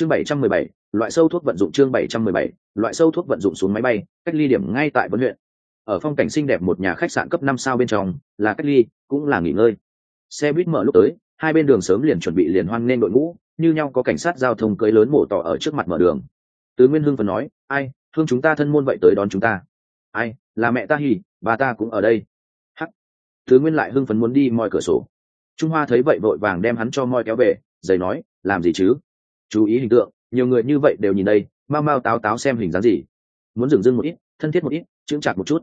chương bảy trăm mười bảy, loại sâu thuốc vận dụng chương bảy trăm mười bảy, loại sâu thuốc vận dụng xuống máy bay, cách ly điểm ngay tại vấn huyện. Ở phong cảnh xinh đẹp một nhà khách sạn cấp năm sao bên trong, là cách ly, cũng là nghỉ ngơi. Xe buýt mở lúc tới, hai bên đường sớm liền chuẩn bị liền hoan nên đội ngũ, như nhau có cảnh sát giao thông cưới lớn mổ tỏ ở trước mặt mở đường. Tứ nguyên hưng vừa nói, ai thương chúng ta thân môn vậy tới đón chúng ta. Ai, là mẹ ta hỉ, bà ta cũng ở đây. Hắc. Tứ nguyên lại hưng phấn muốn đi moi cửa sổ. Trung hoa thấy vậy vội vàng đem hắn cho moi kéo về, giày nói, làm gì chứ? Chú ý hình tượng, nhiều người như vậy đều nhìn đây, mau mau táo táo xem hình dáng gì. Muốn dừng dưng một ít, thân thiết một ít, chững chặt một chút.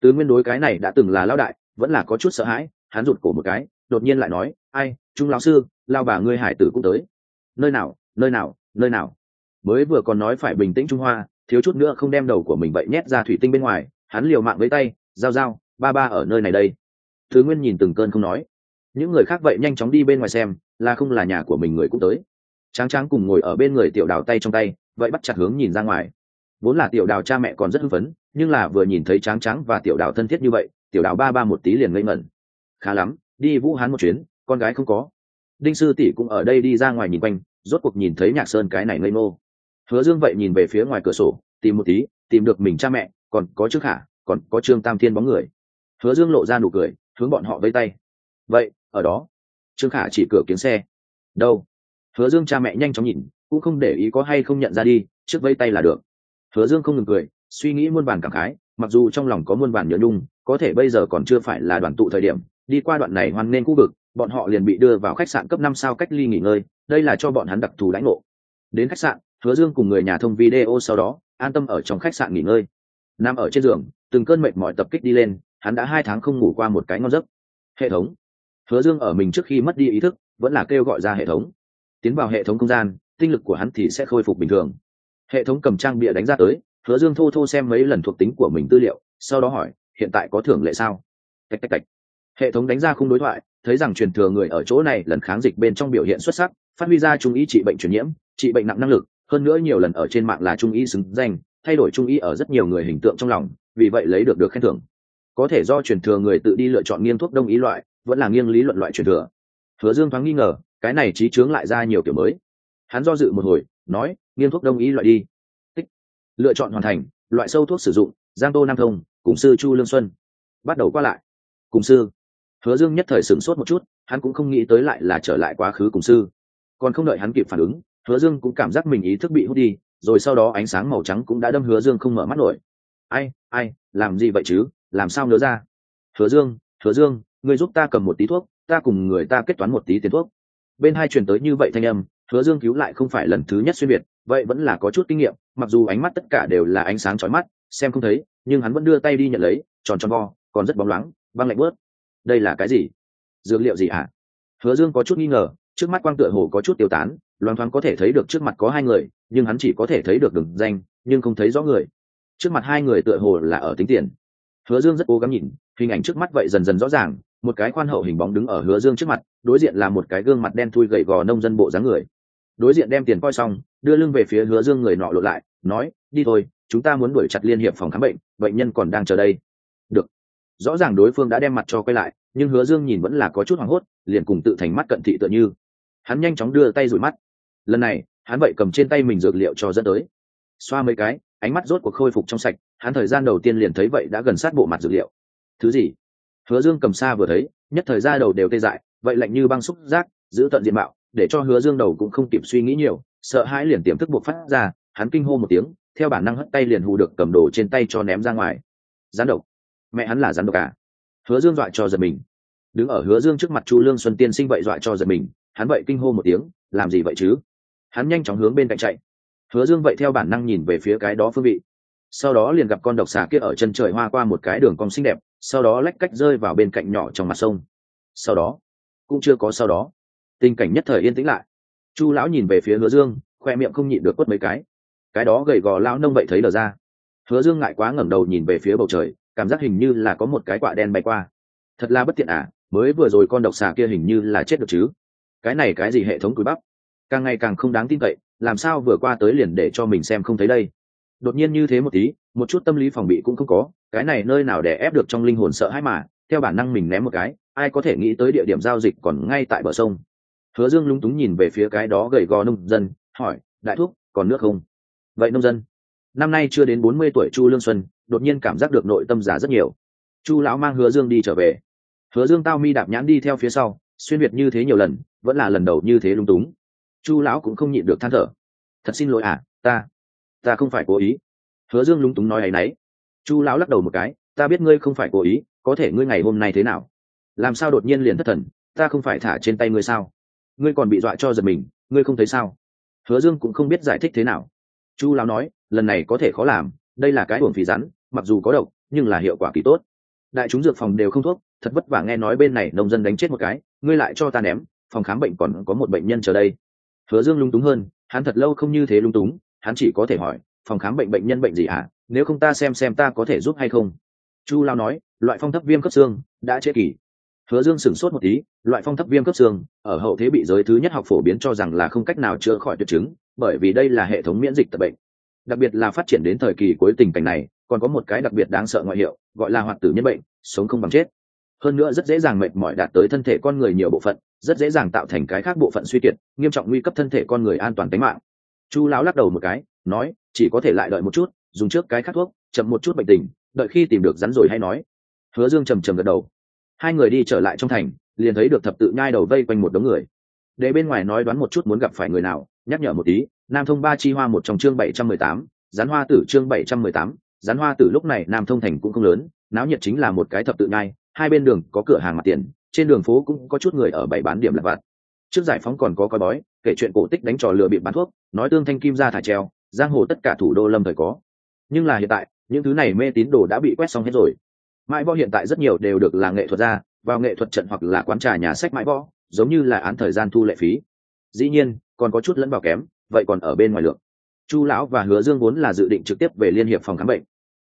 Tứ nguyên đối cái này đã từng là lao đại, vẫn là có chút sợ hãi, hắn rụt cổ một cái, đột nhiên lại nói, ai, trung lão sư, lao bà ngươi hải tử cũng tới. Nơi nào nơi nào nơi nào? Mới vừa còn nói phải bình tĩnh trung hoa, thiếu chút nữa không đem đầu của mình vậy nhét ra thủy tinh bên ngoài, hắn liều mạng với tay, giao giao, ba ba ở nơi này đây. Thứ nguyên nhìn từng cơn không nói. Những người khác vậy nhanh chóng đi bên ngoài xem, là không là nhà của mình người cũng tới tráng tráng cùng ngồi ở bên người tiểu đào tay trong tay, vậy bắt chặt hướng nhìn ra ngoài. Vốn là tiểu đào cha mẹ còn rất hưng phấn, nhưng là vừa nhìn thấy tráng tráng và tiểu đào thân thiết như vậy, tiểu đào ba ba một tí liền ngây ngẩn. Khá lắm, đi vũ hán một chuyến, con gái không có. Đinh sư tỷ cũng ở đây đi ra ngoài nhìn quanh, rốt cuộc nhìn thấy nhạc sơn cái này ngây ngô. Hứa dương vậy nhìn về phía ngoài cửa sổ, tìm một tí, tìm được mình cha mẹ, còn có trước khả còn có trương tam thiên bóng người. Hứa dương lộ ra nụ cười, hướng bọn họ vây tay. Vậy, ở đó. Trương khả chỉ cửa kiếm xe. Đâu? Hứa dương cha mẹ nhanh chóng nhìn, cũng không để ý có hay không nhận ra đi, trước vây tay là được. Hứa dương không ngừng cười, suy nghĩ muôn vàn cảm khái, mặc dù trong lòng có muôn vàn nhớ nhung, có thể bây giờ còn chưa phải là đoàn tụ thời điểm, đi qua đoạn này hoan nên khu vực, bọn họ liền bị đưa vào khách sạn cấp năm sao cách ly nghỉ ngơi, đây là cho bọn hắn đặc thù lãnh ngộ. Đến khách sạn, hứa dương cùng người nhà thông video sau đó, an tâm ở trong khách sạn nghỉ ngơi. Nằm ở trên giường, từng cơn mệt mỏi tập kích đi lên, hắn đã hai tháng không ngủ qua một cái ngon giấc. Hệ thống. Hứa dương ở mình trước khi mất đi ý thức, vẫn là kêu gọi ra hệ thống tiến vào hệ thống không gian, tinh lực của hắn thì sẽ khôi phục bình thường. Hệ thống cầm trang bịa đánh ra tới, hứa dương thô thô xem mấy lần thuộc tính của mình tư liệu, sau đó hỏi, hiện tại có thưởng lệ sao? Tạch tạch tạch hệ thống đánh ra khung đối thoại, thấy rằng truyền thừa người ở chỗ này lần kháng dịch bên trong biểu hiện xuất sắc, phát huy ra trung ý trị bệnh truyền nhiễm, trị bệnh nặng năng lực, hơn nữa nhiều lần ở trên mạng là trung ý xứng danh, thay đổi trung ý ở rất nhiều người hình tượng trong lòng, vì vậy lấy được được khen thưởng. Có thể do truyền thừa người tự đi lựa chọn nghiêng thuốc đông ý loại, vẫn là nghiêng lý luận loại truyền thừa. Hứa dương thoáng nghi ngờ cái này trí chướng lại ra nhiều kiểu mới. Hắn do dự một hồi, nói nghiên thuốc đông ý loại đi. Tích. lựa chọn hoàn thành, loại sâu thuốc sử dụng, giang tô nam thông, cùng sư chu lương xuân. Bắt đầu qua lại. Cùng sư. Hứa dương nhất thời sửng sốt một chút, hắn cũng không nghĩ tới lại là trở lại quá khứ cùng sư. Còn không đợi hắn kịp phản ứng, hứa dương cũng cảm giác mình ý thức bị hút đi, rồi sau đó ánh sáng màu trắng cũng đã đâm hứa dương không mở mắt nổi. Ai ai, làm gì vậy chứ? Làm sao nhớ ra? Hứa dương hứa dương người giúp ta cầm một tí thuốc, ta cùng người ta kết toán một tí tiền thuốc bên hai truyền tới như vậy thanh âm, hứa dương cứu lại không phải lần thứ nhất xuyên việt, vậy vẫn là có chút kinh nghiệm, mặc dù ánh mắt tất cả đều là ánh sáng chói mắt, xem không thấy, nhưng hắn vẫn đưa tay đi nhận lấy, tròn tròn vo, còn rất bóng loáng băng lạnh bớt. Đây là cái gì? Dược liệu gì à? hứa dương có chút nghi ngờ, trước mắt quang tựa hồ có chút tiêu tán loan thoáng có thể thấy được trước mặt có hai người, nhưng hắn chỉ có thể thấy được đường danh, nhưng không thấy rõ người. Trước mặt hai người tựa hồ là ở tính tiền. Hứa dương rất cố gắng nhìn, hình ảnh trước mắt vậy dần dần rõ ràng một cái khoan hậu hình bóng đứng ở hứa dương trước mặt, đối diện là một cái gương mặt đen thui gầy gò nông dân bộ dáng người. Đối diện đem tiền coi xong, đưa lưng về phía hứa dương người nọ lộ lại, nói, đi thôi, chúng ta muốn đuổi chặt liên hiệp phòng khám bệnh bệnh nhân còn đang chờ đây. Được. Rõ ràng đối phương đã đem mặt cho quay lại, nhưng hứa dương nhìn vẫn là có chút hoảng hốt, liền cùng tự thành mắt cận thị tựa như. Hắn nhanh chóng đưa tay rủi mắt. Lần này, hắn vậy cầm trên tay mình dược liệu cho dẫn tới. Xoa mấy cái, ánh mắt rốt cuộc khôi phục trong sạch, hắn thời gian đầu tiên liền thấy vậy đã gần sát bộ mặt dược liệu. Thứ gì? Hứa dương cầm xa vừa thấy, nhất thời da đầu đều tê dại, vậy lạnh như băng xúc giác, giữ tận diện mạo, để cho hứa dương đầu cũng không kịp suy nghĩ nhiều, sợ hãi liền tiềm thức buộc phát ra, hắn kinh hô một tiếng, theo bản năng hất tay liền hù được cầm đồ trên tay cho ném ra ngoài. Rắn độc. Mẹ hắn là rắn độc à? hứa dương dọa cho giật mình. Đứng ở hứa dương trước mặt chu lương xuân tiên sinh vậy dọa cho giật mình, hắn vậy kinh hô một tiếng, làm gì vậy chứ? Hắn nhanh chóng hướng bên cạnh chạy. Hứa dương vậy theo bản năng nhìn về phía cái đó phương vị. Sau đó liền gặp con độc xà kia ở chân trời hoa qua một cái đường cong xinh đẹp sau đó lách cách rơi vào bên cạnh nhỏ trong mặt sông. Sau đó, cũng chưa có sau đó. Tình cảnh nhất thời yên tĩnh lại. Chu lão nhìn về phía hứa dương, khoe miệng không nhịn được quất mấy cái. Cái đó gầy gò lão nông vậy thấy đờ ra. Hứa dương ngại quá ngẩng đầu nhìn về phía bầu trời, cảm giác hình như là có một cái quạ đen bay qua. Thật là bất tiện à mới vừa rồi con độc xà kia hình như là chết được chứ. Cái này cái gì hệ thống cúi bắp? Càng ngày càng không đáng tin cậy, làm sao vừa qua tới liền để cho mình xem không thấy đây? Đột nhiên như thế một tí, một chút tâm lý phòng bị cũng không có, cái này nơi nào để ép được trong linh hồn sợ hãi mà, theo bản năng mình ném một cái, ai có thể nghĩ tới địa điểm giao dịch còn ngay tại bờ sông. Hứa dương lúng túng nhìn về phía cái đó gầy gò nông dân, hỏi, đại thúc, còn nước không? Vậy nông dân, năm nay chưa đến bốn mươi tuổi chu lương xuân, đột nhiên cảm giác được nội tâm giả rất nhiều. Chu lão mang hứa dương đi trở về. Hứa dương tao mi đạp nhãn đi theo phía sau, xuyên việt như thế nhiều lần, vẫn là lần đầu như thế lung túng. Chu lão cũng không nhịn được than thở. Thật xin lỗi à ta ta không phải cố ý. Hứa dương lúng túng nói ấ y n ấ y chu lão lắc đầu một cái, ta biết ngươi không phải cố ý, có thể ngươi ngày hôm nay thế nào? Làm sao đột nhiên liền thất thần, ta không phải thả trên tay ngươi sao? Ngươi còn bị dọa cho giật mình, ngươi không thấy sao? Hứa dương cũng không biết giải thích thế nào. Chu lão nói, lần này có thể khó làm, đây là cái uổng phí rắn, mặc dù có độc, nhưng là hiệu quả kỳ tốt. Đại chúng dược phòng đều không thuốc, thật vất vả nghe nói bên này nông dân đánh chết một cái, ngươi lại cho ta ném, phòng khám bệnh còn có một bệnh nhân chờ đây. Hứa dương lung túng hơn, hắn thật lâu không như thế lung túng hắn chỉ có thể hỏi, phòng khám bệnh bệnh nhân bệnh gì ạ? Nếu không ta xem xem ta có thể giúp hay không? Chu lao nói, loại phong thấp viêm cấp xương đã chết kỳ. Hứa dương sửng sốt một tí, loại phong thấp viêm cấp xương ở hậu thế bị giới thứ nhất học phổ biến cho rằng là không cách nào chữa khỏi tuyệt chứng, bởi vì đây là hệ thống miễn dịch tập bệnh. Đặc biệt là phát triển đến thời kỳ cuối tình cảnh này, còn có một cái đặc biệt đáng sợ ngoại hiệu, gọi là hoạt tử nhân bệnh, sống không bằng chết. Hơn nữa rất dễ dàng mệt mỏi đạt tới thân thể con người nhiều bộ phận, rất dễ dàng tạo thành cái khác bộ phận suy kiệt, nghiêm trọng nguy cấp thân thể con người an toàn tính mạng chu lão lắc đầu một cái, nói, chỉ có thể lại đợi một chút, dùng trước cái khát thuốc, chậm một chút bệnh tình, đợi khi tìm được rắn rồi hay nói. Hứa dương trầm trầm gật đầu. Hai người đi trở lại trong thành, liền thấy được thập tự nhai đầu vây quanh một đống người. Để bên ngoài nói đoán một chút muốn gặp phải người nào, nhắc nhở một tí, nam thông ba chi hoa một trong chương bảy trăm mười tám rán hoa tử chương bảy trăm mười tám rán hoa tử lúc này nam thông thành cũng không lớn, náo nhiệt chính là một cái thập tự nhai, hai bên đường có cửa hàng mặt tiền, trên đường phố cũng có chút người ở bảy bán điểm lặt vặt. Trước giải phóng còn có coi bói, kể chuyện cổ tích đánh trò lừa bị bán thuốc nói tương thanh kim ra thải treo, giang hồ tất cả thủ đô lâm thời có. Nhưng là hiện tại, những thứ này mê tín đồ đã bị quét xong hết rồi. Mãi võ hiện tại rất nhiều đều được là nghệ thuật ra, vào nghệ thuật trận hoặc là quán trà nhà sách mãi võ, giống như là án thời gian thu lệ phí. Dĩ nhiên, còn có chút lẫn vào kém, vậy còn ở bên ngoài lượng. Chu lão và hứa dương vốn là dự định trực tiếp về liên hiệp phòng khám bệnh.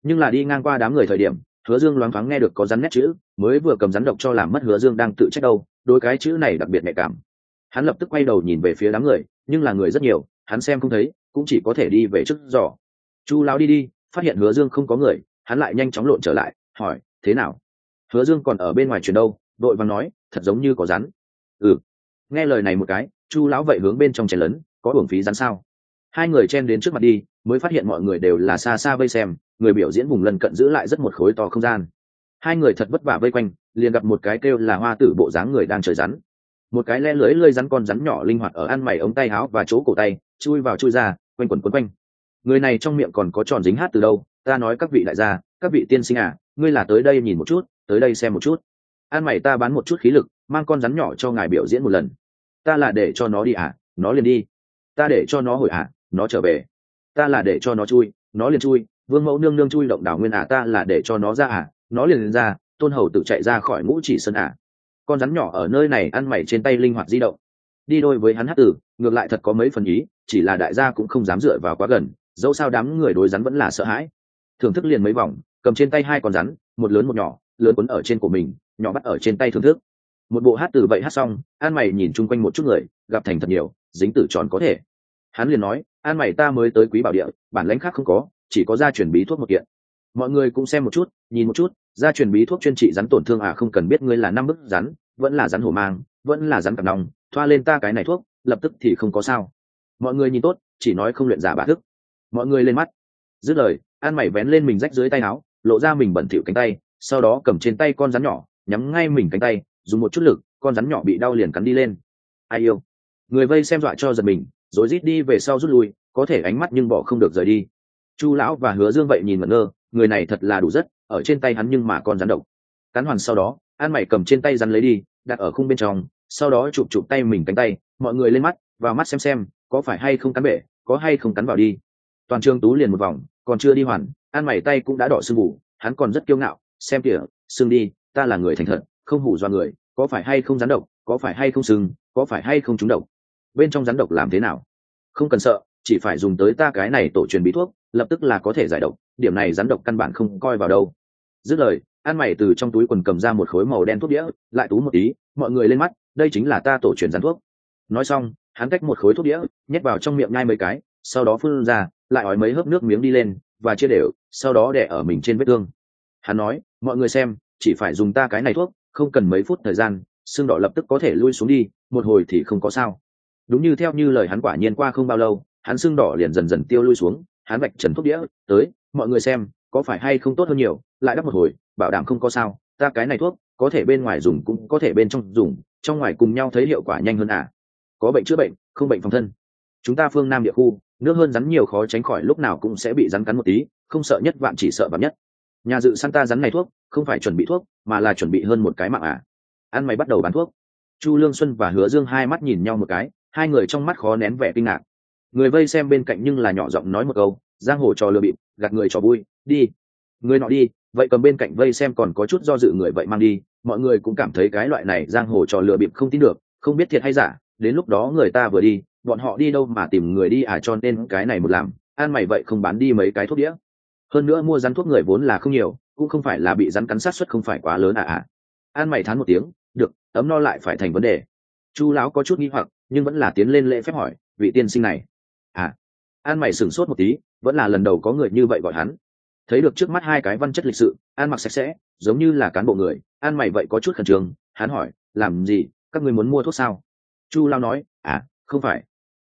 Nhưng là đi ngang qua đám người thời điểm, hứa dương loáng thoáng nghe được có rắn nét chữ, mới vừa cầm rắn độc cho làm mất hứa dương đang tự trách đâu, đôi cái chữ này đặc biệt nhạy cảm. Hắn lập tức quay đầu nhìn về phía đám người, nhưng là người rất nhiều hắn xem không thấy, cũng chỉ có thể đi về trước giỏ. Chu lão đi đi, phát hiện hứa dương không có người, hắn lại nhanh chóng lộn trở lại, hỏi, thế nào? Hứa dương còn ở bên ngoài chuyển đâu? Đội vàng nói, thật giống như có rắn. Ừ. Nghe lời này một cái, chu lão vậy hướng bên trong chèn lớn, có hưởng phí rắn sao? Hai người chen đến trước mặt đi, mới phát hiện mọi người đều là xa xa vây xem, người biểu diễn vùng lần cận giữ lại rất một khối to không gian. Hai người thật vất vả vây quanh, liền gặp một cái kêu là hoa tử bộ dáng người đang trời rắn. Một cái le lưới lơi rắn con rắn nhỏ linh hoạt ở ăn mày ống tay áo và chỗ cổ tay chui vào chui ra quanh quẩn quấn quanh. Người này trong miệng còn có tròn dính hát từ đâu? Ta nói các vị đại gia các vị tiên sinh à ngươi là tới đây nhìn một chút tới đây xem một chút. Ăn mày ta bán một chút khí lực mang con rắn nhỏ cho ngài biểu diễn một lần. Ta là để cho nó đi à nó liền đi. Ta để cho nó hồi à nó trở về. Ta là để cho nó chui nó liền chui. Vương mẫu nương nương chui động đảo nguyên à ta là để cho nó ra à nó liền, liền ra. Tôn hầu tự chạy ra khỏi ngũ chỉ sân à. Con rắn nhỏ ở nơi này ăn mày trên tay linh hoạt di động đi đôi với hắn hát tử, ngược lại thật có mấy phần ý, chỉ là đại gia cũng không dám dựa vào quá gần, dẫu sao đám người đối rắn vẫn là sợ hãi. Thưởng thức liền mấy vòng, cầm trên tay hai con rắn, một lớn một nhỏ, lớn quấn ở trên của mình, nhỏ bắt ở trên tay thưởng thức. Một bộ hát từ vậy hát xong, an mày nhìn chung quanh một chút người, gặp thành thật nhiều, dính tử tròn có thể. Hắn liền nói, an mày ta mới tới quý bảo địa, bản lãnh khác không có, chỉ có gia truyền bí thuốc một kiện. Mọi người cũng xem một chút, nhìn một chút, gia truyền bí thuốc chuyên trị rắn tổn thương à không cần biết ngươi là năm bức rắn, vẫn là rắn hổ mang, vẫn là rắn cặp nòng thoa lên ta cái này thuốc, lập tức thì không có sao. Mọi người nhìn tốt, chỉ nói không luyện giả bà thức. Mọi người lên mắt. Dứt lời, an mày vén lên mình rách dưới tay áo, lộ ra mình bẩn thỉu cánh tay, sau đó cầm trên tay con rắn nhỏ, nhắm ngay mình cánh tay, dùng một chút lực, con rắn nhỏ bị đau liền cắn đi lên. Ai yêu? Người vây xem dọa cho giật mình, rồi rít đi về sau rút lui, có thể ánh mắt nhưng bỏ không được rời đi. Chu lão và hứa dương vậy nhìn ngẩn ngơ, người này thật là đủ rất, ở trên tay hắn nhưng mà con rắn độc. Cắn hoàn sau đó, an mày cầm trên tay rắn lấy đi, đặt ở khung bên trong sau đó chụp chụp tay mình cánh tay, mọi người lên mắt, vào mắt xem xem, có phải hay không cắn bể, có hay không cắn vào đi. Toàn trường tú liền một vòng, còn chưa đi hoàn, an mày tay cũng đã đỏ sưng bù hắn còn rất kiêu ngạo, xem kìa, sưng đi, ta là người thành thật, không hủ do người, có phải hay không rắn độc, có phải hay không sưng, có phải hay không trúng độc. Bên trong rắn độc làm thế nào? Không cần sợ, chỉ phải dùng tới ta cái này tổ truyền bí thuốc, lập tức là có thể giải độc, điểm này rắn độc căn bản không coi vào đâu. Dứt lời, an mày từ trong túi quần cầm ra một khối màu đen thuốc đĩa, lại tú một tí, mọi người lên mắt đây chính là ta tổ truyền rắn thuốc. Nói xong, hắn cách một khối thuốc đĩa, nhét vào trong miệng ngay mấy cái, sau đó phun ra, lại ói mấy hớp nước miếng đi lên, và chia đều, sau đó đẻ ở mình trên vết thương. Hắn nói, mọi người xem, chỉ phải dùng ta cái này thuốc, không cần mấy phút thời gian, xương đỏ lập tức có thể lui xuống đi, một hồi thì không có sao. Đúng như theo như lời hắn quả nhiên qua không bao lâu, hắn sưng đỏ liền dần dần tiêu lui xuống, hắn vạch trần thuốc đĩa, tới, mọi người xem, có phải hay không tốt hơn nhiều, lại đắp một hồi, bảo đảm không có sao, ta cái này thuốc, có thể bên ngoài dùng cũng có thể bên trong dùng trong ngoài cùng nhau thấy hiệu quả nhanh hơn à? Có bệnh chữa bệnh, không bệnh phòng thân. Chúng ta phương nam địa khu, nước hơn rắn nhiều khó tránh khỏi lúc nào cũng sẽ bị rắn cắn một tí, không sợ nhất vạn chỉ sợ vạn nhất. Nhà dự săn ta rắn này thuốc, không phải chuẩn bị thuốc, mà là chuẩn bị hơn một cái mạng à? Ăn mày bắt đầu bán thuốc. Chu lương xuân và hứa dương hai mắt nhìn nhau một cái, hai người trong mắt khó nén vẻ kinh ngạc. Người vây xem bên cạnh nhưng là nhỏ giọng nói một câu, giang hồ trò lừa bịp, gạt người trò vui, đi. Người nọ đi vậy cầm bên cạnh vây xem còn có chút do dự người vậy mang đi, mọi người cũng cảm thấy cái loại này giang hồ trò lừa bịp không tin được, không biết thiệt hay giả, đến lúc đó người ta vừa đi, bọn họ đi đâu mà tìm người đi à cho nên cái này một làm an mày vậy không bán đi mấy cái thuốc đĩa. Hơn nữa mua rắn thuốc người vốn là không nhiều, cũng không phải là bị rắn cắn sát xuất không phải quá lớn à à. An mày thán một tiếng, được, ấm no lại phải thành vấn đề. Chu lão có chút nghi hoặc, nhưng vẫn là tiến lên lễ phép hỏi, vị tiên sinh này? À. An mày sửng sốt một tí, vẫn là lần đầu có người như vậy gọi hắn thấy được trước mắt hai cái văn chất lịch sự, an mặc sạch sẽ, giống như là cán bộ người. An mày vậy có chút khẩn trương, hắn hỏi, làm gì? Các người muốn mua thuốc sao? Chu lao nói à không phải.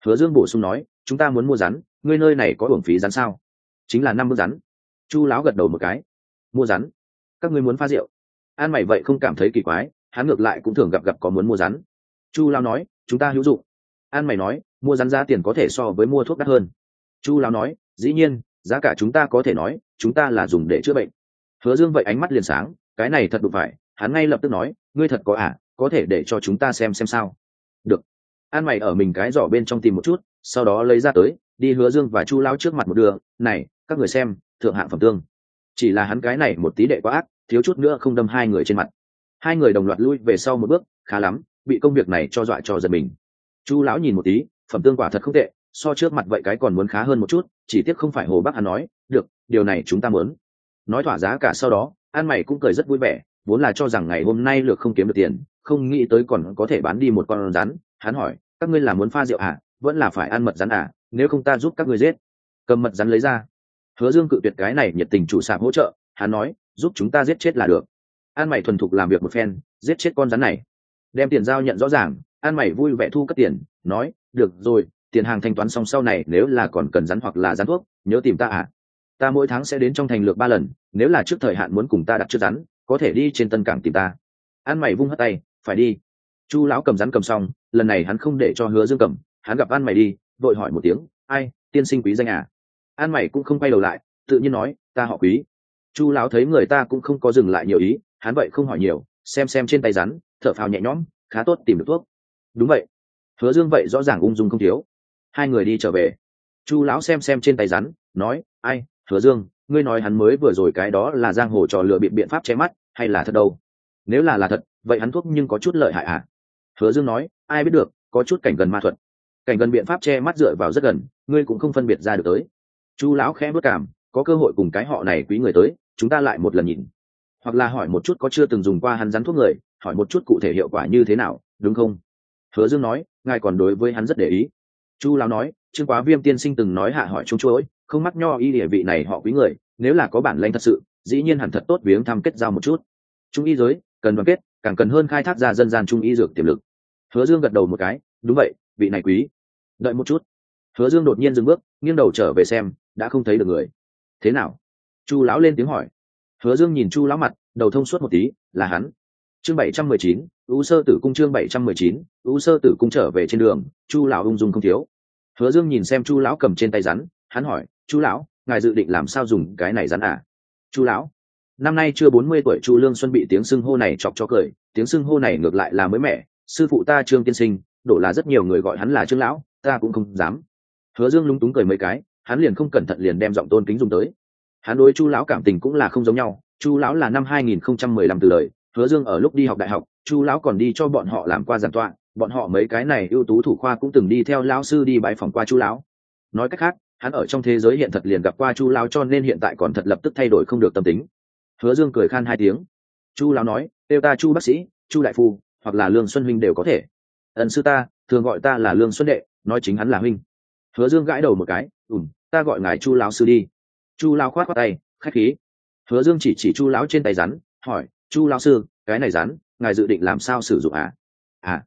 Hứa dương bổ sung nói, chúng ta muốn mua rắn, ngươi nơi này có hưởng phí rắn sao? Chính là năm bước rắn. Chu lão gật đầu một cái, mua rắn? Các ngươi muốn pha rượu? An mày vậy không cảm thấy kỳ quái, hắn ngược lại cũng thường gặp gặp có muốn mua rắn. Chu lao nói, chúng ta hữu dụng. An mày nói, mua rắn giá tiền có thể so với mua thuốc đắt hơn. Chu lao nói, dĩ nhiên giá cả chúng ta có thể nói, chúng ta là dùng để chữa bệnh. Hứa dương vậy ánh mắt liền sáng, cái này thật đụng phải, hắn ngay lập tức nói, ngươi thật có à có thể để cho chúng ta xem xem sao. Được. An mày ở mình cái giỏ bên trong tìm một chút, sau đó lấy ra tới, đi hứa dương và chu lao trước mặt một đường, này, các người xem, thượng hạng phẩm tương. Chỉ là hắn cái này một tí đệ quá ác, thiếu chút nữa không đâm hai người trên mặt. Hai người đồng loạt lui về sau một bước, khá lắm, bị công việc này cho dọa cho giật mình. Chu lão nhìn một tí, phẩm tương quả thật không tệ so trước mặt vậy cái còn muốn khá hơn một chút, chỉ tiếc không phải hồ bắc hắn nói, được, điều này chúng ta muốn. Nói thỏa giá cả sau đó, an mày cũng cười rất vui vẻ, vốn là cho rằng ngày hôm nay lược không kiếm được tiền, không nghĩ tới còn có thể bán đi một con rắn. Hắn hỏi, các ngươi là muốn pha rượu à? Vẫn là phải ăn mật rắn à? Nếu không ta giúp các ngươi giết. Cầm mật rắn lấy ra. Hứa dương cự tuyệt cái này nhiệt tình chủ sạp hỗ trợ, hắn nói, giúp chúng ta giết chết là được. An mày thuần thục làm việc một phen, giết chết con rắn này. Đem tiền giao nhận rõ ràng, an mày vui vẻ thu cất tiền, nói, được rồi tiền hàng thanh toán xong sau này nếu là còn cần rắn hoặc là rắn thuốc, nhớ tìm ta à. Ta mỗi tháng sẽ đến trong thành lược ba lần, nếu là trước thời hạn muốn cùng ta đặt trước rắn, có thể đi trên tân cảng tìm ta. An mày vung hất tay, phải đi. Chu lão cầm rắn cầm xong, lần này hắn không để cho hứa dương cầm, hắn gặp an mày đi, vội hỏi một tiếng, ai, tiên sinh quý danh à? An mày cũng không quay đầu lại, tự nhiên nói, ta họ quý. Chu lão thấy người ta cũng không có dừng lại nhiều ý, hắn vậy không hỏi nhiều, xem xem trên tay rắn, thở phào nhẹ nhõm, khá tốt tìm được thuốc. Đúng vậy. Hứa dương vậy rõ ràng ung dung không thiếu hai người đi trở về. Chu lão xem xem trên tay rắn, nói, ai, hứa dương, ngươi nói hắn mới vừa rồi cái đó là giang hồ trò lựa biện biện pháp che mắt, hay là thật đâu? Nếu là là thật, vậy hắn thuốc nhưng có chút lợi hại à? Hứa dương nói, ai biết được, có chút cảnh gần ma thuật. Cảnh gần biện pháp che mắt dựa vào rất gần, ngươi cũng không phân biệt ra được tới. Chu lão khẽ bước cảm, có cơ hội cùng cái họ này quý người tới, chúng ta lại một lần nhìn. Hoặc là hỏi một chút có chưa từng dùng qua hắn rắn thuốc người, hỏi một chút cụ thể hiệu quả như thế nào, đúng không? Hứa dương nói, ngài còn đối với hắn rất để ý chu lão nói, trương quá viêm tiên sinh từng nói hạ hỏi trung chuỗi không mắc nho y địa vị này họ quý người, nếu là có bản lanh thật sự, dĩ nhiên hẳn thật tốt viếng thăm kết giao một chút. Trung y giới, cần đoàn kết, càng cần hơn khai thác ra dân gian trung y dược tiềm lực. Hứa dương gật đầu một cái, đúng vậy, vị này quý. Đợi một chút. Hứa dương đột nhiên dừng bước, nghiêng đầu trở về xem, đã không thấy được người. Thế nào? Chu lão lên tiếng hỏi. Hứa dương nhìn chu lão mặt, đầu thông suốt một tí, là hắn chương bảy trăm mười chín, u sơ tử cung chương bảy trăm mười chín, u sơ tử cung trở về trên đường, chu lão ung dung không thiếu. Hứa dương nhìn xem chu lão cầm trên tay rắn, hắn hỏi, chu lão, ngài dự định làm sao dùng cái này rắn à? Chu lão, năm nay chưa bốn mươi tuổi chu lương xuân bị tiếng xưng hô này chọc cho cười, tiếng xưng hô này ngược lại là mới mẻ, sư phụ ta trương tiên sinh, đổ là rất nhiều người gọi hắn là trương lão, ta cũng không dám. Hứa dương lúng túng cười mấy cái, hắn liền không cẩn thận liền đem giọng tôn kính dùng tới. Hắn đối chu lão cảm tình cũng là không giống nhau, chu lão là năm 2015 từ lời hứa dương ở lúc đi học đại học, chu lão còn đi cho bọn họ làm qua giảng tọa, bọn họ mấy cái này ưu tú thủ khoa cũng từng đi theo lão sư đi bãi phòng qua chu lão. Nói cách khác, hắn ở trong thế giới hiện thật liền gặp qua chu lão cho nên hiện tại còn thật lập tức thay đổi không được tâm tính. Hứa dương cười khan hai tiếng. Chu lão nói kêu ta chu bác sĩ, chu đại phu, hoặc là lương xuân huynh đều có thể. Ẩn sư ta, thường gọi ta là lương xuân đệ, nói chính hắn là huynh. Hứa dương gãi đầu một cái ùm ta gọi ngài chu lão sư đi. Chu lão khoát khoát tay, khách khí. Hứa dương chỉ chỉ chu lão trên tay rắn, hỏi chu lão sư, cái này rắn, ngài dự định làm sao sử dụng à à.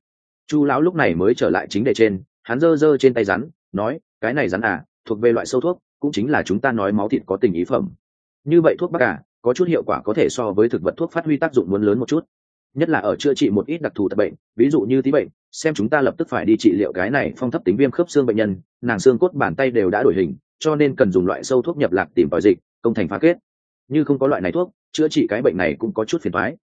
Chu lão lúc này mới trở lại chính đề trên, hắn giơ giơ trên tay rắn, nói, cái này rắn à thuộc về loại sâu thuốc, cũng chính là chúng ta nói máu thịt có tình ý phẩm. Như vậy thuốc bắc à có chút hiệu quả có thể so với thực vật thuốc phát huy tác dụng muốn lớn một chút. Nhất là ở chữa trị một ít đặc thù tật bệnh, ví dụ như tí bệnh, xem chúng ta lập tức phải đi trị liệu cái này phong thấp tính viêm khớp xương bệnh nhân, nàng xương cốt bàn tay đều đã đổi hình, cho nên cần dùng loại sâu thuốc nhập lạc tìm tòi dịch, công thành phá kết như không có loại này thuốc, chữa trị cái bệnh này cũng có chút phiền thoái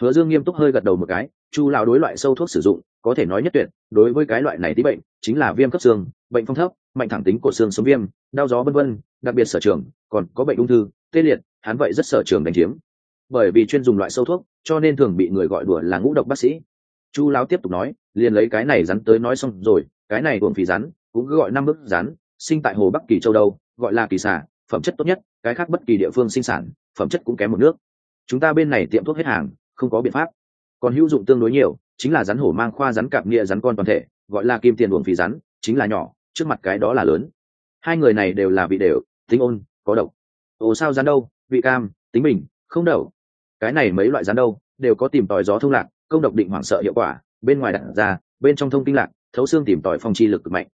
hứa dương nghiêm túc hơi gật đầu một cái, chu lão đối loại sâu thuốc sử dụng, có thể nói nhất tuyệt, đối với cái loại này tí bệnh, chính là viêm cấp xương, bệnh phong thấp, mạnh thẳng tính của xương sống viêm, đau gió vân vân, đặc biệt sở trường, còn có bệnh ung thư, tê liệt, hắn vậy rất sở trường đánh chiếm. Bởi vì chuyên dùng loại sâu thuốc, cho nên thường bị người gọi đùa là ngũ độc bác sĩ. Chu lão tiếp tục nói, liền lấy cái này rắn tới nói xong rồi, cái này buồng phì rắn, cũng cứ gọi năm bức rắn, sinh tại hồ bắc kỳ châu đâu, gọi là kỳ xà phẩm chất tốt nhất, cái khác bất kỳ địa phương sinh sản, phẩm chất cũng kém một nước. Chúng ta bên này tiệm thuốc hết hàng, không có biện pháp. Còn hữu dụng tương đối nhiều, chính là rắn hổ mang khoa rắn cạp nghĩa rắn con toàn thể, gọi là kim tiền buồng phí rắn, chính là nhỏ, trước mặt cái đó là lớn. Hai người này đều là vị đều, tính ôn, có độc. Ồ, sao rắn đâu? Vị cam, tính bình, không đầu cái này mấy loại rắn đâu, đều có tìm tòi gió thông lạc, công độc định hoảng sợ hiệu quả, bên ngoài đặt ra, bên trong thông kinh lạc, thấu xương tìm tòi phong chi lực cực mạnh.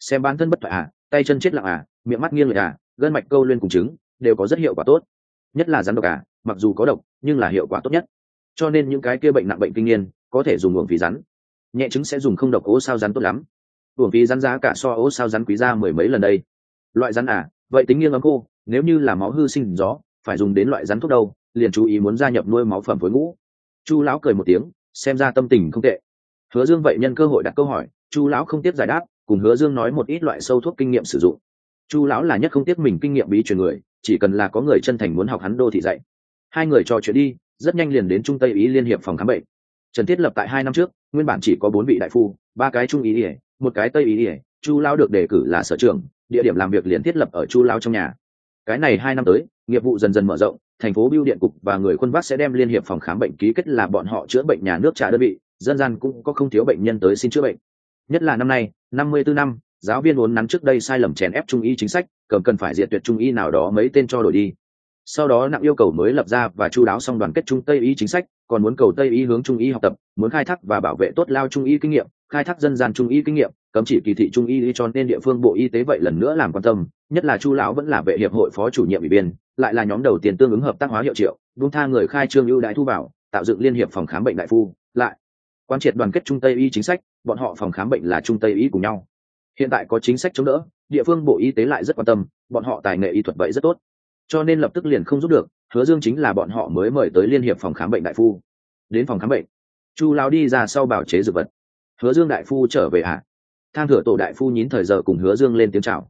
Xem bản thân bất thoại à tay chân chết lặng à miệng mắt nghiêng lệch à gân mạch câu lên cùng trứng đều có rất hiệu quả tốt. Nhất là rắn độc à mặc dù có độc, nhưng là hiệu quả tốt nhất. Cho nên những cái kia bệnh nặng bệnh kinh niên có thể dùng uổng phí rắn. Nhẹ chứng sẽ dùng không độc ố sao rắn tốt lắm. Uổng phí rắn giá cả so ố sao rắn quý ra mười mấy lần đây. Loại rắn à vậy tính nghiêng ấm khô, nếu như là máu hư sinh gió, phải dùng đến loại rắn thuốc đâu, liền chú ý muốn gia nhập nuôi máu phẩm với ngũ. Chu lão cười một tiếng, xem ra tâm tình không tệ. Hứa dương vậy nhân cơ hội đặt câu hỏi, chu lão không tiếp giải đáp, cùng hứa dương nói một ít loại sâu thuốc kinh nghiệm sử dụng chu lão là nhất không tiếc mình kinh nghiệm bí truyền người, chỉ cần là có người chân thành muốn học hắn đô thị dạy. Hai người trò chuyện đi, rất nhanh liền đến trung tây ý liên hiệp phòng khám bệnh. Trần thiết lập tại hai năm trước, nguyên bản chỉ có bốn vị đại phu, ba cái trung ý ỉa một cái tây ý ỉa chu lão được đề cử là sở trưởng, địa điểm làm việc liền thiết lập ở chu lão trong nhà. Cái này hai năm tới, nghiệp vụ dần dần mở rộng, thành phố biêu điện cục và người quân vác sẽ đem liên hiệp phòng khám bệnh ký kết là bọn họ chữa bệnh nhà nước trả đơn vị, dân gian cũng có không thiếu bệnh nhân tới xin chữa bệnh. Nhất là năm nay, năm mươi bốn năm giáo viên muốn nắn trước đây sai lầm chèn ép trung y chính sách, cầm cần phải diệt tuyệt trung y nào đó mấy tên cho đổi đi. Sau đó nặng yêu cầu mới lập ra và chu đáo xong đoàn kết trung tây y chính sách, còn muốn cầu tây y hướng trung y học tập, muốn khai thác và bảo vệ tốt lao trung y kinh nghiệm, khai thác dân gian trung y kinh nghiệm, cấm chỉ kỳ thị trung y cho nên địa phương bộ y tế vậy lần nữa làm quan tâm, nhất là chu lão vẫn là vệ hiệp hội phó chủ nhiệm ủy viên, lại là nhóm đầu tiên tương ứng hợp tác hóa hiệu triệu đúng tha người khai trương ưu đãi thu vào, tạo dựng liên hiệp phòng khám bệnh đại phu, lại quan triệt đoàn kết trung tây y chính sách, bọn họ phòng khám bệnh là trung tây y cùng nhau hiện tại có chính sách chống đỡ, địa phương bộ y tế lại rất quan tâm, bọn họ tài nghệ y thuật vậy rất tốt. Cho nên lập tức liền không giúp được, hứa dương chính là bọn họ mới mời tới liên hiệp phòng khám bệnh đại phu. Đến phòng khám bệnh, chu lao đi ra sau bảo chế dược vật. Hứa dương đại phu trở về ạ. À? thang thửa tổ đại phu nhín thời giờ cùng hứa dương lên tiếng chào.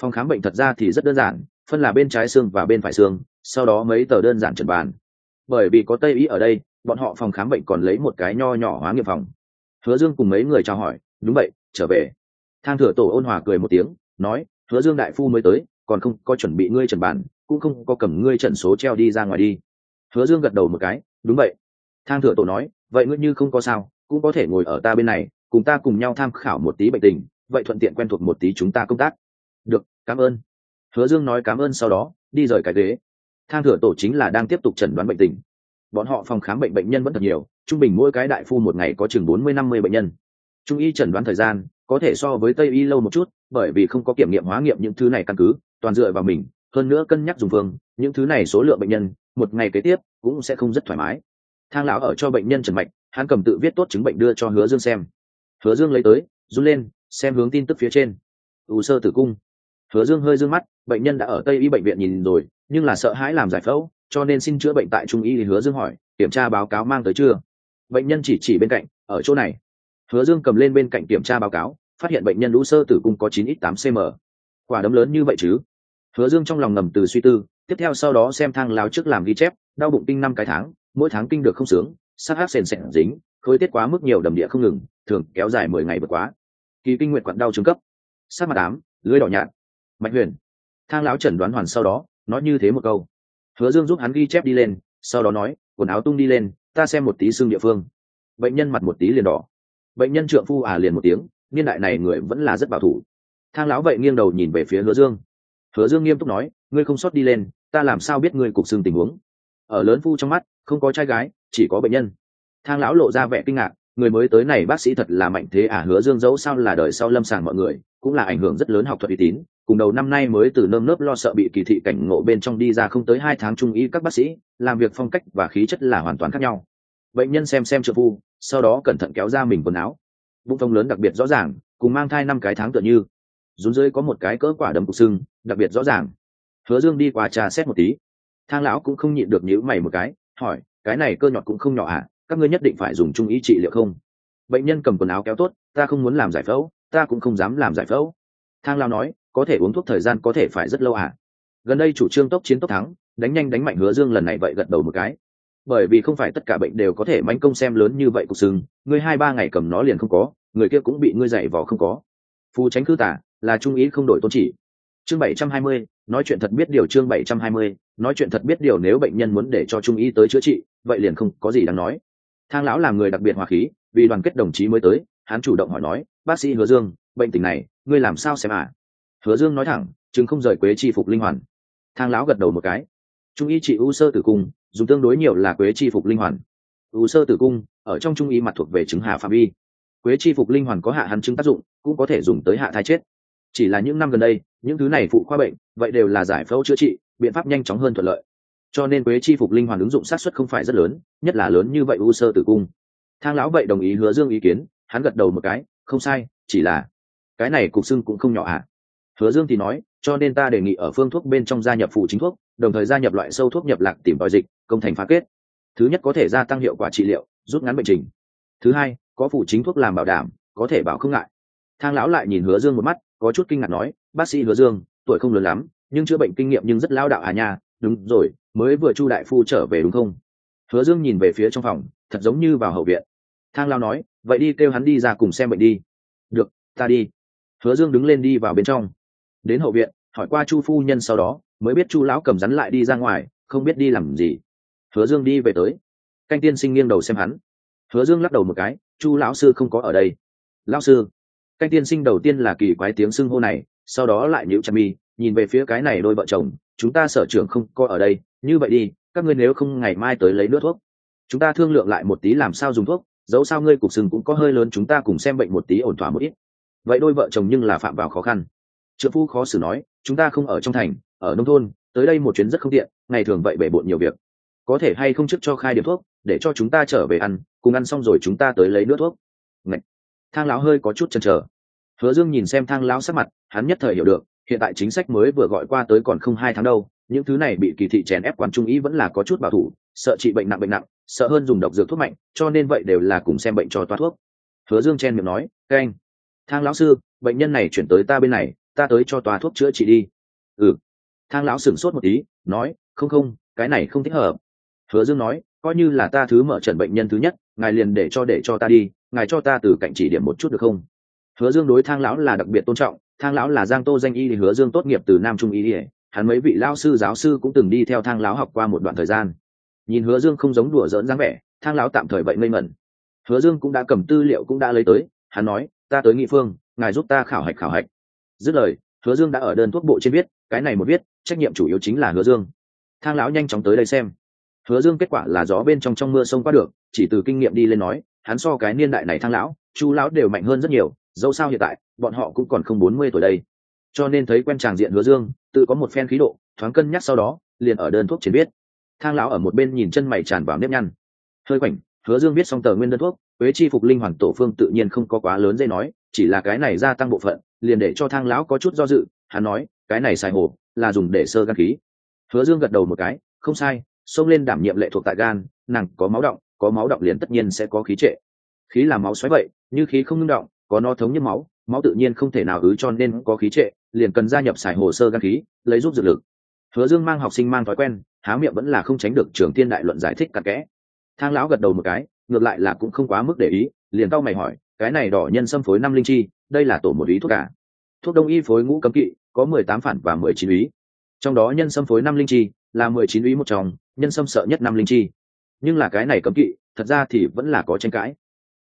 Phòng khám bệnh thật ra thì rất đơn giản, phân là bên trái xương và bên phải xương, sau đó mấy tờ đơn giản trần bàn. Bởi vì có tây ý ở đây, bọn họ phòng khám bệnh còn lấy một cái nho nhỏ hóa nghiệm phòng. Hứa dương cùng mấy người chào hỏi, đúng vậy, trở về thang thừa tổ ôn hòa cười một tiếng nói hứa dương đại phu mới tới còn không có chuẩn bị ngươi trần bản, cũng không có cầm ngươi trận số treo đi ra ngoài đi. Hứa dương gật đầu một cái đúng vậy. Thang thừa tổ nói vậy ngươi như không có sao cũng có thể ngồi ở ta bên này cùng ta cùng nhau tham khảo một tí bệnh tình vậy thuận tiện quen thuộc một tí chúng ta công tác. Được cảm ơn. Hứa dương nói cảm ơn sau đó đi rời cái ghế. Thang thừa tổ chính là đang tiếp tục chẩn đoán bệnh tình. Bọn họ phòng khám bệnh bệnh nhân vẫn thật nhiều trung bình mỗi cái đại phu một ngày có chừng bốn mươi năm mươi bệnh nhân. Trung y chẩn đoán thời gian có thể so với tây y lâu một chút, bởi vì không có kiểm nghiệm hóa nghiệm những thứ này căn cứ, toàn dựa vào mình, hơn nữa cân nhắc dùng phương, những thứ này số lượng bệnh nhân, một ngày kế tiếp, cũng sẽ không rất thoải mái. Thang lão ở cho bệnh nhân trần mạch, hắn cầm tự viết tốt chứng bệnh đưa cho hứa dương xem. Hứa dương lấy tới, run lên, xem hướng tin tức phía trên. U sơ tử cung. Hứa dương hơi d ư ơ n g mắt, bệnh nhân đã ở tây y bệnh viện nhìn rồi, nhưng là sợ hãi làm giải phẫu, cho nên xin chữa bệnh tại trung y thì hứa dương hỏi, kiểm tra báo cáo mang tới chưa? Bệnh nhân chỉ chỉ bên cạnh, ở chỗ này. Hứa dương cầm lên bên cạnh kiểm tra báo cáo phát hiện bệnh nhân lũ sơ tử cung có chín ít tám cm. Quả đấm lớn như vậy chứ? Hứa dương trong lòng ngầm từ suy tư, tiếp theo sau đó xem thang lao trước làm ghi chép, đau bụng kinh năm cái tháng, mỗi tháng kinh được không sướng sắc hát sền sẹn dính, khối tiết quá mức nhiều đầm địa không ngừng, thường kéo dài mười ngày vượt quá. Kỳ kinh nguyện quặn đau trứng cấp. Sát mặt ám lưới đỏ nhạt. Mạch huyền. Thang lão chẩn đoán hoàn sau đó, nói như thế một câu. Hứa dương giúp hắn ghi chép đi lên, sau đó nói, quần áo tung đi lên, ta xem một tí xương địa phương. Bệnh nhân mặt một tí liền đỏ. Bệnh nhân trượng phu à liền một tiếng niên đại này người vẫn là rất bảo thủ. Thang lão vậy nghiêng đầu nhìn về phía hứa dương. Hứa dương nghiêm túc nói, ngươi không sót đi lên, ta làm sao biết ngươi cục xương tình huống? Ở lớn phu trong mắt, không có trai gái, chỉ có bệnh nhân. Thang lão lộ ra vẻ kinh ngạc, người mới tới này bác sĩ thật là mạnh thế à? Hứa dương dẫu sao là đời sau lâm sàng mọi người, cũng là ảnh hưởng rất lớn học thuật uy tín. Cùng đầu năm nay mới từ nơm nớp lo sợ bị kỳ thị cảnh ngộ bên trong đi ra không tới hai tháng trung y các bác sĩ, làm việc phong cách và khí chất là hoàn toàn khác nhau. Bệnh nhân xem xem trợ phu, sau đó cẩn thận kéo ra mình quần áo bụng phông lớn đặc biệt rõ ràng, cùng mang thai năm cái tháng tựa như. Rún dưới có một cái cỡ quả đấm cục sưng, đặc biệt rõ ràng. Hứa dương đi qua trà xét một tí. Thang lão cũng không nhịn được nhữ mày một cái, hỏi, cái này cơ nhọt cũng không nhỏ à? Các ngươi nhất định phải dùng trung ý trị liệu không? Bệnh nhân cầm quần áo kéo tốt, ta không muốn làm giải phẫu, ta cũng không dám làm giải phẫu. Thang lão nói, có thể uống thuốc thời gian có thể phải rất lâu à? Gần đây chủ trương tốc chiến tốc thắng, đánh nhanh đánh mạnh hứa dương lần này vậy gật đầu một cái bởi vì không phải tất cả bệnh đều có thể mánh công xem lớn như vậy cục sừng, ngươi hai ba ngày cầm nó liền không có, người kia cũng bị ngươi dạy vò không có. Phù tránh cư tả là trung ý không đổi tôn chỉ. Chương bảy trăm hai mươi, nói chuyện thật biết điều chương bảy trăm hai mươi, nói chuyện thật biết điều nếu bệnh nhân muốn để cho trung ý tới chữa trị, vậy liền không có gì đáng nói. Thang lão là người đặc biệt hòa khí, vì đoàn kết đồng chí mới tới, hắn chủ động hỏi nói, bác sĩ hứa dương, bệnh tình này, ngươi làm sao xem à? Hứa dương nói thẳng chứng không rời quế chi phục linh hoàn. Thang lão gật đầu một cái trung y trị u sơ tử cung, dùng tương đối nhiều là quế chi phục linh hoàn. U sơ tử cung, ở trong trung y mặt thuộc về chứng hạ phạm vi. Quế chi phục linh hoàn có hạ hắn chứng tác dụng, cũng có thể dùng tới hạ thai chết. Chỉ là những năm gần đây, những thứ này phụ khoa bệnh, vậy đều là giải phẫu chữa trị, biện pháp nhanh chóng hơn thuận lợi. Cho nên quế chi phục linh hoàn ứng dụng sát xuất không phải rất lớn, nhất là lớn như vậy u sơ tử cung. Thang lão vậy đồng ý hứa dương ý kiến, hắn gật đầu một cái, không sai, chỉ là cái này cục xưng cũng không nhỏ ạ. À. hứa dương thì nói cho nên ta đề nghị ở phương thuốc bên trong gia nhập phụ chính thuốc, đồng thời gia nhập loại sâu thuốc nhập lạc tìm tòi dịch, công thành phá kết. Thứ nhất có thể gia tăng hiệu quả trị liệu, rút ngắn bệnh trình. Thứ hai, có phụ chính thuốc làm bảo đảm, có thể bảo không ngại. Thang lão lại nhìn hứa dương một mắt, có chút kinh ngạc nói, bác sĩ hứa dương, tuổi không lớn lắm, nhưng chữa bệnh kinh nghiệm nhưng rất lao đạo à nha, đúng rồi, mới vừa chu đại phu trở về đúng không? Hứa dương nhìn về phía trong phòng, thật giống như vào hậu viện. Thang lao nói, vậy đi kêu hắn đi ra cùng xem bệnh đi. Được, ta đi. Hứa dương đứng lên đi vào bên trong đến hậu viện, hỏi qua chu phu nhân sau đó, mới biết chu lão cầm rắn lại đi ra ngoài, không biết đi làm gì. Hứa dương đi về tới. Canh tiên sinh nghiêng đầu xem hắn. Hứa dương lắc đầu một cái, chu lão sư không có ở đây. Lão sư? Canh tiên sinh đầu tiên là kỳ quái tiếng xưng hô này, sau đó lại nhịu chặt mi, nhìn về phía cái này đôi vợ chồng, chúng ta sở trưởng không có ở đây, như vậy đi, các ngươi nếu không ngày mai tới lấy nước thuốc. Chúng ta thương lượng lại một tí làm sao dùng thuốc, dẫu sao ngươi cục sừng cũng có hơi lớn, chúng ta cùng xem bệnh một tí ổn thỏa một ít. Vậy đôi vợ chồng nhưng là phạm vào khó khăn trượng phu khó xử nói, chúng ta không ở trong thành, ở nông thôn, tới đây một chuyến rất không tiện, ngày thường vậy bể bộn nhiều việc. Có thể hay không trước cho khai điểm thuốc, để cho chúng ta trở về ăn, cùng ăn xong rồi chúng ta tới lấy nước thuốc. Ngậy! thang lão hơi có chút chần chờ. Hứa dương nhìn xem thang lão sắc mặt, hắn nhất thời hiểu được, hiện tại chính sách mới vừa gọi qua tới còn không hai tháng đâu, những thứ này bị kỳ thị chèn ép quán trung ý vẫn là có chút bảo thủ, sợ trị bệnh nặng bệnh nặng, sợ hơn dùng độc dược thuốc mạnh, cho nên vậy đều là cùng xem bệnh cho toa thuốc. Hứa dương chen miệng nói, các anh, thang lão sư, bệnh nhân này chuyển tới ta bên này ta tới cho tòa thuốc chữa trị đi. Ừ. Thang lão sửng sốt một tí, nói, không không, cái này không thích hợp. Hứa dương nói, coi như là ta thứ mở trần bệnh nhân thứ nhất, ngài liền để cho để cho ta đi, ngài cho ta từ cạnh chỉ điểm một chút được không? Hứa dương đối thang lão là đặc biệt tôn trọng, thang lão là giang tô danh y thì hứa dương tốt nghiệp từ nam trung y hắn mấy vị lao sư, giáo sư cũng từng đi theo thang lão học qua một đoạn thời gian. Nhìn hứa dương không giống đùa dỡn dáng vẻ, thang lão tạm thời vậy ngây mẩn hứa dương cũng đã cầm tư liệu cũng đã lấy tới, hắn nói, ta tới nghị phương, ngài giúp ta khảo hạch khảo hạch dứt lời, hứa dương đã ở đơn thuốc bộ trên viết, cái này một viết, trách nhiệm chủ yếu chính là hứa dương. Thang lão nhanh chóng tới đây xem. Hứa dương kết quả là gió bên trong trong mưa sông qua được, chỉ từ kinh nghiệm đi lên nói, hắn so cái niên đại này thang lão, chu lão đều mạnh hơn rất nhiều, dẫu sao hiện tại, bọn họ cũng còn không bốn mươi tuổi đây. Cho nên thấy quen tràng diện hứa dương, tự có một phen khí độ, thoáng cân nhắc sau đó, liền ở đơn thuốc trên viết. Thang lão ở một bên nhìn chân mày tràn vào nếp nhăn. Hơi quảnh, hứa dương viết xong tờ nguyên đơn thuốc huế chi phục linh hoàn tổ phương tự nhiên không có quá lớn dây nói, chỉ là cái này gia tăng bộ phận liền để cho thang lão có chút do dự, hắn nói, cái này xài hồ, là dùng để sơ gan khí. Hứa dương gật đầu một cái, không sai, xông lên đảm nhiệm lệ thuộc tại gan, nàng có máu động, có máu động liền tất nhiên sẽ có khí trệ. Khí là máu xoáy vậy, như khí không ngưng động, có nó thống như máu máu tự nhiên không thể nào ứ cho nên có khí trệ, liền cần gia nhập xài hồ sơ gan khí, lấy giúp dược lực. Hứa dương mang học sinh mang thói quen, há miệng vẫn là không tránh được trường tiên đại luận giải thích cặn kẽ. Thang lão gật đầu một cái, ngược lại là cũng không quá mức để ý, liền tao mày hỏi cái này đỏ nhân xâm phối năm linh chi, đây là tổ một ý thuốc cả thuốc đông y phối ngũ cấm kỵ, có mười tám phản và mười chín ý. Trong đó nhân xâm phối năm linh chi, là mười chín ý một trong, nhân xâm sợ nhất năm linh chi. Nhưng là cái này cấm kỵ, thật ra thì vẫn là có tranh cãi.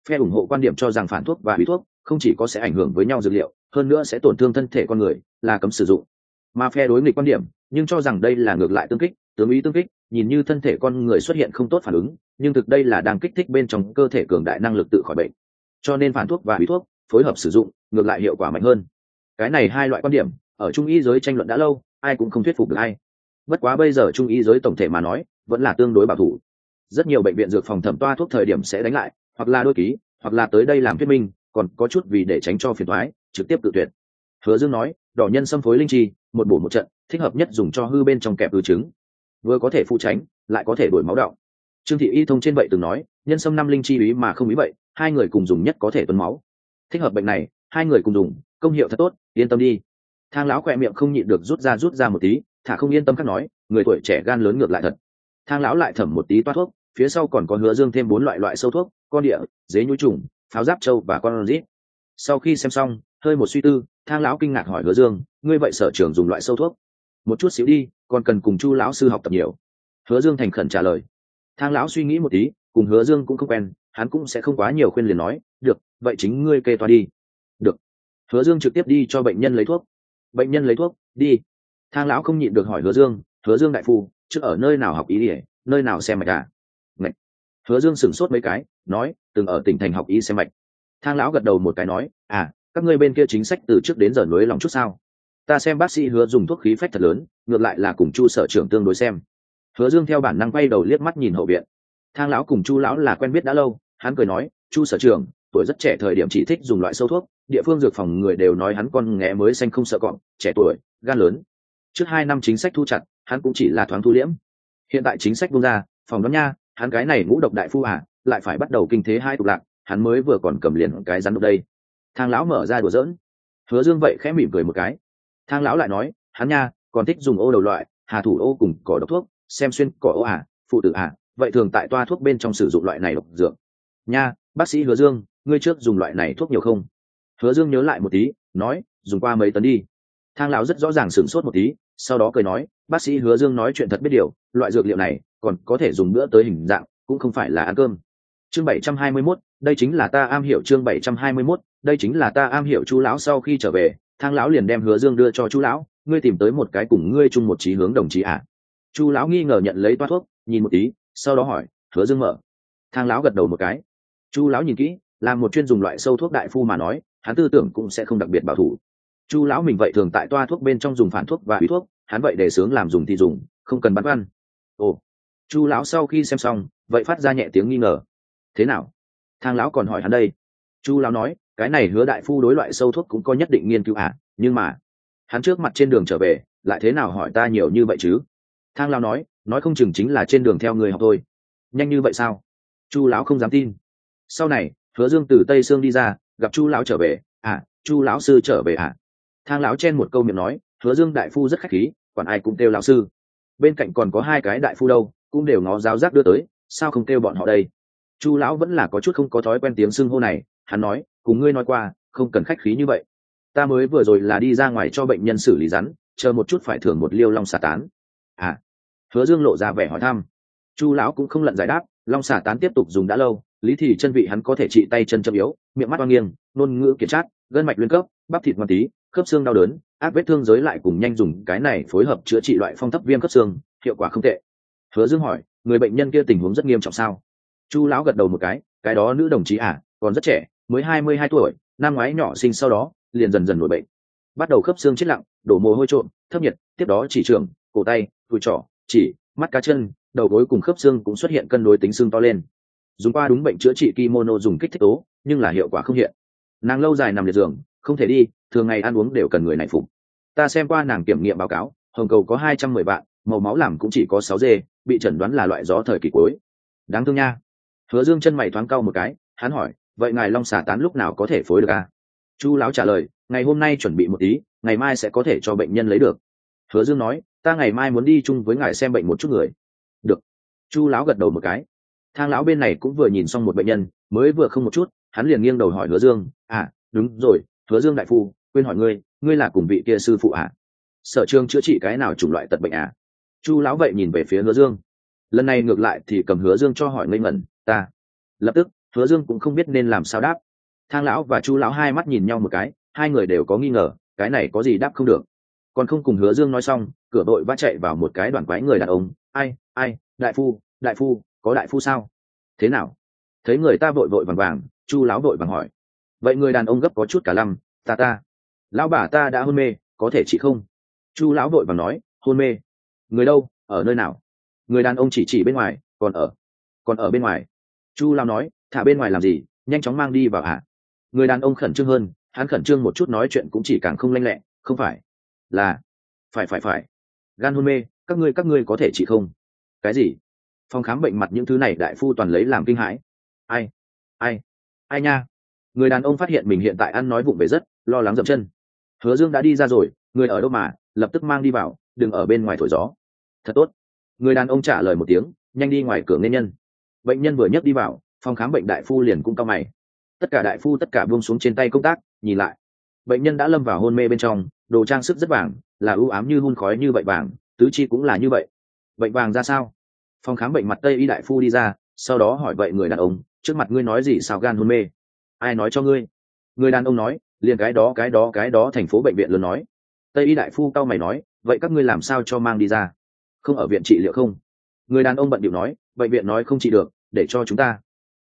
Phe ủng hộ quan điểm cho rằng phản thuốc và ý thuốc không chỉ có sẽ ảnh hưởng với nhau dược liệu, hơn nữa sẽ tổn thương thân thể con người, là cấm sử dụng. Mà phe đối nghịch quan điểm, nhưng cho rằng đây là ngược lại tương kích, tướng ý tương kích, nhìn như thân thể con người xuất hiện không tốt phản ứng, nhưng thực đây là đang kích thích bên trong cơ thể cường đại năng lực tự khỏi bệnh cho nên phản thuốc và bí thuốc phối hợp sử dụng ngược lại hiệu quả mạnh hơn. Cái này hai loại quan điểm, ở trung y giới tranh luận đã lâu, ai cũng không thuyết phục được ai. Bất quá bây giờ trung y giới tổng thể mà nói, vẫn là tương đối bảo thủ. Rất nhiều bệnh viện dược phòng thẩm toa thuốc thời điểm sẽ đánh lại, hoặc là đôi ký, hoặc là tới đây làm thuyết minh, còn có chút vì để tránh cho phiền thoái trực tiếp tự tuyệt. Hứa dương nói, đỏ nhân xâm phối linh chi, một bổ một trận, thích hợp nhất dùng cho hư bên trong kẹp ư trứng. Vừa có thể phụ tránh, lại có thể đổi máu đọng trương thị y thông trên vậy từng nói, nhân sâm năm linh chi ý mà không ý vậy hai người cùng dùng nhất có thể tuấn máu. Thích hợp bệnh này, hai người cùng dùng, công hiệu thật tốt, yên tâm đi. Thang lão khỏe miệng không nhịn được rút ra rút ra một tí, thả không yên tâm khắc nói, người tuổi trẻ gan lớn ngược lại thật. Thang lão lại thẩm một tí toát thuốc, phía sau còn có hứa dương thêm bốn loại loại sâu thuốc, con địa, dế nhúi trùng, pháo giáp trâu và con rít. Sau khi xem xong, hơi một suy tư, thang lão kinh ngạc hỏi hứa dương, ngươi vậy sở trường dùng loại sâu thuốc? Một chút xíu đi, còn cần cùng chu lão sư học tập nhiều. Hứa dương thành khẩn trả lời. Thang lão suy nghĩ một tí, cùng hứa dương cũng không quen hắn cũng sẽ không quá nhiều khuyên liền nói, được, vậy chính ngươi kê toa đi. Được. Hứa dương trực tiếp đi cho bệnh nhân lấy thuốc. Bệnh nhân lấy thuốc, đi. Thang lão không nhịn được hỏi hứa dương hứa dương đại phu, trước ở nơi nào học ý ỉa nơi nào xem mạch à? Ngạch. hứa dương sửng sốt mấy cái, nói, từng ở tỉnh thành học y xem mạch. Thang lão gật đầu một cái nói à các ngươi bên kia chính sách từ trước đến giờ nối lòng chút sao? Ta xem bác sĩ hứa dùng thuốc khí phách thật lớn, ngược lại là cùng chu sở trưởng tương đối xem. Hứa dương theo bản năng quay đầu liếc mắt nhìn hậu viện. Thang lão cùng chu lão là quen biết đã lâu hắn cười nói, chu sở trưởng tuổi rất trẻ thời điểm chỉ thích dùng loại sâu thuốc, địa phương dược phòng người đều nói hắn con nghé mới xanh không sợ cọp, trẻ tuổi, gan lớn. Trước hai năm chính sách thu chặt, hắn cũng chỉ là thoáng thu liễm. Hiện tại chính sách vung ra, phòng đó nha, hắn cái này ngũ độc đại phu à lại phải bắt đầu kinh thế hai tục lạc, hắn mới vừa còn cầm liền cái rắn độc đây. Thang lão mở ra đùa giỡn. Hứa dương vậy khẽ mỉm cười một cái. Thang lão lại nói, hắn nha, còn thích dùng ô đầu loại, hà thủ ô cùng cỏ độc thuốc, xem xuyên cỏ ô à phụ tử à vậy thường tại toa thuốc bên trong sử dụng loại này độc dược nha bác sĩ hứa dương ngươi trước dùng loại này thuốc nhiều không? Hứa dương nhớ lại một tí nói dùng qua mấy tấn đi. Thang lão rất rõ ràng sửng sốt một tí sau đó cười nói bác sĩ hứa dương nói chuyện thật biết điều loại dược liệu này còn có thể dùng bữa tới hình dạng cũng không phải là ăn cơm. Chương bảy trăm hai mươi 721, đây chính là ta am hiểu chương bảy trăm hai mươi 721, đây chính là ta am hiểu chú lão sau khi trở về thang lão liền đem hứa dương đưa cho chú lão ngươi tìm tới một cái cùng ngươi chung một trí hướng đồng chí à? Chú lão nghi ngờ nhận lấy toa thuốc nhìn một tí sau đó hỏi hứa dương mở. Thang lão gật đầu một cái chu lão nhìn kỹ, là một chuyên dùng loại sâu thuốc đại phu mà nói, hắn tư tưởng cũng sẽ không đặc biệt bảo thủ. Chu lão mình vậy thường tại toa thuốc bên trong dùng phản thuốc và hủy thuốc, hắn vậy để sướng làm dùng thì dùng, không cần băn khoăn. Ồ. Chu lão sau khi xem xong, vậy phát ra nhẹ tiếng nghi ngờ. Thế nào? Thang lão còn hỏi hắn đây. Chu lão nói, cái này hứa đại phu đối loại sâu thuốc cũng có nhất định nghiên cứu à nhưng mà, hắn trước mặt trên đường trở về, lại thế nào hỏi ta nhiều như vậy chứ? Thang lão nói nói không chừng chính là trên đường theo người học thôi. Nhanh như vậy sao? Chu lão không dám tin sau này, hứa dương từ tây sương đi ra, gặp chu lão trở về. À chu lão sư trở về à? Thang lão chen một câu miệng nói, hứa dương đại phu rất khách khí còn ai cũng kêu lão sư. Bên cạnh còn có hai cái đại phu đâu, cũng đều ngó giáo giác đưa tới, sao không kêu bọn họ đây? Chu lão vẫn là có chút không có thói quen tiếng xưng hô này, hắn nói, cùng ngươi nói qua, không cần khách khí như vậy. Ta mới vừa rồi là đi ra ngoài cho bệnh nhân xử lý rắn, chờ một chút phải thưởng một liêu long xà tán. À hứa dương lộ ra vẻ hỏi thăm. Chu lão cũng không lận giải đáp, long xà tán tiếp tục dùng đã lâu lý thì chân vị hắn có thể trị tay chân châm yếu, miệng mắt oan nghiêng, nôn ngữ kiệt chát gân mạch liên cấp, bắp thịt ngoan tí, khớp xương đau đớn, áp vết thương giới lại cùng nhanh dùng cái này phối hợp chữa trị loại phong thấp viêm khớp xương, hiệu quả không tệ. Hứa dương hỏi, người bệnh nhân kia tình huống rất nghiêm trọng sao? Chu lão gật đầu một cái cái đó nữ đồng chí à còn rất trẻ, mới hai mươi hai tuổi, năm ngoái nhỏ sinh sau đó, liền dần dần nổi bệnh. Bắt đầu khớp xương chết lặng, đổ mồ hôi trộn thấp nhiệt, tiếp đó chỉ trường cổ tay đùi trỏ, chỉ, mắt cá chân, đầu gối cùng khớp xương cũng xuất hiện cân đối tính xương to lên dùng qua đúng bệnh chữa trị kimono dùng kích thích tố, nhưng là hiệu quả không hiện. Nàng lâu dài nằm liệt giường, không thể đi, thường ngày ăn uống đều cần người này phục. Ta xem qua nàng kiểm nghiệm báo cáo, hồng cầu có hai trăm mười vạn, màu máu làm cũng chỉ có sáu dê, bị chẩn đoán là loại gió thời kỳ cuối. Đáng thương nha. Hứa dương chân mày thoáng cau một cái, hắn hỏi, vậy ngài long xả tán lúc nào có thể phối được à? chu lão trả lời, ngày hôm nay chuẩn bị một tí, ngày mai sẽ có thể cho bệnh nhân lấy được. Hứa dương nói, ta ngày mai muốn đi chung với ngài xem bệnh một chút người. Được. Chu lão gật đầu một cái thang lão bên này cũng vừa nhìn xong một bệnh nhân, mới vừa không một chút, hắn liền nghiêng đầu hỏi hứa dương à đúng rồi, hứa dương đại phu, quên hỏi ngươi ngươi là cùng vị kia sư phụ à? Sở trường chữa trị cái nào chủng loại tật bệnh à? Chu lão vậy nhìn về phía hứa dương. Lần này ngược lại thì cầm hứa dương cho hỏi ngây ngẩn, ta. Lập tức, hứa dương cũng không biết nên làm sao đáp. Thang lão và chu lão hai mắt nhìn nhau một cái, hai người đều có nghi ngờ, cái này có gì đáp không được? Còn không cùng hứa dương nói xong, cửa đội va chạy vào một cái đoàn quái người đàn ông, ai ai, đại phu đại phu có đại phu sao? Thế nào? Thấy người ta vội vội vàng vàng, chu lão vội vàng hỏi. Vậy người đàn ông gấp có chút cả lăm, ta ta. Lão bà ta đã hôn mê, có thể chị không? Chu lão vội vàng nói, hôn mê. Người đâu? Ở nơi nào? Người đàn ông chỉ chỉ bên ngoài, còn ở. Còn ở bên ngoài. Chu lão nói, thả bên ngoài làm gì? Nhanh chóng mang đi vào ạ. Người đàn ông khẩn trương hơn, hắn khẩn trương một chút nói chuyện cũng chỉ càng không lanh lẹ, không phải. Là, phải phải phải. Gan hôn mê, các ngươi các ngươi có thể chị không? Cái gì? Phòng khám bệnh mặt những thứ này đại phu toàn lấy làm kinh hãi. Ai? Ai? Ai nha? Người đàn ông phát hiện mình hiện tại ăn nói vụng về rất, lo lắng dậm chân. Hứa dương đã đi ra rồi, người ở đâu mà, lập tức mang đi vào, đừng ở bên ngoài thổi gió. Thật tốt. Người đàn ông trả lời một tiếng, nhanh đi ngoài cửa nên nhân. Bệnh nhân vừa nhấc đi vào, phòng khám bệnh đại phu liền cũng cao mày. Tất cả đại phu tất cả buông xuống trên tay công tác, nhìn lại. Bệnh nhân đã lâm vào hôn mê bên trong, đồ trang sức rất vàng, là ưu ám như hun khói như vậy vàng, tứ chi cũng là như vậy. Bệnh vàng ra sao? Phòng khám bệnh mặt tây y đại phu đi ra, sau đó hỏi vậy người đàn ông, trước mặt ngươi nói gì sao gan hôn mê? Ai nói cho ngươi? Người đàn ông nói, liền cái đó cái đó cái đó, thành phố bệnh viện lớn nói. Tây y đại phu cao mày nói, vậy các ngươi làm sao cho mang đi ra? Không ở viện trị liệu không? Người đàn ông bận điệu nói, bệnh viện nói không trị được, để cho chúng ta,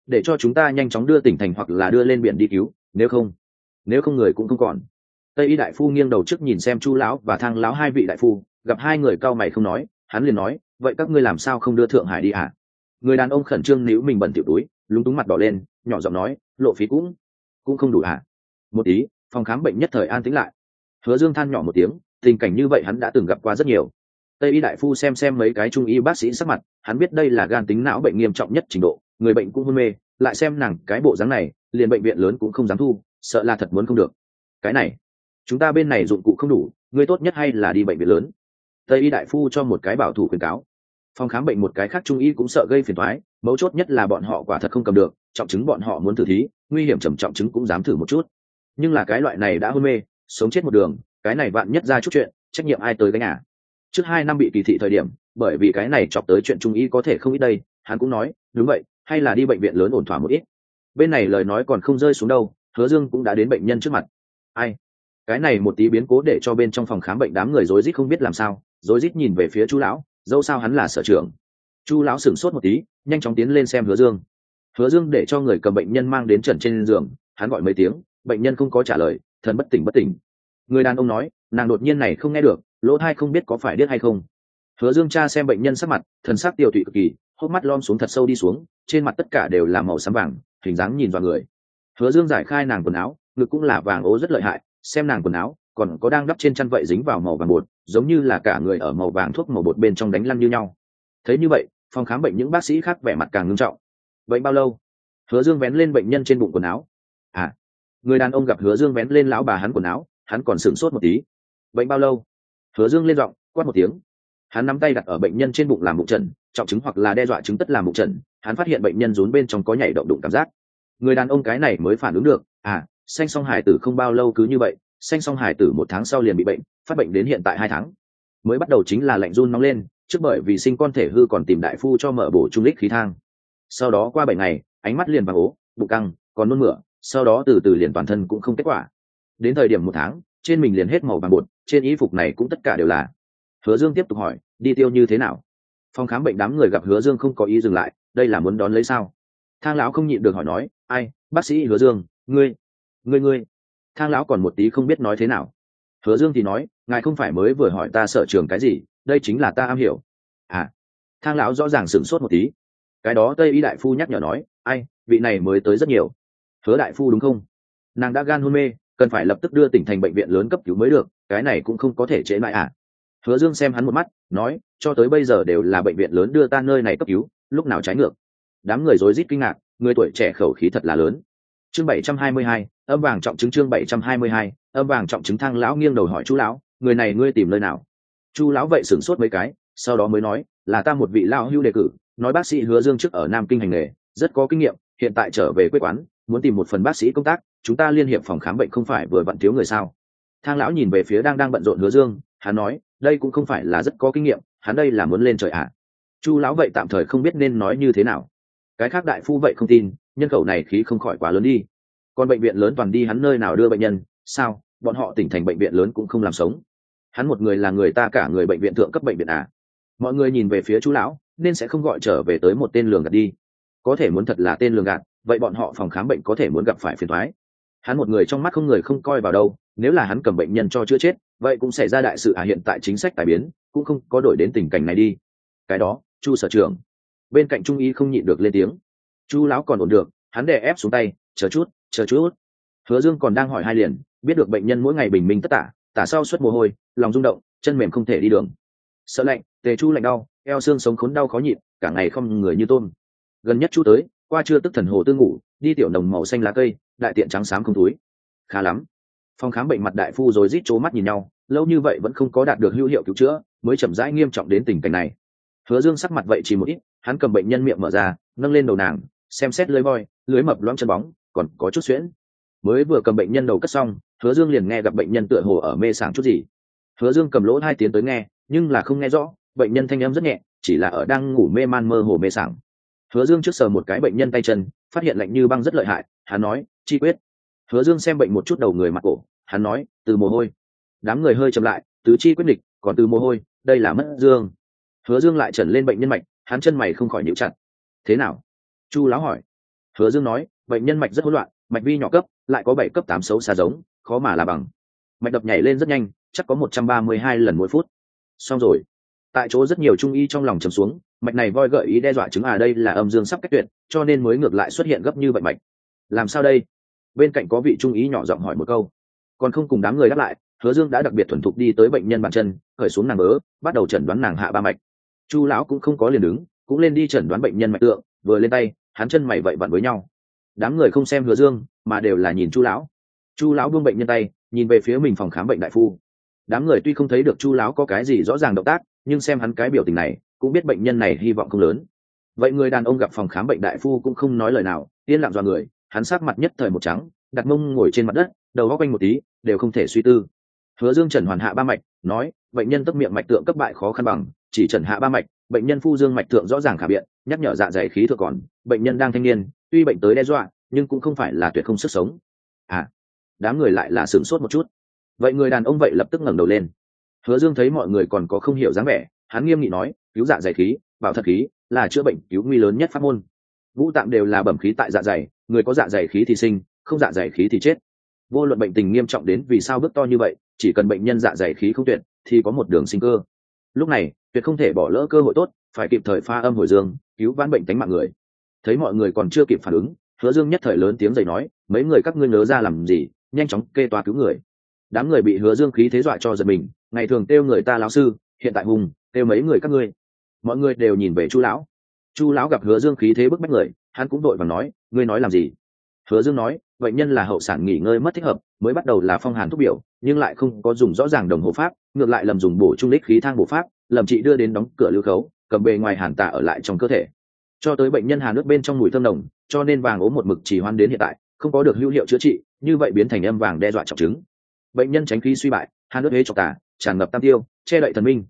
để cho chúng ta nhanh chóng đưa tỉnh thành hoặc là đưa lên biển đi cứu, nếu không nếu không người cũng không còn. Tây y đại phu nghiêng đầu trước nhìn xem chu lão và thang lão hai vị đại phu, gặp hai người cao mày không nói, hắn liền nói vậy các ngươi làm sao không đưa thượng hải đi à người đàn ông khẩn trương níu mình bẩn tiểu túi, lúng túng mặt đỏ lên, nhỏ giọng nói, lộ phí cũng cũng không đủ à một ý phòng khám bệnh nhất thời an tĩnh lại. Hứa dương than nhỏ một tiếng, tình cảnh như vậy hắn đã từng gặp qua rất nhiều. Tây y đại phu xem xem mấy cái trung y bác sĩ sắc mặt, hắn biết đây là gan tính não bệnh nghiêm trọng nhất trình độ, người bệnh cũng hôn mê, lại xem nàng cái bộ dáng này, liền bệnh viện lớn cũng không dám thu, sợ là thật muốn không được. Cái này, chúng ta bên này dụng cụ không đủ, người tốt nhất hay là đi bệnh viện lớn tây y đại phu cho một cái bảo thủ khuyến cáo. Phòng khám bệnh một cái khác trung y cũng sợ gây phiền thoái mấu chốt nhất là bọn họ quả thật không cầm được, trọng chứng bọn họ muốn thử thí, nguy hiểm trầm trọng chứng cũng dám thử một chút. Nhưng là cái loại này đã hôn mê, sống chết một đường, cái này vạn nhất ra chút chuyện, trách nhiệm ai tới cái nhà? Trước hai năm bị kỳ thị thời điểm, bởi vì cái này chọc tới chuyện trung y có thể không ít đây, hắn cũng nói, đúng vậy, hay là đi bệnh viện lớn ổn thỏa một ít. Bên này lời nói còn không rơi xuống đâu, hứa dương cũng đã đến bệnh nhân trước mặt. Ai? Cái này một tí biến cố để cho bên trong phòng khám bệnh đám người rối rít không biết làm sao rối rít nhìn về phía chú lão, dẫu sao hắn là sở trưởng. Chu lão sửng sốt một tí, nhanh chóng tiến lên xem hứa dương. Hứa dương để cho người cầm bệnh nhân mang đến trần trên giường, hắn gọi mấy tiếng, bệnh nhân không có trả lời, thần bất tỉnh bất tỉnh. Người đàn ông nói, nàng đột nhiên này không nghe được, lỗ thai không biết có phải điếc hay không. Hứa dương cha xem bệnh nhân sắc mặt, thần sắc tiêu tụy cực kỳ, hốc mắt lom xuống thật sâu đi xuống, trên mặt tất cả đều là màu xám vàng, hình dáng nhìn vào người. Hứa dương giải khai nàng quần áo, ngực cũng là vàng ố rất lợi hại, xem nàng quần áo còn có đang đắp trên chăn vậy dính vào màu vàng bột, giống như là cả người ở màu vàng thuốc màu bột bên trong đánh lăn như nhau. Thấy như vậy, phòng khám bệnh những bác sĩ khác vẻ mặt càng ngưng trọng. Vậy bao lâu? Hứa dương vén lên bệnh nhân trên bụng quần áo. À người đàn ông gặp hứa dương vén lên lão bà hắn quần áo, hắn còn sửng sốt một tí. Bệnh bao lâu? Hứa dương lên giọng, quát một tiếng. Hắn nắm tay đặt ở bệnh nhân trên bụng làm bụng trần trọng chứng hoặc là đe dọa chứng tất làm bụng trần hắn phát hiện bệnh nhân rốn bên trong có nhảy động đụng cảm giác. Người đàn ông cái này mới phản ứng được. À xanh song hải tử không bao lâu cứ như vậy xanh song hải tử một tháng sau liền bị bệnh, phát bệnh đến hiện tại hai tháng. Mới bắt đầu chính là lạnh run nóng lên, trước bởi vì sinh con thể hư còn tìm đại phu cho mở bổ trung lích khí thang. Sau đó qua bảy ngày, ánh mắt liền vàng ố, bụng căng, còn nôn mửa, sau đó từ từ liền toàn thân cũng không kết quả. Đến thời điểm một tháng, trên mình liền hết màu vàng bột, trên y phục này cũng tất cả đều là. Hứa dương tiếp tục hỏi, đi tiêu như thế nào? Phòng khám bệnh đám người gặp hứa dương không có ý dừng lại, đây là muốn đón lấy sao? Thang lão không nhịn được hỏi nói, ai, bác sĩ hứa dương, ngươi ngươi ngươi thang lão còn một tí không biết nói thế nào. Hứa dương thì nói, ngài không phải mới vừa hỏi ta sở trường cái gì, đây chính là ta am hiểu. À. Thang lão rõ ràng sửng sốt một tí. Cái đó tây y đại phu nhắc nhở nói, ai, vị này mới tới rất nhiều. Hứa đại phu đúng không? Nàng đã gan hôn mê, cần phải lập tức đưa tỉnh thành bệnh viện lớn cấp cứu mới được, cái này cũng không có thể trễ lại à. Hứa dương xem hắn một mắt, nói, cho tới bây giờ đều là bệnh viện lớn đưa ta nơi này cấp cứu, lúc nào trái ngược? Đám người rối rít kinh ngạc, người tuổi trẻ khẩu khí thật là lớn chương bảy trăm hai mươi hai, âm vàng trọng chứng chương bảy trăm hai mươi hai, âm vàng trọng chứng thang lão nghiêng đầu hỏi chú lão, người này ngươi tìm nơi nào? Chú lão vậy sửng sốt mấy cái, sau đó mới nói, là ta một vị lão hưu đề cử, nói bác sĩ hứa dương trước ở nam kinh hành nghề, rất có kinh nghiệm, hiện tại trở về quê quán, muốn tìm một phần bác sĩ công tác, chúng ta liên hiệp phòng khám bệnh không phải vừa vặn thiếu người sao? Thang lão nhìn về phía đang đang bận rộn hứa dương, hắn nói, đây cũng không phải là rất có kinh nghiệm, hắn đây là muốn lên trời ạ. À. chu lão vậy tạm thời không biết nên nói như thế nào. Cái khác đại phu vậy không tin nhân khẩu này khí không khỏi quá lớn đi. Còn bệnh viện lớn toàn đi hắn nơi nào đưa bệnh nhân, sao? Bọn họ tỉnh thành bệnh viện lớn cũng không làm sống. Hắn một người là người ta cả người bệnh viện thượng cấp bệnh viện à? Mọi người nhìn về phía chú lão, nên sẽ không gọi trở về tới một tên lường gạt đi. Có thể muốn thật là tên lường gạt, vậy bọn họ phòng khám bệnh có thể muốn gặp phải phiền thoái hắn một người trong mắt không người không coi vào đâu, nếu là hắn cầm bệnh nhân cho chữa chết, vậy cũng xảy ra đại sự à? Hiện tại chính sách tài biến, cũng không có đổi đến tình cảnh này đi. Cái đó, chu sở trưởng. Bên cạnh trung y không nhịn được lên tiếng chu lão còn ổn được, hắn đè ép xuống tay, chờ chút chờ chút. Hứa dương còn đang hỏi hai liền, biết được bệnh nhân mỗi ngày bình minh tất tả tả sau suất mồ hôi, lòng rung động, chân mềm không thể đi đường. Sợ lạnh, tề chu lạnh đau, eo xương sống khốn đau khó nhịn, cả ngày không người như tôm. Gần nhất chu tới, qua trưa tức thần hồ tư ngủ, đi tiểu nồng màu xanh lá cây, đại tiện trắng xám không túi. Khá lắm. Phòng khám bệnh mặt đại phu rồi rít trố mắt nhìn nhau, lâu như vậy vẫn không có đạt được hữu hiệu cứu chữa, mới chậm rãi nghiêm trọng đến tình cảnh này. Hứa dương sắc mặt vậy chỉ một ít, hắn cầm bệnh nhân miệng mở ra, nâng lên đầu nàng xem xét lưới voi lưới mập loãng chân bóng còn có chút xuyễn. Mới vừa cầm bệnh nhân đầu cất xong hứa dương liền nghe gặp bệnh nhân tựa hồ ở mê sảng chút gì. Hứa dương cầm lỗ hai tiếng tới nghe nhưng là không nghe rõ bệnh nhân thanh âm rất nhẹ chỉ là ở đang ngủ mê man mơ hồ mê sảng. Hứa dương trước sờ một cái bệnh nhân tay chân phát hiện lạnh như băng rất lợi hại hắn nói chi quyết. Hứa dương xem bệnh một chút đầu người mặt cổ hắn nói từ mồ hôi. Đám người hơi chậm lại tứ chi quyết địch, còn từ mồ hôi đây là mất dương. Hứa dương lại trần lên bệnh nhân mạch hắn chân mày không khỏi nhịu chặt. Thế nào? Chu lão hỏi. Hứa dương nói, bệnh nhân mạch rất hỗn loạn, mạch vi nhỏ cấp, lại có bảy cấp tám xấu xa giống, khó mà là bằng. Mạch đập nhảy lên rất nhanh, chắc có một trăm ba mươi hai lần mỗi phút. Xong rồi. Tại chỗ rất nhiều trung y trong lòng trầm xuống, mạch này voi gợi ý đe dọa chứng à đây là âm dương sắp cách tuyệt, cho nên mới ngược lại xuất hiện gấp như bệnh mạch. Làm sao đây? Bên cạnh có vị trung ý nhỏ giọng hỏi một câu. Còn không cùng đám người đáp lại, hứa dương đã đặc biệt thuần thục đi tới bệnh nhân bàn chân, khởi xuống nàng bớ bắt đầu chẩn đoán nàng hạ ba mạch. Chu lão cũng không có liền đứng, cũng lên đi chẩn đoán bệnh nhân mạch tượng vừa lên tay, hắn chân mày vậy vặn với nhau. Đám người không xem hứa dương, mà đều là nhìn chu lão. Chu lão buông bệnh nhân tay, nhìn về phía mình phòng khám bệnh đại phu. Đám người tuy không thấy được chu lão có cái gì rõ ràng động tác, nhưng xem hắn cái biểu tình này, cũng biết bệnh nhân này hy vọng không lớn. Vậy người đàn ông gặp phòng khám bệnh đại phu cũng không nói lời nào, yên lặng dọa người, hắn sát mặt nhất thời một trắng, đặt mông ngồi trên mặt đất, đầu góc quanh một tí, đều không thể suy tư. Hứa dương trần hoàn hạ ba mạch, nói, bệnh nhân tức miệng mạch tượng cấp bại khó khăn bằng, chỉ trần hạ ba mạch, bệnh nhân phu dương mạch tượng rõ ràng khả biện nhắc nhở dạ dày khí thừa còn, bệnh nhân đang thanh niên, tuy bệnh tới đe dọa, nhưng cũng không phải là tuyệt không sức sống. À đám người lại là sửng sốt một chút. Vậy người đàn ông vậy lập tức ngẩng đầu lên. Hứa dương thấy mọi người còn có không hiểu dáng vẻ, hắn nghiêm nghị nói, cứu dạ dày khí, bảo thật khí, là chữa bệnh cứu nguy lớn nhất pháp môn. Vũ tạng đều là bẩm khí tại dạ dày, người có dạ dày khí thì sinh, không dạ dày khí thì chết. Vô luận bệnh tình nghiêm trọng đến vì sao bước to như vậy, chỉ cần bệnh nhân dạ dày khí không tuyệt, thì có một đường sinh cơ. Lúc này, tuyệt không thể bỏ lỡ cơ hội tốt, phải kịp thời pha âm hồi dương cứu vãn bệnh tánh mạng người. Thấy mọi người còn chưa kịp phản ứng, hứa dương nhất thời lớn tiếng dậy nói, mấy người các ngươi nhớ ra làm gì, nhanh chóng kê toa cứu người. Đám người bị hứa dương khí thế dọa cho giật mình, ngày thường kêu người ta lão sư, hiện tại hùng, kêu mấy người các ngươi. Mọi người đều nhìn về chu lão. Chu lão gặp hứa dương khí thế bức bách người, hắn cũng đội và nói, ngươi nói làm gì? Hứa dương nói, bệnh nhân là hậu sản nghỉ ngơi mất thích hợp, mới bắt đầu là phong hàn thuốc biểu, nhưng lại không có dùng rõ ràng đồng hồ pháp, ngược lại lầm dùng bổ trung đích khí thang bổ pháp, lầm trị đưa đến đóng cửa lưu khấu cầm bề ngoài hàn tả ở lại trong cơ thể. Cho tới bệnh nhân hà nước bên trong mùi thơm nồng, cho nên vàng ốm một mực chỉ hoan đến hiện tại, không có được hữu hiệu chữa trị, như vậy biến thành âm vàng đe dọa trọng chứng. Bệnh nhân tránh khí suy bại hà nước hế trọc tả tràn ngập tam tiêu, che đậy thần minh.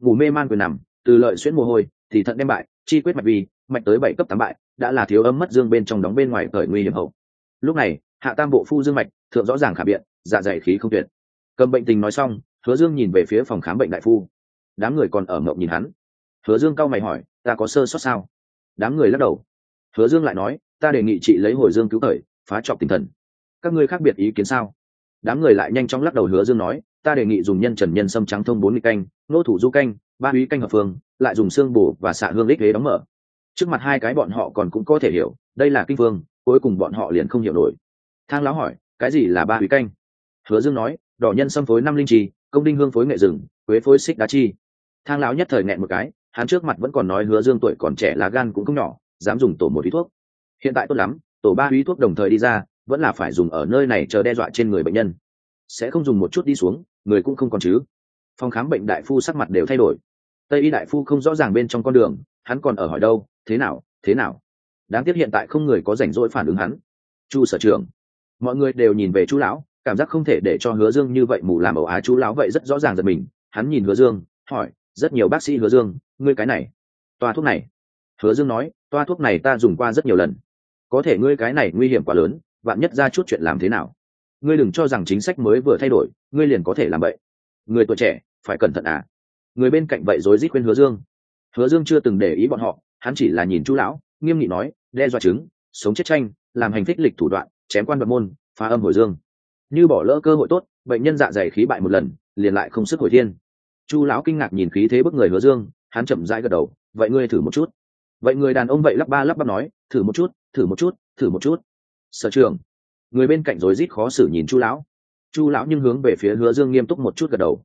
Ngủ mê man quyền nằm, từ lợi xuyên mồ hôi, thì thận đem bại, chi quyết mạch vi mạch tới bảy cấp tám bại, đã là thiếu âm mất dương bên trong đóng bên ngoài cởi nguy hiểm hậu. Lúc này, hạ tam bộ phu dương mạch, thượng rõ ràng khả biện dạ dày khí không tuyệt. Cầm bệnh tình nói xong, hứa dương nhìn về phía phòng khám bệnh đại phu. Đám người còn ở mộng nhìn hắn hứa dương cau mày hỏi ta có sơ sót sao? Đám người lắc đầu. Hứa dương lại nói ta đề nghị chị lấy hồi dương cứu thời, phá trọc tinh thần. Các ngươi khác biệt ý kiến sao? Đám người lại nhanh chóng lắc đầu hứa dương nói ta đề nghị dùng nhân trần nhân sâm trắng thông bốn mươi canh nô thủ du canh ba úy canh hợp phương lại dùng xương bổ và xạ hương lích ghế đóng mở. Trước mặt hai cái bọn họ còn cũng có thể hiểu đây là kinh phương cuối cùng bọn họ liền không hiểu nổi. Thang lão hỏi cái gì là ba úy canh? Hứa dương nói đỏ nhân sâm phối năm linh trì công đinh hương phối nghệ rừng quế phối xích đá chi. Thang lão nhất thời nghẹn một cái hắn trước mặt vẫn còn nói hứa dương tuổi còn trẻ lá gan cũng không nhỏ, dám dùng tổ một ý thuốc. Hiện tại tốt lắm, tổ ba ý thuốc đồng thời đi ra, vẫn là phải dùng ở nơi này chờ đe dọa trên người bệnh nhân. Sẽ không dùng một chút đi xuống, người cũng không còn chứ. Phòng khám bệnh đại phu sắc mặt đều thay đổi. Tây y đại phu không rõ ràng bên trong con đường, hắn còn ở hỏi đâu, thế nào thế nào? Đáng tiếc hiện tại không người có rảnh rỗi phản ứng hắn. Chu sở trưởng, mọi người đều nhìn về chú lão, cảm giác không thể để cho hứa dương như vậy mù làm ẩu á chú lão vậy rất rõ ràng giật mình. Hắn nhìn hứa dương, hỏi rất nhiều bác sĩ hứa dương, ngươi cái này, toa thuốc này. Hứa dương nói, toa thuốc này ta dùng qua rất nhiều lần. Có thể ngươi cái này nguy hiểm quá lớn, vạn nhất ra chút chuyện làm thế nào? Ngươi đừng cho rằng chính sách mới vừa thay đổi, ngươi liền có thể làm vậy. Người tuổi trẻ, phải cẩn thận à? Người bên cạnh vậy rối rít khuyên hứa dương. Hứa dương chưa từng để ý bọn họ, hắn chỉ là nhìn chú lão, nghiêm nghị nói, đe dọa chứng, sống chết tranh, làm hành thích lịch thủ đoạn, chém quan vật môn, phá âm hồi dương. Như bỏ lỡ cơ hội tốt, bệnh nhân dạ dày khí bại một lần, liền lại không sức hồi thiên chu lão kinh ngạc nhìn khí thế bức người hứa dương, hắn chậm rãi gật đầu, vậy ngươi thử một chút. Vậy người đàn ông vậy? lắp ba lắp bắp nói, thử một chút, thử một chút, thử một chút. Sở trường người bên cạnh rối rít khó xử nhìn chu lão. Chu lão nhưng hướng về phía hứa dương nghiêm túc một chút gật đầu.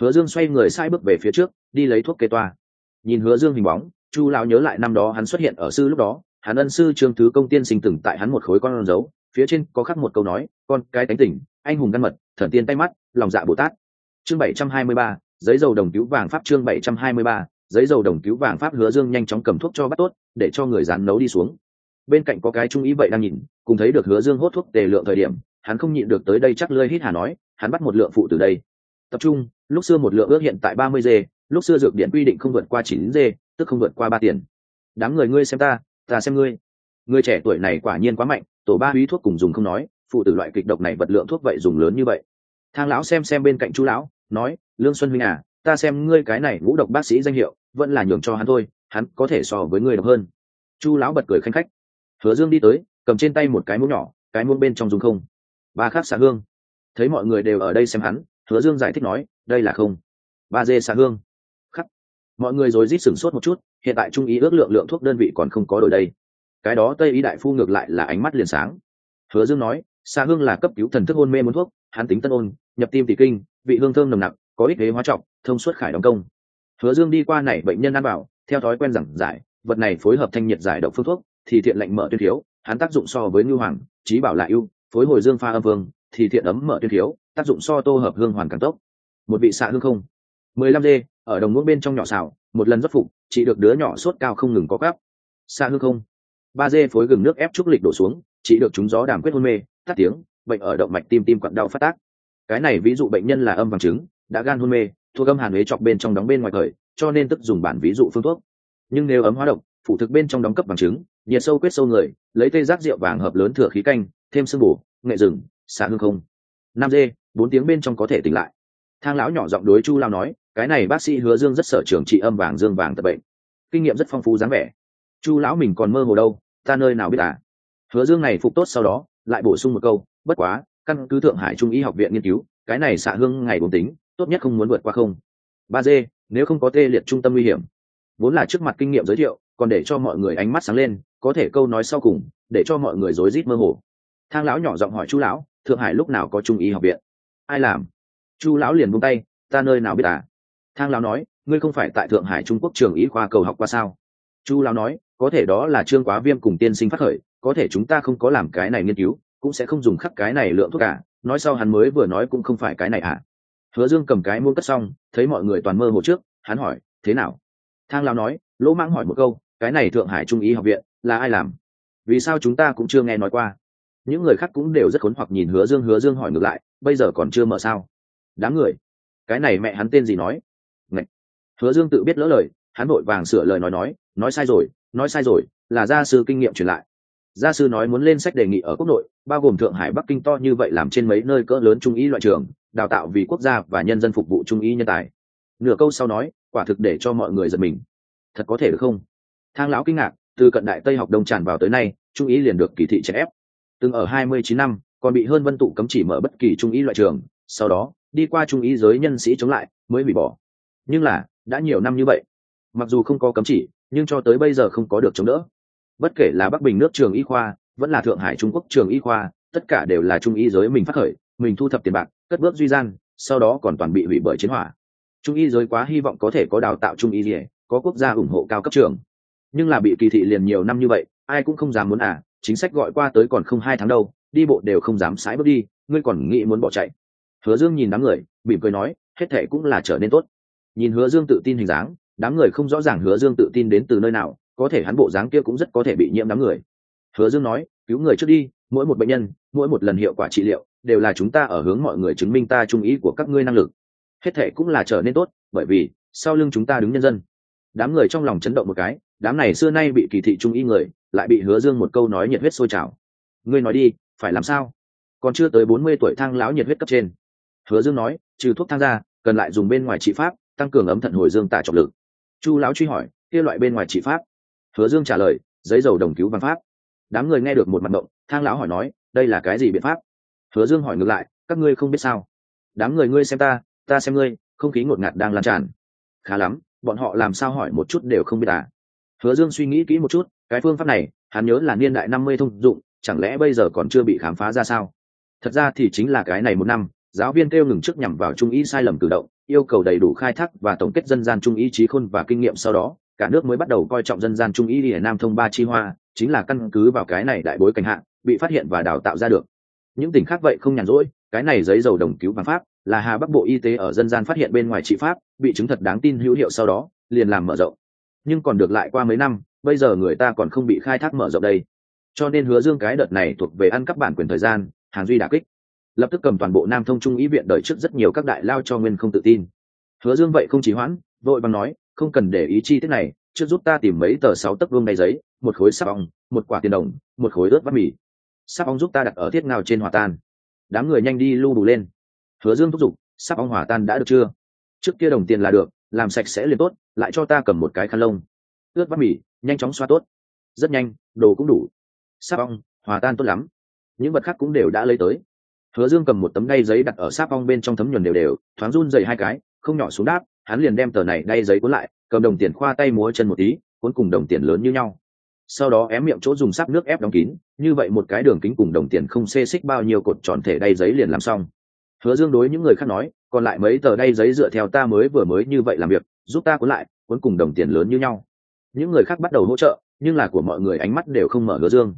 Hứa dương xoay người sai bước về phía trước, đi lấy thuốc kê toa. Nhìn hứa dương hình bóng, chu lão nhớ lại năm đó hắn xuất hiện ở sư lúc đó, hắn ân sư trương thứ công tiên sinh từng tại hắn một khối con dấu, phía trên có khắc một câu nói, con cái tánh tỉnh anh hùng căn mật, thần tiên tay mắt, lòng dạ bồ tát. Chương bảy trăm hai mươi ba giấy dầu đồng cứu vàng pháp chương bảy trăm hai mươi ba, giấy dầu đồng cứu vàng pháp hứa dương nhanh chóng cầm thuốc cho bắt tốt, để cho người dán nấu đi xuống. Bên cạnh có cái trung ý vậy đang nhìn, cùng thấy được hứa dương hốt thuốc tề lượng thời điểm, hắn không nhịn được tới đây chắc lơi hít hà nói, hắn bắt một lượng phụ từ đây. Tập trung, lúc xưa một lượng ước hiện tại ba mươi dê, lúc xưa dược điện quy định không vượt qua chín dê, tức không vượt qua ba tiền. Đám người ngươi xem ta ta xem ngươi. Người trẻ tuổi này quả nhiên quá mạnh, tổ ba húy thuốc cùng dùng không nói, phụ tử loại kịch độc này vật lượng thuốc vậy dùng lớn như vậy. Thang lão xem xem bên cạnh chú lão nói, lương xuân minh à ta xem ngươi cái này ngũ độc bác sĩ danh hiệu, vẫn là nhường cho hắn thôi, hắn có thể so với ngươi độc hơn. Chu lão bật cười khanh khách. Hứa dương đi tới, cầm trên tay một cái muỗng nhỏ, cái muỗng bên trong dùng không. Ba khác xạ hương. Thấy mọi người đều ở đây xem hắn, hứa dương giải thích nói, đây là không. Ba dê xạ hương. Khắc. Mọi người rồi rít sửng sốt một chút, hiện tại trung ý ước lượng lượng thuốc đơn vị còn không có đổi đây. Cái đó tây ý đại phu ngược lại là ánh mắt liền sáng. Hứa dương nói, xạ hương là cấp cứu thần thức hôn mê muốn thuốc, hắn tính tân ôn nhập tim tỷ kinh, vị hương thơm nồng nặc, có ích thế hóa trọng, thông suốt khải đóng công. Hứa dương đi qua này bệnh nhân ăn bảo, theo thói quen giảng giải, vật này phối hợp thanh nhiệt giải độc phương thuốc, thì thiện lệnh mở tuyên thiếu, hắn tác dụng so với ngưu hoàng, trí bảo lại ưu, phối hồi dương pha âm vương, thì thiện ấm mở tuyên thiếu, tác dụng so tô hợp hương hoàn càng tốc một vị xạ hương không. Mười lăm d, ở đồng ngưỡng bên trong nhỏ xào, một lần rất phục chỉ được đứa nhỏ sốt cao không ngừng có gáp xạ hương không. Ba d phối gừng nước ép trúc lịch đổ xuống, chỉ được chúng gió đàm quyết hôn mê, tắt tiếng, bệnh ở động mạch tim tim quặn đau phát tác cái này ví dụ bệnh nhân là âm vàng trứng, đã gan hôn mê, thuộc âm hàn huế chọc bên trong đóng bên ngoài khởi cho nên tức dùng bản ví dụ phương thuốc. Nhưng nếu ấm hóa độc phụ thực bên trong đóng cấp bằng trứng, nhiệt sâu quyết sâu người, lấy tê giác rượu vàng hợp lớn thừa khí canh, thêm sương bù, nghệ rừng, xả hương không. Năm d bốn tiếng bên trong có thể tỉnh lại. Thang lão nhỏ giọng đối chu lao nói, cái này bác sĩ hứa dương rất sở trường trị âm vàng dương vàng tập bệnh. Kinh nghiệm rất phong phú dáng vẻ. Chu lão mình còn mơ hồ đâu, ta nơi nào biết à? Hứa dương này phục tốt sau đó, lại bổ sung một câu, bất quá căn cứ thượng hải trung y học viện nghiên cứu, cái này xạ hương ngày bốn tính, tốt nhất không muốn vượt qua không. Ba d nếu không có tê liệt trung tâm nguy hiểm. Vốn là trước mặt kinh nghiệm giới thiệu, còn để cho mọi người ánh mắt sáng lên, có thể câu nói sau cùng, để cho mọi người rối rít mơ hồ. Thang lão nhỏ giọng hỏi chu lão, thượng hải lúc nào có trung y học viện? Ai làm? Chu lão liền buông tay, ta nơi nào biết à? Thang lão nói, ngươi không phải tại thượng hải trung quốc trường y khoa cầu học qua sao? Chu lão nói, có thể đó là trương quá viêm cùng tiên sinh phát khởi, có thể chúng ta không có làm cái này nghiên cứu cũng sẽ không dùng khắc cái này lượng thuốc cả nói sau hắn mới vừa nói cũng không phải cái này à. Hứa dương cầm cái muôn cất xong, thấy mọi người toàn mơ hồ trước, hắn hỏi, thế nào? Thang lão nói, lỗ mãng hỏi một câu, cái này thượng hải trung ý học viện, là ai làm? Vì sao chúng ta cũng chưa nghe nói qua? Những người khác cũng đều rất khốn hoặc nhìn hứa dương hứa dương hỏi ngược lại, bây giờ còn chưa mở sao? Đám người. Cái này mẹ hắn tên gì nói? Ngậy. hứa dương tự biết lỡ lời, hắn vội vàng sửa lời nói nói nói sai rồi, nói sai rồi, là gia sư kinh nghiệm truyền lại gia sư nói muốn lên sách đề nghị ở quốc nội, bao gồm thượng hải bắc kinh to như vậy làm trên mấy nơi cỡ lớn trung ý loại trường, đào tạo vì quốc gia và nhân dân phục vụ trung ý nhân tài. Nửa câu sau nói, quả thực để cho mọi người giật mình. Thật có thể được không? Thang lão kinh ngạc, từ cận đại tây học đông tràn vào tới nay, trung ý liền được kỳ thị chèn ép. Từng ở hai mươi chín năm, còn bị hơn vân tụ cấm chỉ mở bất kỳ trung ý loại trường, sau đó, đi qua trung ý giới nhân sĩ chống lại, mới hủy bỏ. Nhưng là, đã nhiều năm như vậy. Mặc dù không có cấm chỉ, nhưng cho tới bây giờ không có được chống đỡ bất kể là bắc bình nước trường y khoa, vẫn là thượng hải trung quốc trường y khoa, tất cả đều là trung y giới mình phát khởi, mình thu thập tiền bạc, cất bước duy gian, sau đó còn toàn bị hủy bởi chiến hỏa. Trung y giới quá hy vọng có thể có đào tạo trung y gì, có quốc gia ủng hộ cao cấp trường. Nhưng là bị kỳ thị liền nhiều năm như vậy, ai cũng không dám muốn à chính sách gọi qua tới còn không hai tháng đâu, đi bộ đều không dám sái bước đi, ngươi còn nghĩ muốn bỏ chạy. Hứa dương nhìn đám người, mỉm cười nói, hết thệ cũng là trở nên tốt. Nhìn hứa dương tự tin hình dáng, đám người không rõ ràng hứa dương tự tin đến từ nơi nào có thể hắn bộ dáng kia cũng rất có thể bị nhiễm đám người. Hứa dương nói, cứu người trước đi, mỗi một bệnh nhân, mỗi một lần hiệu quả trị liệu, đều là chúng ta ở hướng mọi người chứng minh ta trung ý của các ngươi năng lực. Hết thể cũng là trở nên tốt, bởi vì, sau lưng chúng ta đứng nhân dân. Đám người trong lòng chấn động một cái, đám này xưa nay bị kỳ thị trung ý người, lại bị hứa dương một câu nói nhiệt huyết sôi trào. Ngươi nói đi, phải làm sao? Còn chưa tới bốn mươi tuổi thang lão nhiệt huyết cấp trên. Hứa dương nói, trừ thuốc thang ra, cần lại dùng bên ngoài trị pháp, tăng cường ấm thận hồi dương tả trọng lực. Chu lão truy hỏi, kia loại bên ngoài trị pháp? Hứa dương trả lời, giấy dầu đồng cứu văn pháp. Đám người nghe được một mặt động thang lão hỏi nói, đây là cái gì biện pháp? Hứa dương hỏi ngược lại, các ngươi không biết sao? Đám người ngươi xem ta ta xem ngươi, không khí ngột ngạt đang lan tràn. Khá lắm, bọn họ làm sao hỏi một chút đều không biết à? Hứa dương suy nghĩ kỹ một chút, cái phương pháp này, hắn nhớ là niên đại năm mươi thông dụng, chẳng lẽ bây giờ còn chưa bị khám phá ra sao? Thật ra thì chính là cái này một năm, giáo viên kêu ngừng trước nhằm vào trung ý sai lầm cử động, yêu cầu đầy đủ khai thác và tổng kết dân gian trung ý trí khôn và kinh nghiệm sau đó cả nước mới bắt đầu coi trọng dân gian trung y ở nam thông ba chi hoa, chính là căn cứ vào cái này đại bối cảnh hạ, bị phát hiện và đào tạo ra được. Những tỉnh khác vậy không nhàn rỗi, cái này giấy dầu đồng cứu bằng pháp, là hà bắc bộ y tế ở dân gian phát hiện bên ngoài trị pháp, bị chứng thật đáng tin hữu hiệu sau đó, liền làm mở rộng. Nhưng còn được lại qua mấy năm, bây giờ người ta còn không bị khai thác mở rộng đây. Cho nên hứa dương cái đợt này thuộc về ăn cắp bản quyền thời gian, hàng duy đà kích. Lập tức cầm toàn bộ nam thông trung ý viện đợi trước rất nhiều các đại lao cho nguyên không tự tin. Hứa dương vậy không chỉ hoãn, vội bằng nói không cần để ý chi tiết này, trước giúp ta tìm mấy tờ sáu tấc vương đầy giấy, một khối sáp ong, một quả tiền đồng, một khối ướt vắt mì. Sáp ong giúp ta đặt ở thiết ngào trên hòa tan. Đám người nhanh đi lưu đủ lên. Hứa dương thúc giục, sáp ong hòa tan đã được chưa? Trước kia đồng tiền là được, làm sạch sẽ liền tốt, lại cho ta cầm một cái khăn lông. Ướt vắt mì, nhanh chóng xoa tốt. Rất nhanh, đồ cũng đủ. Sáp ong, hòa tan tốt lắm. Những vật khác cũng đều đã lấy tới. Hứa dương cầm một tấm đay giấy đặt ở sáp ong bên trong thấm nhuần đều đều, thoáng run dày hai cái, không nhỏ xuống đáp hắn liền đem tờ này đay giấy cuốn lại, cầm đồng tiền khoa tay múa chân một tí, cuốn cùng đồng tiền lớn như nhau. Sau đó ém miệng chỗ dùng sáp nước ép đóng kín, như vậy một cái đường kính cùng đồng tiền không xê xích bao nhiêu cột tròn thể đay giấy liền làm xong. Hứa dương đối những người khác nói, còn lại mấy tờ đay giấy dựa theo ta mới vừa mới như vậy làm việc, giúp ta cuốn lại, cuốn cùng đồng tiền lớn như nhau. Những người khác bắt đầu hỗ trợ, nhưng là của mọi người ánh mắt đều không mở hứa dương.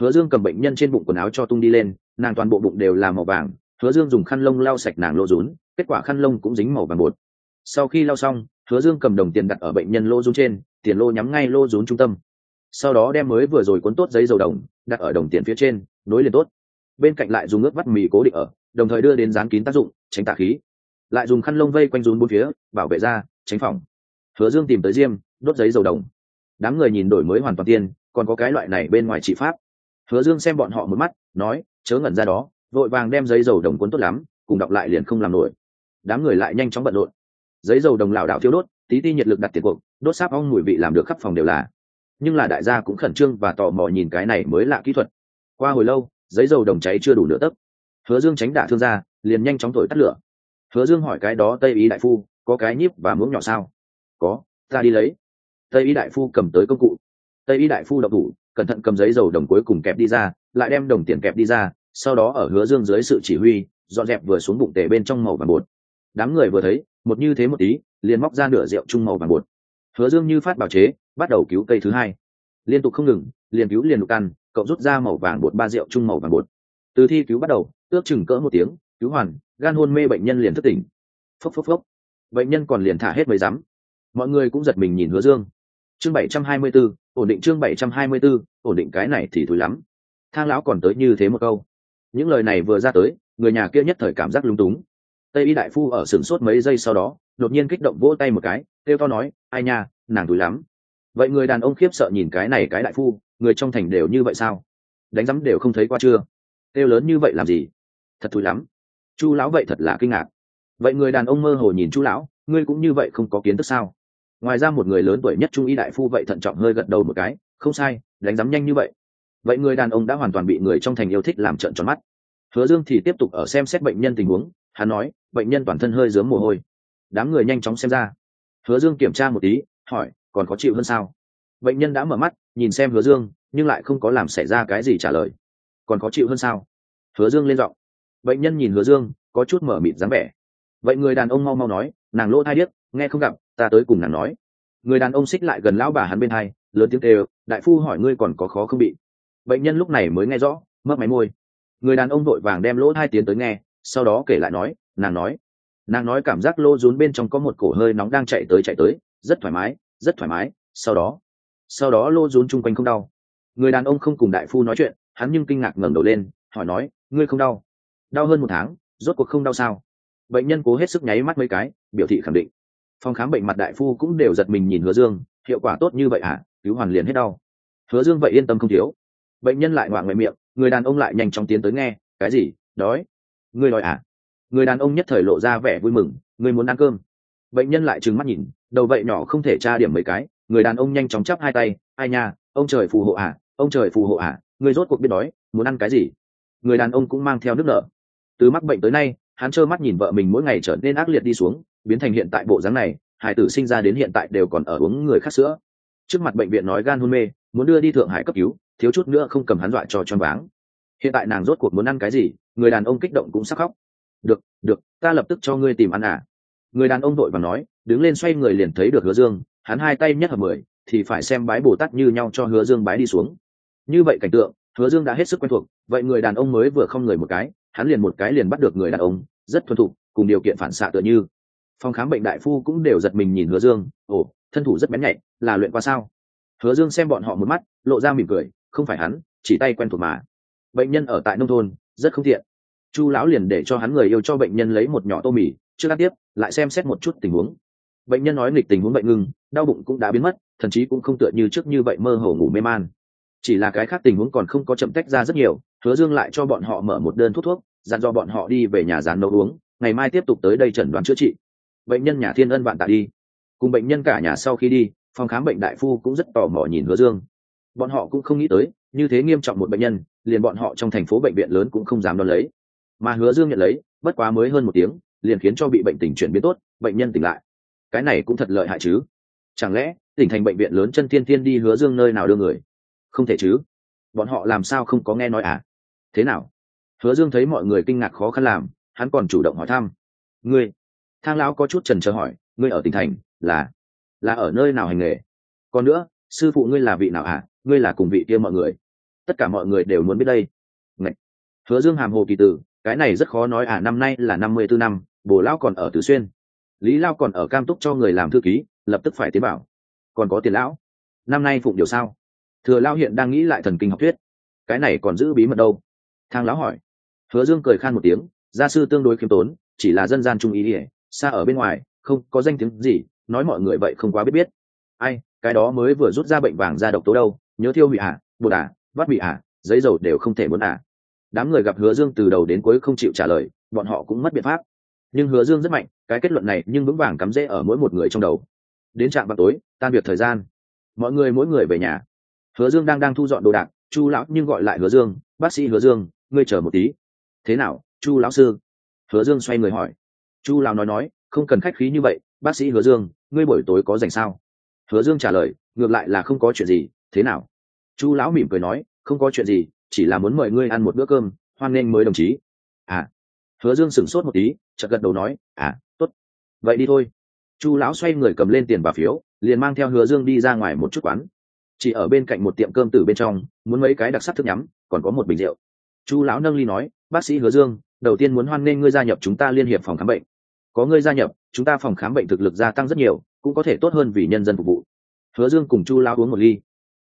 Hứa dương cầm bệnh nhân trên bụng quần áo cho tung đi lên, nàng toàn bộ bụng đều là màu vàng. Hứa dương dùng khăn lông lau sạch nàng lô rún, kết quả khăn lông cũng dính màu vàng bột sau khi lau xong, hứa dương cầm đồng tiền đặt ở bệnh nhân lô rún trên, tiền lô nhắm ngay lô rún trung tâm. Sau đó đem mới vừa rồi cuốn tốt giấy dầu đồng, đặt ở đồng tiền phía trên, nối liền tốt. Bên cạnh lại dùng ướp vắt mì cố định ở, đồng thời đưa đến dán kín tác dụng, tránh tà khí. Lại dùng khăn lông vây quanh rún bốn phía, bảo vệ da, tránh phòng hứa dương tìm tới diêm, đốt giấy dầu đồng. Đám người nhìn đổi mới hoàn toàn tiên còn có cái loại này bên ngoài trị pháp. Hứa dương xem bọn họ một mắt, nói, chớ ngẩn ra đó, vội vàng đem giấy dầu đồng cuốn tốt lắm, cùng đọc lại liền không làm nổi. Đám người lại nhanh chóng bận rộn giấy dầu đồng lảo đảo thiêu đốt, tí ti nhiệt lực đặt tiền cuộc, đốt sáp ong mùi vị làm được khắp phòng đều là. Nhưng là đại gia cũng khẩn trương và tò mò nhìn cái này mới lạ kỹ thuật. Qua hồi lâu, giấy dầu đồng cháy chưa đủ nửa tấc. Hứa dương tránh đả thương ra liền nhanh chóng thổi tắt lửa. Hứa dương hỏi cái đó tây ý đại phu, có cái nhíp và muỗng nhỏ sao? Có, ta đi lấy. Tây y đại phu cầm tới công cụ. Tây y đại phu đậu thủ cẩn thận cầm giấy dầu đồng cuối cùng kẹp đi ra, lại đem đồng tiền kẹp đi ra, sau đó ở hứa dương dưới sự chỉ huy, dọn dẹp vừa xuống bụng tề bên trong màu và bột. Đám người vừa thấy một như thế một tí liền móc ra nửa rượu chung màu vàng bột. Hứa dương như phát bảo chế bắt đầu cứu cây thứ hai. Liên tục không ngừng liền cứu liền lục ăn cậu rút ra màu vàng bột ba rượu chung màu vàng bột. Từ thi cứu bắt đầu ước chừng cỡ một tiếng cứu hoàn gan hôn mê bệnh nhân liền thất tỉnh. Phốc phốc phốc. Bệnh nhân còn liền thả hết mấy rắm mọi người cũng giật mình nhìn hứa dương. Chương bảy trăm hai mươi 724, ổn định chương bảy trăm hai mươi 724, ổn định cái này thì thúi lắm. Thang lão còn tới như thế một câu. Những lời này vừa ra tới người nhà kia nhất thời cảm giác lung túng tây y đại phu ở sửng sốt mấy giây sau đó, đột nhiên kích động vỗ tay một cái, kêu to nói, ai nha, nàng thúi lắm. Vậy người đàn ông khiếp sợ nhìn cái này cái đại phu, người trong thành đều như vậy sao? Đánh rắm đều không thấy qua chưa? Kêu lớn như vậy làm gì? Thật thúi lắm. Chu lão vậy thật là kinh ngạc. Vậy người đàn ông mơ hồ nhìn chu lão, ngươi cũng như vậy không có kiến thức sao? Ngoài ra một người lớn tuổi nhất trung y đại phu vậy thận trọng hơi gật đầu một cái, không sai, đánh rắm nhanh như vậy. Vậy người đàn ông đã hoàn toàn bị người trong thành yêu thích làm trợn tròn mắt. Hứa dương thì tiếp tục ở xem xét bệnh nhân tình huống hắn nói, bệnh nhân toàn thân hơi dướng mồ hôi. Đám người nhanh chóng xem ra. Hứa dương kiểm tra một tí, hỏi, còn có chịu hơn sao? Bệnh nhân đã mở mắt, nhìn xem hứa dương, nhưng lại không có làm xảy ra cái gì trả lời. Còn có chịu hơn sao? Hứa dương lên giọng. Bệnh nhân nhìn hứa dương, có chút mở mịt dáng vẻ. Vậy người đàn ông mau mau nói, nàng lỗ thai điếc, nghe không gặp, ta tới cùng nàng nói. Người đàn ông xích lại gần lão bà hắn bên hai, lớn tiếng kêu, đại phu hỏi ngươi còn có khó không bị? Bệnh nhân lúc này mới nghe rõ mất máy môi. Người đàn ông vội vàng đem lỗ thai tiến tới nghe sau đó kể lại nói, nàng nói nàng nói cảm giác lô rún bên trong có một cổ hơi nóng đang chạy tới chạy tới, rất thoải mái, rất thoải mái, sau đó sau đó lô rún chung quanh không đau. Người đàn ông không cùng đại phu nói chuyện, hắn nhưng kinh ngạc ngẩng đầu lên, hỏi nói, ngươi không đau? Đau hơn một tháng, rốt cuộc không đau sao? Bệnh nhân cố hết sức nháy mắt mấy cái, biểu thị khẳng định. Phòng khám bệnh mặt đại phu cũng đều giật mình nhìn hứa dương, hiệu quả tốt như vậy hả? Cứu hoàn liền hết đau. Hứa dương vậy yên tâm không thiếu. Bệnh nhân lại ngoạng ngoại miệng, người đàn ông lại nhanh chóng tiến tới nghe, cái gì? Đói? Ngươi nói à? Người đàn ông nhất thời lộ ra vẻ vui mừng, ngươi muốn ăn cơm. Bệnh nhân lại trừng mắt nhìn, đầu vậy nhỏ không thể tra điểm mấy cái, người đàn ông nhanh chóng chắp hai tay, ai nha, ông trời phù hộ à ông trời phù hộ à ngươi rốt cuộc biết đói, muốn ăn cái gì? Người đàn ông cũng mang theo nước nở từ mắc bệnh tới nay, hắn trơ mắt nhìn vợ mình mỗi ngày trở nên ác liệt đi xuống, biến thành hiện tại bộ dáng này, hải tử sinh ra đến hiện tại đều còn ở uống người khác sữa. Trước mặt bệnh viện nói gan hôn mê, muốn đưa đi thượng hải cấp cứu, thiếu chút nữa không cầm hắn dọa cho choáng váng. Hiện tại nàng rốt cuộc muốn ăn cái gì? Người đàn ông kích động cũng sắc khóc. Được được, ta lập tức cho ngươi tìm ăn à? Người đàn ông đội và nói, đứng lên xoay người liền thấy được hứa dương, hắn hai tay nhất hợp mười, thì phải xem bái bồ tát như nhau cho hứa dương bái đi xuống. Như vậy cảnh tượng, hứa dương đã hết sức quen thuộc, vậy người đàn ông mới vừa không người một cái, hắn liền một cái liền bắt được người đàn ông, rất thuần thục, cùng điều kiện phản xạ tựa như. Phòng khám bệnh đại phu cũng đều giật mình nhìn hứa dương, ồ, thân thủ rất bén nhạy, là luyện qua sao? Hứa dương xem bọn họ một mắt, lộ ra mỉm cười, không phải hắn, chỉ tay quen thuộc mà. Bệnh nhân ở tại nông thôn rất không thiện chu lão liền để cho hắn người yêu cho bệnh nhân lấy một nhỏ tô mì, trước ăn tiếp, lại xem xét một chút tình huống. Bệnh nhân nói nghịch tình huống bệnh ngưng, đau bụng cũng đã biến mất, thậm chí cũng không tựa như trước như vậy mơ hồ ngủ mê man. Chỉ là cái khác tình huống còn không có chậm tách ra rất nhiều, hứa dương lại cho bọn họ mở một đơn thuốc thuốc, dặn do bọn họ đi về nhà dán nấu uống, ngày mai tiếp tục tới đây chẩn đoán chữa trị. Bệnh nhân nhà thiên ân vạn tạ đi. Cùng bệnh nhân cả nhà sau khi đi, phòng khám bệnh đại phu cũng rất tò mò nhìn hứa dương. Bọn họ cũng không nghĩ tới như thế nghiêm trọng một bệnh nhân, liền bọn họ trong thành phố bệnh viện lớn cũng không dám đón lấy. Mà hứa dương nhận lấy, bất quá mới hơn một tiếng, liền khiến cho bị bệnh tình chuyển biến tốt, bệnh nhân tỉnh lại. Cái này cũng thật lợi hại chứ? Chẳng lẽ, tỉnh thành bệnh viện lớn chân thiên thiên đi hứa dương nơi nào đưa người? Không thể chứ. Bọn họ làm sao không có nghe nói à? Thế nào? Hứa dương thấy mọi người kinh ngạc khó khăn làm, hắn còn chủ động hỏi thăm. Ngươi, thang lão có chút trần trờ hỏi, ngươi ở tỉnh thành, là là ở nơi nào hành nghề? Còn nữa, sư phụ ngươi là vị nào à? Ngươi là cùng vị kia mọi người. Tất cả mọi người đều muốn biết đây. Ngậy. hứa dương hàm hồ kỳ tử, cái này rất khó nói à năm nay là năm mươi bốn năm, bồ lão còn ở tứ xuyên. Lý lao còn ở cam túc cho người làm thư ký, lập tức phải tế bảo còn có tiền lão. Năm nay phụng điều sao? Thừa lao hiện đang nghĩ lại thần kinh học thuyết. Cái này còn giữ bí mật đâu? Thang lão hỏi. Hứa dương cười khan một tiếng, gia sư tương đối khiêm tốn, chỉ là dân gian trung ý ỉa xa ở bên ngoài, không có danh tiếng gì, nói mọi người vậy không quá biết biết. Ai, cái đó mới vừa rút ra bệnh vàng ra độc tố đâu? Nhớ thiêu hủy ả à, bột ả à, vắt bị ả à, giấy dầu đều không thể muốn ả đám người gặp hứa dương từ đầu đến cuối không chịu trả lời bọn họ cũng mất biện pháp. Nhưng hứa dương rất mạnh cái kết luận này nhưng vững vàng cắm rễ ở mỗi một người trong đầu. Đến trạm vào tối tan việc thời gian. Mọi người mỗi người về nhà. Hứa dương đang đang thu dọn đồ đạc chu lão nhưng gọi lại hứa dương bác sĩ hứa dương ngươi chờ một tí. Thế nào chu lão sư? Hứa dương xoay người hỏi. Chu lão nói nói không cần khách khí như vậy bác sĩ hứa dương ngươi buổi tối có dành sao? Hứa dương trả lời ngược lại là không có chuyện gì thế nào? Chu lão mỉm cười nói, không có chuyện gì, chỉ là muốn mời ngươi ăn một bữa cơm, hoan nghênh mới đồng chí. À hứa dương sửng sốt một tí, chợt gật đầu nói à tốt. Vậy đi thôi. Chu lão xoay người cầm lên tiền và phiếu, liền mang theo hứa dương đi ra ngoài một chút quán. Chỉ ở bên cạnh một tiệm cơm từ bên trong, muốn mấy cái đặc sắc thức nhắm, còn có một bình rượu. Chu lão nâng ly nói, bác sĩ hứa dương, đầu tiên muốn hoan nghênh ngươi gia nhập chúng ta liên hiệp phòng khám bệnh. Có ngươi gia nhập, chúng ta phòng khám bệnh thực lực gia tăng rất nhiều, cũng có thể tốt hơn vì nhân dân phục vụ. Hứa dương cùng chu lão uống một ly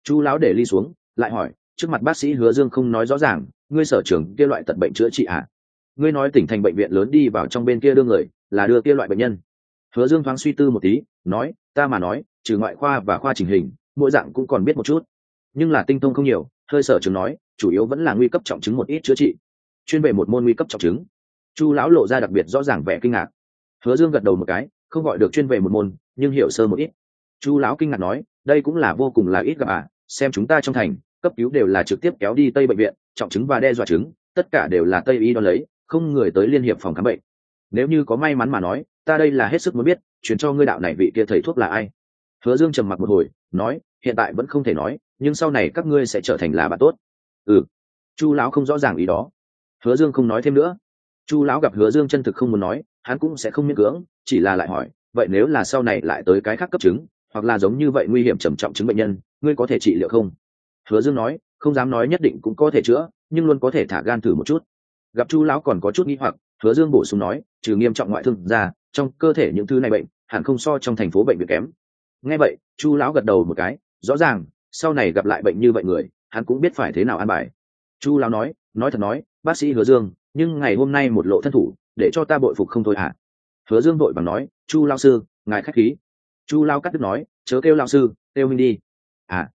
chu lão để ly xuống, lại hỏi, trước mặt bác sĩ hứa dương không nói rõ ràng, ngươi sở trường kia loại tật bệnh chữa trị à? ngươi nói tỉnh thành bệnh viện lớn đi vào trong bên kia đưa người, là đưa kia loại bệnh nhân. Hứa dương thoáng suy tư một tí, nói, ta mà nói, trừ ngoại khoa và khoa chỉnh hình, mỗi dạng cũng còn biết một chút. Nhưng là tinh thông không nhiều, hơi sở trường nói, chủ yếu vẫn là nguy cấp trọng chứng một ít chữa trị. Chuyên về một môn nguy cấp trọng chứng. Chu lão lộ ra đặc biệt rõ ràng vẻ kinh ngạc. Hứa dương gật đầu một cái, không gọi được chuyên về một môn, nhưng hiểu sơ một ít. Chu lão kinh ngạc nói, đây cũng là vô cùng là ít gặp à? Xem chúng ta trong thành, cấp cứu đều là trực tiếp kéo đi tây bệnh viện, trọng chứng và đe dọa chứng, tất cả đều là tây y đo lấy, không người tới liên hiệp phòng khám bệnh. Nếu như có may mắn mà nói, ta đây là hết sức muốn biết chuyển cho ngươi đạo này vị kia thầy thuốc là ai. Hứa dương trầm mặc một hồi, nói, hiện tại vẫn không thể nói, nhưng sau này các ngươi sẽ trở thành là bạn tốt. Ừ. Chu lão không rõ ràng ý đó. Hứa dương không nói thêm nữa. Chu lão gặp hứa dương chân thực không muốn nói, hắn cũng sẽ không miễn cưỡng, chỉ là lại hỏi, vậy nếu là sau này lại tới cái khác cấp chứng hoặc là giống như vậy nguy hiểm trầm trọng chứng bệnh nhân, ngươi có thể trị liệu không? Hứa dương nói, không dám nói nhất định cũng có thể chữa, nhưng luôn có thể thả gan thử một chút. Gặp chu lão còn có chút nghĩ hoặc, hứa dương bổ sung nói, trừ nghiêm trọng ngoại thương ra, trong cơ thể những thứ này bệnh, hẳn không so trong thành phố bệnh viện kém. Nghe vậy, chu lão gật đầu một cái, rõ ràng, sau này gặp lại bệnh như vậy người, hắn cũng biết phải thế nào an bài. Chu lão nói nói thật nói, bác sĩ hứa dương, nhưng ngày hôm nay một lộ thân thủ, để cho ta bội phục không thôi hả? À? hứa dương vội bằng nói, chu lao sư, ngài khách khí chu lao cắt đứt nói, chớ kêu lao sư, kêu minh đi. À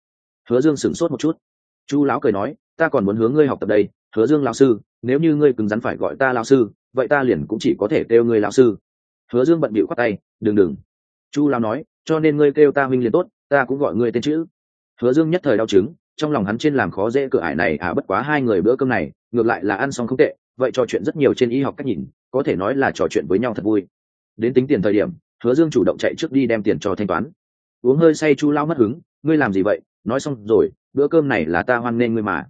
hứa dương sửng sốt một chút. Chu lão cười nói, ta còn muốn hướng ngươi học tập đây, hứa dương lao sư, nếu như ngươi cứng rắn phải gọi ta lao sư, vậy ta liền cũng chỉ có thể kêu ngươi lao sư. Hứa dương bận bịu khoát tay, đừng đừng. Chu lao nói, cho nên ngươi kêu ta huynh liền tốt, ta cũng gọi ngươi tên chữ. Hứa dương nhất thời đau chứng trong lòng hắn trên làm khó dễ cửa ải này à bất quá hai người bữa cơm này, ngược lại là ăn xong không tệ, vậy trò chuyện rất nhiều trên y học cách nhìn, có thể nói là trò chuyện với nhau thật vui. Đến tính tiền thời điểm hứa dương chủ động chạy trước đi đem tiền cho thanh toán. Uống hơi say chu lao mất hứng, ngươi làm gì vậy? Nói xong rồi, bữa cơm này là ta hoan nghênh ngươi mà.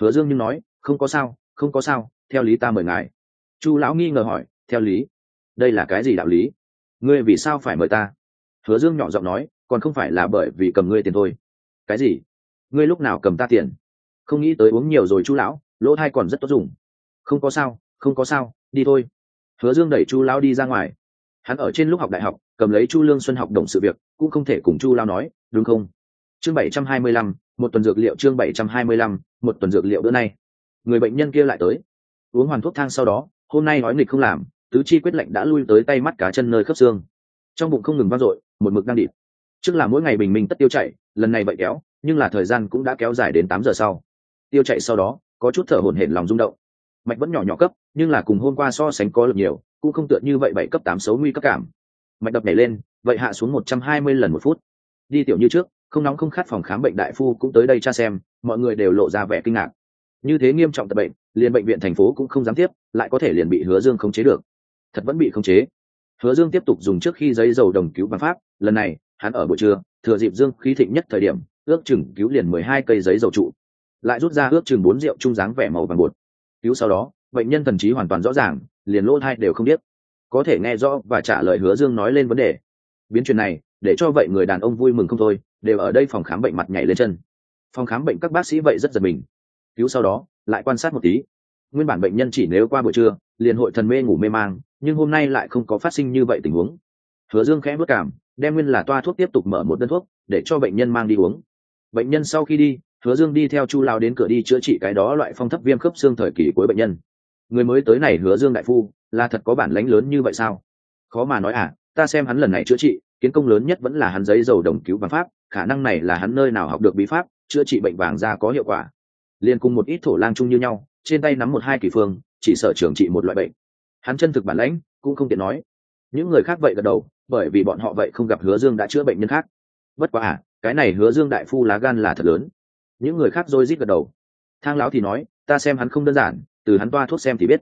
Hứa dương nhưng nói, không có sao, không có sao, theo lý ta mời ngài. Chu lão nghi ngờ hỏi, theo lý? Đây là cái gì đạo lý? Ngươi vì sao phải mời ta? Hứa dương nhỏ giọng nói, còn không phải là bởi vì cầm ngươi tiền thôi. Cái gì? Ngươi lúc nào cầm ta tiền? Không nghĩ tới uống nhiều rồi chu lão, lỗ thai còn rất tốt dùng. Không có sao, không có sao, đi thôi. Hứa dương đẩy chu lão đi ra ngoài hắn ở trên lúc học đại học, cầm lấy chu lương xuân học đồng sự việc, cũng không thể cùng chu lao nói, đúng không? Chương bảy trăm hai mươi lăm, một tuần dược liệu chương bảy trăm hai mươi lăm, một tuần dược liệu bữa nay. Người bệnh nhân kia lại tới. Uống hoàn thuốc thang sau đó, hôm nay nói nghịch không làm, tứ chi quyết lệnh đã lui tới tay mắt cá chân nơi khớp xương. Trong bụng không ngừng vang dội, một mực đang địp trước là mỗi ngày bình minh tất tiêu chạy lần này vậy kéo, nhưng là thời gian cũng đã kéo dài đến tám giờ sau. Tiêu chạy sau đó, có chút thở hổn hển lòng rung động. Mạch vẫn nhỏ nhỏ cấp, nhưng là cùng hôm qua so sánh có lực nhiều cũng không tựa như vậy bảy cấp tám xấu nguy cấp cảm. Mạch đập nhảy lên, vậy hạ xuống một trăm hai mươi lần một phút. Đi tiểu như trước, không nóng không khát phòng khám bệnh đại phu cũng tới đây tra xem, mọi người đều lộ ra vẻ kinh ngạc. Như thế nghiêm trọng tập bệnh, liền bệnh viện thành phố cũng không dám tiếp, lại có thể liền bị hứa dương khống chế được. Thật vẫn bị khống chế. Hứa dương tiếp tục dùng trước khi giấy dầu đồng cứu bằng pháp, lần này, hắn ở buổi trưa, thừa dịp dương khí thịnh nhất thời điểm, ước chừng cứu liền mười hai cây giấy dầu trụ. Lại rút ra ước chừng bốn rượu trung dáng vẻ màu vàng bột. Cứu sau đó bệnh nhân thần trí hoàn toàn rõ ràng, liền lỗ thai đều không biết. Có thể nghe rõ và trả lời hứa dương nói lên vấn đề. Biến chuyện này, để cho vậy người đàn ông vui mừng không thôi, đều ở đây phòng khám bệnh mặt nhảy lên chân. Phòng khám bệnh các bác sĩ vậy rất giật mình. Cứu sau đó, lại quan sát một tí. Nguyên bản bệnh nhân chỉ nếu qua buổi trưa, liền hội thần mê ngủ mê mang, nhưng hôm nay lại không có phát sinh như vậy tình huống. Hứa dương khẽ bất cảm, đem nguyên là toa thuốc tiếp tục mở một đơn thuốc, để cho bệnh nhân mang đi uống. Bệnh nhân sau khi đi, hứa dương đi theo chu lao đến cửa đi chữa trị cái đó loại phong thấp viêm khớp xương thời kỳ cuối bệnh nhân người mới tới này hứa dương đại phu, là thật có bản lãnh lớn như vậy sao? Khó mà nói à ta xem hắn lần này chữa trị, kiến công lớn nhất vẫn là hắn giấy dầu đồng cứu bằng pháp, khả năng này là hắn nơi nào học được bí pháp, chữa trị bệnh vàng da có hiệu quả. Liền cùng một ít thổ lang chung như nhau, trên tay nắm một hai kỳ phương, chỉ sợ trường trị một loại bệnh. Hắn chân thực bản lãnh, cũng không tiện nói. Những người khác vậy gật đầu, bởi vì bọn họ vậy không gặp hứa dương đã chữa bệnh nhân khác. Bất quá à cái này hứa dương đại phu lá gan là thật lớn. Những người khác rồi rít gật đầu. Thang lão thì nói, ta xem hắn không đơn giản từ hắn toa thuốc xem thì biết.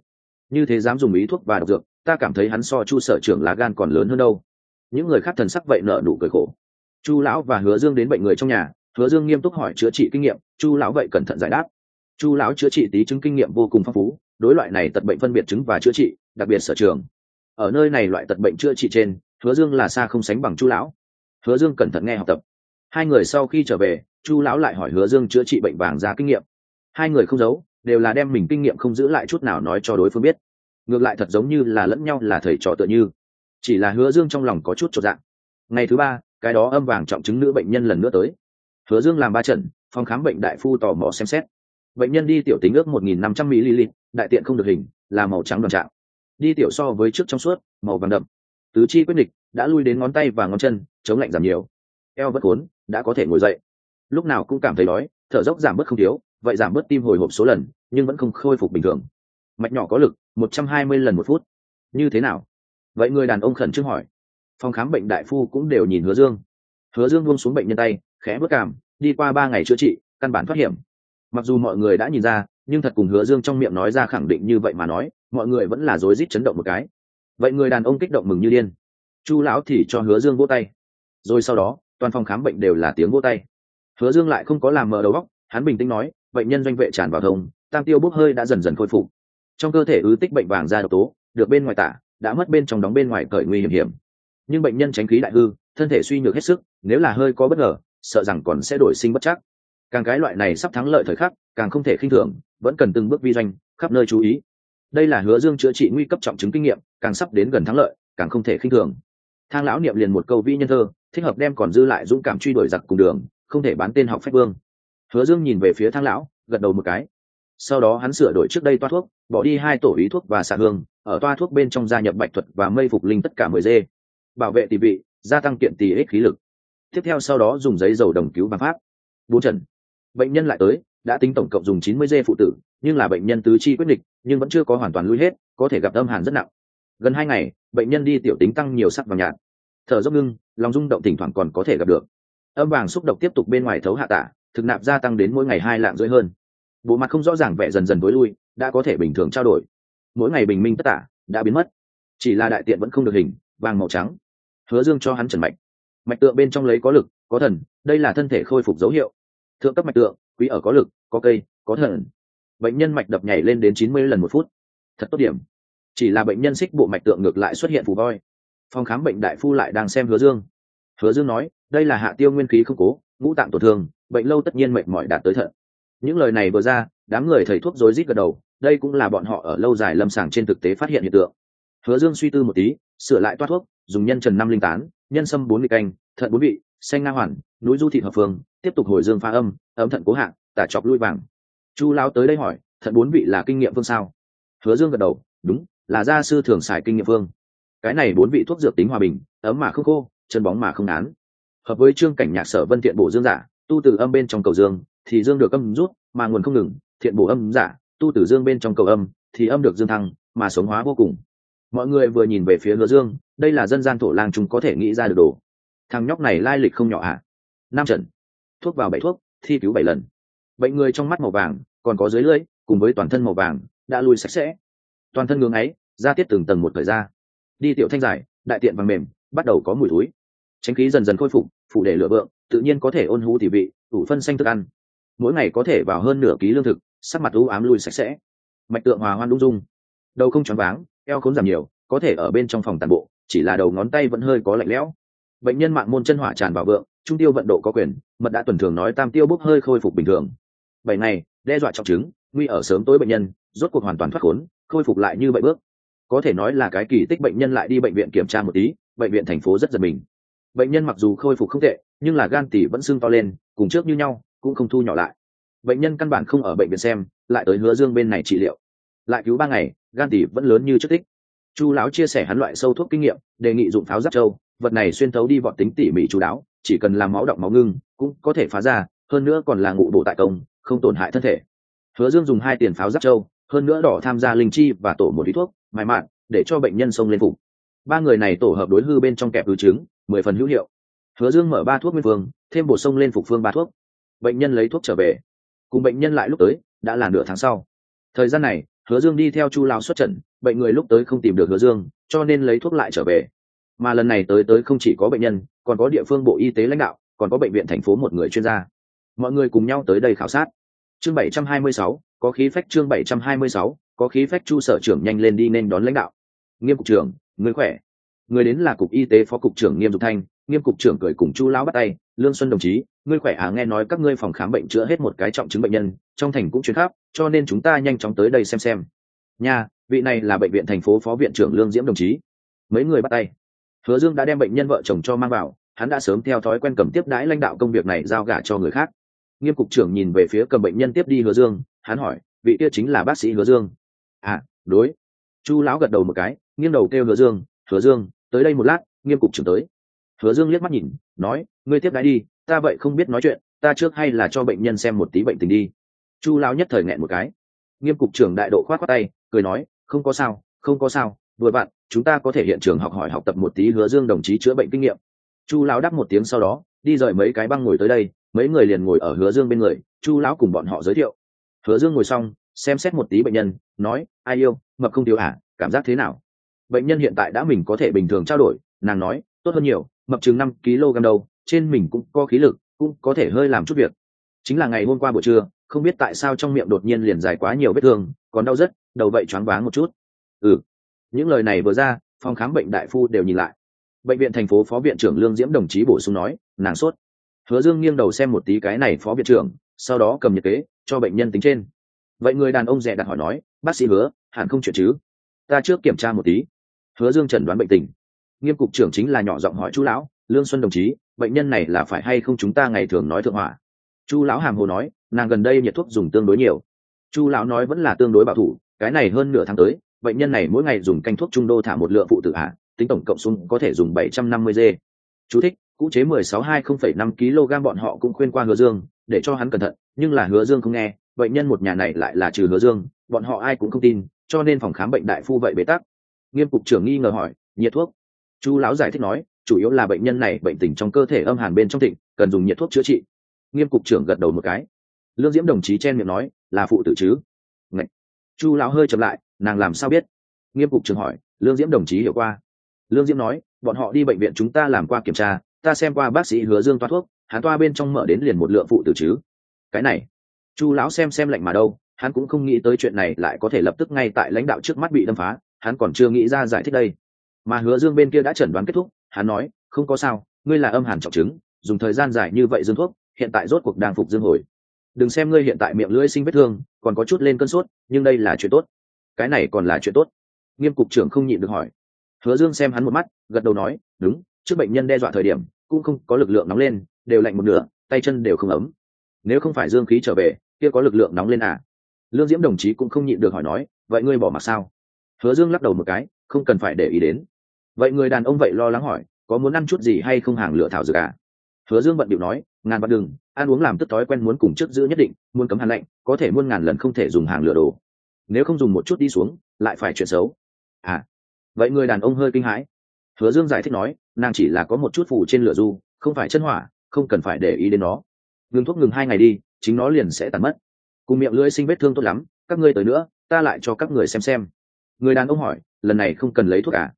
Như thế dám dùng ý thuốc và độc dược, ta cảm thấy hắn so chu sở trưởng lá gan còn lớn hơn đâu. Những người khác thần sắc vậy nợ đủ cười khổ. Chu lão và hứa dương đến bệnh người trong nhà, hứa dương nghiêm túc hỏi chữa trị kinh nghiệm, chu lão vậy cẩn thận giải đáp. Chu lão chữa trị tí chứng kinh nghiệm vô cùng phong phú, đối loại này tật bệnh phân biệt chứng và chữa trị, đặc biệt sở trường. Ở nơi này loại tật bệnh chữa trị trên, hứa dương là xa không sánh bằng chu lão. Hứa dương cẩn thận nghe học tập. Hai người sau khi trở về, chu lão lại hỏi hứa dương chữa trị bệnh vàng ra kinh nghiệm. Hai người không giấu đều là đem mình kinh nghiệm không giữ lại chút nào nói cho đối phương biết. Ngược lại thật giống như là lẫn nhau là thầy trò tựa như. Chỉ là hứa dương trong lòng có chút trọn dạng. Ngày thứ ba, cái đó âm vàng trọng chứng nữ bệnh nhân lần nữa tới. Hứa dương làm ba trận, phòng khám bệnh đại phu tò mò xem xét. Bệnh nhân đi tiểu tính ước một nghìn năm trăm ml, đại tiện không được hình, là màu trắng đoàn trạng đi tiểu so với trước trong suốt, màu vàng đậm. Tứ chi quyết định đã lui đến ngón tay và ngón chân, chống lạnh giảm nhiều. Eo vất cuốn, đã có thể ngồi dậy. Lúc nào cũng cảm thấy đói, thở dốc giảm bớt không thiếu vậy giảm bớt tim hồi hộp số lần, nhưng vẫn không khôi phục bình thường. Mạch nhỏ có lực, một trăm hai mươi lần một phút. Như thế nào? Vậy người đàn ông khẩn trương hỏi. Phòng khám bệnh đại phu cũng đều nhìn hứa dương. Hứa dương buông xuống bệnh nhân tay, khẽ bước cảm đi qua ba ngày chữa trị, căn bản thoát hiểm. Mặc dù mọi người đã nhìn ra, nhưng thật cùng hứa dương trong miệng nói ra khẳng định như vậy mà nói, mọi người vẫn là rối rít chấn động một cái. Vậy người đàn ông kích động mừng như điên. Chu lão thì cho hứa dương vỗ tay. Rồi sau đó, toàn phòng khám bệnh đều là tiếng vỗ tay. Hứa dương lại không có làm mờ đầu góc hắn bình tĩnh nói, bệnh nhân doanh vệ tràn vào thông, tam tiêu bốc hơi đã dần dần khôi phục. Trong cơ thể ứ tích bệnh vàng da độc tố, được bên ngoài tả, đã mất bên trong đóng bên ngoài cởi nguy hiểm hiểm. Nhưng bệnh nhân tránh khí đại hư, thân thể suy nhược hết sức, nếu là hơi có bất ngờ, sợ rằng còn sẽ đổi sinh bất chắc. Càng cái loại này sắp thắng lợi thời khắc, càng không thể khinh thường, vẫn cần từng bước vi doanh, khắp nơi chú ý. Đây là hứa dương chữa trị nguy cấp trọng chứng kinh nghiệm, càng sắp đến gần thắng lợi, càng không thể khinh thường. Thang lão niệm liền một câu vi nhân thơ, thích hợp đem còn dư lại dũng cảm truy đuổi giặc cùng đường, không thể bán tên học phép vương hứa dương nhìn về phía thang lão, gật đầu một cái. Sau đó hắn sửa đổi trước đây toa thuốc, bỏ đi hai tổ ý thuốc và xạ hương, ở toa thuốc bên trong gia nhập bạch thuật và mây phục linh tất cả mười dê. Bảo vệ tỷ vị, gia tăng kiện tỷ ích khí lực. Tiếp theo sau đó dùng giấy dầu đồng cứu bằng pháp. Bốn trần bệnh nhân lại tới, đã tính tổng cộng dùng chín mươi dê phụ tử, nhưng là bệnh nhân tứ chi quyết định nhưng vẫn chưa có hoàn toàn lui hết, có thể gặp âm hàn rất nặng. Gần hai ngày, bệnh nhân đi tiểu tính tăng nhiều sắc vàng nhạt. Thở dốc ngưng, lòng rung động thỉnh thoảng còn có thể gặp được. Âm vàng xúc độc tiếp tục bên ngoài thấu hạ tả thực nạp gia tăng đến mỗi ngày hai lạng rưỡi hơn. Bộ mặt không rõ ràng vẻ dần dần tối lui, đã có thể bình thường trao đổi. Mỗi ngày bình minh tất cả đã biến mất. Chỉ là đại tiện vẫn không được hình, vàng màu trắng. Hứa dương cho hắn trần mạch. Mạch tượng bên trong lấy có lực, có thần, đây là thân thể khôi phục dấu hiệu. Thượng cấp mạch tượng, quý ở có lực, có cây, có thần. Bệnh nhân mạch đập nhảy lên đến chín mươi lần một phút. Thật tốt điểm. Chỉ là bệnh nhân xích bộ mạch tượng ngược lại xuất hiện phù voi. Phòng khám bệnh đại phu lại đang xem hứa dương. Hứa dương nói, đây là hạ tiêu nguyên khí không cố, ngũ tạng tổn thương bệnh lâu tất nhiên mệt mỏi đạt tới thận. Những lời này vừa ra, đám người thầy thuốc rối rít gật đầu, đây cũng là bọn họ ở lâu dài lâm sàng trên thực tế phát hiện hiện tượng. Hứa dương suy tư một tí, sửa lại toát thuốc, dùng nhân trần năm linh tán, nhân sâm bốn vị canh, thận bốn vị, xanh nga hoàn, núi du thị hợp phương, tiếp tục hồi dương pha âm, ấm thận cố hạng tả chọc lui vàng. Chu lao tới đây hỏi, thận bốn vị là kinh nghiệm phương sao? Hứa dương gật đầu, đúng, là gia sư thường xài kinh nghiệm phương. Cái này bốn vị thuốc dược tính hòa bình, ấm mà không khô, chân bóng mà không án hợp với trương cảnh nhạc sở vân thiện bổ dương giả tu từ âm bên trong cầu dương, thì dương được âm rút, mà nguồn không ngừng, thiện bổ âm giả, tu từ dương bên trong cầu âm, thì âm được dương thăng, mà sống hóa vô cùng. Mọi người vừa nhìn về phía hứa dương, đây là dân gian thổ lang chúng có thể nghĩ ra được đồ. Thằng nhóc này lai lịch không nhỏ ạ à? năm trận. Thuốc vào bảy thuốc, thi cứu bảy lần. Bệnh người trong mắt màu vàng, còn có dưới lưỡi, cùng với toàn thân màu vàng, đã lui sạch sẽ. Toàn thân ngưỡng ấy ra tiết từng tầng một thời ra đi tiểu thanh giải, đại tiện vàng mềm, bắt đầu có mùi thúi tránh khí dần dần khôi phục phụ để lửa vượng tự nhiên có thể ôn hú thì vị đủ phân xanh thức ăn. Mỗi ngày có thể vào hơn nửa ký lương thực, sắc mặt u ám lui sạch sẽ. Mạch tượng hòa hoan lung dung. Đầu không choáng váng, eo khốn giảm nhiều, có thể ở bên trong phòng tàn bộ, chỉ là đầu ngón tay vẫn hơi có lạnh lẽo. Bệnh nhân mạng môn chân hỏa tràn vào vượng, trung tiêu vận độ có quyền, mật đã tuần thường nói tam tiêu bốc hơi khôi phục bình thường. Bảy ngày, đe dọa trọng chứng, nguy ở sớm tối bệnh nhân, rốt cuộc hoàn toàn thoát khốn, khôi phục lại như vậy bước. Có thể nói là cái kỳ tích bệnh nhân lại đi bệnh viện kiểm tra một tí, bệnh viện thành phố rất giật mình. Bệnh nhân mặc dù khôi phục không tệ nhưng là gan tỷ vẫn sưng to lên, cùng trước như nhau, cũng không thu nhỏ lại. Bệnh nhân căn bản không ở bệnh viện xem, lại tới hứa dương bên này trị liệu. Lại cứu ba ngày, gan tỷ vẫn lớn như trước tích. Chu lão chia sẻ hắn loại sâu thuốc kinh nghiệm, đề nghị dụng pháo giáp châu, vật này xuyên thấu đi vọt tính tỉ mỉ chú đáo, chỉ cần làm máu động máu ngưng, cũng có thể phá ra, hơn nữa còn là ngụ bộ tại công, không tổn hại thân thể. Hứa dương dùng hai tiền pháo giáp châu, hơn nữa đỏ tham gia linh chi và tổ một ít thuốc, mài mạn, để cho bệnh nhân xông lên phục ba người này tổ hợp đối hư bên trong kẹp hư trứng mười phần hữu hiệu hứa dương mở ba thuốc nguyên phương thêm bổ sung lên phục phương ba thuốc. Bệnh nhân lấy thuốc trở về. Cùng bệnh nhân lại lúc tới đã là nửa tháng sau. Thời gian này hứa dương đi theo chu lao xuất trận bệnh người lúc tới không tìm được hứa dương cho nên lấy thuốc lại trở về. Mà lần này tới tới không chỉ có bệnh nhân còn có địa phương bộ y tế lãnh đạo còn có bệnh viện thành phố một người chuyên gia. Mọi người cùng nhau tới đây khảo sát. Chương 726, có khí phách chương 726, có khí phách chu sở trưởng nhanh lên đi nên đón lãnh đạo. Nghiêm cục trưởng người khỏe. Người đến là cục y tế phó cục trưởng nghiêm dục thanh nghiêm cục trưởng cười cùng chu lão bắt tay, lương xuân đồng chí, ngươi khỏe à? Nghe nói các ngươi phòng khám bệnh chữa hết một cái trọng chứng bệnh nhân, trong thành cũng chuyến khắp, cho nên chúng ta nhanh chóng tới đây xem xem. Nha, vị này là bệnh viện thành phố phó viện trưởng lương diễm đồng chí. Mấy người bắt tay. Hứa dương đã đem bệnh nhân vợ chồng cho mang vào, hắn đã sớm theo thói quen cầm tiếp đãi lãnh đạo công việc này giao gả cho người khác. Nghiêm cục trưởng nhìn về phía cầm bệnh nhân tiếp đi hứa dương, hắn hỏi, vị kia chính là bác sĩ hứa dương? À đối. Chu lão gật đầu một cái, nghiêng đầu kêu hứa dương hứa dương, tới đây một lát, nghiêm cục trưởng tới hứa dương liếc mắt nhìn, nói, ngươi tiếp đãi đi, ta vậy không biết nói chuyện, ta trước hay là cho bệnh nhân xem một tí bệnh tình đi. Chu lão nhất thời nghẹn một cái. Nghiêm cục trưởng đại độ khoát khoát tay, cười nói, không có sao, không có sao, vừa bạn chúng ta có thể hiện trường học hỏi học tập một tí hứa dương đồng chí chữa bệnh kinh nghiệm. Chu lão đáp một tiếng sau đó, đi rời mấy cái băng ngồi tới đây, mấy người liền ngồi ở hứa dương bên người, chu lão cùng bọn họ giới thiệu. Hứa dương ngồi xong, xem xét một tí bệnh nhân, nói, ai yêu, mập không thiếu à cảm giác thế nào? Bệnh nhân hiện tại đã mình có thể bình thường trao đổi, nàng nói, tốt hơn nhiều mập chừng năm kg đâu, trên mình cũng có khí lực, cũng có thể hơi làm chút việc. Chính là ngày hôm qua buổi trưa, không biết tại sao trong miệng đột nhiên liền dài quá nhiều vết thương, còn đau rất, đầu vậy choáng váng một chút. Ừ. Những lời này vừa ra, phòng khám bệnh đại phu đều nhìn lại. Bệnh viện thành phố phó viện trưởng lương diễm đồng chí bổ sung nói, nàng sốt. Hứa dương nghiêng đầu xem một tí cái này phó viện trưởng, sau đó cầm nhiệt kế, cho bệnh nhân tính trên. Vậy người đàn ông rẻ đặt hỏi nói, bác sĩ hứa, hẳn không chuyện chứ? Ta trước kiểm tra một tí. Hứa dương chẩn đoán bệnh tình nghiêm cục trưởng chính là nhỏ giọng hỏi chú lão, lương xuân đồng chí, bệnh nhân này là phải hay không chúng ta ngày thường nói thượng hỏa chu lão hàm hồ nói, nàng gần đây nhiệt thuốc dùng tương đối nhiều. Chu lão nói vẫn là tương đối bảo thủ, cái này hơn nửa tháng tới, bệnh nhân này mỗi ngày dùng canh thuốc trung đô thả một lượng phụ tử hạ, tính tổng cộng xuống có thể dùng bảy trăm năm mươi g. Chú thích cũ chế mười sáu hai không phẩy năm kg bọn họ cũng khuyên qua hứa dương, để cho hắn cẩn thận, nhưng là hứa dương không nghe, bệnh nhân một nhà này lại là trừ hứa dương, bọn họ ai cũng không tin, cho nên phòng khám bệnh đại phu vậy bế tắc. Nghiêm cục trưởng nghi ngờ hỏi, nhiệt thuốc? Chu lão giải thích nói, chủ yếu là bệnh nhân này bệnh tình trong cơ thể âm hàn bên trong thịnh, cần dùng nhiệt thuốc chữa trị. Nghiêm cục trưởng gật đầu một cái. Lương diễm đồng chí chen miệng nói, là phụ tử chứ? Ngậy. chu lão hơi chậm lại, nàng làm sao biết? Nghiêm cục trưởng hỏi, lương diễm đồng chí hiểu qua. Lương diễm nói, bọn họ đi bệnh viện chúng ta làm qua kiểm tra, ta xem qua bác sĩ hứa dương toa thuốc, hắn toa bên trong mở đến liền một lượng phụ tử chứ? Cái này. Chu lão xem xem lạnh mà đâu, hắn cũng không nghĩ tới chuyện này lại có thể lập tức ngay tại lãnh đạo trước mắt bị đâm phá, hắn còn chưa nghĩ ra giải thích đây mà hứa dương bên kia đã chẩn đoán kết thúc, hắn nói, không có sao, ngươi là âm hàn trọng chứng, dùng thời gian dài như vậy dương thuốc, hiện tại rốt cuộc đang phục dương hồi. Đừng xem ngươi hiện tại miệng lưỡi sinh vết thương, còn có chút lên cơn sốt, nhưng đây là chuyện tốt. Cái này còn là chuyện tốt. Nghiêm cục trưởng không nhịn được hỏi. Hứa dương xem hắn một mắt, gật đầu nói, đúng, trước bệnh nhân đe dọa thời điểm, cũng không có lực lượng nóng lên, đều lạnh một nửa, tay chân đều không ấm. Nếu không phải dương khí trở về, kia có lực lượng nóng lên à? Lương diễm đồng chí cũng không nhịn được hỏi nói, vậy ngươi bỏ mặc sao? Hứa dương lắc đầu một cái, không cần phải để ý đến vậy người đàn ông vậy lo lắng hỏi, có muốn ăn chút gì hay không hàng lựa thảo dược à? Hứa dương bận điệu nói, ngàn bạc đừng, ăn uống làm tức thói quen muốn cùng trước giữ nhất định, muốn cấm hàn lạnh, có thể muôn ngàn lần không thể dùng hàng lửa đồ. Nếu không dùng một chút đi xuống, lại phải chuyện xấu. À. Vậy người đàn ông hơi kinh hãi. Hứa dương giải thích nói, nàng chỉ là có một chút phủ trên lửa du, không phải chân hỏa, không cần phải để ý đến nó. Ngừng thuốc ngừng hai ngày đi, chính nó liền sẽ tàn mất. Cùng miệng lưỡi sinh vết thương tốt lắm, các ngươi tới nữa, ta lại cho các người xem xem. Người đàn ông hỏi, lần này không cần lấy thuốc à?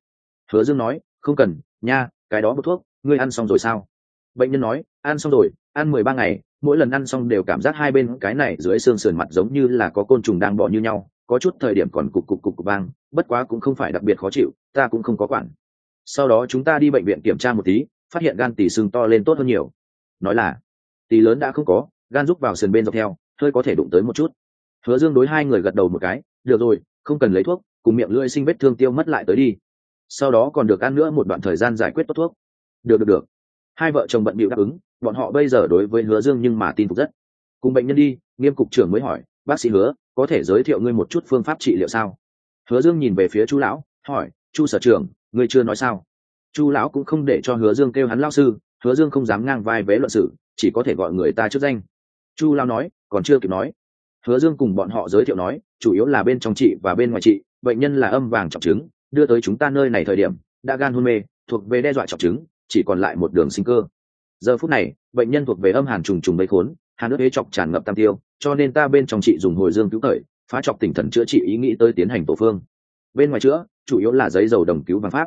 Hứa dương nói, không cần, nha, cái đó một thuốc, ngươi ăn xong rồi sao? Bệnh nhân nói, ăn xong rồi, ăn mười ba ngày, mỗi lần ăn xong đều cảm giác hai bên cái này dưới xương sườn mặt giống như là có côn trùng đang bò như nhau, có chút thời điểm còn cục cục cục cục vang, bất quá cũng không phải đặc biệt khó chịu, ta cũng không có quản. Sau đó chúng ta đi bệnh viện kiểm tra một tí, phát hiện gan tỷ xương to lên tốt hơn nhiều. Nói là tỷ lớn đã không có, gan rút vào sườn bên dọc theo, hơi có thể đụng tới một chút. Hứa dương đối hai người gật đầu một cái, được rồi, không cần lấy thuốc, cùng miệng lưỡi sinh vết thương tiêu mất lại tới đi sau đó còn được ăn nữa một đoạn thời gian giải quyết tốt thuốc. Được được được. Hai vợ chồng bận bịu đáp ứng, bọn họ bây giờ đối với hứa dương nhưng mà tin phục rất. Cùng bệnh nhân đi, nghiêm cục trưởng mới hỏi, bác sĩ hứa, có thể giới thiệu ngươi một chút phương pháp trị liệu sao? Hứa dương nhìn về phía chu lão, hỏi, chu sở trưởng, ngươi chưa nói sao? Chu lão cũng không để cho hứa dương kêu hắn lao sư, hứa dương không dám ngang vai vế luận sự, chỉ có thể gọi người ta trước danh. Chu lão nói, còn chưa kịp nói. Hứa dương cùng bọn họ giới thiệu nói, chủ yếu là bên trong chị và bên ngoài chị bệnh nhân là âm vàng trọng chứng đưa tới chúng ta nơi này thời điểm, đã gan hôn mê, thuộc về đe dọa trọng chứng, chỉ còn lại một đường sinh cơ. Giờ phút này, bệnh nhân thuộc về âm hàn trùng trùng bấy khốn, hàn ước ế chọc tràn ngập tam tiêu, cho nên ta bên trong chị dùng hồi dương cứu thời phá chọc tỉnh thần chữa trị ý nghĩ tới tiến hành tổ phương. Bên ngoài chữa, chủ yếu là giấy dầu đồng cứu bằng pháp.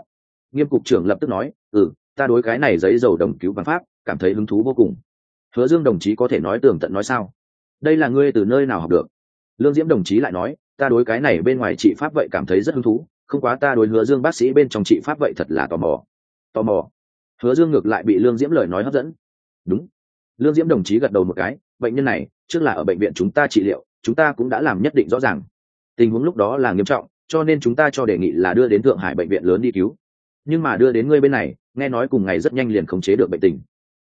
Nghiêm cục trưởng lập tức nói ừ ta đối cái này giấy dầu đồng cứu bằng pháp, cảm thấy hứng thú vô cùng. Hứa dương đồng chí có thể nói tường tận nói sao? Đây là ngươi từ nơi nào học được? Lương diễm đồng chí lại nói, ta đối cái này bên ngoài trị pháp vậy cảm thấy rất hứng thú không quá ta đối hứa dương bác sĩ bên trong trị pháp vậy thật là tò mò. Tò mò. Hứa dương ngược lại bị lương diễm lời nói hấp dẫn. Đúng. Lương diễm đồng chí gật đầu một cái, bệnh nhân này, trước là ở bệnh viện chúng ta trị liệu, chúng ta cũng đã làm nhất định rõ ràng. Tình huống lúc đó là nghiêm trọng, cho nên chúng ta cho đề nghị là đưa đến thượng hải bệnh viện lớn đi cứu. Nhưng mà đưa đến ngươi bên này, nghe nói cùng ngày rất nhanh liền khống chế được bệnh tình.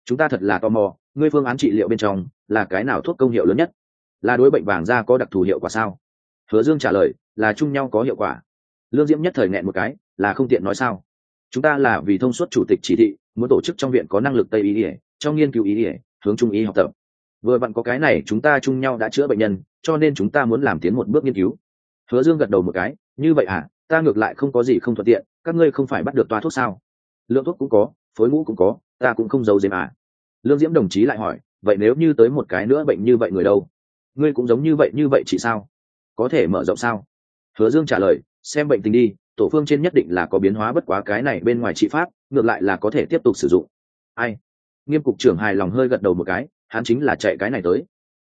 Chúng ta thật là tò mò, ngươi phương án trị liệu bên trong, là cái nào thuốc công hiệu lớn nhất? Là đối bệnh vàng da có đặc thù hiệu quả sao? Hứa dương trả lời, là chung nhau có hiệu quả lương diễm nhất thời nghẹn một cái, là không tiện nói sao. Chúng ta là vì thông suốt chủ tịch chỉ thị, muốn tổ chức trong viện có năng lực tây y ỉa trong nghiên cứu y ỉa hướng trung y học tập. Vừa vặn có cái này, chúng ta chung nhau đã chữa bệnh nhân, cho nên chúng ta muốn làm tiến một bước nghiên cứu. Hứa dương gật đầu một cái, như vậy à ta ngược lại không có gì không thuận tiện, các ngươi không phải bắt được toa thuốc sao? Lượng thuốc cũng có, phối ngũ cũng có, ta cũng không giấu dếm à. Lương diễm đồng chí lại hỏi, vậy nếu như tới một cái nữa bệnh như vậy người đâu? Ngươi cũng giống như vậy như vậy chị sao? Có thể mở rộng sao? Hứa dương trả lời, xem bệnh tình đi, tổ phương trên nhất định là có biến hóa bất quá cái này bên ngoài trị pháp, ngược lại là có thể tiếp tục sử dụng. Ai? Nghiêm cục trưởng hài lòng hơi gật đầu một cái, hắn chính là chạy cái này tới.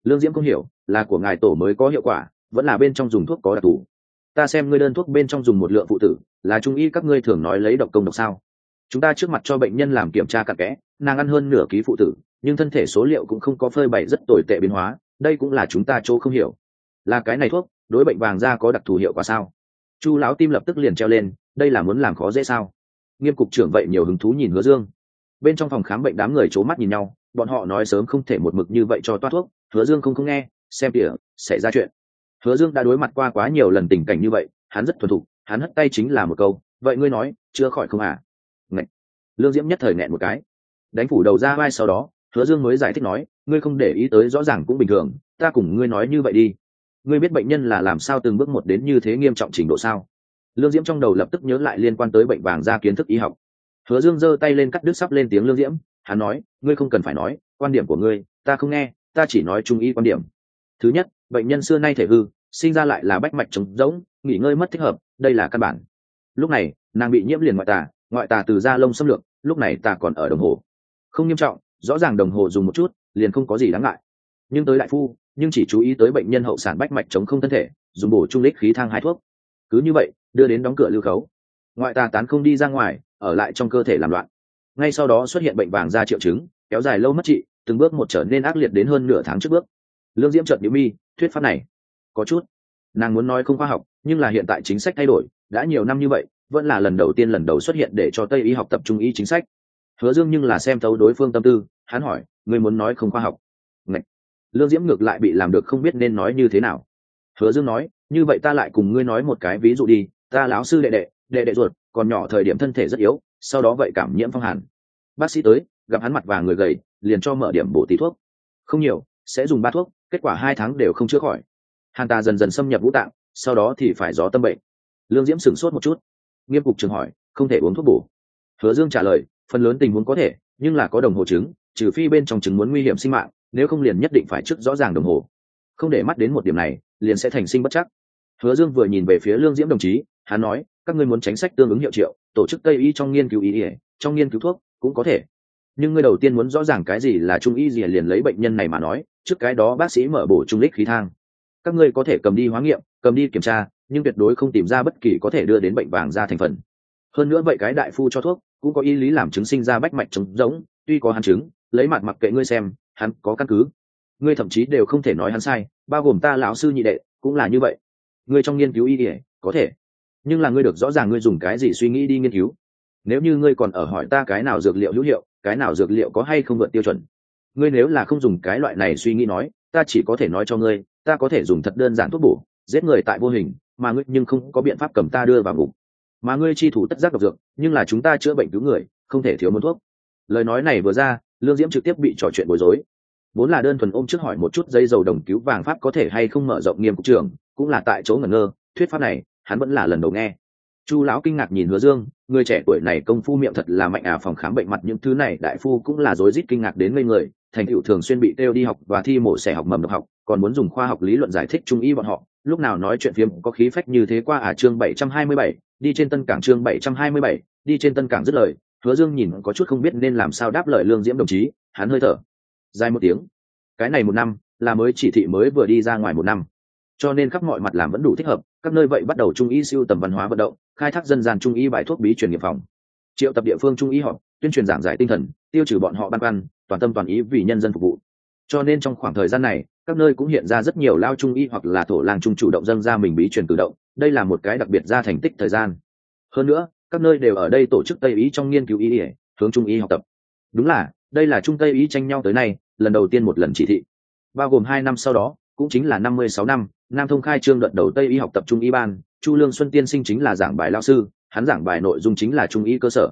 Lương diễm không hiểu, là của ngài tổ mới có hiệu quả, vẫn là bên trong dùng thuốc có đặc thù. Ta xem ngươi đơn thuốc bên trong dùng một lượng phụ tử, là trung y các ngươi thường nói lấy độc công độc sao? Chúng ta trước mặt cho bệnh nhân làm kiểm tra cặn kẽ, nàng ăn hơn nửa ký phụ tử, nhưng thân thể số liệu cũng không có phơi bày rất tồi tệ biến hóa, đây cũng là chúng ta chỗ không hiểu. Là cái này thuốc đối bệnh vàng da có đặc thù hiệu quả sao? Chu lão tim lập tức liền treo lên, đây là muốn làm khó dễ sao? Nghiêm cục trưởng vậy nhiều hứng thú nhìn hứa dương. Bên trong phòng khám bệnh đám người c h ố mắt nhìn nhau, bọn họ nói sớm không thể một mực như vậy cho toát thuốc, hứa dương không không nghe, xem tỉa xảy ra chuyện. Hứa dương đã đối mặt qua quá nhiều lần tình cảnh như vậy, hắn rất thuần thục, hắn hất tay chính là một câu, vậy ngươi nói chưa khỏi không à Ngậy. lương diễm nhất thời nghẹn một cái. Đánh phủ đầu ra vai sau đó, hứa dương mới giải thích nói, ngươi không để ý tới rõ ràng cũng bình thường, ta cùng ngươi nói như vậy đi ngươi biết bệnh nhân là làm sao từng bước một đến như thế nghiêm trọng trình độ sao? Lương diễm trong đầu lập tức nhớ lại liên quan tới bệnh vàng da kiến thức y học. Hứa dương giơ tay lên cắt đứt sắp lên tiếng lương diễm, hắn nói, ngươi không cần phải nói, quan điểm của ngươi, ta không nghe, ta chỉ nói trung y quan điểm. Thứ nhất, bệnh nhân xưa nay thể hư, sinh ra lại là bách mạch trống rỗng, nghỉ ngơi mất thích hợp, đây là căn bản. Lúc này, nàng bị nhiễm liền ngoại tà ngoại tà từ da lông xâm lược, lúc này ta còn ở đồng hồ. Không nghiêm trọng, rõ ràng đồng hồ dùng một chút, liền không có gì đáng ngại. Nhưng tới đại phu nhưng chỉ chú ý tới bệnh nhân hậu sản bách mạch chống không thân thể, dùng bổ trung lích khí thang hai thuốc. Cứ như vậy, đưa đến đóng cửa lưu khấu. Ngoại tà tán không đi ra ngoài, ở lại trong cơ thể làm loạn. Ngay sau đó xuất hiện bệnh vàng da triệu chứng, kéo dài lâu mất trị, từng bước một trở nên ác liệt đến hơn nửa tháng trước bước. Lương diễm trợn nhữ mi, thuyết pháp này, có chút. Nàng muốn nói không khoa học, nhưng là hiện tại chính sách thay đổi, đã nhiều năm như vậy, vẫn là lần đầu tiên lần đầu xuất hiện để cho tây y học tập trung y chính sách. Hứa dương nhưng là xem thấu đối phương tâm tư, hắn hỏi, ngươi muốn nói không khoa học? Ngậy! Lương diễm ngược lại bị làm được không biết nên nói như thế nào. Hứa dương nói, như vậy ta lại cùng ngươi nói một cái ví dụ đi, ta lão sư đệ đệ đệ đệ ruột, còn nhỏ thời điểm thân thể rất yếu, sau đó vậy cảm nhiễm phong hàn. Bác sĩ tới, gặp hắn mặt và người gầy, liền cho mở điểm bổ tí thuốc. Không nhiều, sẽ dùng ba thuốc, kết quả hai tháng đều không chữa khỏi. Hàn ta dần dần xâm nhập vũ tạng, sau đó thì phải gió tâm bệnh. Lương diễm sửng sốt một chút. Nghiêm cục trường hỏi, không thể uống thuốc bổ? Hứa dương trả lời, phần lớn tình huống có thể, nhưng là có đồng hồ chứng, trừ phi bên trong chứng muốn nguy hiểm sinh mạng nếu không liền nhất định phải trước rõ ràng đồng hồ. Không để mắt đến một điểm này, liền sẽ thành sinh bất chắc. Hứa dương vừa nhìn về phía lương diễm đồng chí, hắn nói, các ngươi muốn tránh sách tương ứng hiệu triệu, tổ chức tây y trong nghiên cứu y ỉa trong nghiên cứu thuốc, cũng có thể. Nhưng ngươi đầu tiên muốn rõ ràng cái gì là trung y gì liền lấy bệnh nhân này mà nói, trước cái đó bác sĩ mở bổ trung lích khí thang. Các ngươi có thể cầm đi hóa nghiệm, cầm đi kiểm tra, nhưng tuyệt đối không tìm ra bất kỳ có thể đưa đến bệnh vàng ra thành phần. Hơn nữa vậy cái đại phu cho thuốc, cũng có y lý làm chứng sinh ra bách mạch trống rỗng, tuy có hạn chứng, lấy mặt mặc kệ ngươi xem hắn có căn cứ. Ngươi thậm chí đều không thể nói hắn sai, bao gồm ta lão sư nhị đệ, cũng là như vậy. Ngươi trong nghiên cứu y ỉa có thể. Nhưng là ngươi được rõ ràng ngươi dùng cái gì suy nghĩ đi nghiên cứu. Nếu như ngươi còn ở hỏi ta cái nào dược liệu hữu hiệu, cái nào dược liệu có hay không vượt tiêu chuẩn, ngươi nếu là không dùng cái loại này suy nghĩ nói, ta chỉ có thể nói cho ngươi, ta có thể dùng thật đơn giản thuốc bổ, giết người tại vô hình, mà ngươi nhưng không có biện pháp cầm ta đưa vào ngục. Mà ngươi chi thủ tất giác độc dược, nhưng là chúng ta chữa bệnh cứu người, không thể thiếu một thuốc. Lời nói này vừa ra lương diễm trực tiếp bị trò chuyện bối rối. Vốn là đơn thuần ôm trước hỏi một chút dây dầu đồng cứu vàng pháp có thể hay không mở rộng nghiêm cục trường, cũng là tại chỗ ngẩn ngơ, thuyết pháp này, hắn vẫn là lần đầu nghe. Chu lão kinh ngạc nhìn hứa dương, người trẻ tuổi này công phu miệng thật là mạnh à phòng khám bệnh mặt những thứ này, đại phu cũng là rối rít kinh ngạc đến ngây người, thành tựu thường xuyên bị têu đi học và thi mổ xẻ học mầm độc học, còn muốn dùng khoa học lý luận giải thích trung y bọn họ, lúc nào nói chuyện phiếm có khí phách như thế qua à chương bảy trăm hai mươi bảy, đi trên tân cảng chương bảy trăm hai mươi bảy, đi trên tân cảng dứt lời hứa dương nhìn có chút không biết nên làm sao đáp lời lương diễm đồng chí, hắn hơi thở. Dài một tiếng. Cái này một năm, là mới chỉ thị mới vừa đi ra ngoài một năm. Cho nên khắp mọi mặt làm vẫn đủ thích hợp, các nơi vậy bắt đầu trung y siêu tầm văn hóa vận động, khai thác dân gian trung y bài thuốc bí truyền nghiệp phòng. Triệu tập địa phương trung y họp, tuyên truyền giảng giải tinh thần, tiêu trừ bọn họ băn khoăn, toàn tâm toàn ý vì nhân dân phục vụ. Cho nên trong khoảng thời gian này, các nơi cũng hiện ra rất nhiều lao trung y hoặc là thổ làng trung chủ động dâng ra mình bí truyền tự động, đây là một cái đặc biệt ra thành tích thời gian. Hơn nữa các nơi đều ở đây tổ chức tây ý trong nghiên cứu y hướng trung y học tập. Đúng là, đây là trung tây ý tranh nhau tới nay, lần đầu tiên một lần chỉ thị. Bao gồm hai năm sau đó, cũng chính là năm mươi sáu năm, nam thông khai trương đợt đầu tây y học tập trung y ban, chu lương xuân tiên sinh chính là giảng bài lao sư, hắn giảng bài nội dung chính là trung y cơ sở.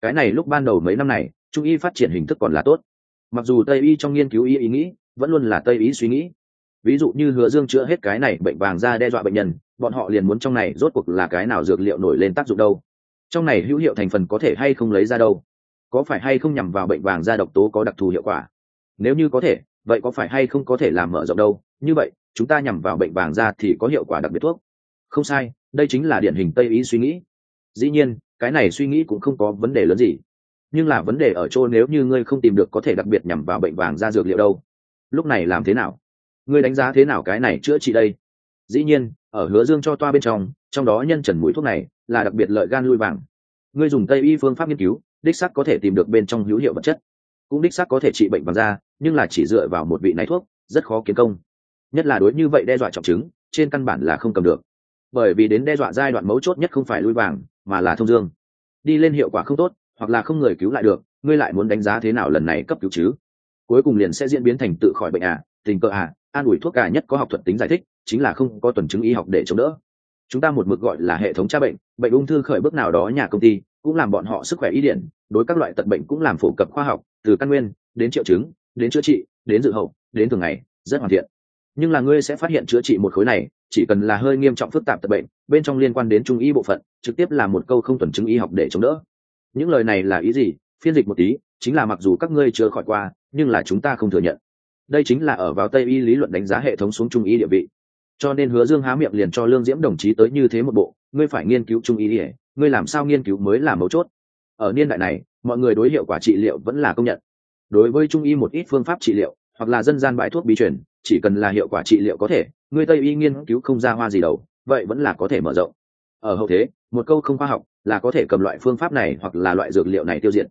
Cái này lúc ban đầu mấy năm này, trung y phát triển hình thức còn là tốt. Mặc dù tây y trong nghiên cứu y ý nghĩ, vẫn luôn là tây y suy nghĩ. Ví dụ như hứa dương chữa hết cái này bệnh vàng da đe dọa bệnh nhân, bọn họ liền muốn trong này rốt cuộc là cái nào dược liệu nổi lên tác dụng đâu trong này hữu hiệu thành phần có thể hay không lấy ra đâu? Có phải hay không nhằm vào bệnh vàng da độc tố có đặc thù hiệu quả? Nếu như có thể, vậy có phải hay không có thể làm mở rộng đâu? Như vậy, chúng ta nhằm vào bệnh vàng da thì có hiệu quả đặc biệt thuốc. Không sai, đây chính là điển hình tây ý suy nghĩ. Dĩ nhiên, cái này suy nghĩ cũng không có vấn đề lớn gì. Nhưng là vấn đề ở chỗ nếu như ngươi không tìm được có thể đặc biệt nhằm vào bệnh vàng da dược liệu đâu, lúc này làm thế nào? Ngươi đánh giá thế nào cái này chữa trị đây? Dĩ nhiên, ở hứa dương cho toa bên trong trong đó nhân trần mũi thuốc này là đặc biệt lợi gan lui vàng. Ngươi dùng tây y phương pháp nghiên cứu, đích sắc có thể tìm được bên trong hữu hiệu vật chất. Cũng đích sắc có thể trị bệnh bằng da, nhưng là chỉ dựa vào một vị này thuốc, rất khó kiến công. Nhất là đối như vậy đe dọa trọng chứng, trên căn bản là không cầm được. Bởi vì đến đe dọa giai đoạn mấu chốt nhất không phải lui vàng, mà là thông dương. Đi lên hiệu quả không tốt, hoặc là không người cứu lại được, ngươi lại muốn đánh giá thế nào lần này cấp cứu chứ? Cuối cùng liền sẽ diễn biến thành tự khỏi bệnh à tình cờ à an ủi thuốc cả nhất có học thuật tính giải thích, chính là không có tuần chứng y học để chống đỡ chúng ta một mực gọi là hệ thống tra bệnh bệnh ung thư khởi bước nào đó nhà công ty cũng làm bọn họ sức khỏe y điển, đối các loại tật bệnh cũng làm phổ cập khoa học, từ căn nguyên, đến triệu chứng, đến chữa trị, đến dự hậu, đến thường ngày, rất hoàn thiện. Nhưng là ngươi sẽ phát hiện chữa trị một khối này, chỉ cần là hơi nghiêm trọng phức tạp tật bệnh, bên trong liên quan đến trung y bộ phận, trực tiếp là một câu không tuần chứng y học để chống đỡ. Những lời này là ý gì? Phiên dịch một tí, chính là mặc dù các ngươi chưa khỏi qua, nhưng là chúng ta không thừa nhận. Đây chính là ở vào tây y lý luận đánh giá hệ thống xuống trung y địa vị cho nên hứa dương há miệng liền cho lương diễm đồng chí tới như thế một bộ, ngươi phải nghiên cứu trung ý ỉa ngươi làm sao nghiên cứu mới là mấu chốt. Ở niên đại này, mọi người đối hiệu quả trị liệu vẫn là công nhận. Đối với trung y một ít phương pháp trị liệu, hoặc là dân gian bãi thuốc bí truyền, chỉ cần là hiệu quả trị liệu có thể, người tây y nghiên cứu không ra hoa gì đâu, vậy vẫn là có thể mở rộng. Ở hậu thế, một câu không khoa học là có thể cầm loại phương pháp này hoặc là loại dược liệu này tiêu diệt.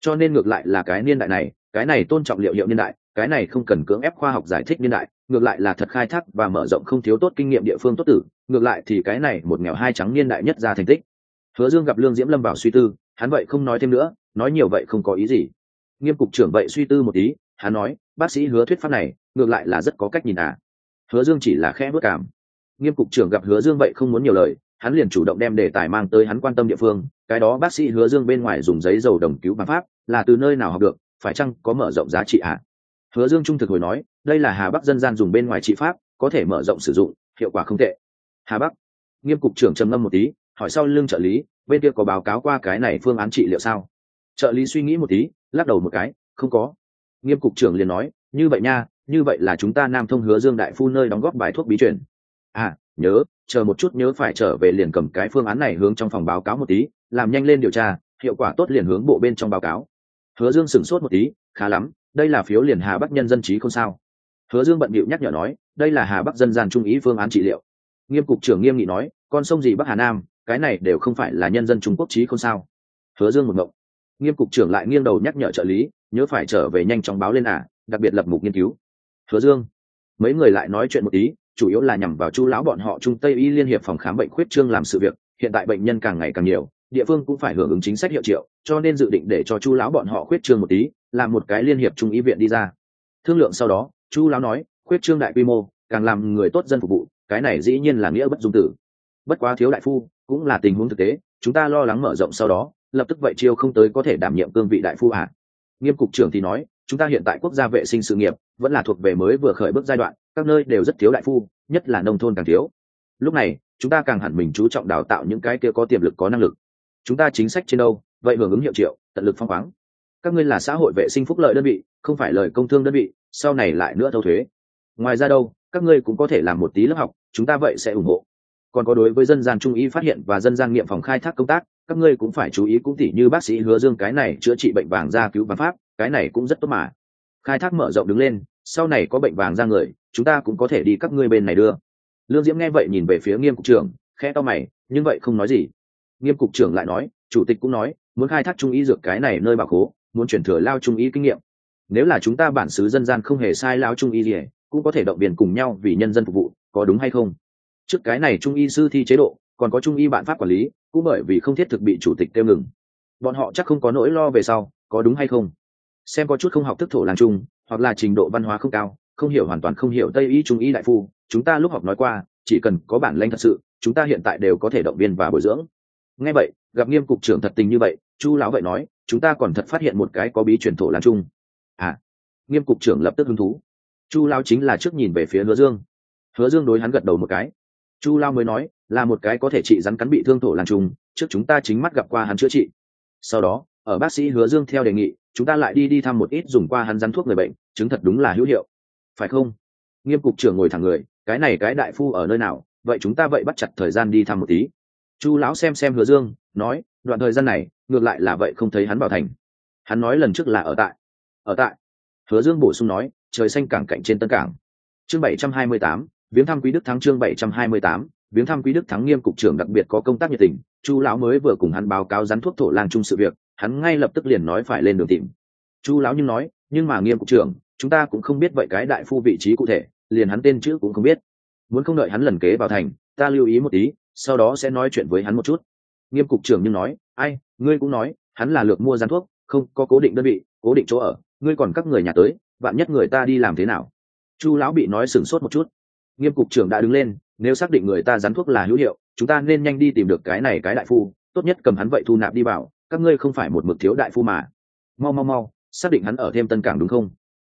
Cho nên ngược lại là cái niên đại này, cái này tôn trọng liệu hiệu niên đại cái này không cần cưỡng ép khoa học giải thích niên đại, ngược lại là thật khai thác và mở rộng không thiếu tốt kinh nghiệm địa phương tốt tử, ngược lại thì cái này một nghèo hai trắng niên đại nhất ra thành tích. Hứa dương gặp lương diễm lâm vào suy tư, hắn vậy không nói thêm nữa, nói nhiều vậy không có ý gì. Nghiêm cục trưởng vậy suy tư một tí, hắn nói, bác sĩ hứa thuyết pháp này, ngược lại là rất có cách nhìn à. Hứa dương chỉ là khẽ bước cảm. Nghiêm cục trưởng gặp hứa dương vậy không muốn nhiều lời, hắn liền chủ động đem đề tài mang tới hắn quan tâm địa phương, cái đó bác sĩ hứa dương bên ngoài dùng giấy dầu đồng cứu bằng pháp, là từ nơi nào học được, phải chăng có mở rộng giá trị ạ à? Hứa dương trung thực hồi nói, đây là hà bắc dân gian dùng bên ngoài trị pháp, có thể mở rộng sử dụng, hiệu quả không tệ. Hà bắc, nghiêm cục trưởng trầm ngâm một tí, hỏi sau lưng trợ lý, bên kia có báo cáo qua cái này phương án trị liệu sao? Trợ lý suy nghĩ một tí, lắc đầu một cái, không có. Nghiêm cục trưởng liền nói, như vậy nha, như vậy là chúng ta nam thông hứa dương đại phu nơi đóng góp bài thuốc bí truyền. À nhớ, chờ một chút nhớ phải trở về liền cầm cái phương án này hướng trong phòng báo cáo một tí, làm nhanh lên điều tra, hiệu quả tốt liền hướng bộ bên trong báo cáo. Hứa dương sửng sốt một tí, khá lắm đây là phiếu liền hà bắc nhân dân trí không sao. Hứa dương bận bịu nhắc nhở nói, đây là hà bắc dân gian trung ý phương án trị liệu. Nghiêm cục trưởng nghiêm nghị nói, con sông gì bắc hà nam, cái này đều không phải là nhân dân trung quốc trí không sao. Hứa dương một ngộng. Nghiêm cục trưởng lại nghiêng đầu nhắc nhở trợ lý, nhớ phải trở về nhanh chóng báo lên à đặc biệt lập mục nghiên cứu. Hứa dương, mấy người lại nói chuyện một tí chủ yếu là nhằm vào chu lão bọn họ trung tây y liên hiệp phòng khám bệnh khuyết trương làm sự việc, hiện tại bệnh nhân càng ngày càng nhiều, địa phương cũng phải hưởng ứng chính sách hiệu triệu, cho nên dự định để cho chu lão bọn họ khuyết trương một tí làm một cái liên hiệp trung y viện đi ra. Thương lượng sau đó, chu lão nói, khuyết trương đại quy mô, càng làm người tốt dân phục vụ, cái này dĩ nhiên là nghĩa bất dung tử. Bất quá thiếu đại phu, cũng là tình huống thực tế, chúng ta lo lắng mở rộng sau đó, lập tức vậy chiêu không tới có thể đảm nhiệm cương vị đại phu à. nghiêm cục trưởng thì nói, chúng ta hiện tại quốc gia vệ sinh sự nghiệp, vẫn là thuộc về mới vừa khởi bước giai đoạn, các nơi đều rất thiếu đại phu, nhất là nông thôn càng thiếu. Lúc này, chúng ta càng hẳn mình chú trọng đào tạo những cái kia có tiềm lực, có năng lực. Chúng ta chính sách trên đâu, vậy hưởng ứng hiệu triệu, tận lực phong khoáng các ngươi là xã hội vệ sinh phúc lợi đơn vị, không phải lời công thương đơn vị, sau này lại nữa thâu thuế. Ngoài ra đâu, các ngươi cũng có thể làm một tí lớp học, chúng ta vậy sẽ ủng hộ. Còn có đối với dân gian trung y phát hiện và dân gian nghiệm phòng khai thác công tác, các ngươi cũng phải chú ý cũng tỉ như bác sĩ hứa dương cái này chữa trị bệnh vàng da cứu bằng pháp, cái này cũng rất tốt mà. Khai thác mở rộng đứng lên, sau này có bệnh vàng da người, chúng ta cũng có thể đi các ngươi bên này đưa. Lương diễm nghe vậy nhìn về phía nghiêm cục trưởng khe to mày, nhưng vậy không nói gì. Nghiêm cục trưởng lại nói, chủ tịch cũng nói, muốn khai thác trung y dược cái này nơi bảo cố muốn chuyển thừa lao trung y kinh nghiệm. Nếu là chúng ta bản xứ dân gian không hề sai lao trung y gì cũng có thể động viên cùng nhau vì nhân dân phục vụ, có đúng hay không? Trước cái này trung y sư thi chế độ, còn có trung y bạn pháp quản lý, cũng bởi vì không thiết thực bị chủ tịch tiêu ngừng. Bọn họ chắc không có nỗi lo về sau, có đúng hay không? Xem có chút không học thức thổ làng trung, hoặc là trình độ văn hóa không cao, không hiểu hoàn toàn không hiểu tây y trung y đại phu, chúng ta lúc học nói qua, chỉ cần có bản lanh thật sự, chúng ta hiện tại đều có thể động viên và bồi dưỡng. Ngay vậy, gặp nghiêm cục trưởng thật tình như vậy chu lão vậy nói, chúng ta còn thật phát hiện một cái có bí truyền thổ làm trung à nghiêm cục trưởng lập tức hứng thú. Chu lão chính là trước nhìn về phía hứa dương. Hứa dương đối hắn gật đầu một cái. Chu lao mới nói, là một cái có thể trị rắn cắn bị thương thổ làm chung, trước chúng ta chính mắt gặp qua hắn chữa trị. Sau đó, ở bác sĩ hứa dương theo đề nghị, chúng ta lại đi đi thăm một ít dùng qua hắn rắn thuốc người bệnh, chứng thật đúng là hữu hiệu. Phải không? Nghiêm cục trưởng ngồi thẳng người, cái này cái đại phu ở nơi nào, vậy chúng ta vậy bắt chặt thời gian đi thăm một tí. Chu lão xem xem hứa dương, nói, đoạn thời gian này ngược lại là vậy không thấy hắn vào thành. Hắn nói lần trước là ở tại ở tại. Hứa dương bổ sung nói, trời xanh cảng cạnh trên tân cảng. Chương bảy trăm hai mươi tám, viếng thăm quý đức thắng chương bảy trăm hai mươi tám, viếng thăm quý đức thắng nghiêm cục trưởng đặc biệt có công tác nhiệt tình, chu lão mới vừa cùng hắn báo cáo rắn thuốc thổ lang chung sự việc, hắn ngay lập tức liền nói phải lên đường tìm. Chu lão nhưng nói, nhưng mà nghiêm cục trưởng, chúng ta cũng không biết vậy cái đại phu vị trí cụ thể, liền hắn tên chữ cũng không biết. Muốn không đợi hắn lần kế vào thành, ta lưu ý một tí, sau đó sẽ nói chuyện với hắn một chút. Nghiêm cục trưởng nhưng nói ai, ngươi cũng nói, hắn là lược mua rắn thuốc, không, có cố định đơn vị, cố định chỗ ở, ngươi còn các người nhà tới, vạn nhất người ta đi làm thế nào? Chu lão bị nói sửng sốt một chút. Nghiêm cục trưởng đã đứng lên, nếu xác định người ta rắn thuốc là hữu hiệu, chúng ta nên nhanh đi tìm được cái này cái đại phu, tốt nhất cầm hắn vậy thu nạp đi vào, các ngươi không phải một mực thiếu đại phu mà. Mau mau mau, xác định hắn ở thêm tân cảng đúng không?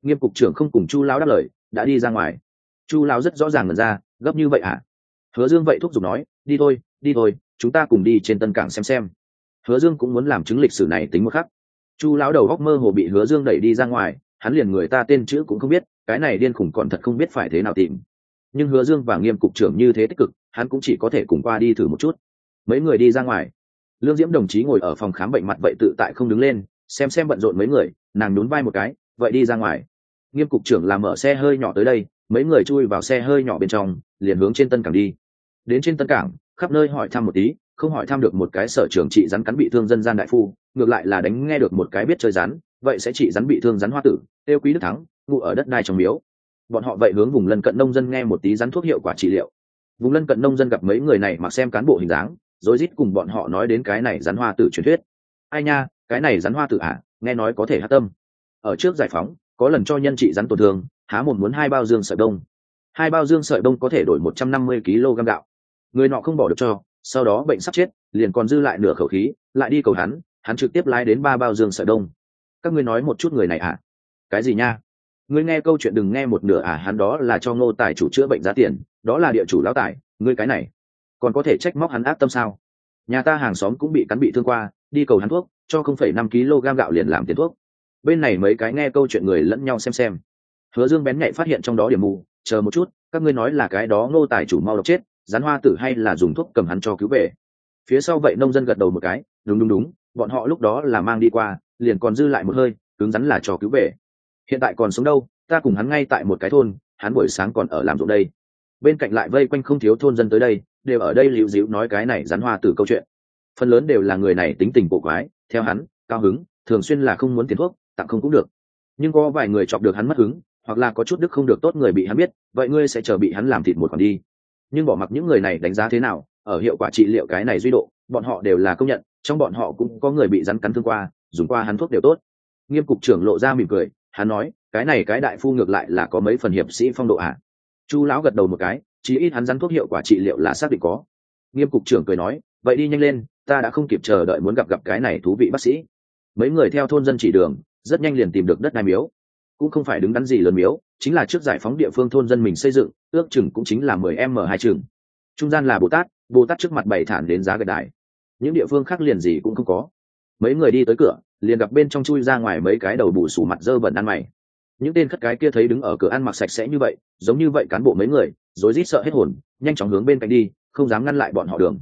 Nghiêm cục trưởng không cùng chu lão đáp lời, đã đi ra ngoài. Chu lão rất rõ ràng ngần ra, gấp như vậy à hứa dương vậy thúc giục nói, đi thôi đi thôi, chúng ta cùng đi trên tân cảng xem xem hứa dương cũng muốn làm chứng lịch sử này tính một khắc. Chu lão đầu góc mơ hồ bị hứa dương đẩy đi ra ngoài, hắn liền người ta tên chữ cũng không biết, cái này điên khủng còn thật không biết phải thế nào tìm. Nhưng hứa dương và nghiêm cục trưởng như thế tích cực, hắn cũng chỉ có thể cùng qua đi thử một chút. Mấy người đi ra ngoài. Lương diễm đồng chí ngồi ở phòng khám bệnh mặt vậy tự tại không đứng lên, xem xem bận rộn mấy người, nàng nhún vai một cái, vậy đi ra ngoài. Nghiêm cục trưởng làm mở xe hơi nhỏ tới đây, mấy người chui vào xe hơi nhỏ bên trong, liền hướng trên tân cảng đi. Đến trên tân cảng, khắp nơi hỏi thăm một tí không hỏi thăm được một cái sở trường trị rắn cắn bị thương dân gian đại phu, ngược lại là đánh nghe được một cái biết chơi rắn, vậy sẽ trị rắn bị thương rắn hoa tử, tiêu quý đức thắng, ngụ ở đất đai trong miếu. Bọn họ vậy hướng vùng lân cận nông dân nghe một tí rắn thuốc hiệu quả trị liệu. Vùng lân cận nông dân gặp mấy người này mặc xem cán bộ hình dáng rồi rít cùng bọn họ nói đến cái này rắn hoa tử truyền thuyết. Ai nha, cái này rắn hoa tử à nghe nói có thể hát tâm. Ở trước giải phóng, có lần cho nhân trị rắn tổn thương, há một muốn hai bao dương sợi đông. Hai bao dương sợi đông có thể đổi một trăm năm mươi kg gạo. Người nọ không bỏ được cho sau đó bệnh sắp chết, liền còn dư lại nửa khẩu khí, lại đi cầu hắn hắn trực tiếp lái đến ba bao dương sợi đông. Các ngươi nói một chút người này à? Cái gì nha? Ngươi nghe câu chuyện đừng nghe một nửa à hắn đó là cho ngô tài chủ chữa bệnh giá tiền, đó là địa chủ lão tài, ngươi cái này, còn có thể trách móc hắn ác tâm sao? Nhà ta hàng xóm cũng bị cắn bị thương qua, đi cầu hắn thuốc, cho không phẩy năm kg gạo liền làm tiền thuốc. Bên này mấy cái nghe câu chuyện người lẫn nhau xem xem. Hứa dương bén nhạy phát hiện trong đó điểm mù, chờ một chút, các ngươi nói là cái đó ngô tài chủ mau độc chết rắn hoa tử hay là dùng thuốc cầm hắn cho cứu về. Phía sau vậy nông dân gật đầu một cái, đúng đúng đúng, bọn họ lúc đó là mang đi qua, liền còn dư lại một hơi, cứng rắn là cho cứu về. Hiện tại còn sống đâu, ta cùng hắn ngay tại một cái thôn, hắn buổi sáng còn ở làm ruộng đây. Bên cạnh lại vây quanh không thiếu thôn dân tới đây, đều ở đây liễu dịu nói cái này rắn hoa từ câu chuyện. Phần lớn đều là người này tính tình bộ quái, theo hắn, cao hứng, thường xuyên là không muốn tiền thuốc, tặng không cũng được. Nhưng có vài người chọc được hắn mất hứng, hoặc là có chút đức không được tốt người bị hắn biết, vậy ngươi sẽ chờ bị hắn làm thịt một khoản đi nhưng bỏ mặc những người này đánh giá thế nào, ở hiệu quả trị liệu cái này duy độ, bọn họ đều là công nhận, trong bọn họ cũng có người bị rắn cắn thương qua, dùng qua hắn thuốc đều tốt. Nghiêm cục trưởng lộ ra mỉm cười, hắn nói, cái này cái đại phu ngược lại là có mấy phần hiệp sĩ phong độ ạ. À. chu lão gật đầu một cái, chí ít hắn rắn thuốc hiệu quả trị liệu là xác định có. Nghiêm cục trưởng cười nói, vậy đi nhanh lên, ta đã không kịp chờ đợi muốn gặp gặp cái này thú vị bác sĩ. Mấy người theo thôn dân chỉ đường, rất nhanh liền tìm được đất đai miếu. Cũng không phải đứng đắn gì lớn miếu chính là trước giải phóng địa phương thôn dân mình xây dựng, ước chừng cũng chính là mười m hai chừng. Trung gian là bồ tát bồ tát trước mặt bày thản đến giá gạch đài. Những địa phương khác liền gì cũng không có. Mấy người đi tới cửa, liền gặp bên trong chui ra ngoài mấy cái đầu bù sủ mặt dơ bẩn ăn mày. Những tên khất cái kia thấy đứng ở cửa ăn mặc sạch sẽ như vậy, giống như vậy cán bộ mấy người, rối rít sợ hết hồn, nhanh chóng hướng bên cạnh đi, không dám ngăn lại bọn họ đường.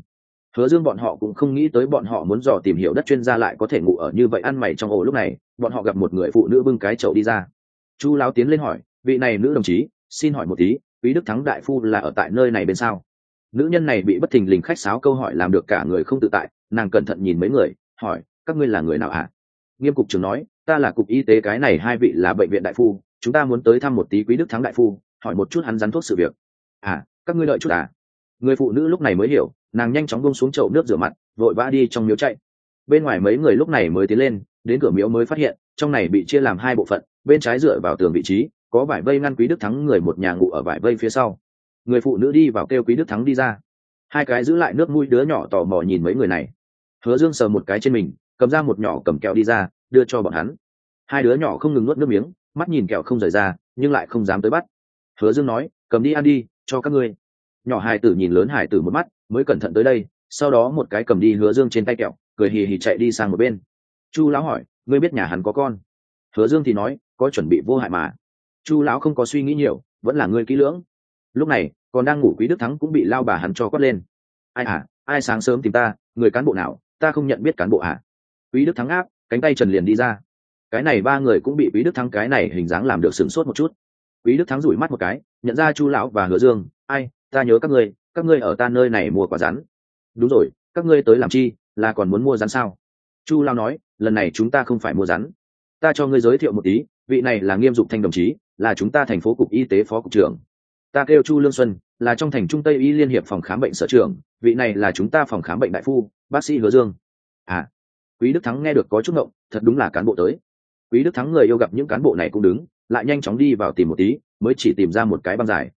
Hứa dương bọn họ cũng không nghĩ tới bọn họ muốn dò tìm hiểu đất chuyên gia lại có thể ngủ ở như vậy ăn mày trong ổ lúc này, bọn họ gặp một người phụ nữ bưng cái chậu đi ra. Chu lão tiến lên hỏi vị này nữ đồng chí, xin hỏi một tí, quý đức thắng đại phu là ở tại nơi này bên sao? Nữ nhân này bị bất thình lình khách sáo câu hỏi làm được cả người không tự tại, nàng cẩn thận nhìn mấy người, hỏi, các ngươi là người nào ạ? À? nghiêm cục trưởng nói, ta là cục y tế cái này hai vị là bệnh viện đại phu, chúng ta muốn tới thăm một tí quý đức thắng đại phu, hỏi một chút hắn rắn thuốc sự việc. À các ngươi đợi chút à? Người phụ nữ lúc này mới hiểu, nàng nhanh chóng bông xuống chậu nước rửa mặt, vội vã đi trong miếu chạy. Bên ngoài mấy người lúc này mới tiến lên, đến cửa miếu mới phát hiện, trong này bị chia làm hai bộ phận, bên trái dựa vào tường vị trí có vải vây ngăn quý đức thắng người một nhà ngụ ở vải vây phía sau. Người phụ nữ đi vào kêu quý đức thắng đi ra. Hai cái giữ lại nước mũi đứa nhỏ tò mò nhìn mấy người này. Hứa dương sờ một cái trên mình, cầm ra một nhỏ cầm kẹo đi ra, đưa cho bọn hắn. Hai đứa nhỏ không ngừng nuốt nước miếng, mắt nhìn kẹo không rời ra, nhưng lại không dám tới bắt. Hứa dương nói, cầm đi ăn đi, cho các ngươi. Nhỏ hải tử nhìn lớn hải tử một mắt, mới cẩn thận tới đây, sau đó một cái cầm đi hứa dương trên tay kẹo, cười hì hì chạy đi sang một bên. Chu lão hỏi, ngươi biết nhà hắn có con? Hứa dương thì nói, có chuẩn bị vô hại mà chu lão không có suy nghĩ nhiều, vẫn là ngươi kỹ lưỡng. Lúc này, còn đang ngủ quý đức thắng cũng bị lao bà hắn cho quát lên. Ai à ai sáng sớm tìm ta, người cán bộ nào, ta không nhận biết cán bộ à? Quý đức thắng áp, cánh tay trần liền đi ra. Cái này ba người cũng bị quý đức thắng cái này hình dáng làm được sửng sốt một chút. Quý đức thắng rủi mắt một cái, nhận ra chu lão và hứa dương, ai, ta nhớ các ngươi các ngươi ở ta nơi này mua quả rắn đúng rồi, các ngươi tới làm chi, là còn muốn mua rắn sao? Chu lao nói, lần này chúng ta không phải mua rắn ta cho ngươi giới thiệu một tí, vị này là nghiêm dục thanh đồng chí là chúng ta thành phố cục y tế phó cục trưởng. Ta kêu chu lương xuân, là trong thành trung tây y liên hiệp phòng khám bệnh sở trưởng, vị này là chúng ta phòng khám bệnh đại phu, bác sĩ hứa dương. À quý đức thắng nghe được có chút ngộng, thật đúng là cán bộ tới. Quý đức thắng người yêu gặp những cán bộ này cũng đứng, lại nhanh chóng đi vào tìm một tí, mới chỉ tìm ra một cái băng dài.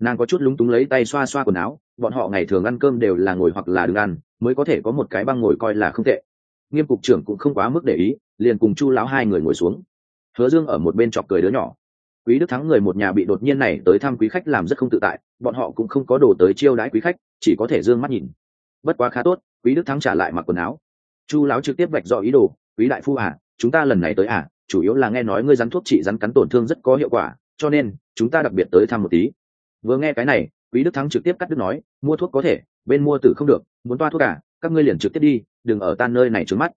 Nàng có chút lúng túng lấy tay xoa xoa quần áo, bọn họ ngày thường ăn cơm đều là ngồi hoặc là đứng ăn, mới có thể có một cái băng ngồi coi là không tệ. Nghiêm cục trưởng cũng không quá mức để ý, liền cùng chu lão hai người ngồi xuống. Hứa dương ở một bên chọc cười đứa nhỏ quý đức thắng người một nhà bị đột nhiên này tới thăm quý khách làm rất không tự tại bọn họ cũng không có đồ tới chiêu đãi quý khách chỉ có thể d ư ơ n g mắt nhìn. Bất quá khá tốt quý đức thắng trả lại mặc quần áo. Chu Láo trực tiếp vạch rõ ý đồ quý đại phu à chúng ta lần này tới à chủ yếu là nghe nói ngươi rắn thuốc trị rắn cắn tổn thương rất có hiệu quả cho nên chúng ta đặc biệt tới thăm một tí. Vừa nghe cái này quý đức thắng trực tiếp cắt đứt nói mua thuốc có thể bên mua tử không được muốn toa thuốc cả à, các ngươi liền trực tiếp đi đừng ở tan nơi này trướng mắt.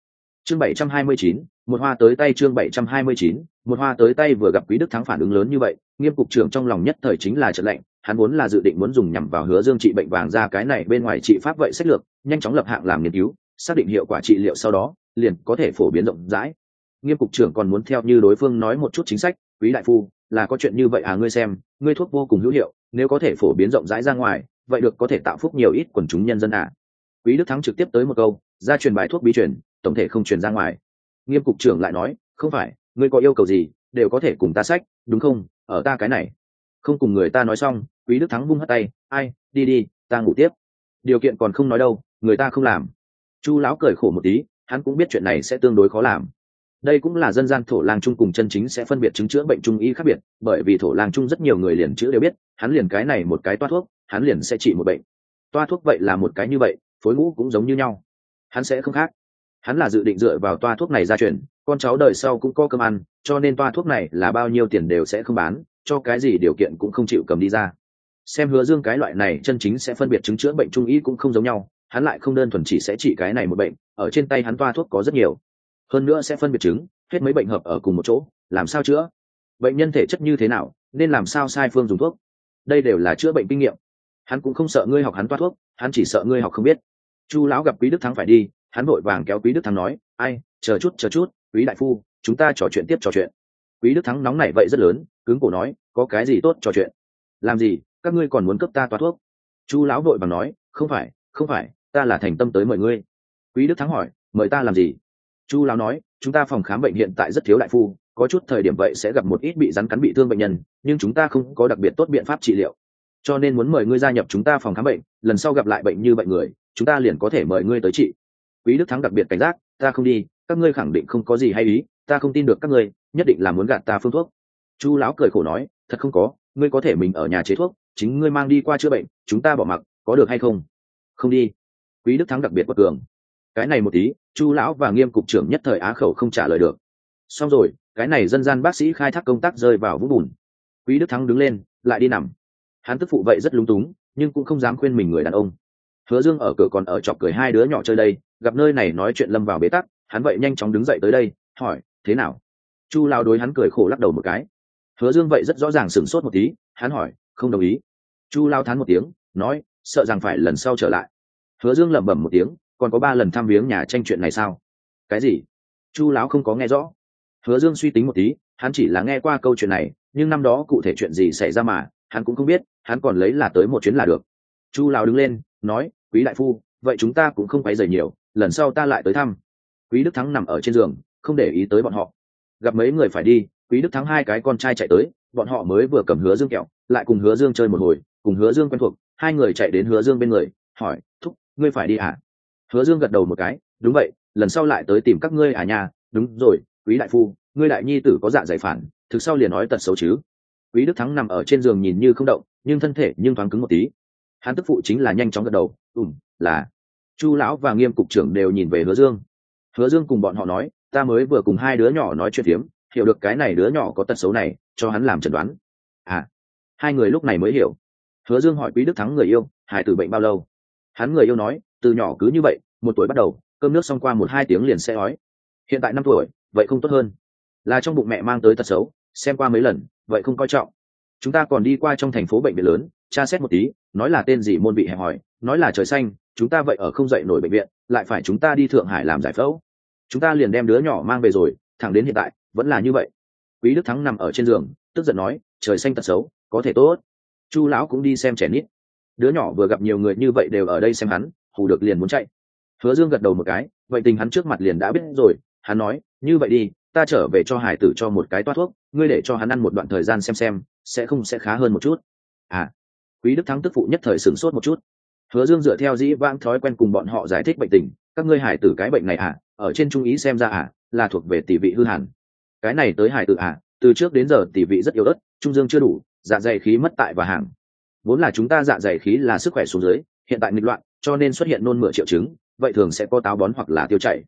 Chương bảy trăm hai mươi chín một hoa tới tay chương bảy trăm hai mươi chín, một hoa tới tay vừa gặp quý đức thắng phản ứng lớn như vậy, nghiêm cục trưởng trong lòng nhất thời chính là trận lệnh, hắn vốn là dự định muốn dùng nhằm vào hứa dương trị bệnh vàng ra cái này bên ngoài trị pháp vậy sách lược, nhanh chóng lập hạng làm nghiên cứu, xác định hiệu quả trị liệu sau đó, liền có thể phổ biến rộng rãi. Nghiêm cục trưởng còn muốn theo như đối phương nói một chút chính sách, quý đại phu, là có chuyện như vậy à ngươi xem, ngươi thuốc vô cùng hữu hiệu, nếu có thể phổ biến rộng rãi ra ngoài, vậy được có thể tạo phúc nhiều ít quần chúng nhân dân à. Quý đức thắng trực tiếp tới một câu ra truyền bài thuốc bí truyền, tổng thể không truyền ra ngoài nghiêm cục trưởng lại nói, không phải, ngươi có yêu cầu gì, đều có thể cùng ta sách, đúng không? Ở ta cái này. Không cùng người ta nói xong, quý đức thắng vung hất tay, ai, đi đi, ta ngủ tiếp. Điều kiện còn không nói đâu, người ta không làm. Chu lão cười khổ một tí, hắn cũng biết chuyện này sẽ tương đối khó làm. Đây cũng là dân gian thổ lang trung cùng chân chính sẽ phân biệt chứng chữa bệnh trung y khác biệt, bởi vì thổ lang trung rất nhiều người liền chữa đều biết, hắn liền cái này một cái toa thuốc, hắn liền sẽ trị một bệnh. Toa thuốc vậy là một cái như vậy, phối ngũ cũng giống như nhau. Hắn sẽ không khác hắn là dự định dựa vào toa thuốc này ra truyền, con cháu đời sau cũng có cơm ăn, cho nên toa thuốc này là bao nhiêu tiền đều sẽ không bán, cho cái gì điều kiện cũng không chịu cầm đi ra. Xem hứa dương cái loại này chân chính sẽ phân biệt chứng chữa bệnh trung y cũng không giống nhau, hắn lại không đơn thuần chỉ sẽ trị cái này một bệnh, ở trên tay hắn toa thuốc có rất nhiều. Hơn nữa sẽ phân biệt chứng, hết mấy bệnh hợp ở cùng một chỗ, làm sao chữa? Bệnh nhân thể chất như thế nào, nên làm sao sai phương dùng thuốc? Đây đều là chữa bệnh kinh nghiệm. Hắn cũng không sợ ngươi học hắn toa thuốc, hắn chỉ sợ ngươi học không biết. Chu lão gặp quý đức thắng phải đi hắn vội vàng kéo quý đức thắng nói, ai, chờ chút chờ chút, quý đại phu, chúng ta trò chuyện tiếp trò chuyện. Quý đức thắng nóng này vậy rất lớn, cứng cổ nói, có cái gì tốt trò chuyện? Làm gì? Các ngươi còn muốn cấp ta toa thuốc? Chu lão vội vàng nói, không phải không phải, ta là thành tâm tới mời ngươi. Quý đức thắng hỏi, mời ta làm gì? Chu lão nói, chúng ta phòng khám bệnh hiện tại rất thiếu đại phu, có chút thời điểm vậy sẽ gặp một ít bị rắn cắn bị thương bệnh nhân, nhưng chúng ta không có đặc biệt tốt biện pháp trị liệu. Cho nên muốn mời ngươi gia nhập chúng ta phòng khám bệnh, lần sau gặp lại bệnh như bệnh người, chúng ta liền có thể mời ngươi tới trị quý đức thắng đặc biệt cảnh giác, ta không đi, các ngươi khẳng định không có gì hay ý, ta không tin được các ngươi, nhất định là muốn gạt ta phương thuốc. Chu lão cười khổ nói, thật không có, ngươi có thể mình ở nhà chế thuốc, chính ngươi mang đi qua chữa bệnh, chúng ta bỏ mặc, có được hay không? Không đi. Quý đức thắng đặc biệt bất cường. Cái này một tí, chu lão và nghiêm cục trưởng nhất thời á khẩu không trả lời được. Xong rồi, cái này dân gian bác sĩ khai thác công tác rơi vào vũng bùn. Quý đức thắng đứng lên, lại đi nằm. Hắn tức phụ vậy rất lúng túng, nhưng cũng không dám khuyên mình người đàn ông hứa dương ở cửa còn ở chọc cười hai đứa nhỏ chơi đây, gặp nơi này nói chuyện lâm vào bế tắc, hắn vậy nhanh chóng đứng dậy tới đây, hỏi, thế nào? Chu lao đối hắn cười khổ lắc đầu một cái. Hứa dương vậy rất rõ ràng sửng sốt một tí, hắn hỏi, không đồng ý. Chu lao thán một tiếng, nói, sợ rằng phải lần sau trở lại. Hứa dương lẩm bẩm một tiếng, còn có ba lần thăm viếng nhà tranh chuyện này sao? Cái gì? Chu lão không có nghe rõ. Hứa dương suy tính một tí, hắn chỉ là nghe qua câu chuyện này, nhưng năm đó cụ thể chuyện gì xảy ra mà, hắn cũng không biết, hắn còn lấy là tới một chuyến là được. Chu lão đứng lên nói, quý đại phu, vậy chúng ta cũng không quấy rầy nhiều, lần sau ta lại tới thăm. Quý đức thắng nằm ở trên giường, không để ý tới bọn họ. Gặp mấy người phải đi, quý đức thắng hai cái con trai chạy tới, bọn họ mới vừa cầm hứa dương kẹo, lại cùng hứa dương chơi một hồi, cùng hứa dương quen thuộc, hai người chạy đến hứa dương bên người, hỏi, thúc, ngươi phải đi à hứa dương gật đầu một cái, đúng vậy, lần sau lại tới tìm các ngươi à nhà đúng rồi, quý đại phu, ngươi đại nhi tử có dạ dày phản, thực sau liền nói tật xấu chứ. Quý đức thắng nằm ở trên giường nhìn như không động, nhưng thân thể nhưng thoáng cứng một tí hắn tức phụ chính là nhanh chóng gật đầu ùm là. Chu lão và nghiêm cục trưởng đều nhìn về hứa dương. Hứa dương cùng bọn họ nói, ta mới vừa cùng hai đứa nhỏ nói chuyện phiếm, hiểu được cái này đứa nhỏ có tật xấu này, cho hắn làm chẩn đoán. À. Hai người lúc này mới hiểu. Hứa dương hỏi quý đức thắng người yêu, hải tử bệnh bao lâu? Hắn người yêu nói, từ nhỏ cứ như vậy, một tuổi bắt đầu, cơm nước xong qua một hai tiếng liền sẽ ói. Hiện tại năm tuổi, vậy không tốt hơn. Là trong bụng mẹ mang tới tật xấu, xem qua mấy lần, vậy không coi trọng chúng ta còn đi qua trong thành phố bệnh viện lớn, tra xét một tí, nói là tên gì môn bị hẹp hòi, nói là trời xanh, chúng ta vậy ở không dậy nổi bệnh viện, lại phải chúng ta đi thượng hải làm giải phẫu. Chúng ta liền đem đứa nhỏ mang về rồi, thẳng đến hiện tại, vẫn là như vậy. Quý đức thắng nằm ở trên giường, tức giận nói, trời xanh tật xấu, có thể tốt. Chu lão cũng đi xem trẻ nít. Đứa nhỏ vừa gặp nhiều người như vậy đều ở đây xem hắn, hù được liền muốn chạy. Hứa dương gật đầu một cái, vậy tình hắn trước mặt liền đã biết rồi, hắn nói, như vậy đi, ta trở về cho hải tử cho một cái toát thuốc, ngươi để cho hắn ăn một đoạn thời gian xem xem sẽ không sẽ khá hơn một chút. À quý đức thắng tức phụ nhất thời sửng sốt một chút. Hứa dương dựa theo dĩ vãng thói quen cùng bọn họ giải thích bệnh tình, các ngươi hải tử cái bệnh này à ở trên trung ý xem ra à là thuộc về tỷ vị hư hẳn. cái này tới hải tử à từ trước đến giờ tỷ vị rất yếu ớt, trung dương chưa đủ dạ dày khí mất tại và hàng. Vốn là chúng ta dạ dày khí là sức khỏe xuống dưới, hiện tại nghịch loạn, cho nên xuất hiện nôn mửa triệu chứng, vậy thường sẽ có táo bón hoặc là tiêu chảy.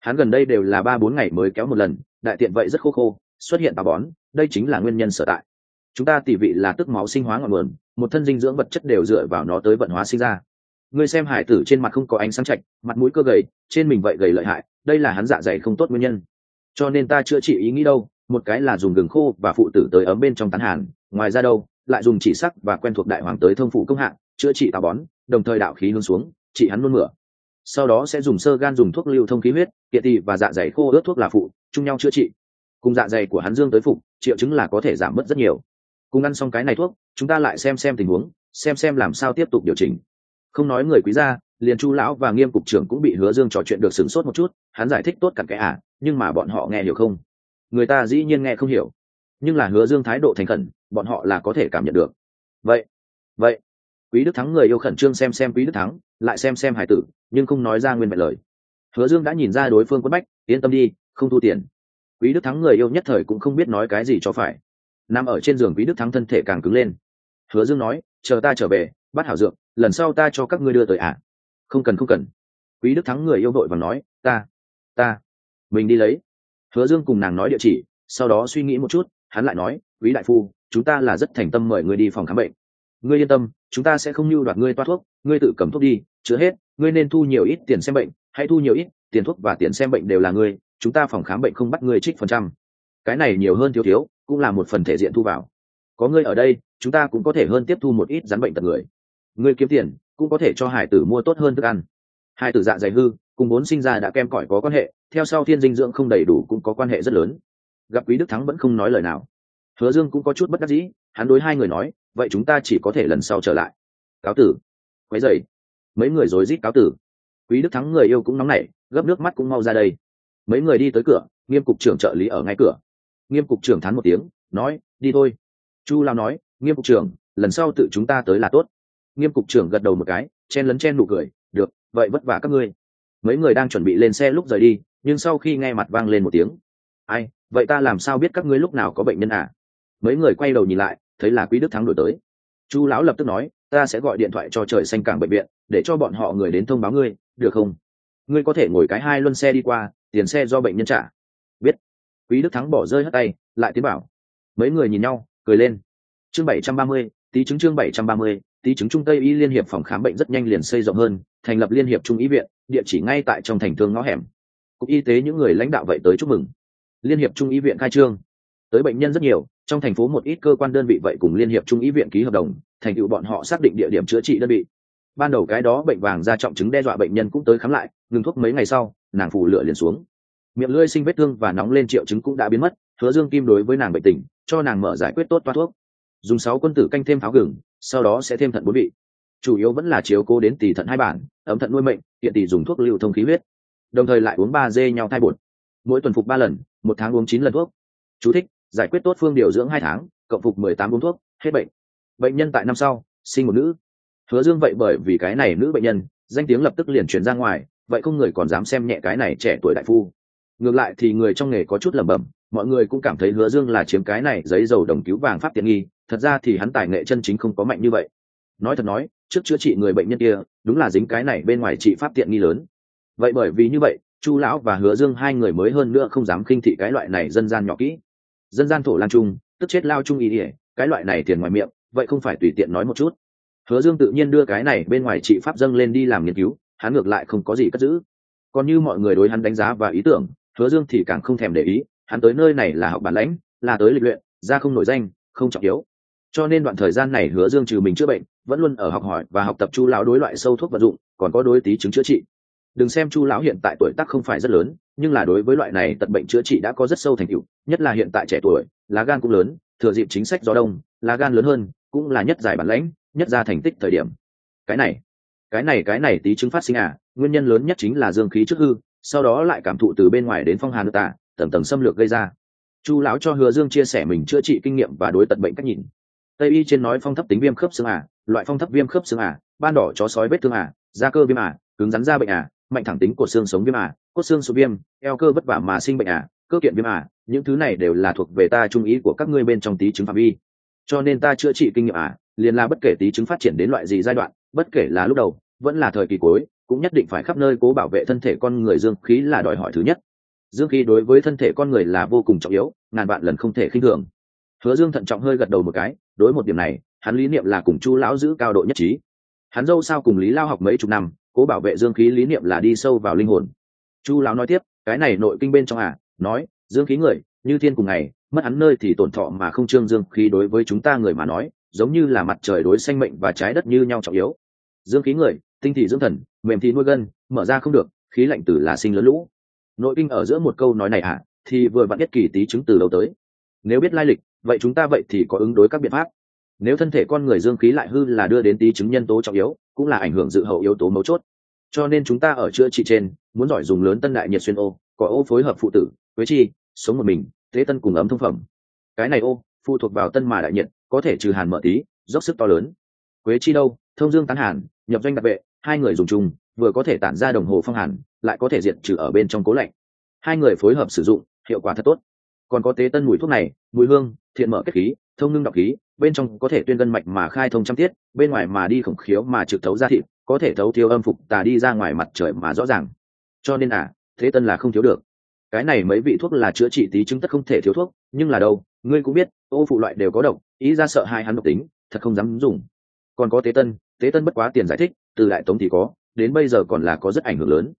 Hắn gần đây đều là ba bốn ngày mới kéo một lần, đại tiện vậy rất khô khô, xuất hiện táo bón, đây chính là nguyên nhân sở tại chúng ta tỷ vị là tức máu sinh hóa ngọn nguồn, một thân dinh dưỡng vật chất đều dựa vào nó tới vận hóa sinh ra. Ngươi xem hải tử trên mặt không có ánh sáng chạch, mặt mũi cơ gầy, trên mình vậy gầy lợi hại, đây là hắn dạ dày không tốt nguyên nhân. Cho nên ta chữa trị ý nghĩ đâu, một cái là dùng gừng khô và phụ tử tới ấm bên trong tán hàn, ngoài ra đâu, lại dùng chỉ sắc và quen thuộc đại hoàng tới thông phụ công hạng, chữa trị táo bón, đồng thời đạo khí hướng xuống, trị hắn luôn mửa. Sau đó sẽ dùng sơ gan dùng thuốc lưu thông khí huyết, kiệt tỳ và dạ dày khô ướt thuốc là phụ, chung nhau chữa trị. Cùng dạ dày của hắn dương tới phục triệu chứng là có thể giảm bớt rất nhiều cùng ăn xong cái này thuốc, chúng ta lại xem xem tình huống, xem xem làm sao tiếp tục điều chỉnh. Không nói người quý gia, liền chu lão và nghiêm cục trưởng cũng bị hứa dương trò chuyện được sửng sốt một chút, hắn giải thích tốt cặn cái à nhưng mà bọn họ nghe hiểu không? Người ta dĩ nhiên nghe không hiểu. Nhưng là hứa dương thái độ thành khẩn, bọn họ là có thể cảm nhận được. Vậy vậy, quý đức thắng người yêu khẩn trương xem xem quý đức thắng, lại xem xem hải tử, nhưng không nói ra nguyên vẹn lời. Hứa dương đã nhìn ra đối phương quất bách, yên tâm đi, không thu tiền. Quý đức thắng người yêu nhất thời cũng không biết nói cái gì cho phải nằm ở trên giường quý đức thắng thân thể càng cứng lên. Hứa dương nói, chờ ta trở về, bắt hảo dược, lần sau ta cho các ngươi đưa tới ạ. À? không cần không cần. Quý đức thắng người yêu đội và nói, ta ta, mình đi lấy. Hứa dương cùng nàng nói địa chỉ, sau đó suy nghĩ một chút, hắn lại nói quý đại phu, chúng ta là rất thành tâm mời ngươi đi phòng khám bệnh. Ngươi yên tâm, chúng ta sẽ không lưu đoạt ngươi toa thuốc, ngươi tự cầm thuốc đi, chữa hết, ngươi nên thu nhiều ít tiền xem bệnh, hãy thu nhiều ít, tiền thuốc và tiền xem bệnh đều là ngươi, chúng ta phòng khám bệnh không bắt ngươi trích phần trăm. Cái này nhiều hơn thiếu thiếu cũng là một phần thể diện thu vào. Có ngươi ở đây, chúng ta cũng có thể hơn tiếp thu một ít rắn bệnh tật người. Ngươi kiếm tiền, cũng có thể cho hải tử mua tốt hơn thức ăn. Hải tử dạ dày hư, cùng bốn sinh ra đã kem cỏi có quan hệ, theo sau thiên dinh dưỡng không đầy đủ cũng có quan hệ rất lớn. Gặp quý đức thắng vẫn không nói lời nào. Hứa dương cũng có chút bất đắc dĩ, hắn đối hai người nói, vậy chúng ta chỉ có thể lần sau trở lại. Cáo tử. Quấy dậy mấy người rối rít cáo tử. Quý đức thắng người yêu cũng nóng nảy, gấp nước mắt cũng mau ra đây. Mấy người đi tới cửa, nghiêm cục trưởng trợ lý ở ngay cửa nghiêm cục trưởng thán một tiếng, nói, đi thôi. Chu lao nói, nghiêm cục trưởng, lần sau tự chúng ta tới là tốt. Nghiêm cục trưởng gật đầu một cái, chen lấn chen nụ cười, được, vậy vất vả các ngươi. Mấy người đang chuẩn bị lên xe lúc rời đi, nhưng sau khi nghe mặt vang lên một tiếng, ai, vậy ta làm sao biết các ngươi lúc nào có bệnh nhân à? Mấy người quay đầu nhìn lại, thấy là quý đức thắng đổi tới. Chu lão lập tức nói, ta sẽ gọi điện thoại cho trời xanh cảng bệnh viện, để cho bọn họ người đến thông báo ngươi, được không? Ngươi có thể ngồi cái hai luân xe đi qua, tiền xe do bệnh nhân trả quý đức thắng bỏ rơi hất tay, lại tiến bảo. Mấy người nhìn nhau, cười lên. Chương bảy trăm ba mươi, tí chứng chương bảy trăm ba mươi, tí chứng trung tây y liên hiệp phòng khám bệnh rất nhanh liền xây rộng hơn, thành lập liên hiệp trung y viện, địa chỉ ngay tại trong thành thương ngõ hẻm. Cục y tế những người lãnh đạo vậy tới chúc mừng. Liên hiệp trung y viện khai trương. Tới bệnh nhân rất nhiều, trong thành phố một ít cơ quan đơn vị vậy cùng liên hiệp trung y viện ký hợp đồng, thành tựu bọn họ xác định địa điểm chữa trị đơn vị. Ban đầu cái đó bệnh vàng ra trọng chứng đe dọa bệnh nhân cũng tới khám lại, ngừng thuốc mấy ngày sau, nàng phủ lửa liền xuống miệng lưỡi sinh vết thương và nóng lên triệu chứng cũng đã biến mất hứa dương kim đối với nàng bệnh tình cho nàng mở giải quyết tốt toa thuốc. Dùng sáu quân tử canh thêm pháo gừng sau đó sẽ thêm thận bốn vị. Chủ yếu vẫn là chiếu cố đến tỷ thận hai bản ấm thận nuôi mệnh hiện tỷ dùng thuốc lưu thông khí huyết. Đồng thời lại uống ba dê nhau thai bột. Mỗi tuần phục ba lần một tháng uống chín lần thuốc. Chú thích, giải quyết tốt phương điều dưỡng hai tháng cộng phục mười tám uống thuốc hết bệnh. Bệnh nhân tại năm sau sinh một nữ. Hứa dương vậy bởi vì cái này nữ bệnh nhân danh tiếng lập tức liền truyền ra ngoài vậy không người còn dám xem nhẹ cái này trẻ tuổi đại phu ngược lại thì người trong nghề có chút lẩm bẩm, mọi người cũng cảm thấy hứa dương là chiếm cái này giấy dầu đồng cứu vàng pháp tiện nghi, thật ra thì hắn tài nghệ chân chính không có mạnh như vậy. Nói thật nói, trước chữa trị người bệnh nhân kia, đúng là dính cái này bên ngoài trị pháp tiện nghi lớn. Vậy bởi vì như vậy, chu lão và hứa dương hai người mới hơn nữa không dám khinh thị cái loại này dân gian nhỏ kỹ. Dân gian thổ lan trung tức chết lao trung ý ỉa cái loại này tiền ngoài miệng, vậy không phải tùy tiện nói một chút. Hứa dương tự nhiên đưa cái này bên ngoài trị pháp dâng lên đi làm nghiên cứu, hắn ngược lại không có gì cất giữ. Còn như mọi người đối hắn đánh giá và ý tưởng hứa dương thì càng không thèm để ý, hắn tới nơi này là học bản lãnh, là tới lịch luyện, ra không nổi danh, không trọng yếu. Cho nên đoạn thời gian này hứa dương trừ mình chữa bệnh, vẫn luôn ở học hỏi và học tập chu lão đối loại sâu thuốc vật dụng, còn có đối tí chứng chữa trị. Đừng xem chu lão hiện tại tuổi tác không phải rất lớn, nhưng là đối với loại này tật bệnh chữa trị đã có rất sâu thành tựu, nhất là hiện tại trẻ tuổi, lá gan cũng lớn, thừa dịp chính sách gió đông, lá gan lớn hơn, cũng là nhất giải bản lãnh, nhất ra thành tích thời điểm. Cái này cái này cái này tí chứng phát sinh à nguyên nhân lớn nhất chính là dương khí trước hư sau đó lại cảm thụ từ bên ngoài đến phong hàn nước ta, tầng tầng xâm lược gây ra. Chu lão cho hứa dương chia sẻ mình chữa trị kinh nghiệm và đối tật bệnh cách nhìn. Tây y trên nói phong thấp tính viêm khớp xương à loại phong thấp viêm khớp xương à ban đỏ chó sói vết thương à da cơ viêm à cứng rắn da bệnh à mạnh thẳng tính của xương sống viêm à cốt xương số viêm eo cơ vất vả mà sinh bệnh à cơ kiện viêm à những thứ này đều là thuộc về ta trung ý của các ngươi bên trong tí chứng phạm vi. Cho nên ta chữa trị kinh nghiệm à liền là bất kể tí chứng phát triển đến loại gì giai đoạn bất kể là lúc đầu vẫn là thời kỳ cuối cũng nhất định phải khắp nơi cố bảo vệ thân thể con người dương khí là đòi hỏi thứ nhất. Dương khí đối với thân thể con người là vô cùng trọng yếu, ngàn vạn lần không thể khinh thường. Hứa dương thận trọng hơi gật đầu một cái, đối một điểm này, hắn lý niệm là cùng chu lão giữ cao độ nhất trí. Hắn dâu sao cùng lý lao học mấy chục năm, cố bảo vệ dương khí lý niệm là đi sâu vào linh hồn. Chu lão nói tiếp, cái này nội kinh bên trong à nói, dương khí người, như thiên cùng ngày, mất hắn nơi thì tổn thọ mà không trương dương khí đối với chúng ta người mà nói, giống như là mặt trời đối xanh mệnh và trái đất như nhau trọng yếu. Dương khí người tinh thị dưỡng thần, mềm thì nuôi gân, mở ra không được, khí lạnh tử là sinh lớn lũ. Nội kinh ở giữa một câu nói này à thì vừa vặn nhất kỳ tí chứng từ đầu tới. Nếu biết lai lịch, vậy chúng ta vậy thì có ứng đối các biện pháp. Nếu thân thể con người dương khí lại hư là đưa đến tí chứng nhân tố trọng yếu, cũng là ảnh hưởng dự hậu yếu tố mấu chốt. Cho nên chúng ta ở chữa trị trên, muốn giỏi dùng lớn tân đại nhiệt xuyên ô, có ô phối hợp phụ tử, quế chi, sống một mình thế tân cùng ấm thông phẩm. Cái này ô, phụ thuộc vào tân mà đại nhiệt, có thể trừ hàn mở tí, dốc sức to lớn. Quế chi đâu? Thông dương tán hàn, nhập doanh đặc vệ hai người dùng chung, vừa có thể tản ra đồng hồ phong hàn, lại có thể diệt trừ ở bên trong cố lạnh. Hai người phối hợp sử dụng, hiệu quả thật tốt. Còn có tế tân mùi thuốc này, mùi hương, thiện mở kết khí, thông ngưng độc khí, bên trong có thể tuyên gân mạch mà khai thông trăm tiết, bên ngoài mà đi khổng khiếu mà trực thấu ra thịt, có thể thấu thiếu âm phục tà đi ra ngoài mặt trời mà rõ ràng. Cho nên à thế tân là không thiếu được. Cái này mấy vị thuốc là chữa trị tí chứng tất không thể thiếu thuốc, nhưng là đâu, ngươi cũng biết, ô phụ loại đều có độc, ý ra sợ hai hắn độc tính, thật không dám dùng. Còn có tế tân tế tân bất quá tiền giải thích từ đại tống thì có, đến bây giờ còn là có rất ảnh hưởng lớn.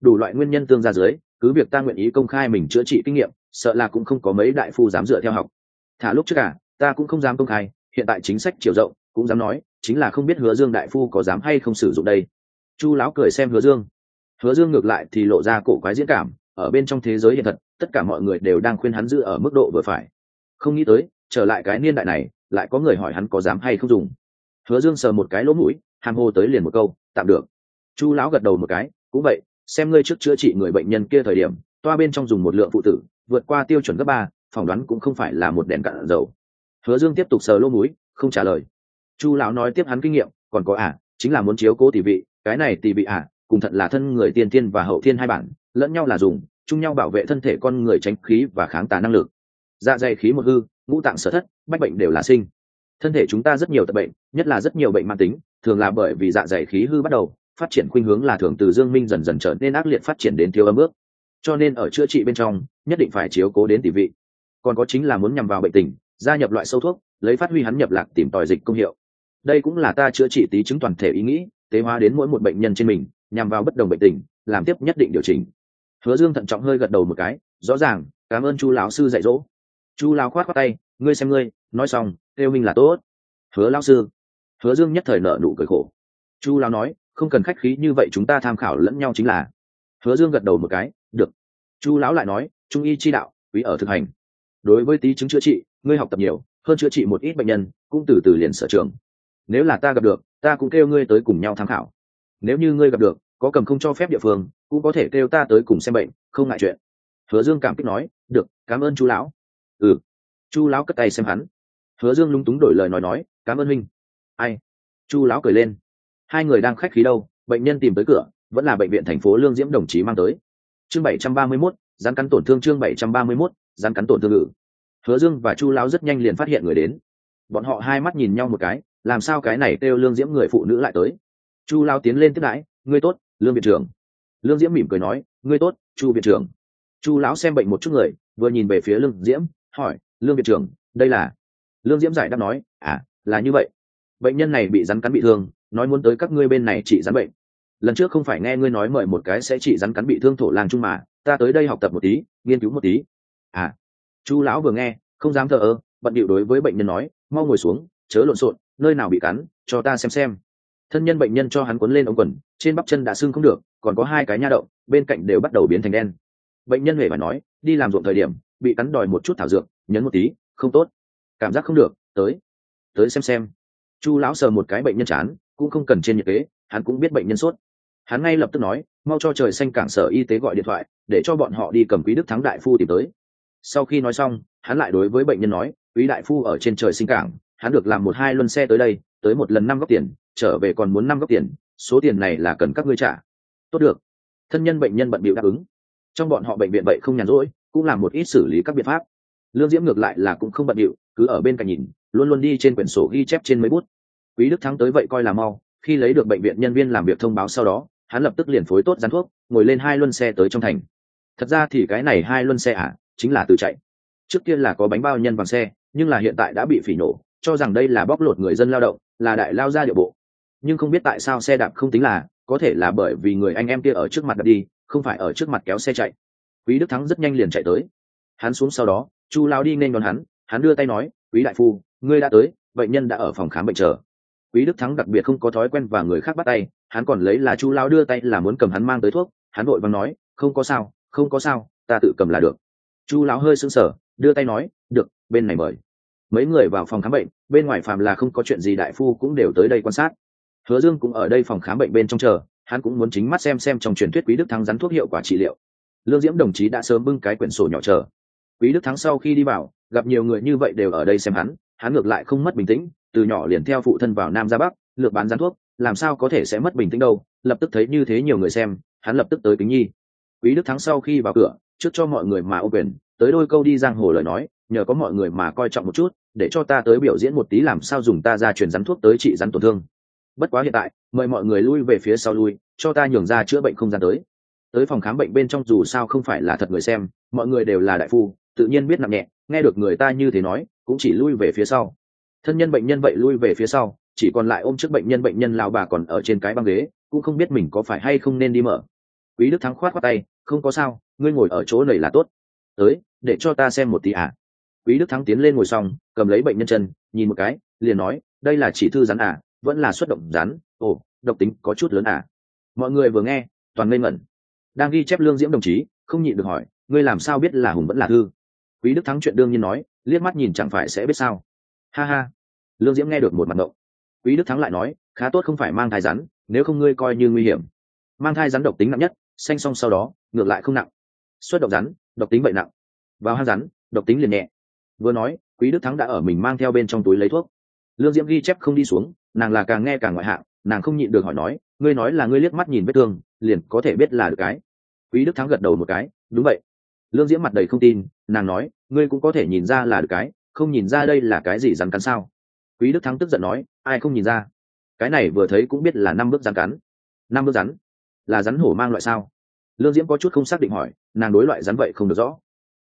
Đủ loại nguyên nhân tương ra dưới, cứ việc ta nguyện ý công khai mình chữa trị kinh nghiệm, sợ là cũng không có mấy đại phu dám dựa theo học. Thả lúc trước cả ta cũng không dám công khai, hiện tại chính sách chiều rộng, cũng dám nói, chính là không biết hứa dương đại phu có dám hay không sử dụng đây. Chu lão cười xem hứa dương. Hứa dương ngược lại thì lộ ra cổ quái diễn cảm, ở bên trong thế giới hiện thật, tất cả mọi người đều đang khuyên hắn giữ ở mức độ vừa phải. Không nghĩ tới, trở lại cái niên đại này, lại có người hỏi hắn có dám hay không dùng. Hứa dương sờ một cái lỗ mũi hàm hồ tới liền một câu, tạm được. Chu lão gật đầu một cái, cũng vậy, xem ngươi trước chữa trị người bệnh nhân kia thời điểm, toa bên trong dùng một lượng phụ tử, vượt qua tiêu chuẩn cấp ba, phỏng đoán cũng không phải là một đèn cạn dầu. Hứa dương tiếp tục sờ lỗ mũi, không trả lời. Chu lão nói tiếp hắn kinh nghiệm, còn có à chính là muốn chiếu cố tỷ vị, cái này tỷ vị à cùng thận là thân người tiên tiên và hậu thiên hai bản, lẫn nhau là dùng, chung nhau bảo vệ thân thể con người tránh khí và kháng tà năng lực. Dạ dày khí một hư, ngũ tạng sở thất, bách bệnh đều là sinh. Thân thể chúng ta rất nhiều tật bệnh, nhất là rất nhiều bệnh mạng tính thường là bởi vì dạ dày khí hư bắt đầu, phát triển khuynh hướng là thường từ dương minh dần dần trở nên ác liệt phát triển đến thiếu âm ước. Cho nên ở chữa trị bên trong, nhất định phải chiếu cố đến tỷ vị. Còn có chính là muốn nhằm vào bệnh tình, gia nhập loại sâu thuốc, lấy phát huy hắn nhập lạc tìm tòi dịch công hiệu. Đây cũng là ta chữa trị tí chứng toàn thể ý nghĩ, tế hóa đến mỗi một bệnh nhân trên mình, nhằm vào bất đồng bệnh tình, làm tiếp nhất định điều chỉnh. Hứa dương thận trọng hơi gật đầu một cái, rõ ràng, cảm ơn chu lão sư dạy dỗ. Chu lão khoát khoát tay, ngươi xem ngươi, nói xong kêu minh là tốt. Hứa lão sư hứa dương nhất thời nợ nụ cười khổ. Chu lão nói, không cần khách khí, như vậy chúng ta tham khảo lẫn nhau chính là. Hứa dương gật đầu một cái, được. Chu lão lại nói, trung y chi đạo, quý ở thực hành. Đối với tí chứng chữa trị, ngươi học tập nhiều, hơn chữa trị một ít bệnh nhân, cũng từ từ liền sở trường. Nếu là ta gặp được, ta cũng kêu ngươi tới cùng nhau tham khảo. Nếu như ngươi gặp được, có cầm không cho phép địa phương, cũng có thể kêu ta tới cùng xem bệnh, không ngại chuyện. Hứa dương cảm kích nói, được, cảm ơn chú lão. Ừ. Chu lão cất tay xem hắn. Hứa dương lúng túng đổi lời nói nói, cảm ơn huynh ai? Chu lão cười lên. Hai người đang khách khí đâu, bệnh nhân tìm tới cửa, vẫn là bệnh viện thành phố lương diễm đồng chí mang tới. Chương bảy trăm ba mươi mốt, dán cắn tổn thương chương bảy trăm ba mươi mốt, dán cắn tổn thương ngự. Hứa dương và chu lão rất nhanh liền phát hiện người đến. Bọn họ hai mắt nhìn nhau một cái, làm sao cái này kêu lương diễm người phụ nữ lại tới? Chu lão tiến lên tiếp đãi, ngươi tốt, lương viện trưởng. Lương diễm mỉm cười nói, ngươi tốt, chu viện trưởng. Chu lão xem bệnh một chút người, vừa nhìn về phía lương diễm, hỏi, lương viện trưởng, đây là? Lương diễm giải đáp nói à là như vậy bệnh nhân này bị rắn cắn bị thương, nói muốn tới các ngươi bên này trị rắn bệnh. Lần trước không phải nghe ngươi nói mời một cái sẽ trị rắn cắn bị thương thổ làng trung mà, ta tới đây học tập một tí, nghiên cứu một tí. À chu lão vừa nghe, không dám thờ ơ, bận điệu đối với bệnh nhân nói, mau ngồi xuống, chớ lộn xộn, nơi nào bị cắn, cho ta xem xem. Thân nhân bệnh nhân cho hắn quấn lên ống quần, trên bắp chân đã sưng không được, còn có hai cái nha động bên cạnh đều bắt đầu biến thành đen. Bệnh nhân huệ và nói, đi làm ruộng thời điểm, bị cắn đòi một chút thảo dược, nhấn một tí, không tốt. Cảm giác không được, tới tới xem xem chu lão sờ một cái bệnh nhân chán, cũng không cần trên nhiệt kế, hắn cũng biết bệnh nhân sốt. Hắn ngay lập tức nói, mau cho trời xanh cảng sở y tế gọi điện thoại, để cho bọn họ đi cầm quý đức thắng đại phu tìm tới. Sau khi nói xong, hắn lại đối với bệnh nhân nói, quý đại phu ở trên trời sinh cảng, hắn được làm một hai luân xe tới đây, tới một lần năm góc tiền, trở về còn muốn năm góc tiền, số tiền này là cần các ngươi trả. Tốt được. Thân nhân bệnh nhân bận bịu đáp ứng. Trong bọn họ bệnh viện vậy không nhàn rỗi, cũng làm một ít xử lý các biện pháp. Lương diễm ngược lại là cũng không bận bịu, cứ ở bên cạnh nhìn luôn luôn đi trên quyển sổ ghi chép trên mấy bút. Quý đức thắng tới vậy coi là mau, khi lấy được bệnh viện nhân viên làm việc thông báo sau đó, hắn lập tức liền phối tốt gián thuốc, ngồi lên hai luân xe tới trong thành. Thật ra thì cái này hai luân xe à chính là từ chạy. Trước kia là có bánh bao nhân bằng xe, nhưng là hiện tại đã bị phỉ nổ, cho rằng đây là bóc lột người dân lao động, là đại lao ra địa bộ. Nhưng không biết tại sao xe đạp không tính là, có thể là bởi vì người anh em kia ở trước mặt đặt đi, không phải ở trước mặt kéo xe chạy. Quý đức thắng rất nhanh liền chạy tới. Hắn xuống sau đó, chu lao đi nên đón hắn hắn đưa tay nói, quý đại phu ngươi đã tới bệnh nhân đã ở phòng khám bệnh chờ. Quý đức thắng đặc biệt không có thói quen và người khác bắt tay, hắn còn lấy là chu lao đưa tay là muốn cầm hắn mang tới thuốc, hắn vội vàng nói, không có sao, không có sao, ta tự cầm là được. Chu lão hơi sững sờ, đưa tay nói, được, bên này mời. Mấy người vào phòng khám bệnh, bên ngoài phàm là không có chuyện gì, đại phu cũng đều tới đây quan sát. Hứa dương cũng ở đây phòng khám bệnh bên trong chờ, hắn cũng muốn chính mắt xem xem trong truyền thuyết quý đức thắng rắn thuốc hiệu quả trị liệu. Lương diễm đồng chí đã sớm bưng cái quyển sổ nhỏ chờ. Quý đức thắng sau khi đi vào, gặp nhiều người như vậy đều ở đây xem hắn hắn ngược lại không mất bình tĩnh, từ nhỏ liền theo phụ thân vào nam ra bắc, lược bán gián thuốc, làm sao có thể sẽ mất bình tĩnh đâu, lập tức thấy như thế nhiều người xem, hắn lập tức tới kính nhi. Quý đức thắng sau khi vào cửa, trước cho mọi người mà ô quyền, tới đôi câu đi giang hồ lời nói, nhờ có mọi người mà coi trọng một chút, để cho ta tới biểu diễn một tí làm sao dùng ta ra truyền rắn thuốc tới trị rắn tổn thương. Bất quá hiện tại, mời mọi người lui về phía sau lui, cho ta nhường ra chữa bệnh không gian tới. Tới phòng khám bệnh bên trong dù sao không phải là thật người xem, mọi người đều là đại phu, tự nhiên biết nặng nhẹ nghe được người ta như thế nói, cũng chỉ lui về phía sau. Thân nhân bệnh nhân vậy lui về phía sau, chỉ còn lại ôm trước bệnh nhân bệnh nhân lao bà còn ở trên cái băng ghế, cũng không biết mình có phải hay không nên đi mở. Quý đức thắng khoát khoát tay, không có sao, ngươi ngồi ở chỗ này là tốt. Tới, để cho ta xem một tí à quý đức thắng tiến lên ngồi xong, cầm lấy bệnh nhân chân, nhìn một cái, liền nói, đây là chỉ thư rắn à vẫn là xuất động rắn. Ồ, độc tính có chút lớn à mọi người vừa nghe, toàn ngây ngẩn. Đang ghi chép lương diễm đồng chí, không nhịn được hỏi, ngươi làm sao biết là hùng vẫn là thư? Quý đức thắng chuyện đương nhiên nói, liếc mắt nhìn chẳng phải sẽ biết sao. Ha ha. Lương diễm nghe được một mặt ngộng. Quý đức thắng lại nói, khá tốt không phải mang thai rắn, nếu không ngươi coi như nguy hiểm. Mang thai rắn độc tính nặng nhất xanh xong sau đó, ngược lại không nặng. Xuất độc rắn, độc tính vậy nặng. Vào hang rắn, độc tính liền nhẹ. Vừa nói, quý đức thắng đã ở mình mang theo bên trong túi lấy thuốc. Lương diễm ghi chép không đi xuống, nàng là càng nghe càng ngoại hạng nàng không nhịn được hỏi nói, ngươi nói là ngươi liếc mắt nhìn vết thương, liền có thể biết là được cái. Quý đức thắng gật đầu một cái, đúng vậy lương diễm mặt đầy không tin, nàng nói, ngươi cũng có thể nhìn ra là được cái, không nhìn ra đây là cái gì rắn cắn sao? Quý đức thắng tức giận nói, ai không nhìn ra? Cái này vừa thấy cũng biết là năm bước rắn cắn. Năm bước rắn? Là rắn hổ mang loại sao? Lương diễm có chút không xác định hỏi, nàng đối loại rắn vậy không được rõ.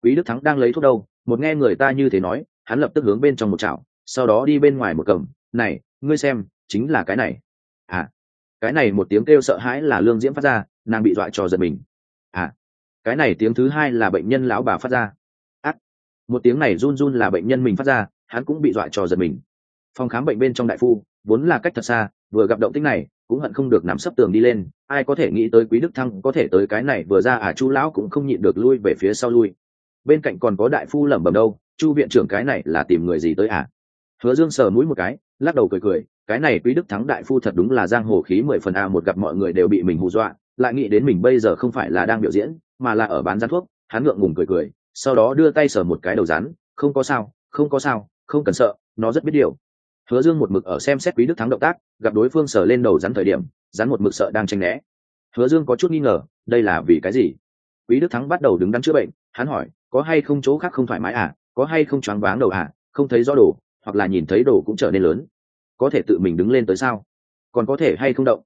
Quý đức thắng đang lấy thuốc đâu, một nghe người ta như thế nói, hắn lập tức hướng bên trong một chảo, sau đó đi bên ngoài một cầm, này, ngươi xem, chính là cái này. À cái này một tiếng kêu sợ hãi là lương diễm phát ra, nàng bị dọa cho giật mình cái này tiếng thứ hai là bệnh nhân lão bà phát ra. Ác. Một tiếng này run run là bệnh nhân mình phát ra, hắn cũng bị dọa trò giật mình. Phòng khám bệnh bên trong đại phu, vốn là cách thật xa, vừa gặp động tích này, cũng hận không được nằm sấp tường đi lên, ai có thể nghĩ tới quý đức thăng có thể tới cái này, vừa ra à chu lão cũng không nhịn được lui về phía sau lui. Bên cạnh còn có đại phu lẩm bẩm đâu, chu viện trưởng cái này là tìm người gì tới à? Hứa dương sờ mũi một cái, lắc đầu cười cười, cái này quý đức thắng đại phu thật đúng là giang hồ khí mười phần a, một gặp mọi người đều bị mình hù dọa, lại nghĩ đến mình bây giờ không phải là đang biểu diễn mà là ở bán rán thuốc, hắn ngượng ngùng cười cười, sau đó đưa tay sờ một cái đầu rắn, không có sao, không có sao, không cần sợ, nó rất biết điều. Hứa dương một mực ở xem xét quý đức thắng động tác, gặp đối phương sờ lên đầu rắn thời điểm, rắn một mực sợ đang tranh né. Hứa dương có chút nghi ngờ, đây là vì cái gì? Quý đức thắng bắt đầu đứng đắn chữa bệnh, hắn hỏi, có hay không chỗ khác không thoải mái à có hay không choáng váng đầu à không thấy rõ đồ, hoặc là nhìn thấy đồ cũng trở nên lớn. Có thể tự mình đứng lên tới sao? Còn có thể hay không động?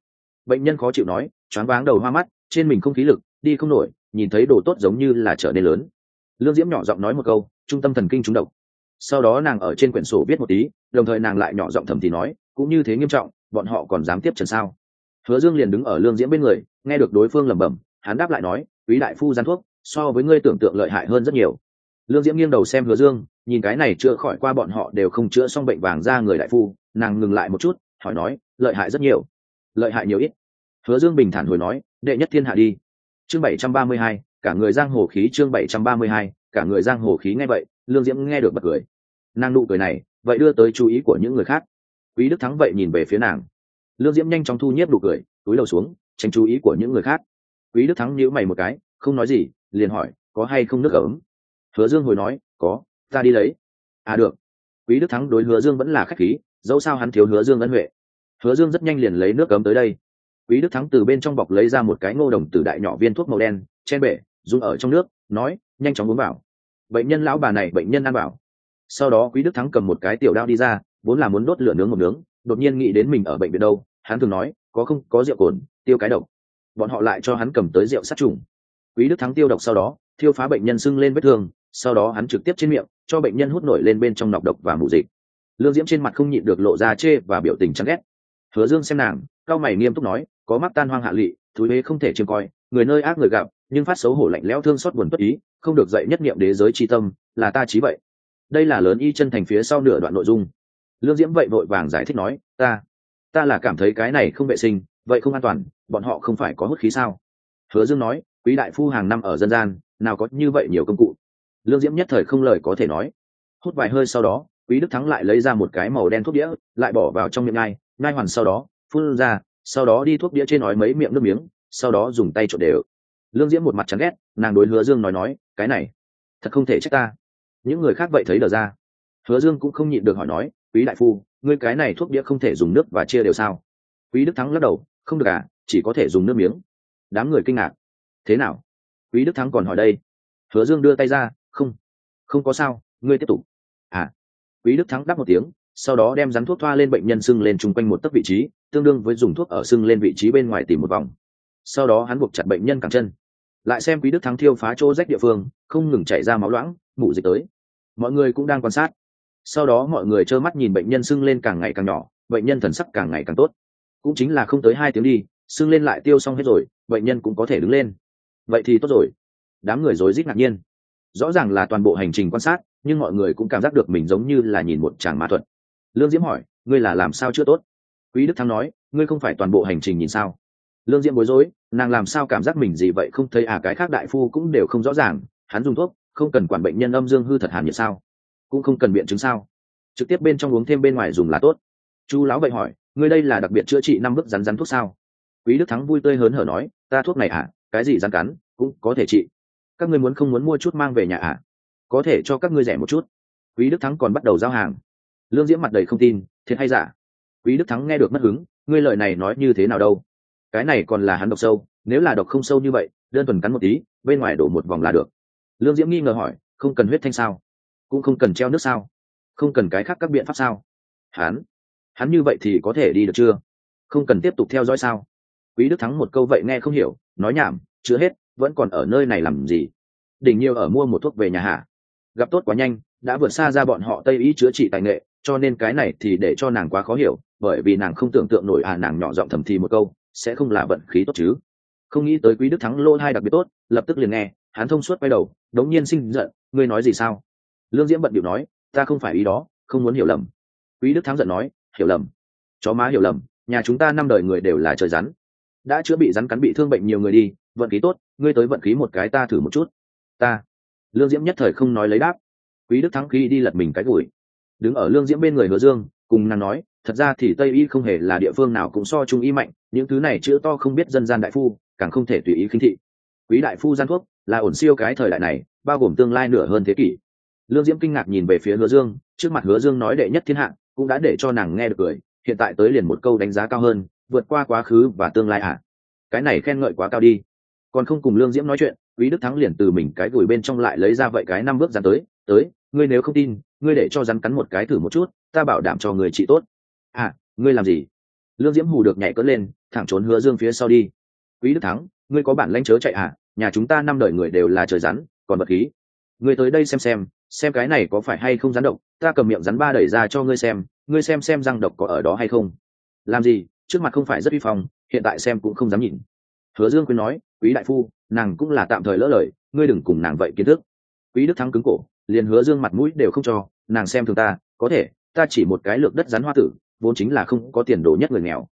Bệnh nhân khó chịu nói, choáng váng đầu hoa mắt, trên mình không khí lực, đi không nổi nhìn thấy đồ tốt giống như là trở nên lớn. Lương diễm nhỏ giọng nói một câu, trung tâm thần kinh trúng độc. Sau đó nàng ở trên quyển sổ viết một tí, đồng thời nàng lại nhỏ giọng thầm thì nói, cũng như thế nghiêm trọng, bọn họ còn dám tiếp trần sao? Hứa dương liền đứng ở lương diễm bên người, nghe được đối phương lẩm bẩm, hắn đáp lại nói, quý đại phu gian thuốc, so với ngươi tưởng tượng lợi hại hơn rất nhiều. Lương diễm nghiêng đầu xem hứa dương, nhìn cái này chữa khỏi qua bọn họ đều không chữa xong bệnh vàng ra người đại phu, nàng ngừng lại một chút, hỏi nói, lợi hại rất nhiều. Lợi hại nhiều ít. Hứa dương bình thản hồi nói, đệ nhất thiên hạ đi chương bảy trăm ba mươi hai, cả người giang hồ khí chương bảy trăm ba mươi hai, cả người giang hồ khí nghe vậy, lương diễm nghe được bật cười. Nàng nụ cười này, vậy đưa tới chú ý của những người khác. Quý đức thắng vậy nhìn về phía nàng. Lương diễm nhanh chóng thu nhiếp nụ cười, túi đầu xuống, tránh chú ý của những người khác. Quý đức thắng nhíu mày một cái, không nói gì, liền hỏi, có hay không nước ấm? Hứa dương hồi nói, có, ta đi lấy. À được. Quý đức thắng đối hứa dương vẫn là khách khí, dẫu sao hắn thiếu hứa dương ân huệ. Hứa dương rất nhanh liền lấy nước ấm tới đây quý đức thắng từ bên trong bọc lấy ra một cái ngô đồng từ đại nhỏ viên thuốc màu đen chen bể dùng ở trong nước, nói, nhanh chóng uống vào. Bệnh nhân lão bà này bệnh nhân ăn bảo sau đó quý đức thắng cầm một cái tiểu đao đi ra, vốn là muốn đốt lửa nướng một nướng, đột nhiên nghĩ đến mình ở bệnh viện đâu, hắn thường nói, có không, có rượu cồn, tiêu cái độc. Bọn họ lại cho hắn cầm tới rượu sát trùng. Quý đức thắng tiêu độc sau đó, thiêu phá bệnh nhân sưng lên vết thương, sau đó hắn trực tiếp trên miệng, cho bệnh nhân hút nổi lên bên trong nọc độc và mù dịch. Lương diễm trên mặt không nhịn được lộ ra chê và biểu tình chán ghét. Hứa dương xem nàng, cao mày nghiêm túc nói có mắc tan hoang hạ lị thú huế không thể chiêm coi, người nơi ác người gặp, nhưng phát xấu hổ lạnh lẽo thương xót buồn bất ý, không được dạy nhất niệm đế giới tri tâm, là ta trí vậy. Đây là lớn y chân thành phía sau nửa đoạn nội dung. Lương diễm vậy vội vàng giải thích nói, ta ta là cảm thấy cái này không vệ sinh, vậy không an toàn, bọn họ không phải có hút khí sao? Hứa dương nói, quý đại phu hàng năm ở dân gian, nào có như vậy nhiều công cụ. Lương diễm nhất thời không lời có thể nói. Hút vài hơi sau đó, quý đức thắng lại lấy ra một cái màu đen thuốc đĩa, lại bỏ vào trong miệng ngai ngai hoàn sau đó, phun ra sau đó đi thuốc đĩa trên nói mấy miệng nước miếng, sau đó dùng tay trộn đều. Lương diễm một mặt chán ghét, nàng đối hứa dương nói nói, cái này, thật không thể trách ta. Những người khác vậy thấy đờ ra. Hứa dương cũng không nhịn được hỏi nói, quý đại phu, ngươi cái này thuốc đĩa không thể dùng nước và chia đều sao? Quý đức thắng lắc đầu, không được à chỉ có thể dùng nước miếng. Đám người kinh ngạc. Thế nào? Quý đức thắng còn hỏi đây. Hứa dương đưa tay ra, không không có sao, ngươi tiếp tục. À. Quý đức thắng đáp một tiếng sau đó đem rắn thuốc thoa lên bệnh nhân sưng lên chung quanh một tấc vị trí, tương đương với dùng thuốc ở sưng lên vị trí bên ngoài tìm một vòng. Sau đó hắn buộc chặt bệnh nhân cẳng chân. Lại xem quý đức thắng thiêu phá chỗ rách địa phương, không ngừng chảy ra máu loãng, mủ dịch tới. Mọi người cũng đang quan sát. Sau đó mọi người trơ mắt nhìn bệnh nhân sưng lên càng ngày càng nhỏ, bệnh nhân thần sắc càng ngày càng tốt. Cũng chính là không tới hai tiếng đi, sưng lên lại tiêu xong hết rồi, bệnh nhân cũng có thể đứng lên. Vậy thì tốt rồi. Đám người rối rít ngạc nhiên. Rõ ràng là toàn bộ hành trình quan sát, nhưng mọi người cũng cảm giác được mình giống như là nhìn một chàng ma thuật lương diễm hỏi, ngươi là làm sao chưa tốt? Quý đức thắng nói, ngươi không phải toàn bộ hành trình nhìn sao? Lương diễm bối rối, nàng làm sao cảm giác mình gì vậy không thấy à cái khác đại phu cũng đều không rõ ràng, hắn dùng thuốc, không cần quản bệnh nhân âm dương hư thật hàn nhiệt sao? Cũng không cần biện chứng sao? Trực tiếp bên trong uống thêm bên ngoài dùng là tốt. Chu lão vậy hỏi, ngươi đây là đặc biệt chữa trị năm bước rắn rắn thuốc sao? Quý đức thắng vui tươi hớn hở nói, ta thuốc này à cái gì rắn cắn, cũng có thể trị. Các ngươi muốn không muốn mua chút mang về nhà à? Có thể cho các ngươi rẻ một chút. Quý đức thắng còn bắt đầu giao hàng lương diễm mặt đầy không tin, thiệt hay giả? Quý đức thắng nghe được mất hứng, ngươi lời này nói như thế nào đâu? Cái này còn là hắn độc sâu, nếu là độc không sâu như vậy, đơn thuần cắn một tí, bên ngoài đổ một vòng là được. Lương diễm nghi ngờ hỏi, không cần huyết thanh sao? Cũng không cần treo nước sao? Không cần cái khác các biện pháp sao? Hắn? Hắn như vậy thì có thể đi được chưa? Không cần tiếp tục theo dõi sao? Quý đức thắng một câu vậy nghe không hiểu, nói nhảm, chưa hết, vẫn còn ở nơi này làm gì? Đỉnh nhiều ở mua một thuốc về nhà hạ gặp tốt quá nhanh, đã vượt xa ra bọn họ tây ý chữa trị tài nghệ cho nên cái này thì để cho nàng quá khó hiểu, bởi vì nàng không tưởng tượng nổi à nàng nhỏ giọng thầm thì một câu, sẽ không là vận khí tốt chứ. Không nghĩ tới quý đức thắng lô hai đặc biệt tốt, lập tức liền nghe, hắn thông suốt quay đầu, đống nhiên sinh giận, ngươi nói gì sao? Lương diễm bận điệu nói, ta không phải ý đó, không muốn hiểu lầm. Quý đức thắng giận nói, hiểu lầm. Chó má hiểu lầm, nhà chúng ta năm đời người đều là trời rắn. Đã chữa bị rắn cắn bị thương bệnh nhiều người đi, vận khí tốt, ngươi tới vận khí một cái ta thử một chút. Ta. Lương diễm nhất thời không nói lấy đáp. Quý đức thắng khi đi lật mình cái gùi đứng ở lương diễm bên người hứa dương, cùng nàng nói, thật ra thì tây y không hề là địa phương nào cũng so trung y mạnh, những thứ này chữa to không biết dân gian đại phu, càng không thể tùy ý khinh thị. Quý đại phu gian thuốc là ổn siêu cái thời đại này, bao gồm tương lai nửa hơn thế kỷ. Lương diễm kinh ngạc nhìn về phía hứa dương, trước mặt hứa dương nói đệ nhất thiên hạ, cũng đã để cho nàng nghe được cười, hiện tại tới liền một câu đánh giá cao hơn, vượt qua quá khứ và tương lai à cái này khen ngợi quá cao đi. Còn không cùng lương diễm nói chuyện, quý đức thắng liền từ mình cái gửi bên trong lại lấy ra vậy cái năm bước ra tới tới ngươi nếu không tin, ngươi để cho rắn cắn một cái thử một chút, ta bảo đảm cho người trị tốt. À ngươi làm gì? Lương diễm hù được nhảy cất lên, thẳng trốn hứa dương phía sau đi. Quý đức thắng, ngươi có bản lãnh chớ chạy à? Nhà chúng ta năm đời người đều là trời rắn, còn bật khí. Ngươi tới đây xem xem xem cái này có phải hay không rắn độc. Ta cầm miệng rắn ba đẩy ra cho ngươi xem ngươi xem xem răng độc có ở đó hay không. Làm gì? Trước mặt không phải rất uy phong, hiện tại xem cũng không dám nhìn. Hứa dương quyên nói, quý đại phu, nàng cũng là tạm thời lỡ lời, ngươi đừng cùng nàng vậy kiến thức. Quý đức thắng cứng cổ liền hứa dương mặt mũi đều không cho, nàng xem thường ta, có thể, ta chỉ một cái lược đất rắn hoa tử, vốn chính là không có tiền đồ nhất người nghèo.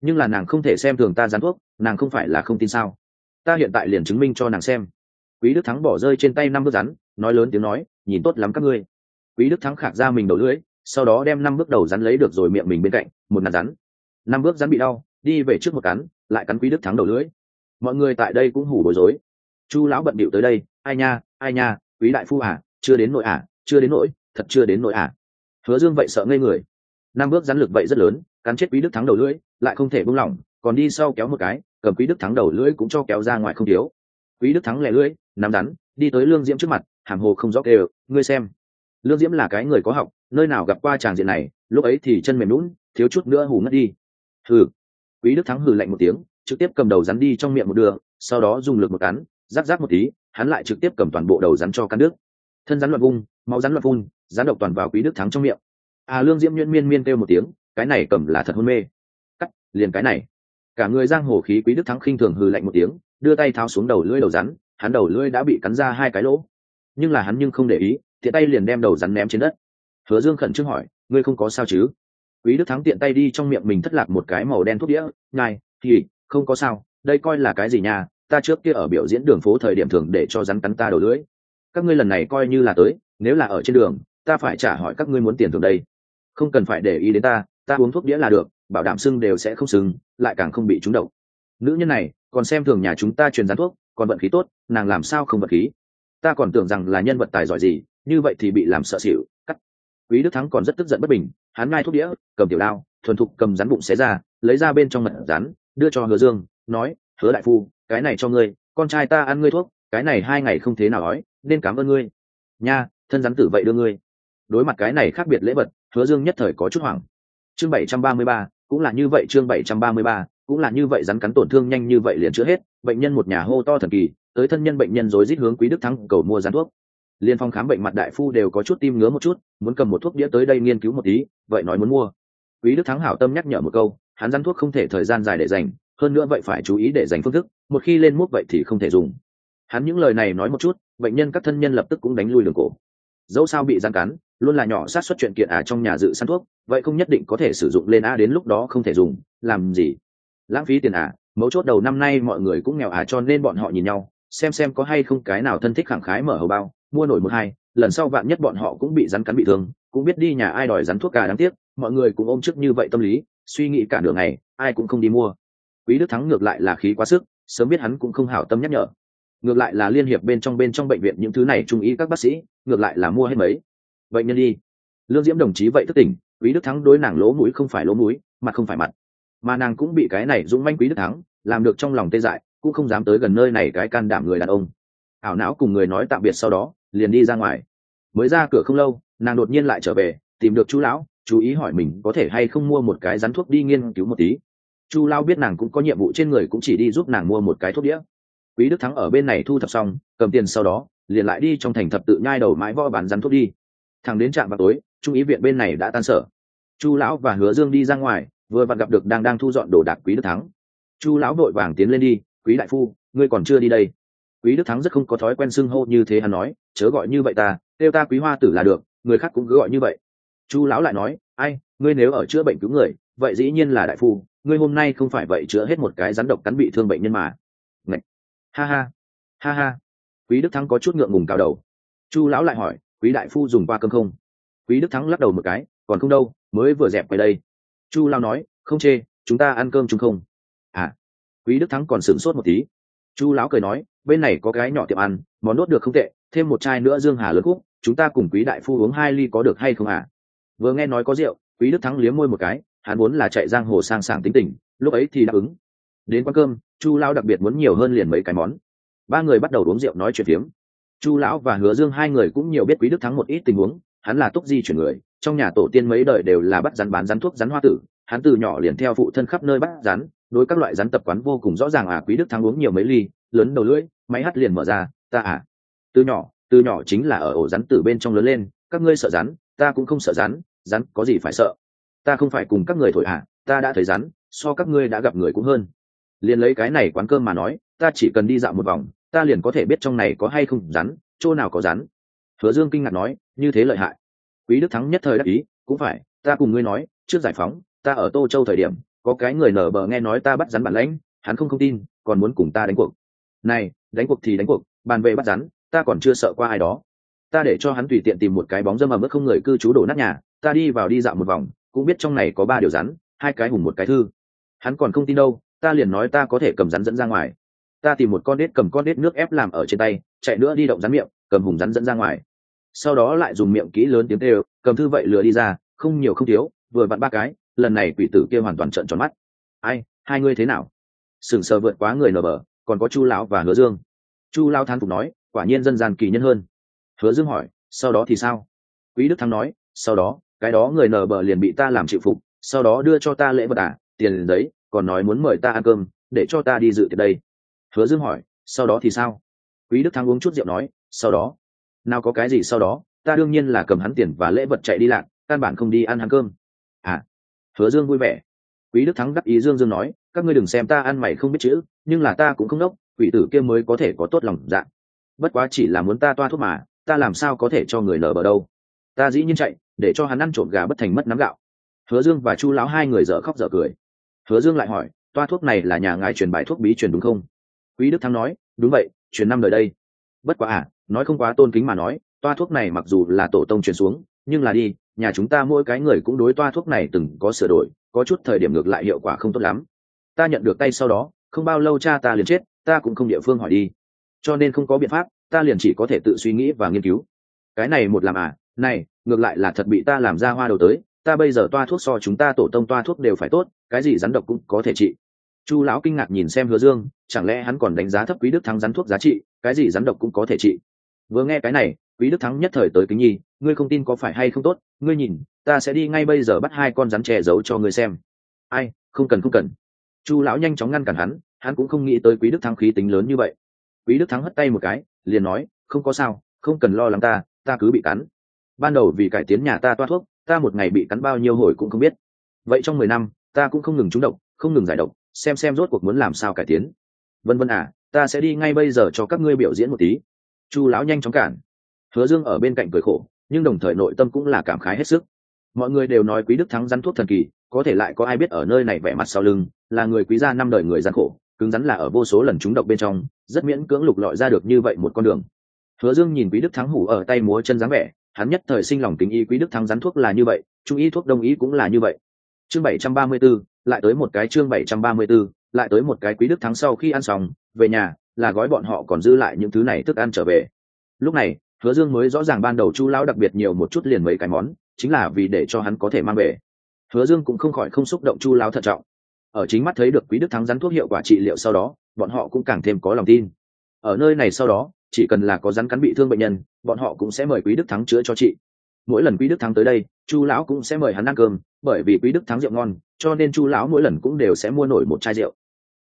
Nhưng là nàng không thể xem thường ta rắn thuốc, nàng không phải là không tin sao? Ta hiện tại liền chứng minh cho nàng xem. Quý đức thắng bỏ rơi trên tay năm bước rắn, nói lớn tiếng nói, nhìn tốt lắm các ngươi. Quý đức thắng khạc ra mình đầu lưỡi, sau đó đem năm bước đầu rắn lấy được rồi miệng mình bên cạnh, một nạt rắn. Năm bước rắn bị đau, đi về trước một cắn, lại cắn quý đức thắng đầu lưỡi. Mọi người tại đây cũng hủ bối rối. Chu lão bận bịu tới đây, ai nha ai nha, quý đại phu à chưa đến nội à chưa đến nỗi, thật chưa đến nội à. Hứa dương vậy sợ ngây người. Năm bước rắn lực vậy rất lớn, cắn chết quý đức thắng đầu lưỡi, lại không thể buông lỏng, còn đi sau kéo một cái, cầm quý đức thắng đầu lưỡi cũng cho kéo ra ngoài không thiếu. Quý đức thắng lẻ lưỡi, nắm rắn đi tới lương diễm trước mặt, hàm hồ không rõ kêu, ngươi xem, lương diễm là cái người có học, nơi nào gặp qua tràng diện này, lúc ấy thì chân mềm lún thiếu chút nữa hù ngất đi. Hừ. Quý đức thắng hừ lạnh một tiếng, trực tiếp cầm đầu rắn đi trong miệng một đường, sau đó dùng lực một cắn, rắc rắc một tí, hắn lại trực tiếp cầm toàn bộ đầu rắn cho cắn nước thân rắn loạn vung, máu rắn loạn phun, rắn độc toàn vào quý đức thắng trong miệng. À lương diễm nhuyễn miên miên kêu một tiếng, cái này cầm là thật hôn mê. Cắt, liền cái này. Cả người giang hồ khí quý đức thắng khinh thường hừ lạnh một tiếng, đưa tay tháo xuống đầu lưỡi đầu rắn, hắn đầu lưỡi đã bị cắn ra hai cái lỗ. Nhưng là hắn nhưng không để ý, tiện tay liền đem đầu rắn ném trên đất. Hứa dương khẩn trương hỏi, ngươi không có sao chứ? Quý đức thắng tiện tay đi trong miệng mình thất lạc một cái màu đen thuốc đĩa, ngài, thì, không có sao, đây coi là cái gì nhà ta trước kia ở biểu diễn đường phố thời điểm thường để cho rắn cắn ta đầu lưỡi các ngươi lần này coi như là tới, nếu là ở trên đường, ta phải trả hỏi các ngươi muốn tiền thường đây. Không cần phải để ý đến ta ta uống thuốc đĩa là được, bảo đảm sưng đều sẽ không sưng lại càng không bị trúng độc. Nữ nhân này, còn xem thường nhà chúng ta truyền gián thuốc, còn vận khí tốt, nàng làm sao không vận khí? Ta còn tưởng rằng là nhân vật tài giỏi gì, như vậy thì bị làm sợ xỉu, cắt. Quý đức thắng còn rất tức giận bất bình, hắn ngai thuốc đĩa, cầm tiểu đao, thuần thục cầm rắn bụng xé ra, lấy ra bên trong mật rắn, đưa cho hứa dương, nói, hứa đại phu, cái này cho ngươi, con trai ta ăn ngươi thuốc cái này hai ngày không thế nào ói, nên cảm ơn ngươi. Nha, thân rắn tử vậy đưa ngươi. Đối mặt cái này khác biệt lễ vật, hứa dương nhất thời có chút hoảng. Chương bảy trăm ba mươi ba, cũng là như vậy, chương bảy trăm ba mươi ba, cũng là như vậy, rắn cắn tổn thương nhanh như vậy liền chữa hết, bệnh nhân một nhà hô to thần kỳ, tới thân nhân bệnh nhân rối rít hướng quý đức thắng cầu mua rắn thuốc. Liên phong khám bệnh mặt đại phu đều có chút tim ngứa một chút, muốn cầm một thuốc đĩa tới đây nghiên cứu một tí, vậy nói muốn mua. Quý đức thắng hảo tâm nhắc nhở một câu, hắn rắn thuốc không thể thời gian dài để dành, hơn nữa vậy phải chú ý để dành phương thức, một khi lên mút vậy thì không thể dùng hắn những lời này nói một chút, bệnh nhân các thân nhân lập tức cũng đánh lui đường cổ. Dẫu sao bị gian cắn, luôn là nhỏ sát xuất chuyện kiện à trong nhà dự săn thuốc, vậy không nhất định có thể sử dụng lên a đến lúc đó không thể dùng, làm gì? Lãng phí tiền à mấu chốt đầu năm nay mọi người cũng nghèo à cho nên bọn họ nhìn nhau, xem xem có hay không cái nào thân thích khẳng khái mở hầu bao, mua nổi một hai, lần sau vạn nhất bọn họ cũng bị rắn cắn bị thương, cũng biết đi nhà ai đòi rắn thuốc cả đáng tiếc, mọi người cũng ôm trước như vậy tâm lý, suy nghĩ cả đường này ai cũng không đi mua. Quý đức thắng ngược lại là khí quá sức, sớm biết hắn cũng không hảo tâm nhắc nhở ngược lại là liên hiệp bên trong bên trong bệnh viện những thứ này trung ý các bác sĩ, ngược lại là mua hết mấy. Bệnh nhân đi. Lương diễm đồng chí vậy thức tỉnh, quý đức thắng đối nàng lỗ mũi không phải lỗ mũi, mặt không phải mặt. Mà nàng cũng bị cái này dũng manh quý đức thắng, làm được trong lòng tê dại, cũng không dám tới gần nơi này cái can đảm người đàn ông. Ảo não cùng người nói tạm biệt sau đó, liền đi ra ngoài. Mới ra cửa không lâu, nàng đột nhiên lại trở về, tìm được chú lão, chú ý hỏi mình có thể hay không mua một cái rắn thuốc đi nghiên cứu một tí. Chu lao biết nàng cũng có nhiệm vụ trên người cũng chỉ đi giúp nàng mua một cái thuốc đĩa quý đức thắng ở bên này thu thập xong, cầm tiền sau đó, liền lại đi trong thành thập tự nhai đầu mái võ bán rắn thuốc đi. Thằng đến trạm vào tối, trung ý viện bên này đã tan sở. Chu lão và hứa dương đi ra ngoài, vừa vặn gặp được đang đang thu dọn đồ đạc quý đức thắng. Chu lão vội vàng tiến lên đi, quý đại phu, ngươi còn chưa đi đây? Quý đức thắng rất không có thói quen xưng hô như thế hắn nói, chớ gọi như vậy ta, kêu ta quý hoa tử là được, người khác cũng cứ gọi như vậy. Chu lão lại nói, ai, ngươi nếu ở chữa bệnh cứu người, vậy dĩ nhiên là đại phu, ngươi hôm nay không phải vậy chữa hết một cái rắn độc cắn bị thương bệnh nhân mà. Ngậy! Ha ha. Ha ha. Quý đức thắng có chút ngượng ngùng cao đầu. Chu lão lại hỏi, quý đại phu dùng qua cơm không? Quý đức thắng lắc đầu một cái, còn không đâu, mới vừa dẹp về đây. Chu lao nói, không chê, chúng ta ăn cơm chung không? À. Quý đức thắng còn sửng sốt một tí. Chu lão cười nói, bên này có cái nhỏ tiệm ăn, món đốt được không tệ, thêm một chai nữa dương hà lớn khúc chúng ta cùng quý đại phu uống hai ly có được hay không à vừa nghe nói có rượu, quý đức thắng liếm môi một cái, hắn muốn là chạy giang hồ sang sảng tính tình, lúc ấy thì đáp ứng. Đến quán cơm chu lão đặc biệt muốn nhiều hơn liền mấy cái món. Ba người bắt đầu uống rượu nói chuyện phiếm. Chu lão và hứa dương hai người cũng nhiều biết quý đức thắng một ít tình huống, hắn là túc di chuyển người, trong nhà tổ tiên mấy đời đều là bắt rắn bán rắn thuốc rắn hoa tử, hắn từ nhỏ liền theo phụ thân khắp nơi bắt rắn, đối các loại rắn tập quán vô cùng rõ ràng à quý đức thắng uống nhiều mấy ly, lớn đầu lưỡi, máy hắt liền mở ra, ta à từ nhỏ từ nhỏ chính là ở ổ rắn từ bên trong lớn lên, các ngươi sợ rắn, ta cũng không sợ rắn rắn có gì phải sợ? Ta không phải cùng các người thổi à ta đã thấy rắn, so các ngươi đã gặp người cũng hơn liền lấy cái này quán cơm mà nói, ta chỉ cần đi dạo một vòng, ta liền có thể biết trong này có hay không rắn, chỗ nào có rắn. Hứa dương kinh ngạc nói, như thế lợi hại. Quý đức thắng nhất thời đắc ý, cũng phải, ta cùng ngươi nói, trước giải phóng, ta ở tô châu thời điểm, có cái người nở bờ nghe nói ta bắt rắn bản lãnh, hắn không không tin, còn muốn cùng ta đánh cuộc. Này, đánh cuộc thì đánh cuộc, bàn về bắt rắn, ta còn chưa sợ qua ai đó. Ta để cho hắn tùy tiện tìm một cái bóng dâm ẩm ướt không người cư trú đổ nát nhà, ta đi vào đi dạo một vòng, cũng biết trong này có ba điều rắn, hai cái hùng một cái thư. Hắn còn không tin đâu ta liền nói ta có thể cầm rắn dẫn ra ngoài. Ta tìm một con đết cầm con đết nước ép làm ở trên tay, chạy nữa đi động rắn miệng, cầm hùng rắn dẫn ra ngoài. Sau đó lại dùng miệng kỹ lớn tiếng tê cầm thư vậy lừa đi ra, không nhiều không thiếu, vừa vặn ba cái, lần này quỷ tử kia hoàn toàn trợn tròn mắt. Ai, hai ngươi thế nào? Sừng sờ vượt quá người nở bờ, còn có chu lão và hứa dương. Chu lao thán phục nói, quả nhiên dân gian kỳ nhân hơn. Hứa dương hỏi, sau đó thì sao? Quý đức thắng nói, sau đó, cái đó người nở bờ liền bị ta làm chịu phục, sau đó đưa cho ta lễ vật à tiền giấy còn nói muốn mời ta ăn cơm, để cho ta đi dự tiệc đây. Hứa dương hỏi, sau đó thì sao? Quý đức thắng uống chút rượu nói, sau đó. Nào có cái gì sau đó, ta đương nhiên là cầm hắn tiền và lễ vật chạy đi lạc, căn bản không đi ăn hắn cơm. À. Hứa dương vui vẻ. Quý đức thắng đắc ý dương dương nói, các ngươi đừng xem ta ăn mày không biết chữ, nhưng là ta cũng không đốc, quỷ tử kia mới có thể có tốt lòng dạ. Bất quá chỉ là muốn ta toa thuốc mà, ta làm sao có thể cho người nở bờ đâu. Ta dĩ nhiên chạy, để cho hắn ăn trộm gà bất thành mất nắm gạo. Hứa dương và chu lão hai người dở khóc dở cười hứa dương lại hỏi, toa thuốc này là nhà ngài truyền bài thuốc bí truyền đúng không? Quý đức thắng nói, đúng vậy, truyền năm đời đây. Bất quá à nói không quá tôn kính mà nói, toa thuốc này mặc dù là tổ tông truyền xuống, nhưng là đi, nhà chúng ta mỗi cái người cũng đối toa thuốc này từng có sửa đổi, có chút thời điểm ngược lại hiệu quả không tốt lắm. Ta nhận được tay sau đó, không bao lâu cha ta liền chết, ta cũng không địa phương hỏi đi. Cho nên không có biện pháp, ta liền chỉ có thể tự suy nghĩ và nghiên cứu. Cái này một làm à này, ngược lại là thật bị ta làm ra hoa đầu tới ta bây giờ toa thuốc so chúng ta tổ tông toa thuốc đều phải tốt, cái gì rắn độc cũng có thể trị. Chu lão kinh ngạc nhìn xem hứa dương, chẳng lẽ hắn còn đánh giá thấp quý đức thắng rắn thuốc giá trị, cái gì rắn độc cũng có thể trị? Vừa nghe cái này, quý đức thắng nhất thời tới kính nhi, ngươi không tin có phải hay không tốt, ngươi nhìn, ta sẽ đi ngay bây giờ bắt hai con rắn che giấu cho ngươi xem. Ai, không cần không cần. Chu lão nhanh chóng ngăn cản hắn hắn cũng không nghĩ tới quý đức thắng khí tính lớn như vậy. Quý đức thắng hất tay một cái, liền nói, không có sao, không cần lo lắng ta ta cứ bị cắn. Ban đầu vì cải tiến nhà ta toa thuốc ta một ngày bị cắn bao nhiêu hồi cũng không biết. Vậy trong mười năm, ta cũng không ngừng trúng độc, không ngừng giải độc, xem xem rốt cuộc muốn làm sao cải tiến. Vân vân à ta sẽ đi ngay bây giờ cho các ngươi biểu diễn một tí. Chu lão nhanh chóng cản. Hứa dương ở bên cạnh cười khổ, nhưng đồng thời nội tâm cũng là cảm khái hết sức. Mọi người đều nói quý đức thắng rắn thuốc thần kỳ, có thể lại có ai biết ở nơi này vẻ mặt sau lưng, là người quý gia năm đời người gian khổ, cứng rắn là ở vô số lần trúng độc bên trong, rất miễn cưỡng lục lọi ra được như vậy một con đường. Hứa dương nhìn quý đức thắng hủ ở tay múa chân dáng vẻ hắn nhất thời sinh lòng kính y quý đức thắng rắn thuốc là như vậy trung y thuốc đông y cũng là như vậy. Chương bảy trăm ba mươi 734, lại tới một cái chương bảy trăm ba mươi 734, lại tới một cái quý đức thắng sau khi ăn xong về nhà là gói bọn họ còn dư lại những thứ này thức ăn trở về. Lúc này hứa dương mới rõ ràng ban đầu chu lão đặc biệt nhiều một chút liền mấy cái món chính là vì để cho hắn có thể mang về. Hứa dương cũng không khỏi không xúc động chu lão thận trọng. Ở chính mắt thấy được quý đức thắng rắn thuốc hiệu quả trị liệu sau đó bọn họ cũng càng thêm có lòng tin. Ở nơi này sau đó chỉ cần là có rắn cắn bị thương bệnh nhân, bọn họ cũng sẽ mời quý đức thắng chữa cho chị. Mỗi lần quý đức thắng tới đây, chu lão cũng sẽ mời hắn ăn cơm, bởi vì quý đức thắng rượu ngon, cho nên chu lão mỗi lần cũng đều sẽ mua nổi một chai rượu.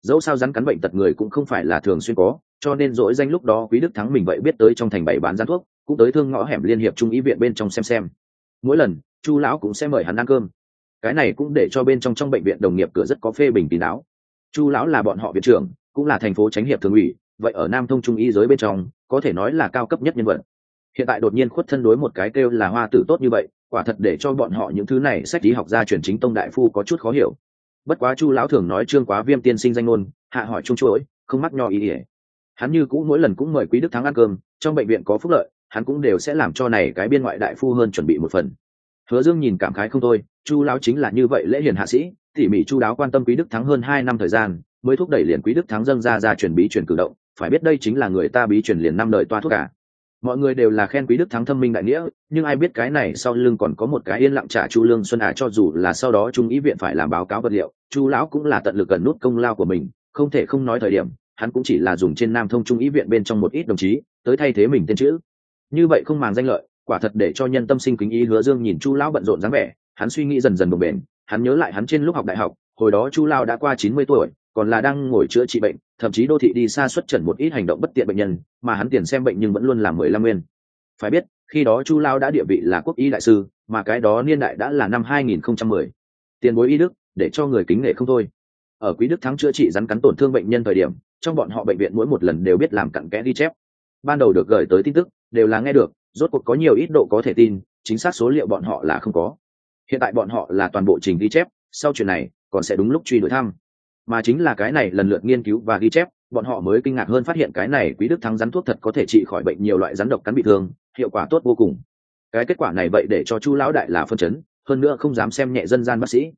Dẫu sao rắn cắn bệnh tật người cũng không phải là thường xuyên có, cho nên dỗi danh lúc đó quý đức thắng mình vậy biết tới trong thành bảy bán rắn thuốc, cũng tới thương ngõ hẻm liên hiệp trung ý viện bên trong xem xem. Mỗi lần, chu lão cũng sẽ mời hắn ăn cơm. Cái này cũng để cho bên trong trong bệnh viện đồng nghiệp cửa rất có phê bình tín đáo. Chu lão là bọn họ viện trưởng, cũng là thành phố tránh hiệp thường ủy vậy ở nam thông trung y giới bên trong, có thể nói là cao cấp nhất nhân vật. Hiện tại đột nhiên khuất thân đối một cái kêu là hoa tử tốt như vậy, quả thật để cho bọn họ những thứ này sách lý học gia truyền chính tông đại phu có chút khó hiểu. Bất quá chu lão thường nói trương quá viêm tiên sinh danh ngôn, hạ hỏi trung chuỗi không mắc nho ý ỉa. Hắn như cũ mỗi lần cũng mời quý đức thắng ăn cơm, trong bệnh viện có phúc lợi, hắn cũng đều sẽ làm cho này cái biên ngoại đại phu hơn chuẩn bị một phần. Hứa dương nhìn cảm khái không thôi, chu lão chính là như vậy lễ hiền hạ sĩ, tỉ mỉ chu đáo quan tâm quý đức thắng hơn hai năm thời gian, mới thúc đẩy liền quý đức thắng dâng ra ra chuyển bí chuyển cử động phải biết đây chính là người ta bí truyền liền năm đời toa thuốc cả mọi người đều là khen quý đức thắng thâm minh đại nghĩa, nhưng ai biết cái này sau lưng còn có một cái yên lặng trả chu lương xuân à cho dù là sau đó trung ý viện phải làm báo cáo vật liệu, chu lão cũng là tận lực gần nút công lao của mình, không thể không nói thời điểm, hắn cũng chỉ là dùng trên nam thông trung ý viện bên trong một ít đồng chí, tới thay thế mình tên chữ. Như vậy không màng danh lợi, quả thật để cho nhân tâm sinh kính ý hứa dương nhìn chu lão bận rộn dáng vẻ, hắn suy nghĩ dần dần bồng bền hắn nhớ lại hắn trên lúc học đại học, hồi đó chu lao đã qua chín mươi tuổi, còn là đang ngồi chữa trị bệnh thậm chí đô thị đi xa xuất trần một ít hành động bất tiện bệnh nhân, mà hắn tiền xem bệnh nhưng vẫn luôn là mười lăm nguyên. Phải biết, khi đó chu lao đã địa vị là quốc y đại sư, mà cái đó niên đại đã là năm hai nghìn không trăm mười. Tiền bối y đức, để cho người kính nể không thôi. Ở quý đức thắng chữa trị rắn cắn tổn thương bệnh nhân thời điểm, trong bọn họ bệnh viện mỗi một lần đều biết làm cặn kẽ ghi chép. Ban đầu được gửi tới tin tức, đều là nghe được, rốt cuộc có nhiều ít độ có thể tin, chính xác số liệu bọn họ là không có. Hiện tại bọn họ là toàn bộ trình ghi chép, sau chuyện này, còn sẽ đúng lúc truy đuổi thăm mà chính là cái này lần lượt nghiên cứu và ghi chép, bọn họ mới kinh ngạc hơn phát hiện cái này quý đức thắng rắn thuốc thật có thể trị khỏi bệnh nhiều loại rắn độc cắn bị thương, hiệu quả tốt vô cùng. Cái kết quả này vậy để cho chu lão đại là phân chấn, hơn nữa không dám xem nhẹ dân gian bác sĩ.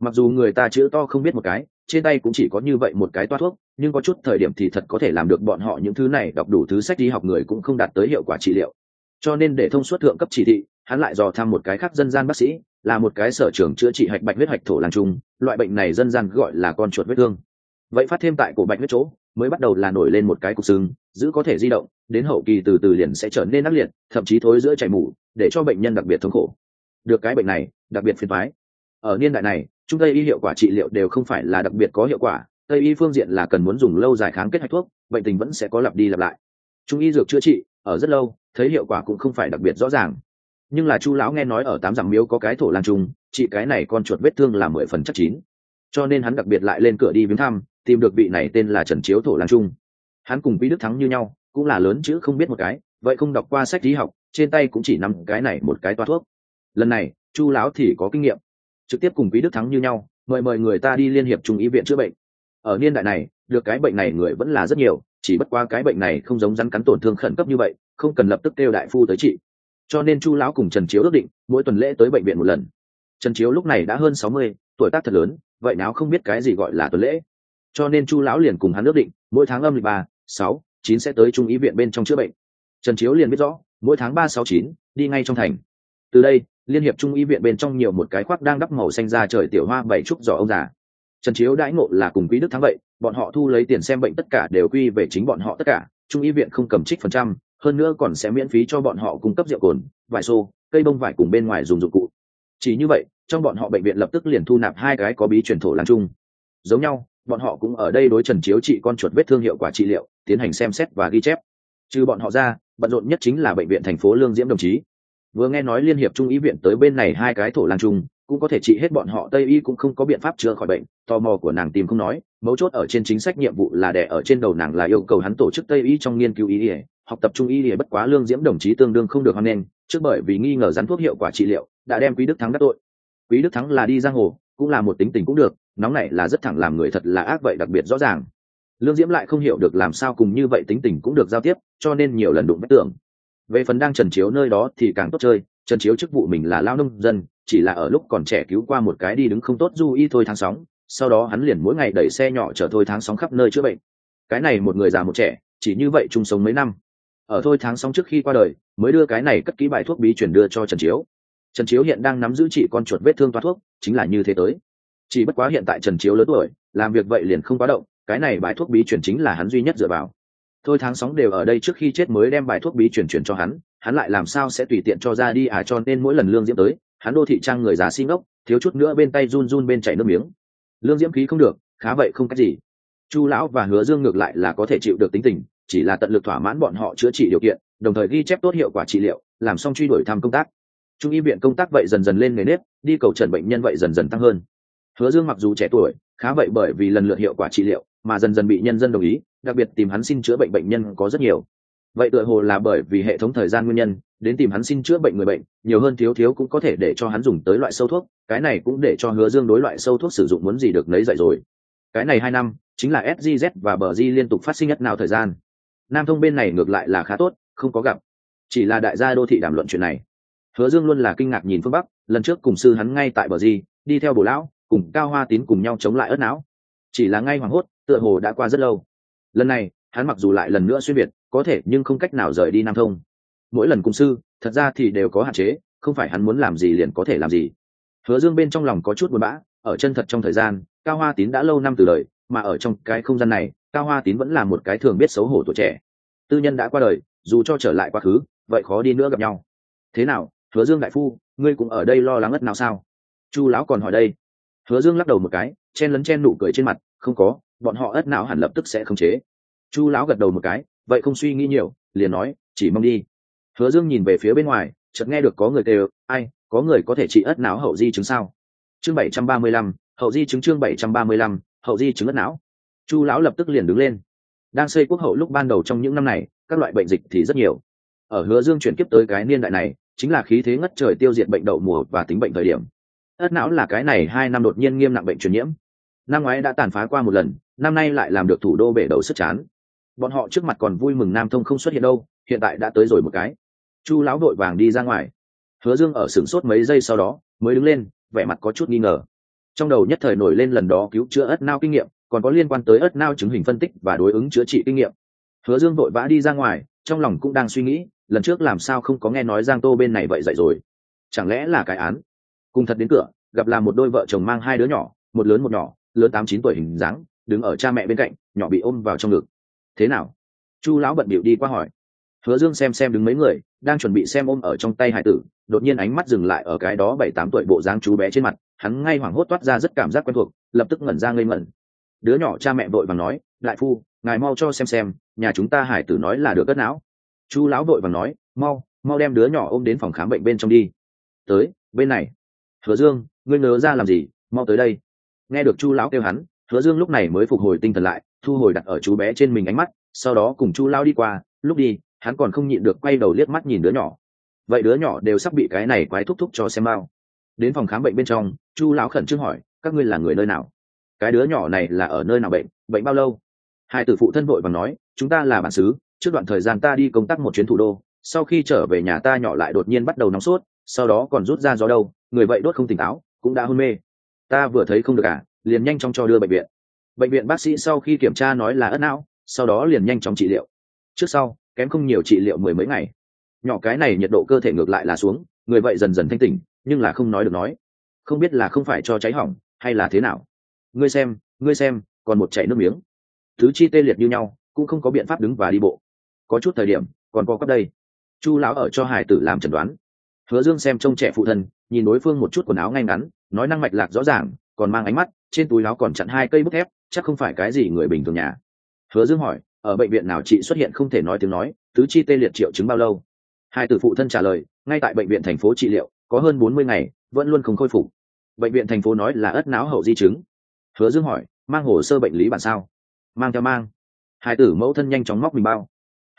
Mặc dù người ta chữ to không biết một cái, trên tay cũng chỉ có như vậy một cái toa thuốc, nhưng có chút thời điểm thì thật có thể làm được bọn họ những thứ này, đọc đủ thứ sách đi học người cũng không đạt tới hiệu quả trị liệu. Cho nên để thông suốt thượng cấp chỉ thị hắn lại dò thăm một cái khác dân gian bác sĩ, là một cái sở trường chữa trị hạch bạch huyết hạch thổ làng trung, loại bệnh này dân gian gọi là con chuột vết thương. Vậy phát thêm tại cổ bạch huyết chỗ, mới bắt đầu là nổi lên một cái cục xương, giữ có thể di động, đến hậu kỳ từ từ liền sẽ trở nên ác liệt, thậm chí thối giữa chảy mủ để cho bệnh nhân đặc biệt thống khổ. Được cái bệnh này, đặc biệt phiền phái ở niên đại này trung tây y hiệu quả trị liệu đều không phải là đặc biệt có hiệu quả, tây y phương diện là cần muốn dùng lâu dài kháng kết hạch thuốc, bệnh tình vẫn sẽ có lặp đi lặp lại. Trung y dược chữa trị, ở rất lâu, thấy hiệu quả cũng không phải đặc biệt rõ ràng nhưng là chu lão nghe nói ở tám dặm miếu có cái thổ lang trung chị cái này con chuột vết thương là mười phần chắc chín. Cho nên hắn đặc biệt lại lên cửa đi viếng thăm, tìm được vị này tên là trần chiếu thổ lang trung hắn cùng vi đức thắng như nhau, cũng là lớn chữ không biết một cái, vậy không đọc qua sách lý học, trên tay cũng chỉ nằm cái này một cái toa thuốc. Lần này, chu lão thì có kinh nghiệm. Trực tiếp cùng vi đức thắng như nhau, mời mời người ta đi liên hiệp trung ý viện chữa bệnh. Ở niên đại này, được cái bệnh này người vẫn là rất nhiều, chỉ bất qua cái bệnh này không giống rắn cắn tổn thương khẩn cấp như vậy, không cần lập tức kêu đại phu tới trị cho nên chu lão cùng trần chiếu ước định mỗi tuần lễ tới bệnh viện một lần trần chiếu lúc này đã hơn sáu mươi, tuổi tác thật lớn, vậy nào không biết cái gì gọi là tuần lễ. cho nên chu lão liền cùng hắn ước định, mỗi tháng âm lịch ba, sáu, chín sẽ tới trung ý viện bên trong chữa bệnh. trần chiếu liền biết rõ, mỗi tháng ba, sáu, chín, đi ngay trong thành. từ đây, liên hiệp trung y viện bên trong nhiều một cái khoác đang đắp màu xanh ra trời tiểu hoa bảy trúc giỏ ông già. trần chiếu đãi ngộ là cùng quý đức thắng vậy, bọn họ thu lấy tiền xem bệnh tất cả đều quy về chính bọn họ tất cả, trung y viện không cầm trích phần trăm hơn nữa còn sẽ miễn phí cho bọn họ cung cấp rượu cồn, vải xô, cây bông vải cùng bên ngoài dùng dụng cụ. Chỉ như vậy, trong bọn họ bệnh viện lập tức liền thu nạp hai cái có bí truyền thổ lan chung. Giống nhau, bọn họ cũng ở đây đối trần chiếu trị con chuột vết thương hiệu quả trị liệu, tiến hành xem xét và ghi chép. Trừ bọn họ ra, bận rộn nhất chính là bệnh viện thành phố lương diễm đồng chí. Vừa nghe nói liên hiệp trung y viện tới bên này hai cái thổ lan chung, cũng có thể trị hết bọn họ, tây y cũng không có biện pháp chữa khỏi bệnh, tò mò của nàng tìm không nói, mấu chốt ở trên chính sách nhiệm vụ là đẻ ở trên đầu nàng là yêu cầu hắn tổ chức tây y trong nghiên cứu y ỉa học tập trung y ỉa bất quá lương diễm đồng chí tương đương không được hoan nghênh, trước bởi vì nghi ngờ rắn thuốc hiệu quả trị liệu, đã đem quý đức thắng đắc tội. Quý đức thắng là đi giang hồ, cũng là một tính tình cũng được, nóng này là rất thẳng làm người thật là ác vậy đặc biệt rõ ràng. Lương diễm lại không hiểu được làm sao cùng như vậy tính tình cũng được giao tiếp, cho nên nhiều lần đụng bất tưởng về phần đang trần chiếu nơi đó thì càng tốt chơi, trần chiếu chức vụ mình là lao nông dân, chỉ là ở lúc còn trẻ cứu qua một cái đi đứng không tốt du y thôi tháng sóng, sau đó hắn liền mỗi ngày đẩy xe nhỏ chở thôi tháng sóng khắp nơi chữa bệnh. Cái này một người già một trẻ, chỉ như vậy chung sống mấy năm ở thôi tháng sóng trước khi qua đời, mới đưa cái này cất kỹ bài thuốc bí chuyển đưa cho trần chiếu. Trần chiếu hiện đang nắm giữ chỉ con chuột vết thương toa thuốc, chính là như thế tới. Chỉ bất quá hiện tại trần chiếu lớn tuổi, làm việc vậy liền không quá động, cái này bài thuốc bí chuyển chính là hắn duy nhất dựa vào. Thôi tháng sóng đều ở đây trước khi chết mới đem bài thuốc bí chuyển chuyển cho hắn hắn lại làm sao sẽ tùy tiện cho ra đi à cho nên mỗi lần lương diễm tới, hắn đô thị trang người già xin ốc thiếu chút nữa bên tay run run bên chảy nước miếng. Lương diễm khí không được, khá vậy không cách gì. Chu lão và hứa dương ngược lại là có thể chịu được tính tình chỉ là tận lực thỏa mãn bọn họ chữa trị điều kiện, đồng thời ghi chép tốt hiệu quả trị liệu, làm xong truy đuổi thăm công tác. Trung y viện công tác vậy dần dần lên nghề nếp, đi cầu trần bệnh nhân vậy dần dần tăng hơn. Hứa dương mặc dù trẻ tuổi, khá vậy bởi vì lần lượt hiệu quả trị liệu mà dần dần bị nhân dân đồng ý, đặc biệt tìm hắn xin chữa bệnh bệnh nhân có rất nhiều. Vậy tựa hồ là bởi vì hệ thống thời gian nguyên nhân, đến tìm hắn xin chữa bệnh người bệnh, nhiều hơn thiếu thiếu cũng có thể để cho hắn dùng tới loại sâu thuốc, cái này cũng để cho hứa dương đối loại sâu thuốc sử dụng muốn gì được nấy dậy rồi. Cái này hai năm, chính là sgz và bờ di liên tục phát sinh nhất nào thời gian nam thông bên này ngược lại là khá tốt không có gặp. Chỉ là đại gia đô thị đàm luận chuyện này. Hứa dương luôn là kinh ngạc nhìn phương bắc lần trước cùng sư hắn ngay tại bờ di đi theo bồ lão cùng cao hoa tín cùng nhau chống lại ớt não. Chỉ là ngay hoảng hốt tựa hồ đã qua rất lâu. Lần này hắn mặc dù lại lần nữa xuyên việt có thể nhưng không cách nào rời đi nam thông. Mỗi lần cùng sư thật ra thì đều có hạn chế không phải hắn muốn làm gì liền có thể làm gì. Hứa dương bên trong lòng có chút buồn bã ở chân thật trong thời gian cao hoa tín đã lâu năm từ lời, mà ở trong cái không gian này cao hoa tín vẫn là một cái thường biết xấu hổ tuổi trẻ. Tư nhân đã qua đời, dù cho trở lại quá khứ, vậy khó đi nữa gặp nhau. Thế nào, hứa dương đại phu, ngươi cũng ở đây lo lắng ất nào sao? Chu lão còn hỏi đây. Hứa dương lắc đầu một cái, chen lấn chen nụ cười trên mặt, không có, bọn họ ất não hẳn lập tức sẽ khống chế. Chu lão gật đầu một cái, vậy không suy nghĩ nhiều, liền nói, chỉ mong đi. Hứa dương nhìn về phía bên ngoài, chợt nghe được có người kêu, ai, có người có thể trị ất não hậu di chứng sao? Chương bảy trăm ba mươi lăm, hậu di chứng chương bảy trăm ba mươi lăm, hậu di chứng ất não chu lão lập tức liền đứng lên. Đang xây quốc hậu lúc ban đầu trong những năm này, các loại bệnh dịch thì rất nhiều. Ở hứa dương chuyển kiếp tới cái niên đại này, chính là khí thế ngất trời tiêu diệt bệnh đậu mùa và tính bệnh thời điểm. Ất não là cái này hai năm đột nhiên nghiêm nặng bệnh truyền nhiễm. Năm ngoái đã tàn phá qua một lần, năm nay lại làm được thủ đô bể đầu sức chán. Bọn họ trước mặt còn vui mừng nam thông không xuất hiện đâu, hiện tại đã tới rồi một cái. Chu lão đội vàng đi ra ngoài. Hứa dương ở sửng sốt mấy giây sau đó, mới đứng lên, vẻ mặt có chút nghi ngờ. Trong đầu nhất thời nổi lên lần đó cứu chữa ất nao kinh nghiệm còn có liên quan tới ớt nao chứng hình phân tích và đối ứng chữa trị kinh nghiệm. Hứa dương vội vã đi ra ngoài, trong lòng cũng đang suy nghĩ, lần trước làm sao không có nghe nói giang tô bên này vậy dậy rồi. Chẳng lẽ là cái án? Cùng thật đến cửa, gặp là một đôi vợ chồng mang hai đứa nhỏ, một lớn một nhỏ, lớn tám chín tuổi hình dáng, đứng ở cha mẹ bên cạnh, nhỏ bị ôm vào trong ngực. Thế nào? Chu lão bận bịu đi qua hỏi. Hứa dương xem xem đứng mấy người, đang chuẩn bị xem ôm ở trong tay hải tử, đột nhiên ánh mắt dừng lại ở cái đó bảy tám tuổi bộ dáng chú bé trên mặt, hắn ngay hoảng hốt toát ra rất cảm giác quen thuộc, lập tức ngẩn ra ngây ngẩn đứa nhỏ cha mẹ vội vàng nói, đại phu, ngài mau cho xem xem, nhà chúng ta hải tử nói là được cất não. Chu lão vội vàng nói, mau mau đem đứa nhỏ ôm đến phòng khám bệnh bên trong đi. Tới, bên này. Hứa dương, ngươi ngớ ra làm gì? Mau tới đây. Nghe được chu lão kêu hắn, hứa dương lúc này mới phục hồi tinh thần lại, thu hồi đặt ở chú bé trên mình ánh mắt, sau đó cùng chu lao đi qua, lúc đi, hắn còn không nhịn được quay đầu liếc mắt nhìn đứa nhỏ. Vậy đứa nhỏ đều sắp bị cái này quái thúc thúc cho xem bao. Đến phòng khám bệnh bên trong, chu lão khẩn trương hỏi, các ngươi là người nơi nào? Cái đứa nhỏ này là ở nơi nào bệnh bệnh bao lâu? Hai tử phụ thân vội và nói chúng ta là bản xứ trước đoạn thời gian ta đi công tác một chuyến thủ đô sau khi trở về nhà ta nhỏ lại đột nhiên bắt đầu nóng sốt sau đó còn rút ra gió đâu người vậy đốt không tỉnh táo cũng đã hôn mê. Ta vừa thấy không được cả à, liền nhanh chóng cho đưa bệnh viện. Bệnh viện bác sĩ sau khi kiểm tra nói là ớt não sau đó liền nhanh chóng trị liệu. Trước sau kém không nhiều trị liệu mười mấy ngày. Nhỏ cái này nhiệt độ cơ thể ngược lại là xuống người vậy dần dần thanh tỉnh nhưng là không nói được nói. Không biết là không phải cho cháy hỏng hay là thế nào ngươi xem ngươi xem, còn một chảy nước miếng. Thứ chi tê liệt như nhau, cũng không có biện pháp đứng và đi bộ. Có chút thời điểm, còn có cấp đây. Chu lão ở cho hải tử làm chẩn đoán. Hứa dương xem trông trẻ phụ thân, nhìn đối phương một chút quần áo ngay ngắn, nói năng mạch lạc rõ ràng, còn mang ánh mắt, trên túi áo còn chặn hai cây bút thép, chắc không phải cái gì người bình thường nhà. Hứa dương hỏi, ở bệnh viện nào chị xuất hiện không thể nói tiếng nói tứ chi tê liệt triệu chứng bao lâu? Hai tử phụ thân trả lời, ngay tại bệnh viện thành phố trị liệu, có hơn bốn mươi ngày, vẫn luôn không khôi phục. Bệnh viện thành phố nói là ất não hậu di chứng hứa dương hỏi, mang hồ sơ bệnh lý bản sao? Mang theo mang. Hai tử mẫu thân nhanh chóng móc mình bao.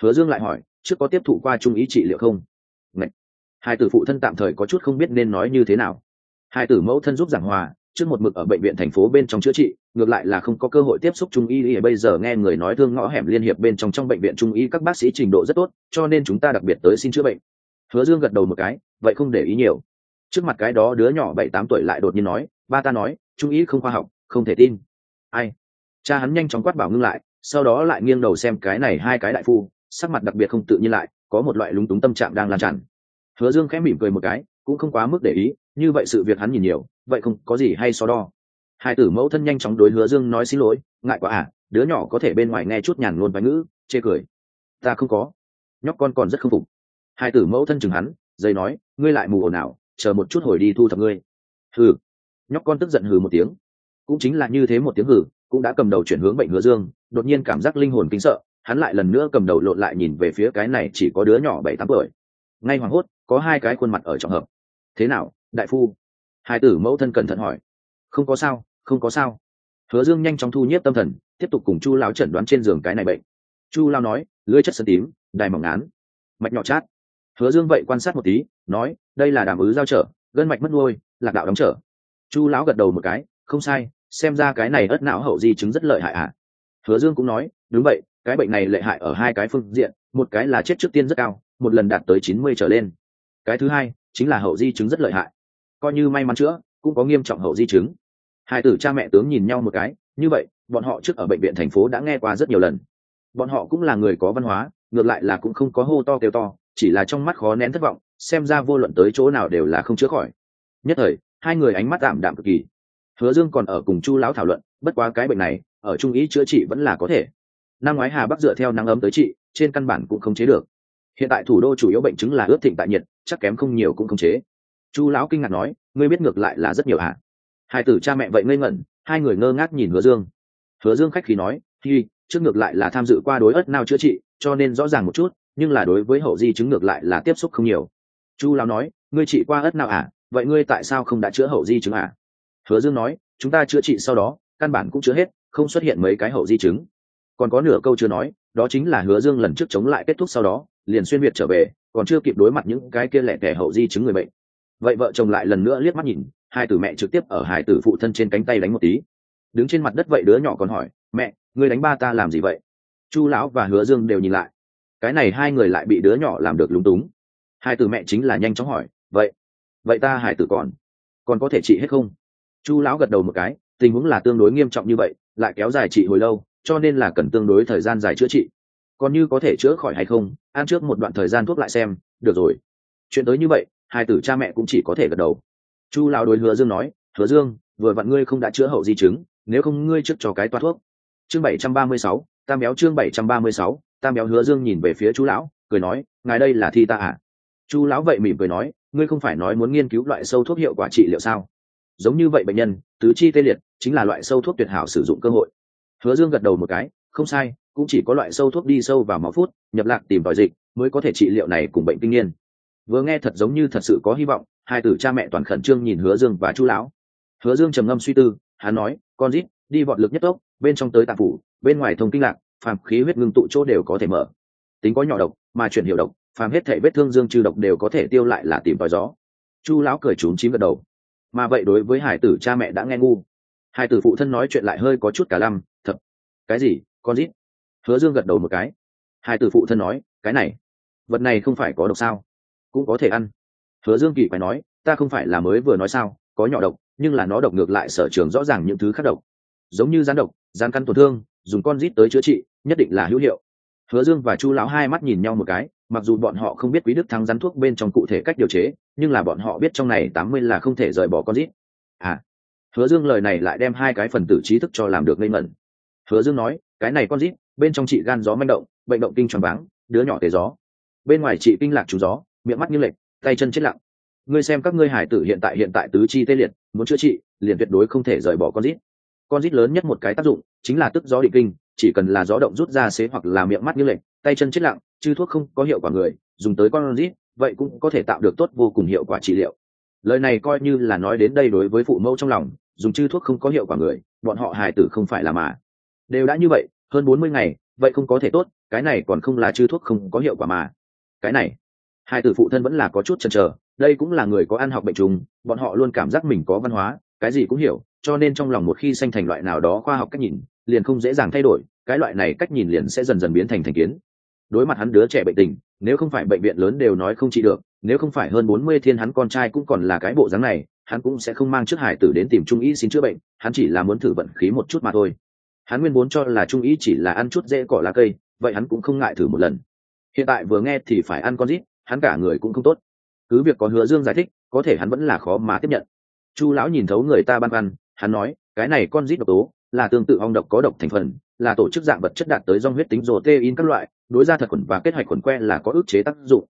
Hứa dương lại hỏi, trước có tiếp thụ qua trung ý trị liệu không? Ngậy. hai tử phụ thân tạm thời có chút không biết nên nói như thế nào. Hai tử mẫu thân giúp giảng hòa, trước một mực ở bệnh viện thành phố bên trong chữa trị, ngược lại là không có cơ hội tiếp xúc trung y y bây giờ nghe người nói thương ngõ hẻm liên hiệp bên trong trong bệnh viện trung y các bác sĩ trình độ rất tốt, cho nên chúng ta đặc biệt tới xin chữa bệnh. Hứa dương gật đầu một cái, vậy không để ý nhiều. Trước mặt cái đó đứa nhỏ bảy tám tuổi lại đột nhiên nói, ba ta nói, trung y không khoa học không thể tin. Ai? Cha hắn nhanh chóng quát bảo ngưng lại, sau đó lại nghiêng đầu xem cái này hai cái đại phu, sắc mặt đặc biệt không tự nhiên lại, có một loại lúng túng tâm trạng đang lan tràn. Hứa dương khẽ mỉm cười một cái, cũng không quá mức để ý, như vậy sự việc hắn nhìn nhiều, vậy không có gì hay so đo. Hai tử mẫu thân nhanh chóng đối hứa dương nói xin lỗi, ngại quá à đứa nhỏ có thể bên ngoài nghe chút nhàn luôn vài ngữ, chê cười. Ta không có. Nhóc con còn rất không phục. Hai tử mẫu thân chừng hắn dây nói, ngươi lại mù ồn ào, chờ một chút hồi đi thu thập ngươi. Hừ. Nhóc con tức giận hừ một tiếng cũng chính là như thế một tiếng hử, cũng đã cầm đầu chuyển hướng bệnh hứa dương, đột nhiên cảm giác linh hồn kinh sợ, hắn lại lần nữa cầm đầu lộn lại nhìn về phía cái này chỉ có đứa nhỏ bảy tám tuổi. Ngay hoảng hốt, có hai cái khuôn mặt ở trong hợp. Thế nào, đại phu? Hai tử mẫu thân cẩn thận hỏi. Không có sao, không có sao. Hứa dương nhanh chóng thu nhiếp tâm thần, tiếp tục cùng chu lao chẩn đoán trên giường cái này bệnh. Chu lao nói, lưới chất sơn tím, đài mỏng ngán. Mạch nhỏ chát. Hứa dương vậy quan sát một tí, nói, đây là đàm ứ giao trở, gân mạch mất nuôi, lạc đạo đóng trở. Chu lão gật đầu một cái, không sai xem ra cái này ất não hậu di chứng rất lợi hại ạ à. hứa dương cũng nói, đúng vậy, cái bệnh này lợi hại ở hai cái phương diện, một cái là chết trước tiên rất cao, một lần đạt tới chín mươi trở lên. Cái thứ hai, chính là hậu di chứng rất lợi hại. Coi như may mắn chữa, cũng có nghiêm trọng hậu di chứng. Hai tử cha mẹ tướng nhìn nhau một cái, như vậy, bọn họ trước ở bệnh viện thành phố đã nghe qua rất nhiều lần. Bọn họ cũng là người có văn hóa, ngược lại là cũng không có hô to kêu to, chỉ là trong mắt khó nén thất vọng, xem ra vô luận tới chỗ nào đều là không chữa khỏi. Nhất thời, hai người ánh mắt tạm đạm cực kỳ hứa dương còn ở cùng chu lão thảo luận, bất quá cái bệnh này, ở trung ý chữa trị vẫn là có thể. Năm ngoái hà bắc dựa theo nắng ấm tới trị, trên căn bản cũng không chế được. Hiện tại thủ đô chủ yếu bệnh chứng là ướt thịnh tại nhiệt, chắc kém không nhiều cũng không chế. Chu lão kinh ngạc nói, ngươi biết ngược lại là rất nhiều hả? Hai tử cha mẹ vậy ngây ngẩn, hai người ngơ ngác nhìn hứa dương. Hứa dương khách khí nói, hi, trước ngược lại là tham dự qua đối ớt nào chữa trị, cho nên rõ ràng một chút, nhưng là đối với hậu di chứng ngược lại là tiếp xúc không nhiều. Chu lão nói, ngươi trị qua ớt nào à vậy ngươi tại sao không đã chữa hậu di chứng à hứa dương nói, chúng ta chữa trị sau đó, căn bản cũng chữa hết, không xuất hiện mấy cái hậu di chứng. Còn có nửa câu chưa nói, đó chính là hứa dương lần trước chống lại kết thúc sau đó, liền xuyên việt trở về, còn chưa kịp đối mặt những cái kia lẻ tẻ hậu di chứng người bệnh. Vậy vợ chồng lại lần nữa liếc mắt nhìn, hai tử mẹ trực tiếp ở hai tử phụ thân trên cánh tay đánh một tí. Đứng trên mặt đất vậy đứa nhỏ còn hỏi, mẹ, người đánh ba ta làm gì vậy? Chu lão và hứa dương đều nhìn lại. Cái này hai người lại bị đứa nhỏ làm được lúng túng. Hai tử mẹ chính là nhanh chóng hỏi, vậy vậy ta hải tử còn còn có thể trị hết không? Chu lão gật đầu một cái, tình huống là tương đối nghiêm trọng như vậy, lại kéo dài trị hồi lâu, cho nên là cần tương đối thời gian dài chữa trị. Còn như có thể chữa khỏi hay không, ăn trước một đoạn thời gian thuốc lại xem, được rồi. Chuyện tới như vậy, hai tử cha mẹ cũng chỉ có thể gật đầu. Chu lão đối hứa dương nói, hứa dương, vừa vặn ngươi không đã chữa hậu di chứng, nếu không ngươi trước cho cái toa thuốc. Chương bảy trăm ba mươi sáu, tam béo chương bảy trăm ba mươi sáu, tam béo hứa dương nhìn về phía chú lão, cười nói, ngài đây là thi ta à? Chu lão vậy mỉm cười nói, ngươi không phải nói muốn nghiên cứu loại sâu thuốc hiệu quả trị liệu sao? Giống như vậy bệnh nhân, tứ chi tê liệt, chính là loại sâu thuốc tuyệt hảo sử dụng cơ hội. Hứa dương gật đầu một cái, không sai, cũng chỉ có loại sâu thuốc đi sâu vào máu phút, nhập lạc tìm tòi dịch mới có thể trị liệu này cùng bệnh kinh niên. Vừa nghe thật giống như thật sự có hy vọng, hai tử cha mẹ toàn khẩn trương nhìn hứa dương và chu lão. Hứa dương trầm ngâm suy tư, hắn nói, con rít, đi vọt lực nhất tốc, bên trong tới tạp phủ, bên ngoài thông kinh lạc, phàm khí huyết ngưng tụ chỗ đều có thể mở. Tính có nhỏ độc, mà chuyển hiệu độc, phàm hết thể vết thương dương trừ độc đều có thể tiêu lại là tìm tòi gió. Chu lão cười trúng chím gật đầu mà vậy đối với hải tử cha mẹ đã nghe ngu. Hải tử phụ thân nói chuyện lại hơi có chút cả lăm thật cái gì? Con rít. Hứa dương gật đầu một cái. Hải tử phụ thân nói, cái này, vật này không phải có độc sao? Cũng có thể ăn. Hứa dương kỳ phải nói, ta không phải là mới vừa nói sao, có nhỏ độc, nhưng là nó độc ngược lại sở trường rõ ràng những thứ khác độc. Giống như rán độc, rán căn tổn thương, dùng con rít tới chữa trị, nhất định là hữu hiệu. Hứa dương và chu lão hai mắt nhìn nhau một cái mặc dù bọn họ không biết quý đức thắng rắn thuốc bên trong cụ thể cách điều chế, nhưng là bọn họ biết trong này tám mươi là không thể rời bỏ con rít à hứa dương lời này lại đem hai cái phần tử trí thức cho làm được ngây mẩn hứa dương nói, cái này con rít bên trong chị gan gió manh động, bệnh động kinh tròn váng, đứa nhỏ tề gió. Bên ngoài chị kinh lạc trúng gió, miệng mắt như lệch, tay chân chết lặng. Ngươi xem các ngươi hải tử hiện tại hiện tại tứ chi tê liệt, muốn chữa trị, liền tuyệt đối không thể rời bỏ con rít con rít lớn nhất một cái tác dụng, chính là tức gió định kinh, chỉ cần là gió động rút ra xế hoặc là miệng mắt như lệch, tay chân chết lặng chứ thuốc không có hiệu quả người, dùng tới con rít, vậy cũng có thể tạo được tốt vô cùng hiệu quả trị liệu. Lời này coi như là nói đến đây đối với phụ mẫu trong lòng, dùng chư thuốc không có hiệu quả người, bọn họ hài tử không phải là mà. Đều đã như vậy, hơn bốn mươi ngày, vậy không có thể tốt, cái này còn không là chư thuốc không có hiệu quả mà. Cái này, hai tử phụ thân vẫn là có chút chần chờ, đây cũng là người có ăn học bệnh trùng, bọn họ luôn cảm giác mình có văn hóa, cái gì cũng hiểu, cho nên trong lòng một khi sanh thành loại nào đó khoa học cách nhìn, liền không dễ dàng thay đổi, cái loại này cách nhìn liền sẽ dần dần biến thành thành kiến đối mặt hắn đứa trẻ bệnh tình, nếu không phải bệnh viện lớn đều nói không trị được, nếu không phải hơn bốn mươi thiên hắn con trai cũng còn là cái bộ dáng này, hắn cũng sẽ không mang trước hải tử đến tìm trung ý xin chữa bệnh, hắn chỉ là muốn thử vận khí một chút mà thôi. Hắn nguyên vốn cho là trung ý chỉ là ăn chút dễ cỏ lá cây, vậy hắn cũng không ngại thử một lần. Hiện tại vừa nghe thì phải ăn con rít, hắn cả người cũng không tốt. Cứ việc có hứa dương giải thích, có thể hắn vẫn là khó mà tiếp nhận. Chu lão nhìn thấu người ta băn khoăn, hắn nói, cái này con rít độc tố là tương tự ong độc có độc thành phần, là tổ chức dạng vật chất đạt tới dòng huyết tính rồ tê in các loại đối ra thật khuẩn và kết hoạch khuẩn que là có ức chế tác dụng.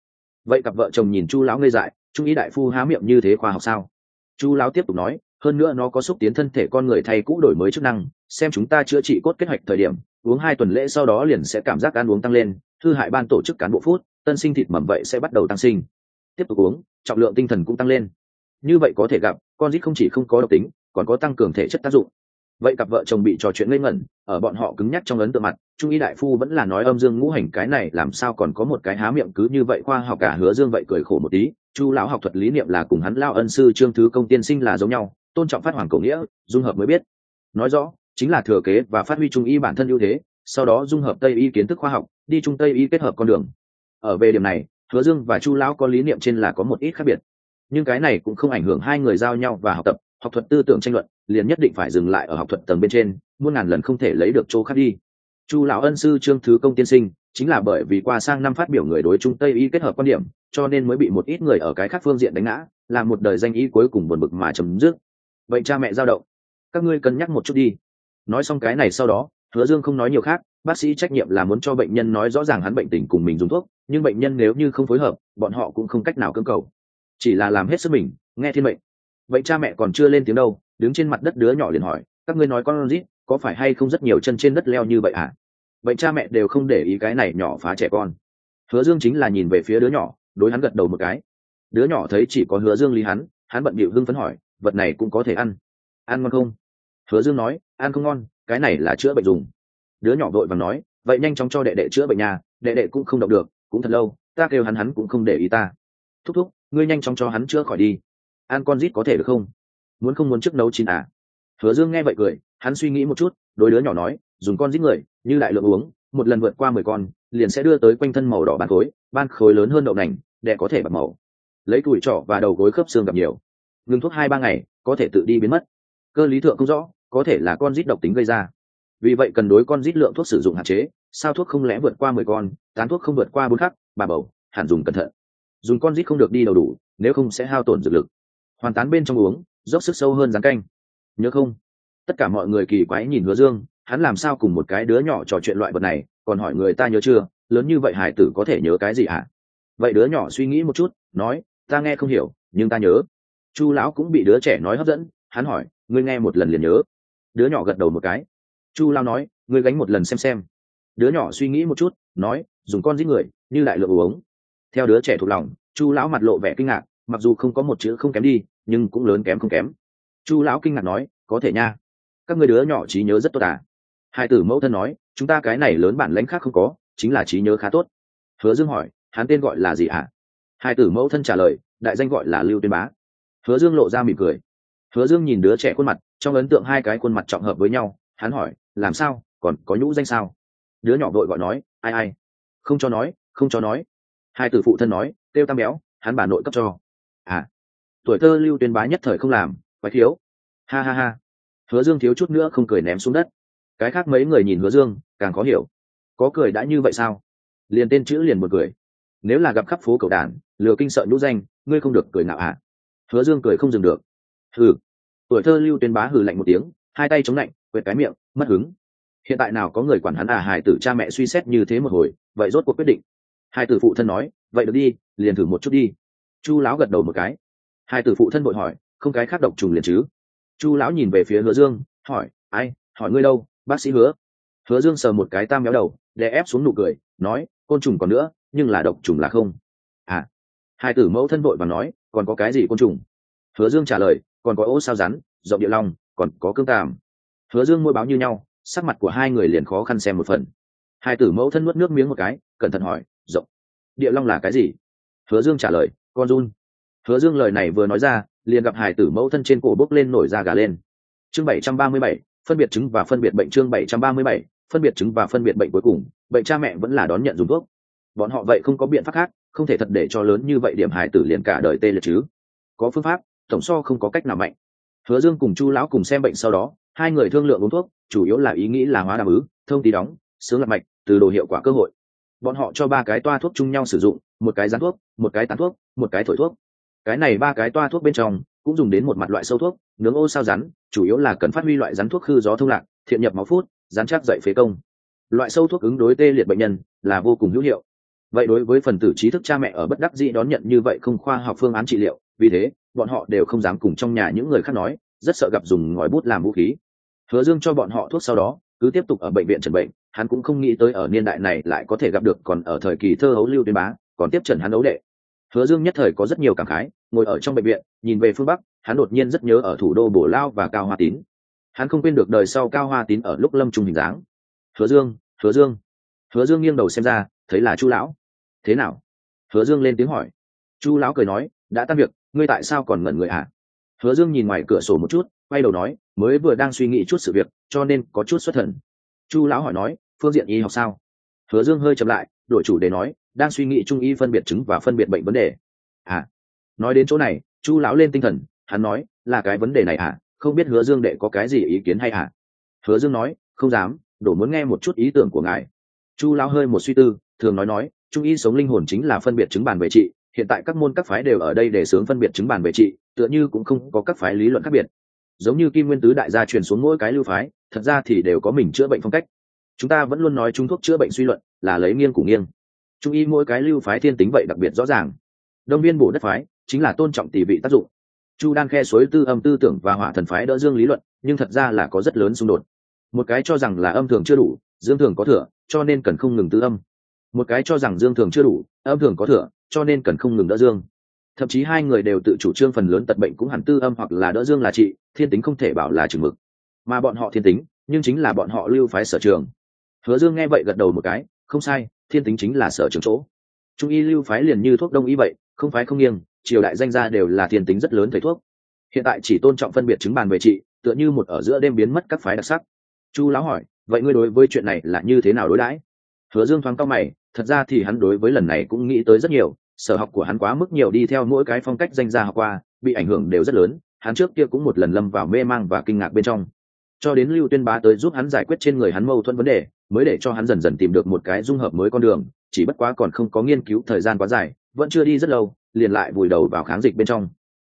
Vậy cặp vợ chồng nhìn chu lão ngây dại, trung ý đại phu há miệng như thế khoa học sao? Chu lão tiếp tục nói, hơn nữa nó có xúc tiến thân thể con người thay cũ đổi mới chức năng, xem chúng ta chữa trị cốt kết hoạch thời điểm, uống hai tuần lễ sau đó liền sẽ cảm giác ăn uống tăng lên, thư hại ban tổ chức cán bộ phút, tân sinh thịt mầm vậy sẽ bắt đầu tăng sinh. Tiếp tục uống, trọng lượng tinh thần cũng tăng lên. Như vậy có thể gặp, con rít không chỉ không có độc tính, còn có tăng cường thể chất tác dụng vậy cặp vợ chồng bị trò chuyện ngây ngẩn, ở bọn họ cứng nhắc trong ấn tượng mặt, trung y đại phu vẫn là nói âm dương ngũ hành cái này làm sao còn có một cái há miệng cứ như vậy khoa học cả hứa dương vậy cười khổ một tí. Chu lão học thuật lý niệm là cùng hắn lao ân sư trương thứ công tiên sinh là giống nhau, tôn trọng phát hoàng cổ nghĩa, dung hợp mới biết. Nói rõ, chính là thừa kế và phát huy trung y bản thân ưu thế, sau đó dung hợp tây y kiến thức khoa học, đi trung tây y kết hợp con đường. Ở về điểm này, hứa dương và chu lão có lý niệm trên là có một ít khác biệt. Nhưng cái này cũng không ảnh hưởng hai người giao nhau và học tập, học thuật tư tưởng tranh luận liền nhất định phải dừng lại ở học thuật tầng bên trên, muôn ngàn lần không thể lấy được chỗ khác đi. Chu lão ân sư trương thứ công tiên sinh, chính là bởi vì qua sang năm phát biểu người đối trung tây y kết hợp quan điểm, cho nên mới bị một ít người ở cái khác phương diện đánh ngã, làm một đời danh y cuối cùng buồn bực mà chấm dứt. Vậy cha mẹ giao động, các ngươi cân nhắc một chút đi. Nói xong cái này sau đó, hứa dương không nói nhiều khác, bác sĩ trách nhiệm là muốn cho bệnh nhân nói rõ ràng hắn bệnh tình cùng mình dùng thuốc, nhưng bệnh nhân nếu như không phối hợp, bọn họ cũng không cách nào cưỡng cầu. Chỉ là làm hết sức mình, nghe thiên mệnh. Vậy cha mẹ còn chưa lên tiếng đâu đứng trên mặt đất đứa nhỏ liền hỏi, các ngươi nói con rít, có phải hay không rất nhiều chân trên đất leo như vậy à? Vậy cha mẹ đều không để ý cái này nhỏ phá trẻ con. Hứa dương chính là nhìn về phía đứa nhỏ, đối hắn gật đầu một cái. Đứa nhỏ thấy chỉ có hứa dương lý hắn hắn bận bịu hưng phấn hỏi, vật này cũng có thể ăn? Ăn ngon không? Hứa dương nói, ăn không ngon, cái này là chữa bệnh dùng. Đứa nhỏ vội và nói, vậy nhanh chóng cho đệ đệ chữa bệnh nhà đệ đệ cũng không động được, cũng thật lâu, ta kêu hắn hắn cũng không để ý ta. Thúc thúc, ngươi nhanh chóng cho hắn chữa khỏi đi. Ăn con rít có thể được không? Muốn không muốn trước nấu chín à? Hứa dương nghe vậy cười, hắn suy nghĩ một chút đôi đứa nhỏ nói, dùng con giết người, như đại lượng uống, một lần vượt qua mười con, liền sẽ đưa tới quanh thân màu đỏ ban khối ban khối lớn hơn đậu nành, để có thể bạc màu. Lấy tuổi trỏ và đầu gối khớp xương gặp nhiều. Ngừng thuốc hai ba ngày, có thể tự đi biến mất. Cơ lý thượng không rõ, có thể là con rít độc tính gây ra. Vì vậy cần đối con rít lượng thuốc sử dụng hạn chế, sao thuốc không lẽ vượt qua mười con, tán thuốc không vượt qua bốn khắc, bà bầu, hẳn dùng cẩn thận. Dùng con rít không được đi đầu đủ, nếu không sẽ hao tổn dược lực. Hoàn tán bên trong uống dốc sức sâu hơn rán canh. Nhớ không? Tất cả mọi người kỳ quái nhìn hứa dương, hắn làm sao cùng một cái đứa nhỏ trò chuyện loại vật này, còn hỏi người ta nhớ chưa, lớn như vậy hải tử có thể nhớ cái gì à? vậy đứa nhỏ suy nghĩ một chút, nói, ta nghe không hiểu, nhưng ta nhớ. Chu lão cũng bị đứa trẻ nói hấp dẫn, hắn hỏi, ngươi nghe một lần liền nhớ? Đứa nhỏ gật đầu một cái. Chu lao nói, ngươi gánh một lần xem xem. Đứa nhỏ suy nghĩ một chút, nói, dùng con giết người, như lại lượng uống. Theo đứa trẻ thuộc lòng, chu lão mặt lộ vẻ kinh ngạc, mặc dù không có một chữ không kém đi nhưng cũng lớn kém không kém. Chu lão kinh ngạc nói, có thể nha. Các người đứa nhỏ trí nhớ rất tốt à? Hai tử mẫu thân nói, chúng ta cái này lớn bản lãnh khác không có, chính là trí nhớ khá tốt. Hứa dương hỏi, hắn tên gọi là gì ạ? À? hai tử mẫu thân trả lời, đại danh gọi là lưu tuyên bá. Hứa dương lộ ra mỉm cười. Hứa dương nhìn đứa trẻ khuôn mặt, trong ấn tượng hai cái khuôn mặt trọng hợp với nhau, hắn hỏi, làm sao? Còn có nhũ danh sao? Đứa nhỏ vội gọi nói, ai ai? Không cho nói, không cho nói. Hai tử phụ thân nói, têu tam béo, hắn bà nội cấp cho. À tuổi thơ lưu tuyên bá nhất thời không làm phải thiếu. Ha ha ha. Hứa dương thiếu chút nữa không cười ném xuống đất. Cái khác mấy người nhìn hứa dương càng khó hiểu. Có cười đã như vậy sao? Liền tên chữ liền một cười. Nếu là gặp khắp phố cầu đản, lừa kinh sợ nhũ danh ngươi không được cười nào à? hứa dương cười không dừng được. Hừ. Tuổi thơ lưu tuyên bá hừ lạnh một tiếng hai tay chống lạnh quệt cái miệng mất hứng. Hiện tại nào có người quản hắn à hải tử cha mẹ suy xét như thế một hồi vậy rốt cuộc quyết định. Hai tử phụ thân nói vậy được đi liền thử một chút đi. Chu lão gật đầu một cái hai tử phụ thân vội hỏi, không cái khác độc trùng liền chứ? Chu lão nhìn về phía hứa dương, hỏi, ai, hỏi ngươi đâu, bác sĩ hứa? Hứa dương sờ một cái tam méo đầu, đè ép xuống nụ cười, nói, côn trùng còn nữa, nhưng là độc trùng là không. À. Hai tử mẫu thân vội và nói, còn có cái gì côn trùng? Hứa dương trả lời, còn có ô sao rắn, rộng địa long, còn có cương tàm hứa dương môi báo như nhau, sắc mặt của hai người liền khó khăn xem một phần. Hai tử mẫu thân nuốt nước miếng một cái, cẩn thận hỏi, rộng địa long là cái gì? Hứa dương trả lời, con run hứa dương lời này vừa nói ra, liền gặp hải tử mẫu thân trên cổ bốc lên nổi da gà lên. Chương bảy trăm ba mươi bảy, phân biệt chứng và phân biệt bệnh chương bảy trăm ba mươi bảy, phân biệt chứng và phân biệt bệnh cuối cùng bệnh cha mẹ vẫn là đón nhận dùng thuốc. Bọn họ vậy không có biện pháp khác, không thể thật để cho lớn như vậy điểm hải tử liền cả đời tê liệt chứ. Có phương pháp, tổng so không có cách nào mạnh. Hứa dương cùng chu lão cùng xem bệnh sau đó, hai người thương lượng uống thuốc, chủ yếu là ý nghĩ là hóa đàm ứ, thông tí đóng, sướng lạc mạch, từ đồ hiệu quả cơ hội. Bọn họ cho ba cái toa thuốc chung nhau sử dụng, một cái rán thuốc, một cái tán thuốc, một cái thổi thuốc cái này ba cái toa thuốc bên trong, cũng dùng đến một mặt loại sâu thuốc, nướng ô sao rắn, chủ yếu là cần phát huy loại rắn thuốc khư gió thông lạc, thiện nhập máu phút, rắn chắc dậy phế công. Loại sâu thuốc ứng đối tê liệt bệnh nhân là vô cùng hữu hiệu. Vậy đối với phần tử trí thức cha mẹ ở bất đắc dĩ đón nhận như vậy không khoa học phương án trị liệu, vì thế, bọn họ đều không dám cùng trong nhà những người khác nói, rất sợ gặp dùng ngòi bút làm vũ khí. Hứa dương cho bọn họ thuốc sau đó, cứ tiếp tục ở bệnh viện trần bệnh, hắn cũng không nghĩ tới ở niên đại này lại có thể gặp được còn ở thời kỳ thơ hấu lưu tuyên bá, còn tiếp trần hắn đấu đệ. Hứa dương nhất thời có rất nhiều cảm khái ngồi ở trong bệnh viện, nhìn về phương bắc, hắn đột nhiên rất nhớ ở thủ đô bổ lao và cao hoa tín. Hắn không quên được đời sau cao hoa tín ở lúc lâm trung hình dáng. Hứa dương hứa dương. Hứa dương nghiêng đầu xem ra, thấy là chu lão. Thế nào? Hứa dương lên tiếng hỏi. Chu lão cười nói, đã tan việc, ngươi tại sao còn ngẩn người à hứa dương nhìn ngoài cửa sổ một chút, quay đầu nói, mới vừa đang suy nghĩ chút sự việc, cho nên có chút xuất thần. Chu lão hỏi nói, phương diện y học sao? Hứa dương hơi chậm lại, đổi chủ đề nói, đang suy nghĩ trung y phân biệt chứng và phân biệt bệnh vấn đề. À nói đến chỗ này, chu lão lên tinh thần, hắn nói, là cái vấn đề này à không biết hứa dương đệ có cái gì ý kiến hay à hứa dương nói, không dám, đổ muốn nghe một chút ý tưởng của ngài. Chu lão hơi một suy tư, thường nói nói, trung y sống linh hồn chính là phân biệt chứng bàn về trị, hiện tại các môn các phái đều ở đây để sướng phân biệt chứng bàn về trị, tựa như cũng không có các phái lý luận khác biệt. Giống như kim nguyên tứ đại gia truyền xuống mỗi cái lưu phái, thật ra thì đều có mình chữa bệnh phong cách. Chúng ta vẫn luôn nói trung thuốc chữa bệnh suy luận là lấy nghiêng của nghiêng. Trung y mỗi cái lưu phái thiên tính vậy đặc biệt rõ ràng. Đông viên bổ đất phái chính là tôn trọng tỷ vị tác dụng. Chu đan khe suối tư âm tư tưởng và hỏa thần phái đỡ dương lý luận, nhưng thật ra là có rất lớn xung đột. Một cái cho rằng là âm thường chưa đủ, dương thường có thừa, cho nên cần không ngừng tư âm. Một cái cho rằng dương thường chưa đủ, âm thường có thừa, cho nên cần không ngừng đỡ dương. Thậm chí hai người đều tự chủ trương phần lớn tật bệnh cũng hẳn tư âm hoặc là đỡ dương là trị, thiên tính không thể bảo là chừng mực. Mà bọn họ thiên tính, nhưng chính là bọn họ lưu phái sở trường. Hứa dương nghe vậy gật đầu một cái, không sai, thiên tính chính là sở trường chỗ. Trung y lưu phái liền như thuốc đông y vậy, không phái không nghiêng triều đại danh gia đều là thiên tính rất lớn thầy thuốc. Hiện tại chỉ tôn trọng phân biệt chứng bàn về trị, tựa như một ở giữa đêm biến mất các phái đặc sắc. Chu lão hỏi, vậy ngươi đối với chuyện này là như thế nào đối đãi? Hứa dương thoáng cao mày, thật ra thì hắn đối với lần này cũng nghĩ tới rất nhiều, sở học của hắn quá mức nhiều đi theo mỗi cái phong cách danh gia học qua, bị ảnh hưởng đều rất lớn, hắn trước kia cũng một lần lâm vào mê mang và kinh ngạc bên trong. Cho đến lưu tuyên bá tới giúp hắn giải quyết trên người hắn mâu thuẫn vấn đề, mới để cho hắn dần dần tìm được một cái dung hợp mới con đường, chỉ bất quá còn không có nghiên cứu thời gian quá dài, vẫn chưa đi rất lâu liền lại vùi đầu vào kháng dịch bên trong.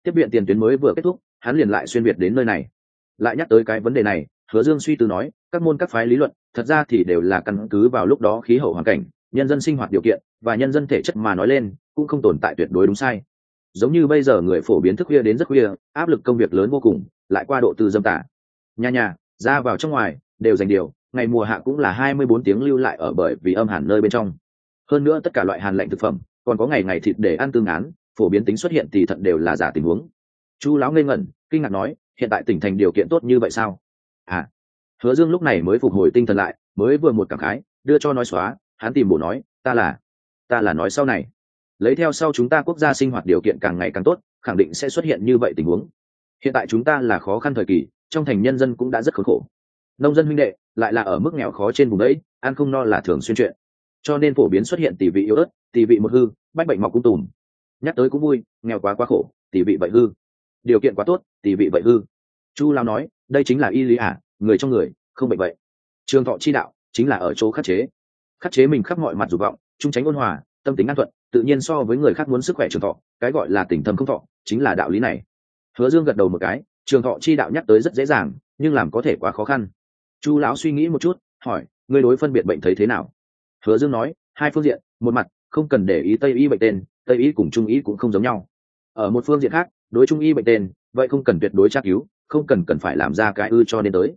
Tiếp viện tiền tuyến mới vừa kết thúc, hắn liền lại xuyên việt đến nơi này. Lại nhắc tới cái vấn đề này, hứa dương suy tư nói, các môn các phái lý luận, thật ra thì đều là căn cứ vào lúc đó khí hậu hoàn cảnh, nhân dân sinh hoạt điều kiện, và nhân dân thể chất mà nói lên, cũng không tồn tại tuyệt đối đúng sai. Giống như bây giờ người phổ biến thức khuya đến rất khuya, áp lực công việc lớn vô cùng, lại qua độ tư dâm tả nhà nhà, ra vào trong ngoài, đều dành điều, ngày mùa hạ cũng là hai mươi bốn tiếng lưu lại ở bởi vì âm hàn nơi bên trong. Hơn nữa tất cả loại hàn lạnh thực phẩm còn có ngày ngày thịt để ăn tương án, phổ biến tính xuất hiện thì thận đều là giả tình huống. Chu lão ngây ngẩn, kinh ngạc nói, hiện tại tỉnh thành điều kiện tốt như vậy sao? À hứa dương lúc này mới phục hồi tinh thần lại, mới vừa một cảm khái, đưa cho nói xóa, hắn tìm bổ nói, ta là ta là nói sau này. Lấy theo sau chúng ta quốc gia sinh hoạt điều kiện càng ngày càng tốt, khẳng định sẽ xuất hiện như vậy tình huống. Hiện tại chúng ta là khó khăn thời kỳ, trong thành nhân dân cũng đã rất khốn khổ. Nông dân huynh đệ, lại là ở mức nghèo khó trên vùng đấy ăn không no là thường xuyên chuyện cho nên phổ biến xuất hiện tỷ vị yếu ớt tỷ vị một hư bách bệnh mọc cung tùm. Nhắc tới cũng vui nghèo quá quá khổ tỷ vị vậy hư. Điều kiện quá tốt tỷ vị vậy hư. Chu lao nói đây chính là y lý ả à, người trong người không bệnh vậy. Trường thọ chi đạo chính là ở chỗ khắc chế. Khắc chế mình khắp mọi mặt dục vọng trung tránh ôn hòa tâm tính an thuận tự nhiên so với người khác muốn sức khỏe trường thọ cái gọi là tỉnh thầm không thọ chính là đạo lý này. Hứa dương gật đầu một cái trường thọ chi đạo nhắc tới rất dễ dàng nhưng làm có thể quá khó khăn. Chu lão suy nghĩ một chút hỏi ngươi đối phân biệt bệnh thấy thế nào? Hứa dương nói, hai phương diện, một mặt, không cần để ý tây y bệnh tên, tây y cùng trung y cũng không giống nhau. Ở một phương diện khác, đối trung y bệnh tên, vậy không cần tuyệt đối tra cứu, không cần cần phải làm ra cái ư cho nên tới.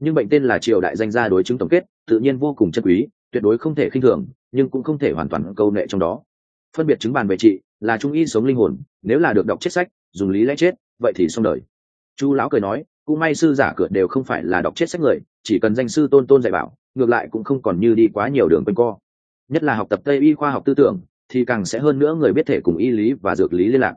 Nhưng bệnh tên là triều đại danh gia đối chứng tổng kết, tự nhiên vô cùng chân quý, tuyệt đối không thể khinh thường, nhưng cũng không thể hoàn toàn câu nệ trong đó. Phân biệt chứng bàn về trị, là trung y sống linh hồn, nếu là được đọc chết sách, dùng lý lẽ chết, vậy thì xong đời. Chu lão cười nói, cũng may sư giả cửa đều không phải là đọc chết sách người, chỉ cần danh sư tôn tôn dạy bảo ngược lại cũng không còn như đi quá nhiều đường quanh co. Nhất là học tập tây y khoa học tư tưởng, thì càng sẽ hơn nữa người biết thể cùng y lý và dược lý liên lạc.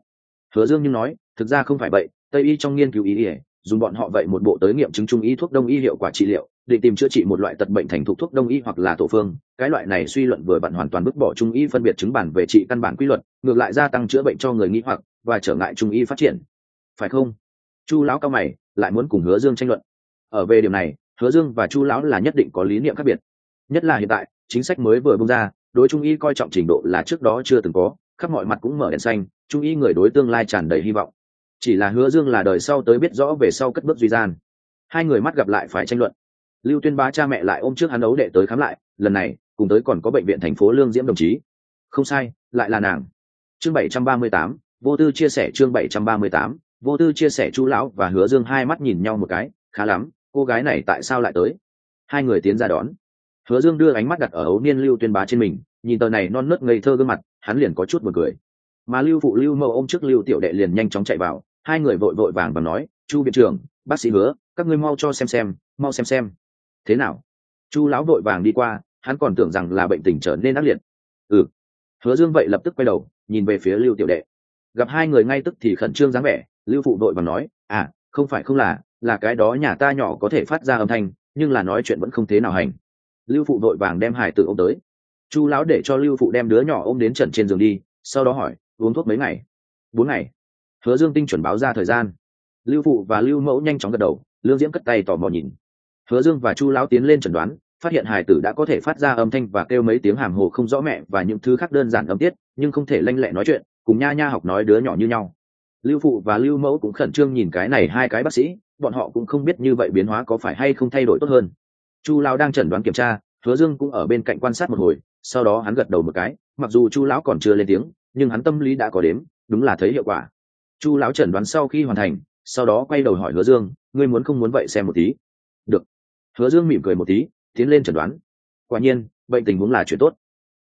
Hứa dương nhưng nói, thực ra không phải vậy, tây y trong nghiên cứu y ỉa dùng bọn họ vậy một bộ tới nghiệm chứng trung y thuốc đông y hiệu quả trị liệu, định tìm chữa trị một loại tật bệnh thành thuộc thuốc đông y hoặc là tổ phương. Cái loại này suy luận vừa bạn hoàn toàn bứt bỏ trung y phân biệt chứng bản về trị căn bản quy luật, ngược lại gia tăng chữa bệnh cho người nghĩ hoặc và trở ngại trung y phát triển. Phải không? Chu lão cao mày, lại muốn cùng hứa dương tranh luận. Ở về điểm này hứa dương và chu lão là nhất định có lý niệm khác biệt. Nhất là hiện tại, chính sách mới vừa bung ra, đối trung y coi trọng trình độ là trước đó chưa từng có, khắp mọi mặt cũng mở đèn xanh, trung y người đối tương lai tràn đầy hy vọng. Chỉ là hứa dương là đời sau tới biết rõ về sau cất bước duy gian. Hai người mắt gặp lại phải tranh luận. Lưu tuyên bá cha mẹ lại ôm trước hắn ấu đệ tới khám lại, lần này, cùng tới còn có bệnh viện thành phố lương diễm đồng chí. Không sai, lại là nàng. Chương bảy trăm ba mươi tám, vô tư chia sẻ chương bảy trăm ba mươi tám, vô tư chia sẻ chu lão và hứa dương hai mắt nhìn nhau một cái, khá lắm cô gái này tại sao lại tới? Hai người tiến ra đón. Hứa dương đưa ánh mắt đặt ở ấu niên lưu tuyên bá trên mình, nhìn tờ này non nớt ngây thơ gương mặt, hắn liền có chút một cười. Mà lưu phụ lưu mẫu ôm trước lưu tiểu đệ liền nhanh chóng chạy vào, hai người vội vội vàng và nói, chu viện trưởng, bác sĩ hứa, các ngươi mau cho xem xem, mau xem xem. Thế nào? Chu lão vội vàng đi qua, hắn còn tưởng rằng là bệnh tình trở nên ác liệt. Ừ. Hứa dương vậy lập tức quay đầu, nhìn về phía lưu tiểu đệ. Gặp hai người ngay tức thì khẩn trương dáng vẻ, lưu phụ đội và nói à không phải không là là cái đó nhà ta nhỏ có thể phát ra âm thanh, nhưng là nói chuyện vẫn không thế nào hành. Lưu phụ đội vàng đem hải tử ô m tới. Chu lão để cho lưu phụ đem đứa nhỏ ôm đến trần trên giường đi, sau đó hỏi, uống thuốc mấy ngày? Bốn ngày. Hứa dương tinh chuẩn báo ra thời gian. Lưu phụ và lưu mẫu nhanh chóng gật đầu, lương diễm cất tay tò mò nhìn. Hứa dương và chu lão tiến lên chẩn đoán, phát hiện hải tử đã có thể phát ra âm thanh và kêu mấy tiếng hàm hồ không rõ mẹ và những thứ khác đơn giản âm tiết, nhưng không thể lanh lẹ nói chuyện, cùng nha nha học nói đứa nhỏ như nhau. Lưu phụ và lưu mẫu cũng khẩn trương nhìn cái này hai cái bác sĩ bọn họ cũng không biết như vậy biến hóa có phải hay không thay đổi tốt hơn. Chu lão đang chẩn đoán kiểm tra, hứa dương cũng ở bên cạnh quan sát một hồi, sau đó hắn gật đầu một cái, mặc dù chu lão còn chưa lên tiếng, nhưng hắn tâm lý đã có đếm, đúng là thấy hiệu quả. Chu lão chẩn đoán sau khi hoàn thành, sau đó quay đầu hỏi hứa dương, ngươi muốn không muốn vậy xem một tí? Được. Hứa dương mỉm cười một tí, tiến lên chẩn đoán. Quả nhiên, bệnh tình huống là chuyện tốt.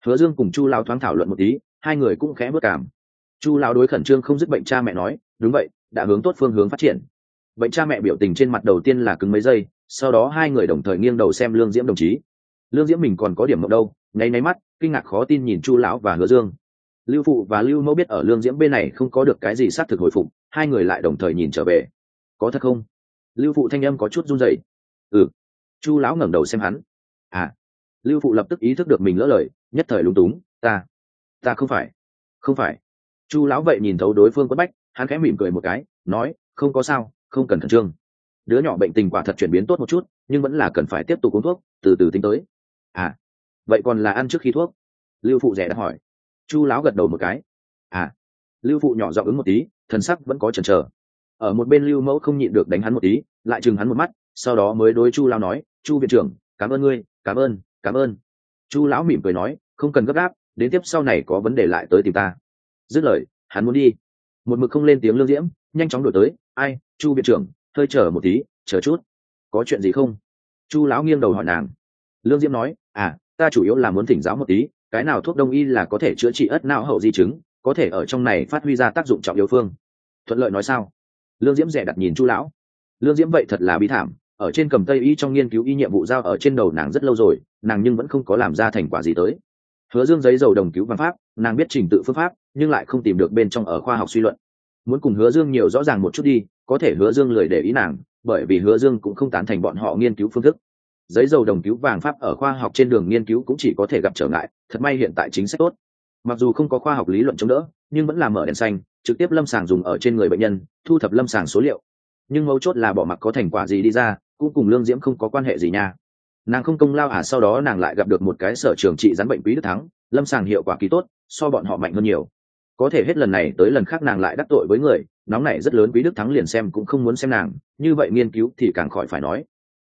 Hứa dương cùng chu lão thoáng thảo luận một tí, hai người cũng khẽ bước cảm. Chu lão đối khẩn trương không dứt bệnh cha mẹ nói, đúng vậy, đã hướng tốt phương hướng phát triển bệnh cha mẹ biểu tình trên mặt đầu tiên là cứng mấy giây, sau đó hai người đồng thời nghiêng đầu xem lương diễm đồng chí. Lương diễm mình còn có điểm mộng đâu, nháy nháy mắt, kinh ngạc khó tin nhìn chu lão và hứa dương. Lưu phụ và lưu mẫu biết ở lương diễm bên này không có được cái gì xác thực hồi phục, hai người lại đồng thời nhìn trở về. Có thật không? Lưu phụ thanh âm có chút run rẩy. Ừ. Chu lão ngẩng đầu xem hắn. À. Lưu phụ lập tức ý thức được mình lỡ lời, nhất thời lúng túng, ta ta không phải không phải. Chu lão vậy nhìn thấu đối phương quất bách, hắn khẽ mỉm cười một cái, nói, không có sao không cần khẩn trương. Đứa nhỏ bệnh tình quả thật chuyển biến tốt một chút, nhưng vẫn là cần phải tiếp tục uống thuốc, từ từ tính tới. À vậy còn là ăn trước khi thuốc? Lưu phụ rẻ đã hỏi. Chu láo gật đầu một cái. À lưu phụ nhỏ giọng ứng một tí, thần sắc vẫn có chần chờ. Ở một bên lưu mẫu không nhịn được đánh hắn một tí, lại chừng hắn một mắt, sau đó mới đối chu lao nói, chu viện trưởng, cảm ơn ngươi, cảm ơn cảm ơn. Chu lão mỉm cười nói, không cần gấp gáp, đến tiếp sau này có vấn đề lại tới tìm ta. Dứt lời, hắn muốn đi. Một mực không lên tiếng lương diễm, nhanh chóng đổi tới ai, chu viện trưởng, hơi chờ một tí, chờ chút. Có chuyện gì không? Chu lão nghiêng đầu hỏi nàng. Lương diễm nói à ta chủ yếu là muốn thỉnh giáo một tí, cái nào thuốc đông y là có thể chữa trị ất não hậu di chứng, có thể ở trong này phát huy ra tác dụng trọng yếu phương. Thuận lợi nói sao? Lương diễm rẻ đặt nhìn chu lão. Lương diễm vậy thật là bi thảm, ở trên cầm tây y trong nghiên cứu y nhiệm vụ giao ở trên đầu nàng rất lâu rồi, nàng nhưng vẫn không có làm ra thành quả gì tới. Hứa dương giấy dầu đồng cứu văn pháp, nàng biết trình tự phương pháp, nhưng lại không tìm được bên trong ở khoa học suy luận muốn cùng hứa dương nhiều rõ ràng một chút đi, có thể hứa dương lười để ý nàng, bởi vì hứa dương cũng không tán thành bọn họ nghiên cứu phương thức. Giấy dầu đồng cứu vàng pháp ở khoa học trên đường nghiên cứu cũng chỉ có thể gặp trở ngại, thật may hiện tại chính sách tốt. Mặc dù không có khoa học lý luận chống đỡ, nhưng vẫn là mở đèn xanh, trực tiếp lâm sàng dùng ở trên người bệnh nhân, thu thập lâm sàng số liệu. Nhưng mấu chốt là bỏ mặc có thành quả gì đi ra, cũng cùng lương diễm không có quan hệ gì nha. Nàng không công lao à sau đó nàng lại gặp được một cái sở trường trị rắn bệnh quý đức thắng, lâm sàng hiệu quả kỳ tốt, so bọn họ mạnh hơn nhiều có thể hết lần này tới lần khác nàng lại đắc tội với người, nóng này rất lớn quý đức thắng liền xem cũng không muốn xem nàng, như vậy nghiên cứu thì càng khỏi phải nói.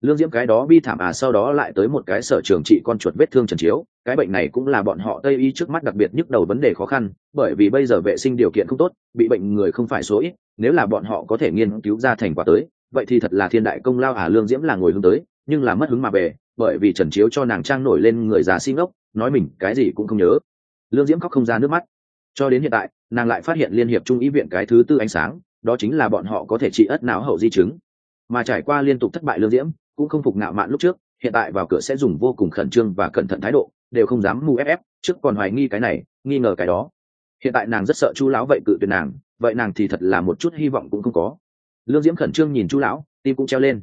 Lương diễm cái đó bi thảm à sau đó lại tới một cái sở trường trị con chuột vết thương trần chiếu, cái bệnh này cũng là bọn họ tây y trước mắt đặc biệt nhức đầu vấn đề khó khăn, bởi vì bây giờ vệ sinh điều kiện không tốt, bị bệnh người không phải số ít, nếu là bọn họ có thể nghiên cứu ra thành quả tới, vậy thì thật là thiên đại công lao à lương diễm là ngồi hướng tới, nhưng là mất hứng mà về, bởi vì trần chiếu cho nàng trang nổi lên người già xin ốc nói mình cái gì cũng không nhớ. Lương diễm khóc không ra nước mắt cho đến hiện tại, nàng lại phát hiện liên hiệp trung ý viện cái thứ tư ánh sáng, đó chính là bọn họ có thể trị ất não hậu di chứng. Mà trải qua liên tục thất bại lương diễm, cũng không phục ngạo mạn lúc trước, hiện tại vào cửa sẽ dùng vô cùng khẩn trương và cẩn thận thái độ, đều không dám mù ép ép, trước còn hoài nghi cái này, nghi ngờ cái đó. Hiện tại nàng rất sợ chu lão vậy cự tuyệt nàng, vậy nàng thì thật là một chút hy vọng cũng không có. Lương diễm khẩn trương nhìn chu lão, tim cũng treo lên.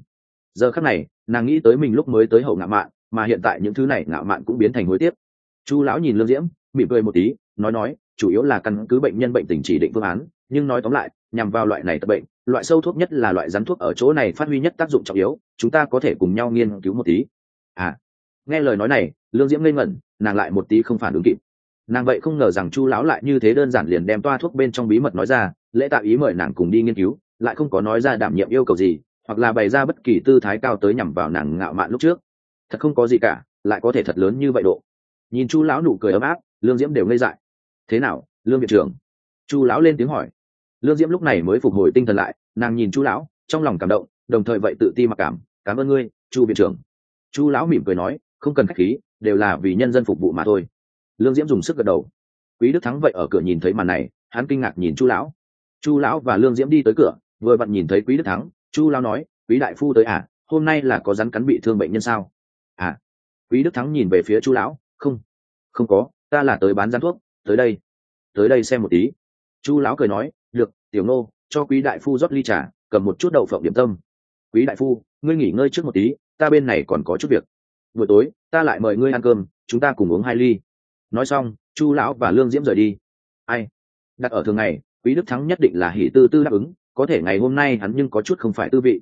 Giờ khắc này, nàng nghĩ tới mình lúc mới tới hậu ngạo mạn, mà hiện tại những thứ này ngạo mạn cũng biến thành hối tiếc. Chu lão nhìn lương diễm, mỉm cười một tí nói nói, chủ yếu là căn cứ bệnh nhân bệnh tình chỉ định phương án, nhưng nói tóm lại, nhằm vào loại này tập bệnh, loại sâu thuốc nhất là loại rắn thuốc ở chỗ này phát huy nhất tác dụng trọng yếu, chúng ta có thể cùng nhau nghiên cứu một tí. À nghe lời nói này, lương diễm ngây ngẩn, nàng lại một tí không phản ứng kịp. Nàng vậy không ngờ rằng chu lão lại như thế đơn giản liền đem toa thuốc bên trong bí mật nói ra, lễ tạo ý mời nàng cùng đi nghiên cứu, lại không có nói ra đảm nhiệm yêu cầu gì, hoặc là bày ra bất kỳ tư thái cao tới nhằm vào nàng ngạo mạn lúc trước. Thật không có gì cả, lại có thể thật lớn như vậy độ. Nhìn chu lão nụ cười ấm áp, lương diễm đều ngây dại thế nào, lương viện trưởng? Chu lão lên tiếng hỏi. Lương diễm lúc này mới phục hồi tinh thần lại, nàng nhìn chu lão, trong lòng cảm động, đồng thời vậy tự ti mặc cảm cảm ơn ngươi, chu viện trưởng. Chu lão mỉm cười nói, không cần khách khí, đều là vì nhân dân phục vụ mà thôi. Lương diễm dùng sức gật đầu. Quý đức thắng vậy ở cửa nhìn thấy màn này, hắn kinh ngạc nhìn chu lão. Chu lão và lương diễm đi tới cửa, vừa vặn nhìn thấy quý đức thắng, chu lão nói, quý đại phu tới à hôm nay là có rắn cắn bị thương bệnh nhân sao? À. Quý đức thắng nhìn về phía chu lão, không không có, ta là tới bán rắn thuốc tới đây tới đây xem một tí. Chu lão cười nói, được, tiểu nô, cho quý đại phu rót ly trà, cầm một chút đậu phộng điểm tâm. Quý đại phu, ngươi nghỉ ngơi trước một tí, ta bên này còn có chút việc. Buổi tối, ta lại mời ngươi ăn cơm, chúng ta cùng uống hai ly. Nói xong, chu lão và lương diễm rời đi. Ai? Đặt ở thường ngày, quý đức thắng nhất định là hỉ tư tư đáp ứng, có thể ngày hôm nay hắn nhưng có chút không phải tư vị.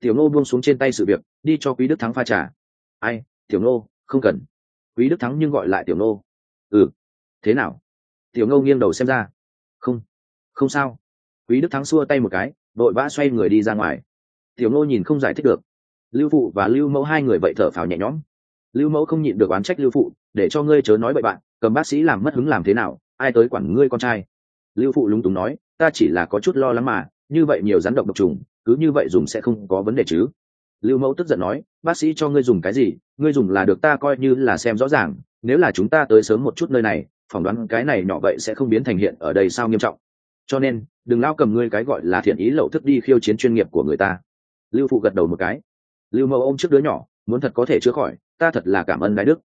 Tiểu nô buông xuống trên tay sự việc, đi cho quý đức thắng pha trà. Ai? Tiểu nô, không cần. Quý đức thắng nhưng gọi lại tiểu nô. Ừ thế nào? Tiểu ngâu nghiêng đầu xem ra. Không không sao. Quý đức thắng xua tay một cái, đội vã xoay người đi ra ngoài. Tiểu ngô nhìn không giải thích được. Lưu phụ và lưu mẫu hai người vậy thở phào nhẹ nhõm. Lưu mẫu không nhịn được oán trách lưu phụ, để cho ngươi chớ nói bậy bạn, cầm bác sĩ làm mất hứng làm thế nào, ai tới quản ngươi con trai? Lưu phụ lúng túng nói, ta chỉ là có chút lo lắng mà, như vậy nhiều rắn độc độc trùng, cứ như vậy dùng sẽ không có vấn đề chứ. Lưu mẫu tức giận nói, bác sĩ cho ngươi dùng cái gì, ngươi dùng là được ta coi như là xem rõ ràng, nếu là chúng ta tới sớm một chút nơi này phỏng đoán cái này nhỏ vậy sẽ không biến thành hiện ở đây sao nghiêm trọng. Cho nên, đừng lao cầm ngươi cái gọi là thiện ý lậu thức đi khiêu chiến chuyên nghiệp của người ta. Lưu phụ gật đầu một cái. Lưu mẫu ôm trước đứa nhỏ, muốn thật có thể chữa khỏi, ta thật là cảm ơn đại đức.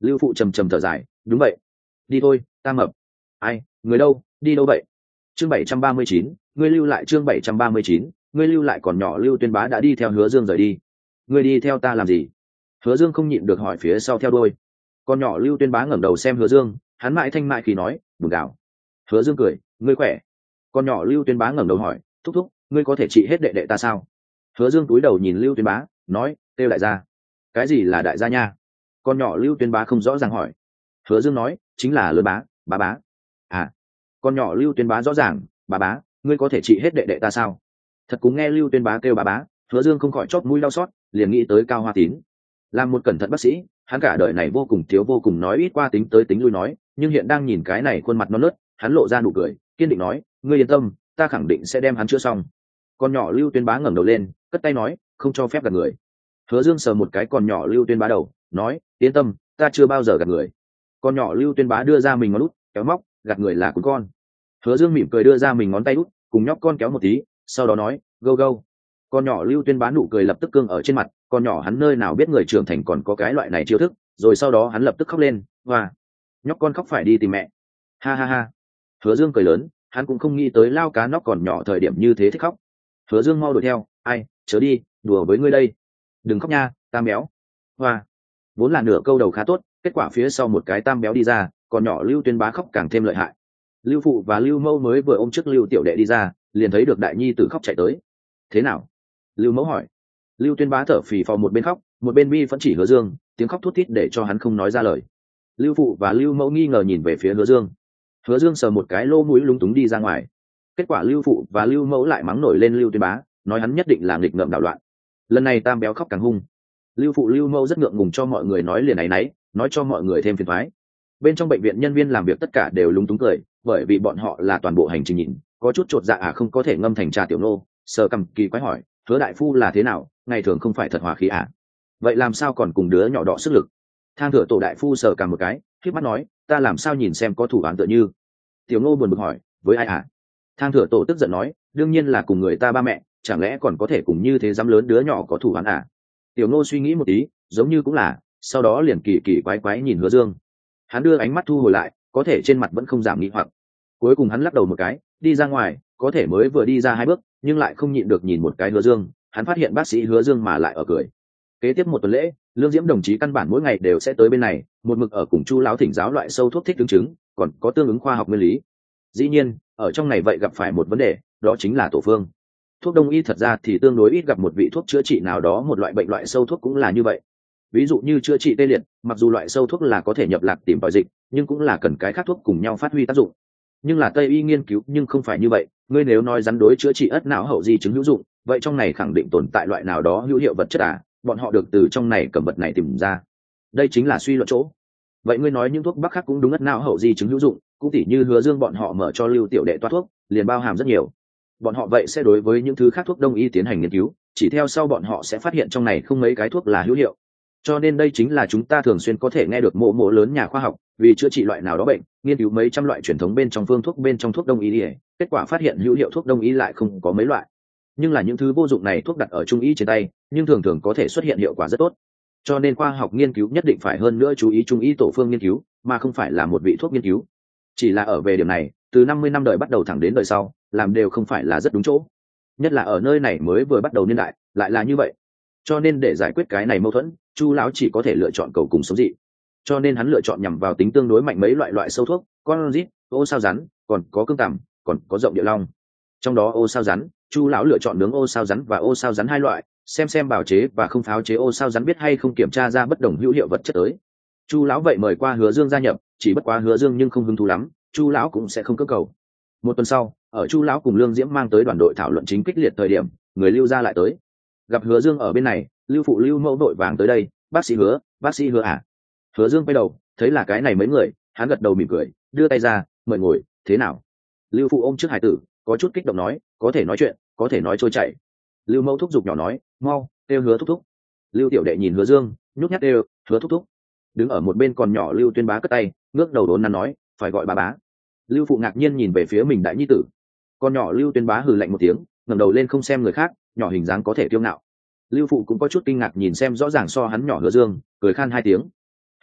Lưu phụ trầm trầm thở dài, đúng vậy. Đi thôi, ta mập. Ai, người đâu, đi đâu vậy? Chương bảy trăm ba mươi chín, ngươi lưu lại chương bảy trăm ba mươi chín, ngươi lưu lại còn nhỏ lưu tuyên bá đã đi theo hứa dương rời đi. Ngươi đi theo ta làm gì? Hứa dương không nhịn được hỏi phía sau theo đôi con nhỏ lưu tuyên bá ngẩng đầu xem hứa dương hắn mãi thanh mại khi nói, buồn gạo hứa dương cười, ngươi khỏe? Con nhỏ lưu tuyên bá ngẩng đầu hỏi, thúc thúc, ngươi có thể trị hết đệ đệ ta sao? Hứa dương túi đầu nhìn lưu tuyên bá, nói, kêu đại gia. Cái gì là đại gia nha? Con nhỏ lưu tuyên bá không rõ ràng hỏi. Hứa dương nói, chính là lớn bá bá bá. À. Con nhỏ lưu tuyên bá rõ ràng bà bá, ngươi có thể trị hết đệ đệ ta sao? Thật cũng nghe lưu tuyên bá kêu bà bá, hứa dương không khỏi chót mũi đau xót, liền nghĩ tới cao hoa tín. Làm một cẩn thận bác sĩ, hắn cả đời này vô cùng thiếu vô cùng nói ít qua tính tới tính lui nói nhưng hiện đang nhìn cái này khuôn mặt non nớt, hắn lộ ra nụ cười, kiên định nói, ngươi yên tâm, ta khẳng định sẽ đem hắn chữa xong. Con nhỏ lưu tuyên bá ngẩng đầu lên, cất tay nói, không cho phép gặp người. Hứa dương sờ một cái con nhỏ lưu tuyên bá đầu, nói, yên tâm, ta chưa bao giờ gặp người. Con nhỏ lưu tuyên bá đưa ra mình ngón út, kéo móc, gạt người là cún con. Hứa dương mỉm cười đưa ra mình ngón tay út, cùng nhóc con kéo một tí, sau đó nói, gâu gâu. Con nhỏ lưu tuyên bá nụ cười lập tức cương ở trên mặt, con nhỏ hắn nơi nào biết người trưởng thành còn có cái loại này chiêu thức, rồi sau đó hắn lập tức khóc lên và nhóc con khóc phải đi tìm mẹ. Ha ha ha. Hứa dương cười lớn, hắn cũng không nghĩ tới lao cá nóc còn nhỏ thời điểm như thế thích khóc. Hứa dương mau đuổi theo, ai, chớ đi, đùa với ngươi đây. Đừng khóc nha, tam béo. Hoa. Vốn là nửa câu đầu khá tốt, kết quả phía sau một cái tam béo đi ra, còn nhỏ lưu tuyên bá khóc càng thêm lợi hại. Lưu phụ và lưu mẫu mới vừa ôm trước lưu tiểu đệ đi ra, liền thấy được đại nhi tử khóc chạy tới. Thế nào? Lưu mẫu hỏi. Lưu tuyên bá thở phì phò một bên khóc, một bên bi vẫn chỉ hứa dương, tiếng khóc thút thít để cho hắn không nói ra lời lưu phụ và lưu mẫu nghi ngờ nhìn về phía hứa dương. Hứa dương sờ một cái lô mũi lúng túng đi ra ngoài. Kết quả lưu phụ và lưu mẫu lại mắng nổi lên lưu tuyên bá, nói hắn nhất định là nghịch ngợm đảo loạn. Lần này tam béo khóc càng hung. Lưu phụ lưu mẫu rất ngượng ngùng cho mọi người nói liền áy náy nói cho mọi người thêm phiền thoái bên trong bệnh viện nhân viên làm việc tất cả đều lúng túng cười, bởi vì bọn họ là toàn bộ hành trình nhìn, có chút chột dạ à không có thể ngâm thành trà tiểu nô. Sờ cầm kỳ quái hỏi, hứa đại phu là thế nào? Ngày thường không phải thật hòa khí à? Vậy làm sao còn cùng đứa nhỏ đỏ sức lực? Thang thửa tổ đại phu sờ cả một cái khiếp mắt nói, ta làm sao nhìn xem có thủ án tựa như? Tiểu ngô buồn bực hỏi, với ai à thang thửa tổ tức giận nói, đương nhiên là cùng người ta ba mẹ, chẳng lẽ còn có thể cùng như thế dám lớn đứa nhỏ có thủ án à? Tiểu ngô suy nghĩ một tí, giống như cũng là, sau đó liền kỳ kỳ quái quái nhìn hứa dương. Hắn đưa ánh mắt thu hồi lại, có thể trên mặt vẫn không giảm nghĩ hoặc. Cuối cùng hắn lắc đầu một cái, đi ra ngoài, có thể mới vừa đi ra hai bước, nhưng lại không nhịn được nhìn một cái hứa dương. Hắn phát hiện bác sĩ hứa dương mà lại ở cười. Kế tiếp một tuần lễ lương diễm đồng chí căn bản mỗi ngày đều sẽ tới bên này, một mực ở cùng chu lão thỉnh giáo loại sâu thuốc thích ứng chứng, còn có tương ứng khoa học nguyên lý. Dĩ nhiên, ở trong này vậy gặp phải một vấn đề, đó chính là tổ phương. Thuốc đông y thật ra thì tương đối ít gặp một vị thuốc chữa trị nào đó, một loại bệnh loại sâu thuốc cũng là như vậy. Ví dụ như chữa trị tê liệt, mặc dù loại sâu thuốc là có thể nhập lạc tìm vào dịch, nhưng cũng là cần cái khác thuốc cùng nhau phát huy tác dụng. Nhưng là tây y nghiên cứu, nhưng không phải như vậy, ngươi nếu nói rắn đối chữa trị ất não hậu di chứng hữu dụng, vậy trong này khẳng định tồn tại loại nào đó hữu hiệu vật chất à? Bọn họ được từ trong này cầm vật này tìm ra. Đây chính là suy luận chỗ. Vậy ngươi nói những thuốc bắc khác cũng đúng ất não hậu di chứng hữu dụng, cũng tỉ như hứa dương bọn họ mở cho lưu tiểu đệ toát thuốc, liền bao hàm rất nhiều. Bọn họ vậy sẽ đối với những thứ khác thuốc đông y tiến hành nghiên cứu, chỉ theo sau bọn họ sẽ phát hiện trong này không mấy cái thuốc là hữu hiệu. Cho nên đây chính là chúng ta thường xuyên có thể nghe được mộ mộ lớn nhà khoa học, vì chữa trị loại nào đó bệnh, nghiên cứu mấy trăm loại truyền thống bên trong phương thuốc bên trong thuốc đông y kết quả phát hiện hữu hiệu thuốc đông y lại không có mấy loại nhưng là những thứ vô dụng này thuốc đặt ở trung y trên tay, nhưng thường thường có thể xuất hiện hiệu quả rất tốt. Cho nên khoa học nghiên cứu nhất định phải hơn nữa chú ý trung y tổ phương nghiên cứu, mà không phải là một vị thuốc nghiên cứu. Chỉ là ở về điểm này, từ năm mươi năm đời bắt đầu thẳng đến đời sau, làm đều không phải là rất đúng chỗ. Nhất là ở nơi này mới vừa bắt đầu niên đại, lại là như vậy. Cho nên để giải quyết cái này mâu thuẫn, chu lão chỉ có thể lựa chọn cầu cùng sống dị. Cho nên hắn lựa chọn nhằm vào tính tương đối mạnh mấy loại loại sâu thuốc, con rít, ô sao rắn, còn có cương tằm, còn có rộng địa long. Trong đó ô sao rắn chu lão lựa chọn nướng ô sao rắn và ô sao rắn hai loại, xem xem bào chế và không pháo chế ô sao rắn biết hay không kiểm tra ra bất đồng hữu hiệu vật chất tới. Chu lão vậy mời qua hứa dương gia nhập, chỉ bất quá hứa dương nhưng không hứng thú lắm, chu lão cũng sẽ không cơ cầu. Một tuần sau, ở chu lão cùng lương diễm mang tới đoàn đội thảo luận chính kích liệt thời điểm, người lưu gia lại tới. Gặp hứa dương ở bên này, lưu phụ lưu mẫu đội vàng tới đây, bác sĩ hứa, bác sĩ hứa à? Hứa dương quay đầu, thấy là cái này mấy người, hắn gật đầu mỉm cười, đưa tay ra, mời ngồi, thế nào? Lưu phụ ôm trước hải tử có chút kích động nói, có thể nói chuyện, có thể nói trôi chảy. Lưu mẫu thúc giục nhỏ nói, mau têu hứa thúc thúc. Lưu tiểu đệ nhìn hứa dương, nhút nhát têu hứa thúc thúc. Đứng ở một bên còn nhỏ lưu tuyên bá cất tay, ngước đầu đốn năn nói, phải gọi bà bá. Lưu phụ ngạc nhiên nhìn về phía mình đại nhi tử. Con nhỏ lưu tuyên bá hừ lạnh một tiếng, ngẩng đầu lên không xem người khác, nhỏ hình dáng có thể kiêu ngạo. Lưu phụ cũng có chút kinh ngạc nhìn xem rõ ràng so hắn nhỏ hứa dương, cười khan hai tiếng.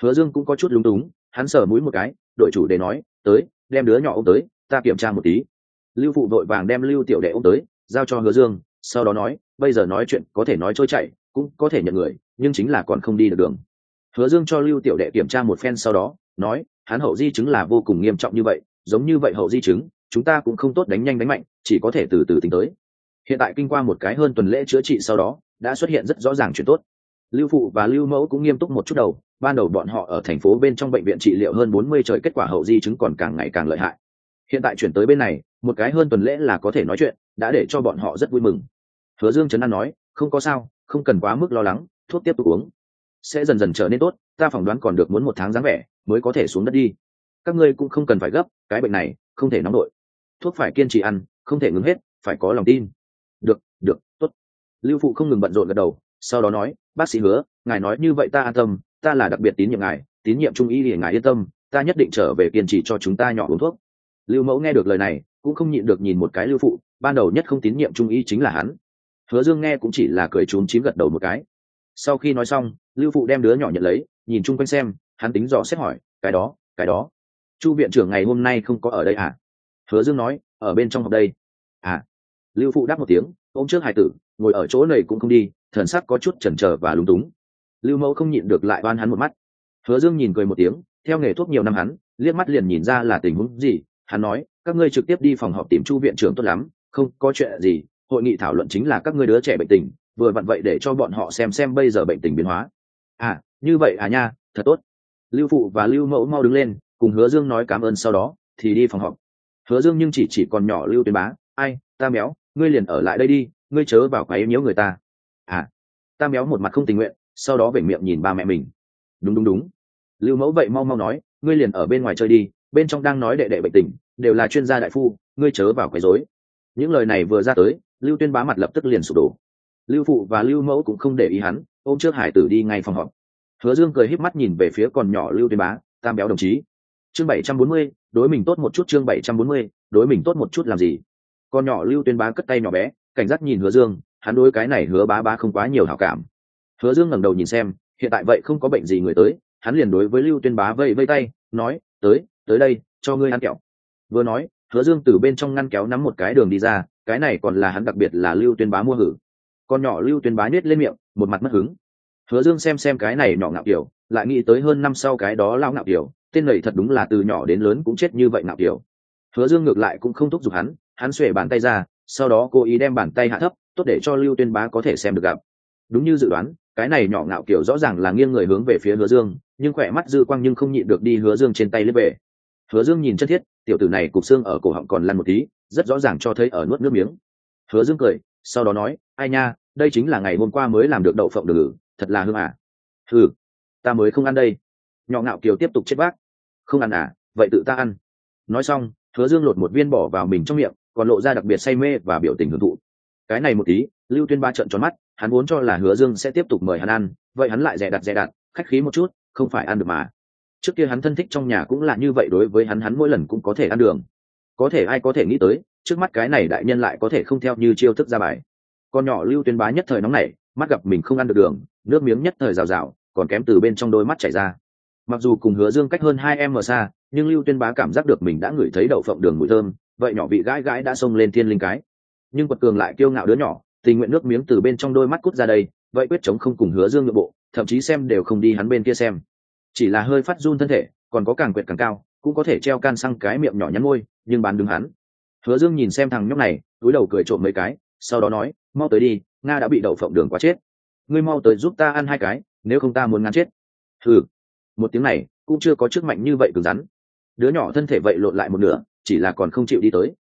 Hứa dương cũng có chút lúng túng, hắn sờ mũi một cái đội chủ để nói, tới, đem đứa nhỏ ô tới, ta kiểm tra một tí lưu phụ đội vàng đem lưu tiểu đệ ô tới, giao cho hứa dương, sau đó nói, bây giờ nói chuyện, có thể nói trôi chảy, cũng có thể nhận người, nhưng chính là còn không đi được đường. Hứa dương cho lưu tiểu đệ kiểm tra một phen sau đó, nói, hắn hậu di chứng là vô cùng nghiêm trọng như vậy, giống như vậy hậu di chứng, chúng ta cũng không tốt đánh nhanh đánh mạnh, chỉ có thể từ từ tính tới. Hiện tại kinh qua một cái hơn tuần lễ chữa trị sau đó, đã xuất hiện rất rõ ràng chuyện tốt. Lưu phụ và lưu mẫu cũng nghiêm túc một chút đầu, ban đầu bọn họ ở thành phố bên trong bệnh viện trị liệu hơn bốn mươi trời, kết quả hậu di chứng còn càng ngày càng lợi hại hiện tại chuyển tới bên này, một cái hơn tuần lễ là có thể nói chuyện, đã để cho bọn họ rất vui mừng. Hứa dương trấn an nói, không có sao, không cần quá mức lo lắng, thuốc tiếp tục uống. Sẽ dần dần trở nên tốt, ta phỏng đoán còn được muốn một tháng dáng vẻ, mới có thể xuống đất đi. Các ngươi cũng không cần phải gấp, cái bệnh này, không thể nóng đội. Thuốc phải kiên trì ăn, không thể ngừng hết, phải có lòng tin. Được được, tốt. Lưu phụ không ngừng bận rộn gật đầu, sau đó nói, bác sĩ hứa, ngài nói như vậy ta an tâm, ta là đặc biệt tín nhiệm ngài, tín nhiệm trung y để ngài yên tâm, ta nhất định trở về kiên trì cho chúng ta nhỏ uống thuốc lưu mẫu nghe được lời này, cũng không nhịn được nhìn một cái lưu phụ, ban đầu nhất không tín nhiệm trung y chính là hắn. Hứa dương nghe cũng chỉ là cười trốn chín gật đầu một cái. Sau khi nói xong, lưu phụ đem đứa nhỏ nhận lấy, nhìn chung quanh xem, hắn tính dò xét hỏi, cái đó cái đó, chu viện trưởng ngày hôm nay không có ở đây à? Hứa dương nói, ở bên trong học đây. À. Lưu phụ đáp một tiếng ôm trước hải tử, ngồi ở chỗ này cũng không đi, thần sắc có chút chần chờ và lúng túng. Lưu mẫu không nhịn được lại oan hắn một mắt. Hứa dương nhìn cười một tiếng, theo nghề thuốc nhiều năm hắn, liếc mắt liền nhìn ra là tình huống gì hắn nói, các ngươi trực tiếp đi phòng họp tìm chu viện trưởng tốt lắm, không có chuyện gì, hội nghị thảo luận chính là các ngươi đứa trẻ bệnh tình, vừa vặn vậy để cho bọn họ xem xem bây giờ bệnh tình biến hóa. À như vậy à nha, thật tốt. Lưu phụ và lưu mẫu mau đứng lên, cùng hứa dương nói cảm ơn sau đó, thì đi phòng họp. Hứa dương nhưng chỉ chỉ còn nhỏ lưu tuyến bá, ai, ta méo, ngươi liền ở lại đây đi, ngươi chớ vào cái nhiễu người ta. À ta méo một mặt không tình nguyện, sau đó vểnh miệng nhìn ba mẹ mình. Đúng đúng đúng. Lưu mẫu vậy mau mau nói, ngươi liền ở bên ngoài chơi đi bên trong đang nói đệ đệ bệnh tình, đều là chuyên gia đại phu, ngươi chớ vào quấy rối. Những lời này vừa ra tới, lưu tuyên bá mặt lập tức liền sụp đổ. Lưu phụ và lưu mẫu cũng không để ý hắn, ôm trước hải tử đi ngay phòng họp. Hứa dương cười híp mắt nhìn về phía còn nhỏ lưu tuyên bá, tam béo đồng chí. Chương bảy trăm bốn mươi, đối mình tốt một chút chương bảy trăm bốn mươi, đối mình tốt một chút làm gì? Con nhỏ lưu tuyên bá cất tay nhỏ bé, cảnh giác nhìn hứa dương, hắn đối cái này hứa bá bá không quá nhiều hảo cảm. Hứa dương ngẩng đầu nhìn xem, hiện tại vậy không có bệnh gì người tới, hắn liền đối với lưu tuyên bá vây vây tay, nói, tới tới đây, cho ngươi ăn kẹo. Vừa nói, hứa dương từ bên trong ngăn kéo nắm một cái đường đi ra, cái này còn là hắn đặc biệt là lưu tuyên bá mua hử. Con nhỏ lưu tuyên bá nhét lên miệng, một mặt mất hứng. Hứa dương xem xem cái này nhỏ ngạo kiểu, lại nghĩ tới hơn năm sau cái đó lao ngạo kiểu, tên này thật đúng là từ nhỏ đến lớn cũng chết như vậy ngạo kiểu. Hứa dương ngược lại cũng không thúc giục hắn hắn xuể bàn tay ra, sau đó cố ý đem bàn tay hạ thấp, tốt để cho lưu tuyên bá có thể xem được gặp. Đúng như dự đoán, cái này nhỏ ngạo kiểu rõ ràng là nghiêng người hướng về phía hứa dương, nhưng khỏe mắt dư quang nhưng không nhịn được đi hứa dương trên tay lướt về hứa dương nhìn chân thiết, tiểu tử này cục xương ở cổ họng còn lăn một tí, rất rõ ràng cho thấy ở nuốt nước miếng. Hứa dương cười, sau đó nói, ai nha, đây chính là ngày hôm qua mới làm được đậu phộng được thật là hương à. Ừ ta mới không ăn đây. Nhỏ ngạo kiều tiếp tục chết bác. Không ăn à vậy tự ta ăn. Nói xong, hứa dương lột một viên bỏ vào mình trong miệng, còn lộ ra đặc biệt say mê và biểu tình hưởng thụ. Cái này một tí, lưu tuyên ba trận tròn mắt, hắn vốn cho là hứa dương sẽ tiếp tục mời hắn ăn, vậy hắn lại dè đặt dè đặt, khách khí một chút, không phải ăn được mà trước kia hắn thân thích trong nhà cũng là như vậy, đối với hắn hắn mỗi lần cũng có thể ăn đường. Có thể ai có thể nghĩ tới, trước mắt cái này đại nhân lại có thể không theo như chiêu thức ra bài. Con nhỏ lưu tuyên bá nhất thời nóng nảy, mắt gặp mình không ăn được đường, nước miếng nhất thời rào rào, còn kém từ bên trong đôi mắt chảy ra. Mặc dù cùng hứa dương cách hơn hai em ở xa, nhưng lưu tuyên bá cảm giác được mình đã ngửi thấy đậu phộng đường mùi thơm, vậy nhỏ vị gãi gãi đã xông lên thiên linh cái. Nhưng quật cường lại kiêu ngạo đứa nhỏ, tình nguyện nước miếng từ bên trong đôi mắt cút ra đây, vậy quyết chống không cùng hứa dương nội bộ, thậm chí xem đều không đi hắn bên kia xem chỉ là hơi phát run thân thể, còn có càng quyệt càng cao, cũng có thể treo can sang cái miệng nhỏ nhắn môi, nhưng bán đứng hắn. Hứa dương nhìn xem thằng nhóc này, túi đầu cười trộm mấy cái, sau đó nói, mau tới đi, nga đã bị đậu phộng đường quá chết. Ngươi mau tới giúp ta ăn hai cái, nếu không ta muốn ngắn chết. Ừ một tiếng này, cũng chưa có trước mạnh như vậy cứng rắn. Đứa nhỏ thân thể vậy lộn lại một nửa, chỉ là còn không chịu đi tới.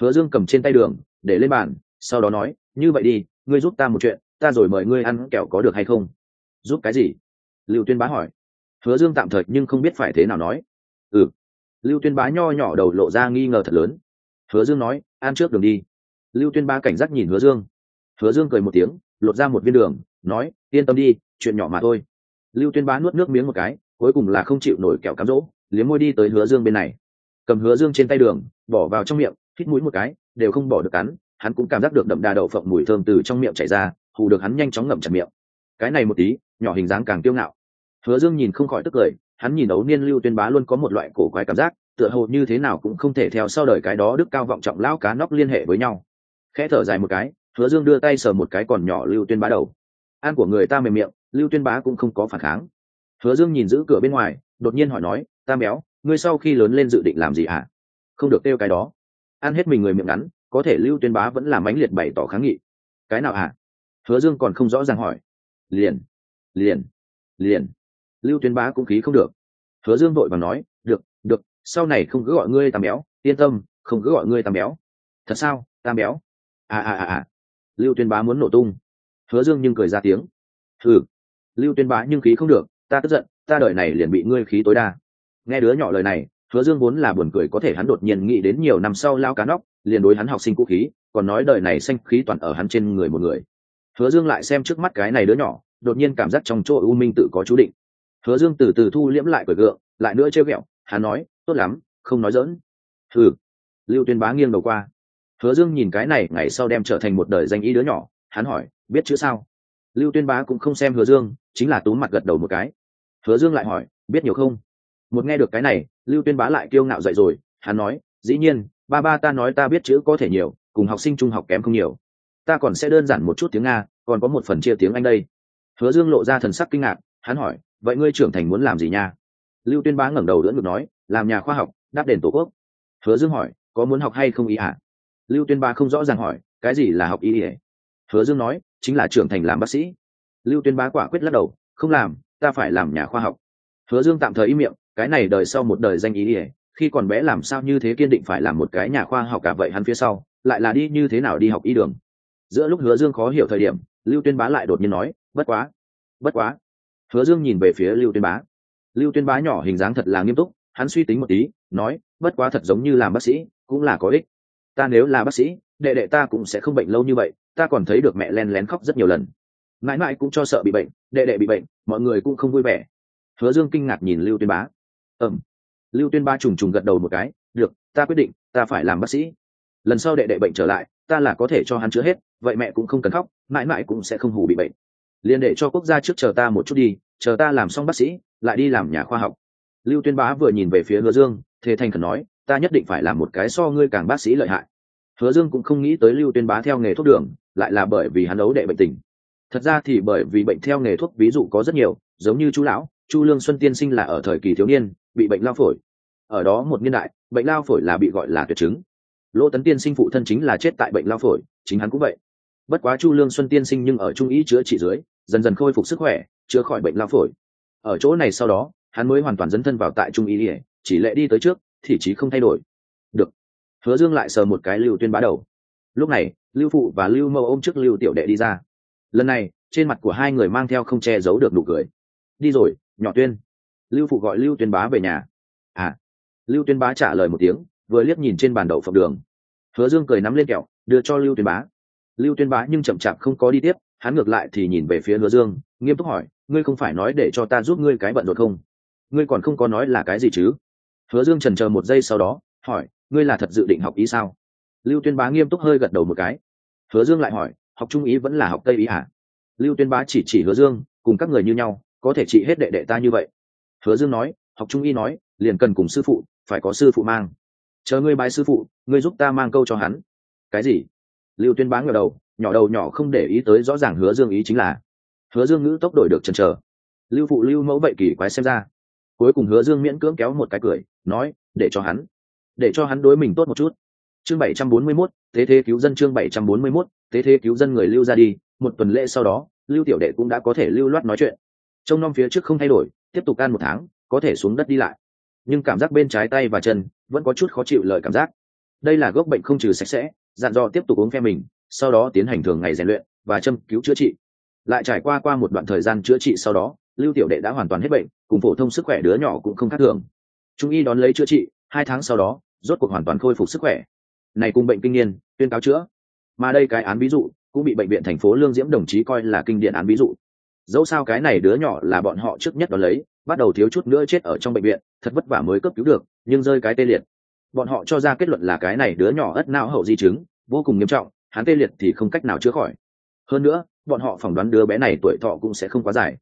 Hứa dương cầm trên tay đường, để lên bàn, sau đó nói, như vậy đi, ngươi giúp ta một chuyện, ta rồi mời ngươi ăn kẹo có được hay không? Giúp cái gì? Lưu tuyên bá hỏi hứa dương tạm thời nhưng không biết phải thế nào nói. Ừ. Lưu tuyên bá nho nhỏ đầu lộ ra nghi ngờ thật lớn. Hứa dương nói, ăn trước đường đi. Lưu tuyên bá cảnh giác nhìn hứa dương. Hứa dương cười một tiếng, lột ra một viên đường, nói, yên tâm đi, chuyện nhỏ mà thôi. Lưu tuyên bá nuốt nước miếng một cái, cuối cùng là không chịu nổi kẹo cám dỗ, liếm môi đi tới hứa dương bên này. Cầm hứa dương trên tay đường, bỏ vào trong miệng, hít mũi một cái, đều không bỏ được cắn hắn cũng cảm giác được đậm đà đậu phộng mùi thơm từ trong miệng chảy ra, hù được hắn nhanh chóng ngậm chặt miệng. Cái này một tí, nhỏ hình dáng càng kiêu ngạo hứa dương nhìn không khỏi tức cười, hắn nhìn ấu niên lưu tuyên bá luôn có một loại cổ quái cảm giác, tựa hồ như thế nào cũng không thể theo sau đời cái đó đức cao vọng trọng lão cá nóc liên hệ với nhau. Khẽ thở dài một cái, hứa dương đưa tay sờ một cái còn nhỏ lưu tuyên bá đầu. An của người ta mềm miệng, lưu tuyên bá cũng không có phản kháng. Hứa dương nhìn giữ cửa bên ngoài, đột nhiên hỏi nói, ta béo ngươi sau khi lớn lên dự định làm gì hả? Không được kêu cái đó. Ăn hết mình người miệng ngắn, có thể lưu tuyên bá vẫn làm ánh liệt bày tỏ kháng nghị. Cái nào hả? Hứa dương còn không rõ ràng hỏi. Liền liền liền lưu tuyên bá cũng khí không được. Hứa dương vội và nói, được được, sau này không cứ gọi ngươi tam béo, yên tâm, không cứ gọi ngươi tam béo. Thật sao, tam béo? À à à à. Lưu tuyên bá muốn nổ tung. Hứa dương nhưng cười ra tiếng. Ừ lưu tuyên bá nhưng khí không được, ta tức giận, ta đợi này liền bị ngươi khí tối đa. Nghe đứa nhỏ lời này, hứa dương vốn là buồn cười có thể hắn đột nhiên nghĩ đến nhiều năm sau lao cá nóc, liền đối hắn học sinh cũ khí, còn nói đời này xanh khí toàn ở hắn trên người một người. Hứa dương lại xem trước mắt cái này đứa nhỏ, đột nhiên cảm giác trong chỗ u minh tự có chú định hứa dương từ từ thu liễm lại cười gượng, lại nữa chơi ghẹo hắn nói, tốt lắm, không nói dỡn ừ lưu tuyên bá nghiêng đầu qua. Hứa dương nhìn cái này, ngày sau đem trở thành một đời danh ý đứa nhỏ, hắn hỏi, biết chữ sao? Lưu tuyên bá cũng không xem hứa dương, chính là túm mặt gật đầu một cái. Hứa dương lại hỏi, biết nhiều không? Một nghe được cái này, lưu tuyên bá lại kiêu ngạo dậy rồi, hắn nói, dĩ nhiên, ba ba ta nói ta biết chữ có thể nhiều, cùng học sinh trung học kém không nhiều. Ta còn sẽ đơn giản một chút tiếng nga, còn có một phần chia tiếng anh đây. Hứa dương lộ ra thần sắc kinh ngạc, hắn hỏi vậy ngươi trưởng thành muốn làm gì nha? Lưu tuyên bá ngẩng đầu đỡ ngực nói, làm nhà khoa học, đáp đền tổ quốc. Hứa dương hỏi, có muốn học hay không ý ạ? À? lưu tuyên bá không rõ ràng hỏi, cái gì là học ý ỉa hứa dương nói, chính là trưởng thành làm bác sĩ. Lưu tuyên bá quả quyết lắc đầu, không làm, ta phải làm nhà khoa học. Hứa dương tạm thời im miệng, cái này đời sau một đời danh ý ỉa khi còn bé làm sao như thế kiên định phải làm một cái nhà khoa học cả vậy hắn phía sau, lại là đi như thế nào đi học y đường? Giữa lúc hứa dương khó hiểu thời điểm, lưu tuyên bá lại đột nhiên nói, bất quá bất quá hứa dương nhìn về phía lưu tuyên bá. Lưu tuyên bá nhỏ hình dáng thật là nghiêm túc, hắn suy tính một tí, nói, bất quá thật giống như làm bác sĩ, cũng là có ích. Ta nếu là bác sĩ, đệ đệ ta cũng sẽ không bệnh lâu như vậy, ta còn thấy được mẹ len lén khóc rất nhiều lần. Mãi mãi cũng cho sợ bị bệnh, đệ đệ bị bệnh, mọi người cũng không vui vẻ. Hứa dương kinh ngạc nhìn lưu tuyên bá. Ừm. lưu tuyên Bá trùng trùng gật đầu một cái, được, ta quyết định, ta phải làm bác sĩ. Lần sau đệ đệ bệnh trở lại, ta là có thể cho hắn chữa hết, vậy mẹ cũng không cần khóc, mãi mãi cũng sẽ không hù bị bệnh liền để cho quốc gia trước chờ ta một chút đi, chờ ta làm xong bác sĩ, lại đi làm nhà khoa học. Lưu tuyên bá vừa nhìn về phía hứa dương thế thành khẩn nói, ta nhất định phải làm một cái so ngươi càng bác sĩ lợi hại. Hứa dương cũng không nghĩ tới lưu tuyên bá theo nghề thuốc đường, lại là bởi vì hắn đấu đệ bệnh tình. Thật ra thì bởi vì bệnh theo nghề thuốc ví dụ có rất nhiều, giống như chú lão, chu lương xuân tiên sinh là ở thời kỳ thiếu niên, bị bệnh lao phổi. Ở đó một niên đại, bệnh lao phổi là bị gọi là tuyệt chứng. Lỗ tấn tiên sinh phụ thân chính là chết tại bệnh lao phổi, chính hắn cũng vậy bất quá chu lương xuân tiên sinh nhưng ở trung ý chữa trị dưới, dần dần khôi phục sức khỏe, chữa khỏi bệnh lao phổi. Ở chỗ này sau đó, hắn mới hoàn toàn dấn thân vào tại trung ý ỉa chỉ lệ đi tới trước, thì trí không thay đổi. Được. Hứa dương lại sờ một cái lưu tuyên bá đầu. Lúc này, lưu phụ và lưu mâu ôm trước lưu tiểu đệ đi ra. Lần này, trên mặt của hai người mang theo không che giấu được nụ cười. Đi rồi, nhỏ tuyên. Lưu phụ gọi lưu tuyên bá về nhà. À. Lưu tuyên bá trả lời một tiếng, vừa liếc nhìn trên bàn đậu phộng đường. Hứa dương cười nắm lên kẹo, đưa cho lưu tuyên bá lưu tuyên bá nhưng chậm chạp không có đi tiếp, hắn ngược lại thì nhìn về phía hứa dương, nghiêm túc hỏi, ngươi không phải nói để cho ta giúp ngươi cái bận rộn không? Ngươi còn không có nói là cái gì chứ? Hứa dương trần chờ một giây sau đó, hỏi, ngươi là thật dự định học ý sao? Lưu tuyên bá nghiêm túc hơi gật đầu một cái. Hứa dương lại hỏi, học trung ý vẫn là học tây ý hả? Lưu tuyên bá chỉ chỉ hứa dương, cùng các người như nhau, có thể trị hết đệ đệ ta như vậy. Hứa dương nói, học trung y nói, liền cần cùng sư phụ, phải có sư phụ mang. Chờ ngươi bái sư phụ, ngươi giúp ta mang câu cho hắn. Cái gì? Lưu tuyên bá ngờ đầu nhỏ đầu nhỏ không để ý tới rõ ràng hứa dương ý chính là hứa dương ngữ tốc đổi được chần chờ. Lưu phụ lưu mẫu vậy kỳ quái xem ra. Cuối cùng hứa dương miễn cưỡng kéo một cái cười nói để cho hắn để cho hắn đối mình tốt một chút. Chương bảy trăm bốn mươi 741, thế thế cứu dân chương bảy trăm bốn mươi 741, thế thế cứu dân người lưu ra đi một tuần lễ sau đó lưu tiểu đệ cũng đã có thể lưu loát nói chuyện. Trông nom phía trước không thay đổi tiếp tục ăn một tháng có thể xuống đất đi lại. Nhưng cảm giác bên trái tay và chân vẫn có chút khó chịu lời cảm giác. Đây là gốc bệnh không trừ sạch sẽ dặn dò tiếp tục uống phe mình, sau đó tiến hành thường ngày rèn luyện và châm cứu chữa trị. Lại trải qua qua một đoạn thời gian chữa trị sau đó, lưu tiểu đệ đã hoàn toàn hết bệnh, cùng phổ thông sức khỏe đứa nhỏ cũng không khác thường. Trung y đón lấy chữa trị, hai tháng sau đó, rốt cuộc hoàn toàn khôi phục sức khỏe. Này cùng bệnh kinh niên, tuyên cáo chữa. Mà đây cái án ví dụ, cũng bị bệnh viện thành phố lương diễm đồng chí coi là kinh điển án ví dụ. Dẫu sao cái này đứa nhỏ là bọn họ trước nhất đón lấy, bắt đầu thiếu chút nữa chết ở trong bệnh viện, thật vất vả mới cấp cứu được, nhưng rơi cái tê liệt bọn họ cho ra kết luận là cái này đứa nhỏ ất não hậu di chứng, vô cùng nghiêm trọng, hắn tê liệt thì không cách nào chữa khỏi. Hơn nữa, bọn họ phỏng đoán đứa bé này tuổi thọ cũng sẽ không quá dài.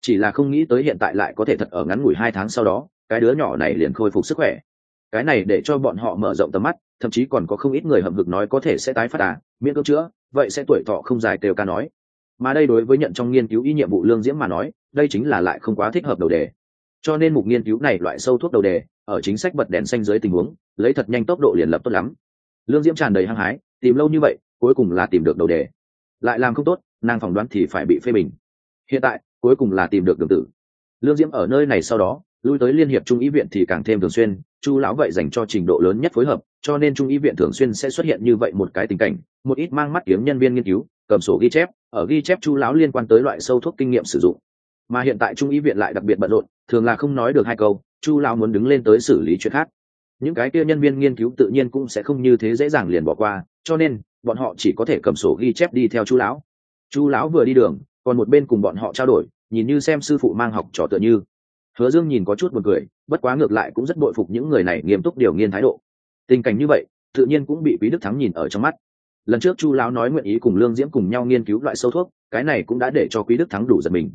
Chỉ là không nghĩ tới hiện tại lại có thể thật ở ngắn ngủi hai tháng sau đó, cái đứa nhỏ này liền khôi phục sức khỏe. Cái này để cho bọn họ mở rộng tầm mắt, thậm chí còn có không ít người hậm hực nói có thể sẽ tái phát à miễn cưỡng chữa, vậy sẽ tuổi thọ không dài kêu ca nói. Mà đây đối với nhận trong nghiên cứu y nhiệm vụ lương diễm mà nói, đây chính là lại không quá thích hợp đầu đề cho nên mục nghiên cứu này loại sâu thuốc đầu đề, ở chính sách bật đèn xanh dưới tình huống, lấy thật nhanh tốc độ liền lập tốt lắm. Lương diễm tràn đầy hăng hái, tìm lâu như vậy, cuối cùng là tìm được đầu đề. Lại làm không tốt, nàng phỏng đoán thì phải bị phê bình. Hiện tại, cuối cùng là tìm được đường tử. Lương diễm ở nơi này sau đó, lui tới liên hiệp trung ý viện thì càng thêm thường xuyên, chu lão vậy dành cho trình độ lớn nhất phối hợp, cho nên trung ý viện thường xuyên sẽ xuất hiện như vậy một cái tình cảnh, một ít mang mắt kiếm nhân viên nghiên cứu, cầm sổ ghi chép, ở ghi chép chu lão liên quan tới loại sâu thuốc kinh nghiệm sử dụng. Mà hiện tại trung ý viện lại đặc biệt bận rộn thường là không nói được hai câu, chu lão muốn đứng lên tới xử lý chuyện khác. Những cái kia nhân viên nghiên cứu tự nhiên cũng sẽ không như thế dễ dàng liền bỏ qua, cho nên, bọn họ chỉ có thể cầm sổ ghi chép đi theo chu lão. Chu lão vừa đi đường, còn một bên cùng bọn họ trao đổi, nhìn như xem sư phụ mang học trò tựa như. Hứa dương nhìn có chút buồn cười, bất quá ngược lại cũng rất bội phục những người này nghiêm túc điều nghiên thái độ. Tình cảnh như vậy, tự nhiên cũng bị quý đức thắng nhìn ở trong mắt. Lần trước chu lão nói nguyện ý cùng lương diễm cùng nhau nghiên cứu loại sâu thuốc, cái này cũng đã để cho quý đức thắng đủ giật mình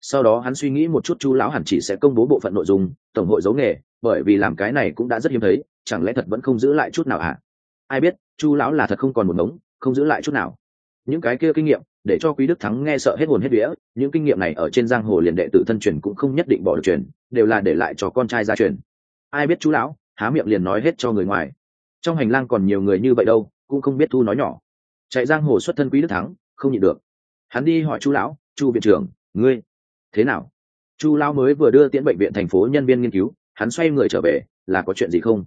sau đó hắn suy nghĩ một chút chu lão hẳn chỉ sẽ công bố bộ phận nội dung, tổng hội giấu nghề, bởi vì làm cái này cũng đã rất hiếm thấy, chẳng lẽ thật vẫn không giữ lại chút nào à? ai biết, chu lão là thật không còn một ngống, không giữ lại chút nào. Những cái kia kinh nghiệm, để cho quý đức thắng nghe sợ hết hồn hết vía, những kinh nghiệm này ở trên giang hồ liền đệ tử thân truyền cũng không nhất định bỏ được truyền, đều là để lại cho con trai gia truyền. Ai biết chú lão, há miệng liền nói hết cho người ngoài. Trong hành lang còn nhiều người như vậy đâu, cũng không biết thu nói nhỏ. Chạy giang hồ xuất thân quý đức thắng, không nhịn được. Hắn đi hỏi chú lão, chu viện trưởng, ngươi thế nào? Chu lão mới vừa đưa tiễn bệnh viện thành phố nhân viên nghiên cứu, hắn xoay người trở về, là có chuyện gì không?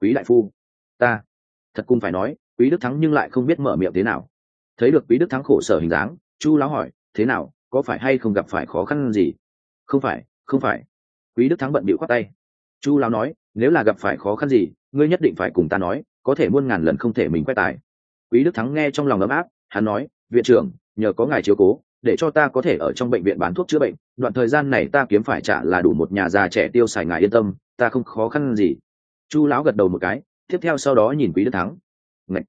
Quý đại phu, ta, thật cũng phải nói, quý đức thắng nhưng lại không biết mở miệng thế nào. Thấy được quý đức thắng khổ sở hình dáng, chu lão hỏi, thế nào, có phải hay không gặp phải khó khăn gì? Không phải không phải. Quý đức thắng bận bịu khoát tay. Chu lão nói, nếu là gặp phải khó khăn gì, ngươi nhất định phải cùng ta nói, có thể muôn ngàn lần không thể mình quay tài. Quý đức thắng nghe trong lòng ấm áp, hắn nói, viện trưởng, nhờ có ngài chiếu cố để cho ta có thể ở trong bệnh viện bán thuốc chữa bệnh, đoạn thời gian này ta kiếm phải trả là đủ một nhà già trẻ tiêu xài ngài yên tâm, ta không khó khăn gì. Chu lão gật đầu một cái, tiếp theo sau đó nhìn quý đức thắng. Ngậy!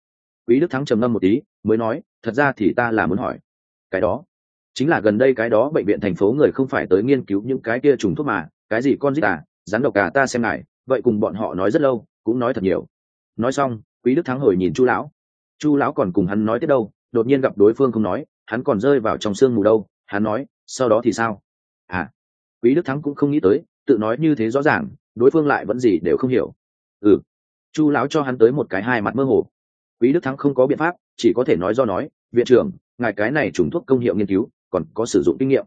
quý đức thắng trầm ngâm một tí, mới nói, thật ra thì ta là muốn hỏi, cái đó, chính là gần đây cái đó bệnh viện thành phố người không phải tới nghiên cứu những cái kia trùng thuốc mà, cái gì con giết à rắn độc cả ta xem ngài, vậy cùng bọn họ nói rất lâu, cũng nói thật nhiều. Nói xong, quý đức thắng hồi nhìn chu lão. Chu lão còn cùng hắn nói tiếp đâu, đột nhiên gặp đối phương không nói hắn còn rơi vào trong sương mù đâu, hắn nói, sau đó thì sao? À quý đức thắng cũng không nghĩ tới, tự nói như thế rõ ràng, đối phương lại vẫn gì đều không hiểu. Ừ chu lão cho hắn tới một cái hai mặt mơ hồ. Quý đức thắng không có biện pháp, chỉ có thể nói do nói, viện trưởng, ngài cái này trùng thuốc công hiệu nghiên cứu, còn có sử dụng kinh nghiệm.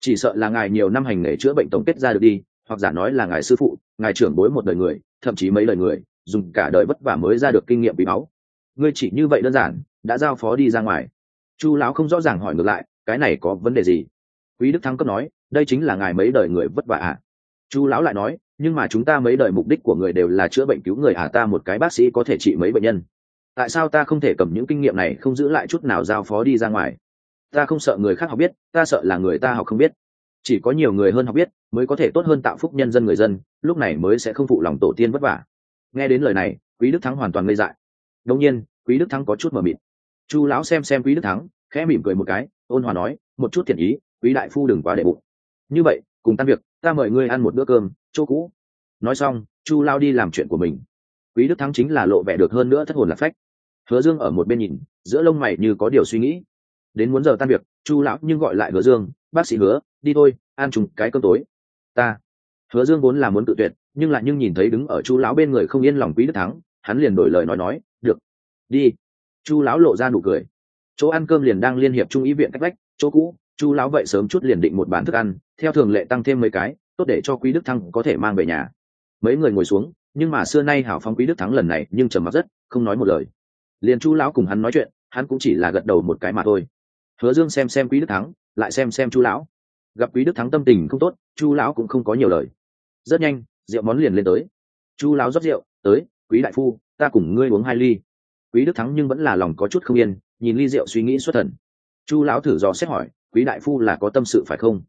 Chỉ sợ là ngài nhiều năm hành nghề chữa bệnh tổng kết ra được đi, hoặc giả nói là ngài sư phụ, ngài trưởng bối một đời người, thậm chí mấy đời người, dùng cả đời vất vả mới ra được kinh nghiệm bí máu ngươi chỉ như vậy đơn giản, đã giao phó đi ra ngoài chu lão không rõ ràng hỏi ngược lại, cái này có vấn đề gì? Quý đức thắng cấp nói, đây chính là ngài mấy đời người vất vả à? Chu lão lại nói, nhưng mà chúng ta mấy đời mục đích của người đều là chữa bệnh cứu người à? Ta một cái bác sĩ có thể trị mấy bệnh nhân. Tại sao ta không thể cầm những kinh nghiệm này không giữ lại chút nào giao phó đi ra ngoài? Ta không sợ người khác học biết, ta sợ là người ta học không biết. Chỉ có nhiều người hơn học biết, mới có thể tốt hơn tạo phúc nhân dân người dân, lúc này mới sẽ không phụ lòng tổ tiên vất vả. Nghe đến lời này, quý đức thắng hoàn toàn ngây dại. Đông nhiên, quý đức thắng có chút mờ mịt chu lão xem xem quý đức thắng, khẽ mỉm cười một cái, ôn hòa nói, một chút thiện ý, quý đại phu đừng quá đệ bụng. Như vậy, cùng tan việc, ta mời ngươi ăn một bữa cơm, chỗ cũ. Nói xong, chu lao đi làm chuyện của mình. Quý đức thắng chính là lộ vẻ được hơn nữa thất hồn lạc phách. Hứa dương ở một bên nhìn, giữa lông mày như có điều suy nghĩ. Đến muốn giờ tan việc, chu lão nhưng gọi lại hứa dương, bác sĩ hứa, đi thôi, ăn chung cái cơm tối. Ta. Hứa dương vốn là muốn tự tuyệt, nhưng lại nhưng nhìn thấy đứng ở chu lão bên người không yên lòng quý đức thắng, hắn liền đổi lời nói nói, được, đi chu lão lộ ra nụ cười. Chỗ ăn cơm liền đang liên hiệp trung ý viện cách lách chỗ cũ, chu lão vậy sớm chút liền định một bàn thức ăn, theo thường lệ tăng thêm mấy cái, tốt để cho quý đức thắng có thể mang về nhà. Mấy người ngồi xuống, nhưng mà xưa nay hảo phong quý đức thắng lần này nhưng trầm mặc rất, không nói một lời. Liền chu lão cùng hắn nói chuyện, hắn cũng chỉ là gật đầu một cái mà thôi. Hứa dương xem xem quý đức thắng, lại xem xem chu lão. Gặp quý đức thắng tâm tình không tốt, chu lão cũng không có nhiều lời. Rất nhanh, rượu món liền lên tới. Chu lão rót rượu, tới, quý đại phu, ta cùng ngươi uống hai ly quý đức thắng nhưng vẫn là lòng có chút không yên, nhìn ly rượu suy nghĩ xuất thần. Chu lão thử dò xét hỏi, quý đại phu là có tâm sự phải không?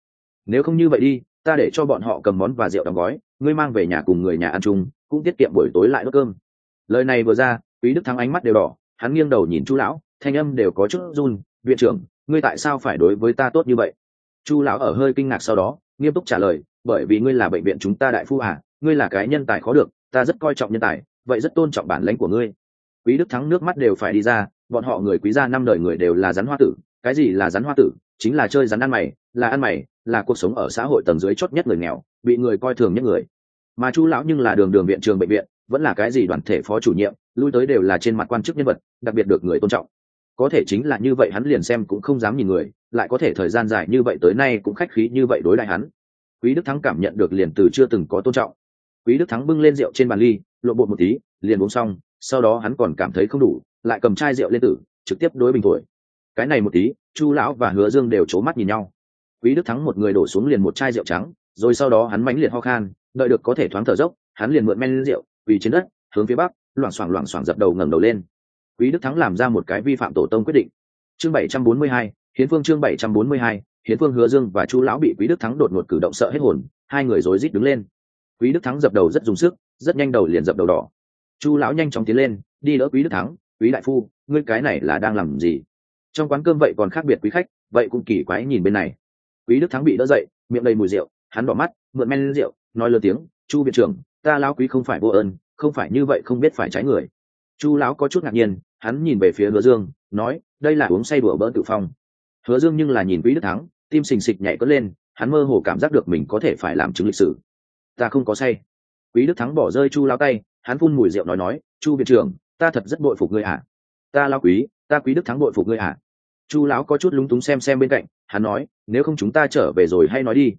Nếu không như vậy đi, ta để cho bọn họ cầm món và rượu đóng gói, ngươi mang về nhà cùng người nhà ăn chung, cũng tiết kiệm buổi tối lại đốt cơm. Lời này vừa ra, quý đức thắng ánh mắt đều đỏ, hắn nghiêng đầu nhìn chu lão, thanh âm đều có chút run, viện trưởng, ngươi tại sao phải đối với ta tốt như vậy? Chu lão ở hơi kinh ngạc sau đó, nghiêm túc trả lời, bởi vì ngươi là bệnh viện chúng ta đại phu à ngươi là cái nhân tài khó được, ta rất coi trọng nhân tài, vậy rất tôn trọng bản lãnh của ngươi quý đức thắng nước mắt đều phải đi ra, bọn họ người quý gia năm đời người đều là rắn hoa tử, cái gì là rắn hoa tử? Chính là chơi rắn ăn mày, là ăn mày, là cuộc sống ở xã hội tầng dưới chót nhất người nghèo, bị người coi thường nhất người. Mà chu lão nhưng là đường đường viện trường bệnh viện, vẫn là cái gì đoàn thể phó chủ nhiệm, lui tới đều là trên mặt quan chức nhân vật, đặc biệt được người tôn trọng. Có thể chính là như vậy hắn liền xem cũng không dám nhìn người, lại có thể thời gian dài như vậy tới nay cũng khách khí như vậy đối lại hắn. Quý đức thắng cảm nhận được liền từ chưa từng có tôn trọng. Quý đức thắng bưng lên rượu trên bàn ly, lộ bột một tí, liền uống xong sau đó hắn còn cảm thấy không đủ, lại cầm chai rượu lên tử, trực tiếp đối bình thổi. Cái này một tí, chu lão và hứa dương đều c mắt nhìn nhau. Quý đức thắng một người đổ xuống liền một chai rượu trắng, rồi sau đó hắn mánh liệt ho khan, đợi được có thể thoáng thở dốc, hắn liền mượn men rượu vì trên đất, hướng phía bắc, loảng xoảng loảng xoảng dập đầu ngẩng đầu lên. Quý đức thắng làm ra một cái vi phạm tổ tông quyết định. Chương bảy trăm bốn mươi hai, hiến phương chương bảy trăm bốn mươi hai, hiến phương hứa dương và chu lão bị quý đức thắng đột ngột cử động sợ hết hồn, hai người rối rít đứng lên. Quý đức thắng dập đầu rất dùng sức, rất nhanh đầu liền dập đầu đỏ chu lão nhanh chóng tiến lên, đi đỡ quý đức thắng, quý đại phu, ngươi cái này là đang làm gì? Trong quán cơm vậy còn khác biệt quý khách, vậy cũng kỳ quái nhìn bên này. Quý đức thắng bị đỡ dậy, miệng đầy mùi rượu, hắn bỏ mắt, mượn men rượu, nói lơ tiếng, chu viện trưởng, ta lão quý không phải vô ơn, không phải như vậy không biết phải trái người. Chu lão có chút ngạc nhiên, hắn nhìn về phía hứa dương, nói, đây là uống say đùa bỡ tự phong. Hứa dương nhưng là nhìn quý đức thắng, tim sình sịch nhảy cất lên, hắn mơ hồ cảm giác được mình có thể phải làm chứng lịch sử. Ta không có say. Quý đức thắng bỏ rơi chu lao tay hắn phun mùi rượu nói nói, chu viện trưởng, ta thật rất bội phục ngươi ạ à. ta lao quý, ta quý đức thắng bội phục ngươi ạ à. chu lão có chút lúng túng xem xem bên cạnh, hắn nói, nếu không chúng ta trở về rồi hay nói đi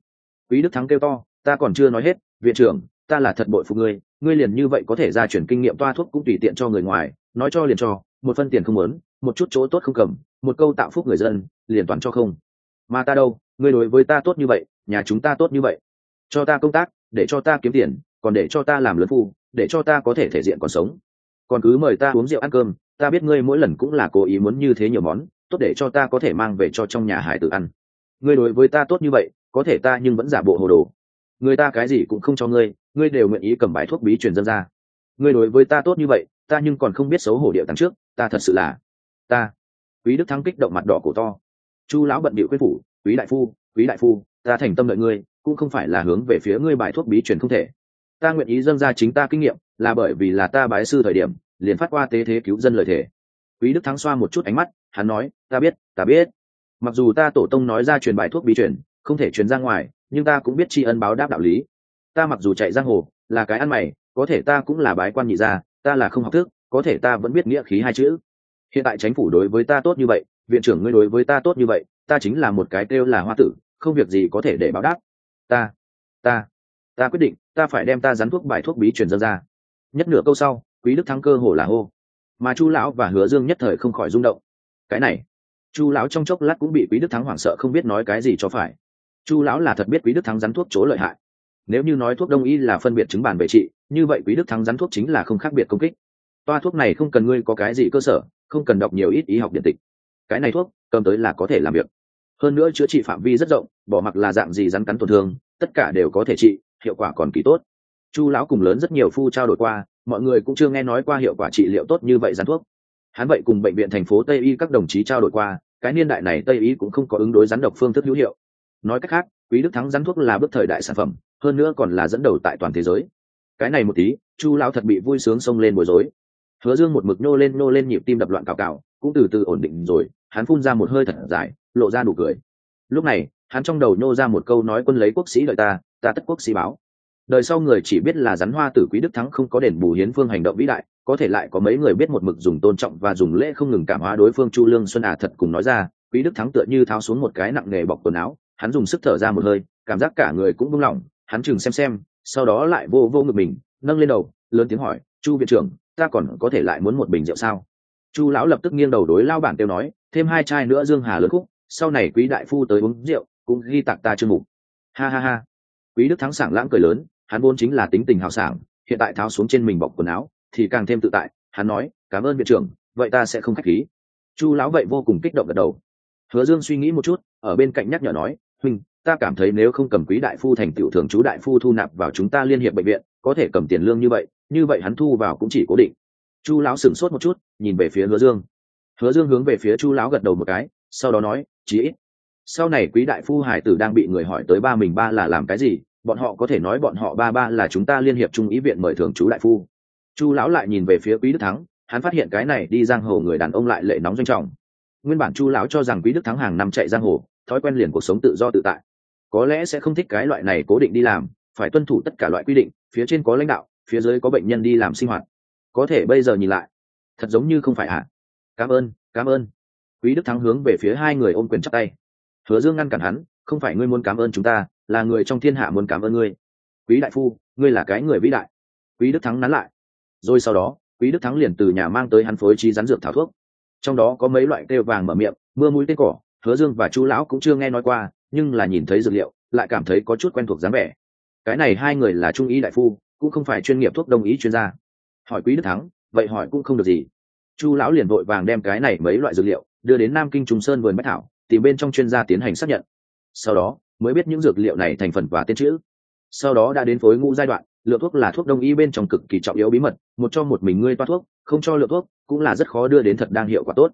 quý đức thắng kêu to, ta còn chưa nói hết, viện trưởng, ta là thật bội phục ngươi ngươi liền như vậy có thể ra chuyển kinh nghiệm toa thuốc cũng tùy tiện cho người ngoài, nói cho liền cho, một phân tiền không muốn, một chút chỗ tốt không cầm, một câu tạo phúc người dân, liền toàn cho không mà ta đâu, ngươi đối với ta tốt như vậy, nhà chúng ta tốt như vậy cho ta công tác, để cho ta kiếm tiền, còn để cho ta làm lớn phu để cho ta có thể thể diện còn sống. Còn cứ mời ta uống rượu ăn cơm, ta biết ngươi mỗi lần cũng là cố ý muốn như thế nhiều món, tốt để cho ta có thể mang về cho trong nhà hải tử ăn. Ngươi đối với ta tốt như vậy, có thể ta nhưng vẫn giả bộ hồ đồ. Người ta cái gì cũng không cho ngươi ngươi đều nguyện ý cầm bài thuốc bí truyền dân ra. Ngươi đối với ta tốt như vậy, ta nhưng còn không biết xấu hổ điệu tăng trước, ta thật sự là ta. Quý đức thắng kích động mặt đỏ cổ to. Chu lão bận bịu quyết phủ, quý đại phu, quý đại phu, ta thành tâm đợi ngươi, cũng không phải là hướng về phía ngươi bài thuốc bí truyền không thể ta nguyện ý dâng ra chính ta kinh nghiệm, là bởi vì là ta bái sư thời điểm, liền phát qua tế thế cứu dân lời thể quý đức thắng xoa một chút ánh mắt, hắn nói, ta biết ta biết. Mặc dù ta tổ tông nói ra truyền bài thuốc bí truyền, không thể truyền ra ngoài, nhưng ta cũng biết tri ân báo đáp đạo lý. Ta mặc dù chạy giang hồ, là cái ăn mày, có thể ta cũng là bái quan nhị gia, ta là không học thức, có thể ta vẫn biết nghĩa khí hai chữ. Hiện tại chính phủ đối với ta tốt như vậy, viện trưởng ngươi đối với ta tốt như vậy, ta chính là một cái kêu là hoa tử, không việc gì có thể để báo đáp. Ta ta ta quyết định, ta phải đem ta rắn thuốc bài thuốc bí truyền dân ra. Nhất nửa câu sau, quý đức thắng cơ hồ là hô. Mà chu lão và hứa dương nhất thời không khỏi rung động. Cái này, chu lão trong chốc lát cũng bị quý đức thắng hoảng sợ không biết nói cái gì cho phải. Chu lão là thật biết quý đức thắng rắn thuốc chỗ lợi hại. Nếu như nói thuốc đông y là phân biệt chứng bản về trị, như vậy quý đức thắng rắn thuốc chính là không khác biệt công kích. Toa thuốc này không cần ngươi có cái gì cơ sở, không cần đọc nhiều ít y học điện tịch. Cái này thuốc, cầm tới là có thể làm việc. Hơn nữa chữa trị phạm vi rất rộng, bỏ mặc là dạng gì rắn cắn tổn thương, tất cả đều có thể trị hiệu quả còn kỳ tốt. Chu lão cùng lớn rất nhiều phu trao đổi qua, mọi người cũng chưa nghe nói qua hiệu quả trị liệu tốt như vậy rắn thuốc. Hắn vậy cùng bệnh viện thành phố tây y các đồng chí trao đổi qua, cái niên đại này tây y cũng không có ứng đối rắn độc phương thức hữu hiệu. Nói cách khác, quý đức thắng rắn thuốc là bước thời đại sản phẩm, hơn nữa còn là dẫn đầu tại toàn thế giới. Cái này một tí, chu lão thật bị vui sướng xông lên bối rối. Hứa dương một mực nô lên nô lên nhịp tim đập loạn cào cào, cũng từ từ ổn định rồi, hắn phun ra một hơi thật dài, lộ ra nụ cười. Lúc này, hắn trong đầu nô ra một câu nói quân lấy quốc sĩ đợi ta ta tất quốc sĩ báo. Đời sau người chỉ biết là rắn hoa tử quý đức thắng không có đền bù hiến phương hành động vĩ đại, có thể lại có mấy người biết một mực dùng tôn trọng và dùng lễ không ngừng cảm hóa đối phương. Chu lương xuân à thật cùng nói ra, quý đức thắng tựa như tháo xuống một cái nặng nghề bọc quần áo, hắn dùng sức thở ra một hơi, cảm giác cả người cũng buông lỏng, hắn chừng xem xem, sau đó lại vô vô ngực mình, nâng lên đầu, lớn tiếng hỏi, chu viện trưởng, ta còn có thể lại muốn một bình rượu sao? Chu lão lập tức nghiêng đầu đối lao bản tiêu nói, thêm hai chai nữa dương hà lớn khúc, sau này quý đại phu tới uống rượu, cũng ghi tặng ta chương mục ha ha ha quý đức thắng sảng lãng cười lớn, hắn vốn chính là tính tình hào sảng, hiện tại tháo xuống trên mình bọc quần áo, thì càng thêm tự tại, hắn nói, cảm ơn viện trưởng, vậy ta sẽ không khách khí. Chu lão vậy vô cùng kích động gật đầu. Hứa dương suy nghĩ một chút, ở bên cạnh nhắc nhở nói, huynh, ta cảm thấy nếu không cầm quý đại phu thành tiểu thường chú đại phu thu nạp vào chúng ta liên hiệp bệnh viện, có thể cầm tiền lương như vậy như vậy hắn thu vào cũng chỉ cố định. Chu lão sửng sốt một chút, nhìn về phía hứa dương. Hứa dương hướng về phía chu lão gật đầu một cái, sau đó nói, chí ít sau này quý đại phu hải tử đang bị người hỏi tới ba mình ba là làm cái gì, bọn họ có thể nói bọn họ ba ba là chúng ta liên hiệp trung ý viện mời thường chú đại phu. Chu lão lại nhìn về phía quý đức thắng, hắn phát hiện cái này đi giang hồ người đàn ông lại lệ nóng doanh trọng. Nguyên bản chu lão cho rằng quý đức thắng hàng năm chạy giang hồ, thói quen liền cuộc sống tự do tự tại. Có lẽ sẽ không thích cái loại này cố định đi làm, phải tuân thủ tất cả loại quy định, phía trên có lãnh đạo, phía dưới có bệnh nhân đi làm sinh hoạt. Có thể bây giờ nhìn lại, thật giống như không phải ạ à? cảm ơn cảm ơn. Quý đức thắng hướng về phía hai người ôm quyền chắc tay hứa dương ngăn cản hắn, không phải ngươi muốn cảm ơn chúng ta, là người trong thiên hạ muốn cảm ơn ngươi. Quý đại phu, ngươi là cái người vĩ đại. Quý đức thắng nắn lại. Rồi sau đó, quý đức thắng liền từ nhà mang tới hắn phối trí rắn dược thảo thuốc. Trong đó có mấy loại kêu vàng mở miệng, mưa mũi tên cỏ, hứa dương và chú lão cũng chưa nghe nói qua, nhưng là nhìn thấy dược liệu, lại cảm thấy có chút quen thuộc dáng vẻ. Cái này hai người là trung ý đại phu, cũng không phải chuyên nghiệp thuốc đông ý chuyên gia. Hỏi quý đức thắng, vậy hỏi cũng không được gì. Chu lão liền vội vàng đem cái này mấy loại dược liệu đưa đến nam kinh Trùng sơn vườn bách thảo tìm bên trong chuyên gia tiến hành xác nhận. Sau đó, mới biết những dược liệu này thành phần và tên chữ. Sau đó đã đến phối ngũ giai đoạn, lượng thuốc là thuốc đông y bên trong cực kỳ trọng yếu bí mật, một cho một mình ngươi toa thuốc, không cho lượng thuốc cũng là rất khó đưa đến thật đang hiệu quả tốt.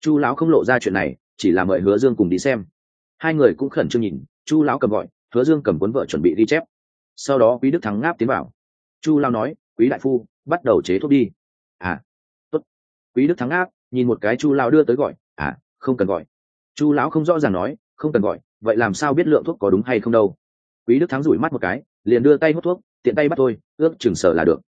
Chu lão không lộ ra chuyện này, chỉ là mời hứa dương cùng đi xem. Hai người cũng khẩn trương nhìn, chu lão cầm gọi, hứa dương cầm cuốn vợ chuẩn bị ghi chép. Sau đó quý đức thắng ngáp tiến vào. Chu lão nói, quý đại phu, bắt đầu chế thuốc đi. À tốt. Quý đức thắng ngáp, nhìn một cái chu lão đưa tới gọi à không cần gọi chu lão không rõ ràng nói, không cần gọi, vậy làm sao biết lượng thuốc có đúng hay không đâu? Quý đức thắng rủi mắt một cái, liền đưa tay hút thuốc, tiện tay bắt tôi ước chừng sở là được.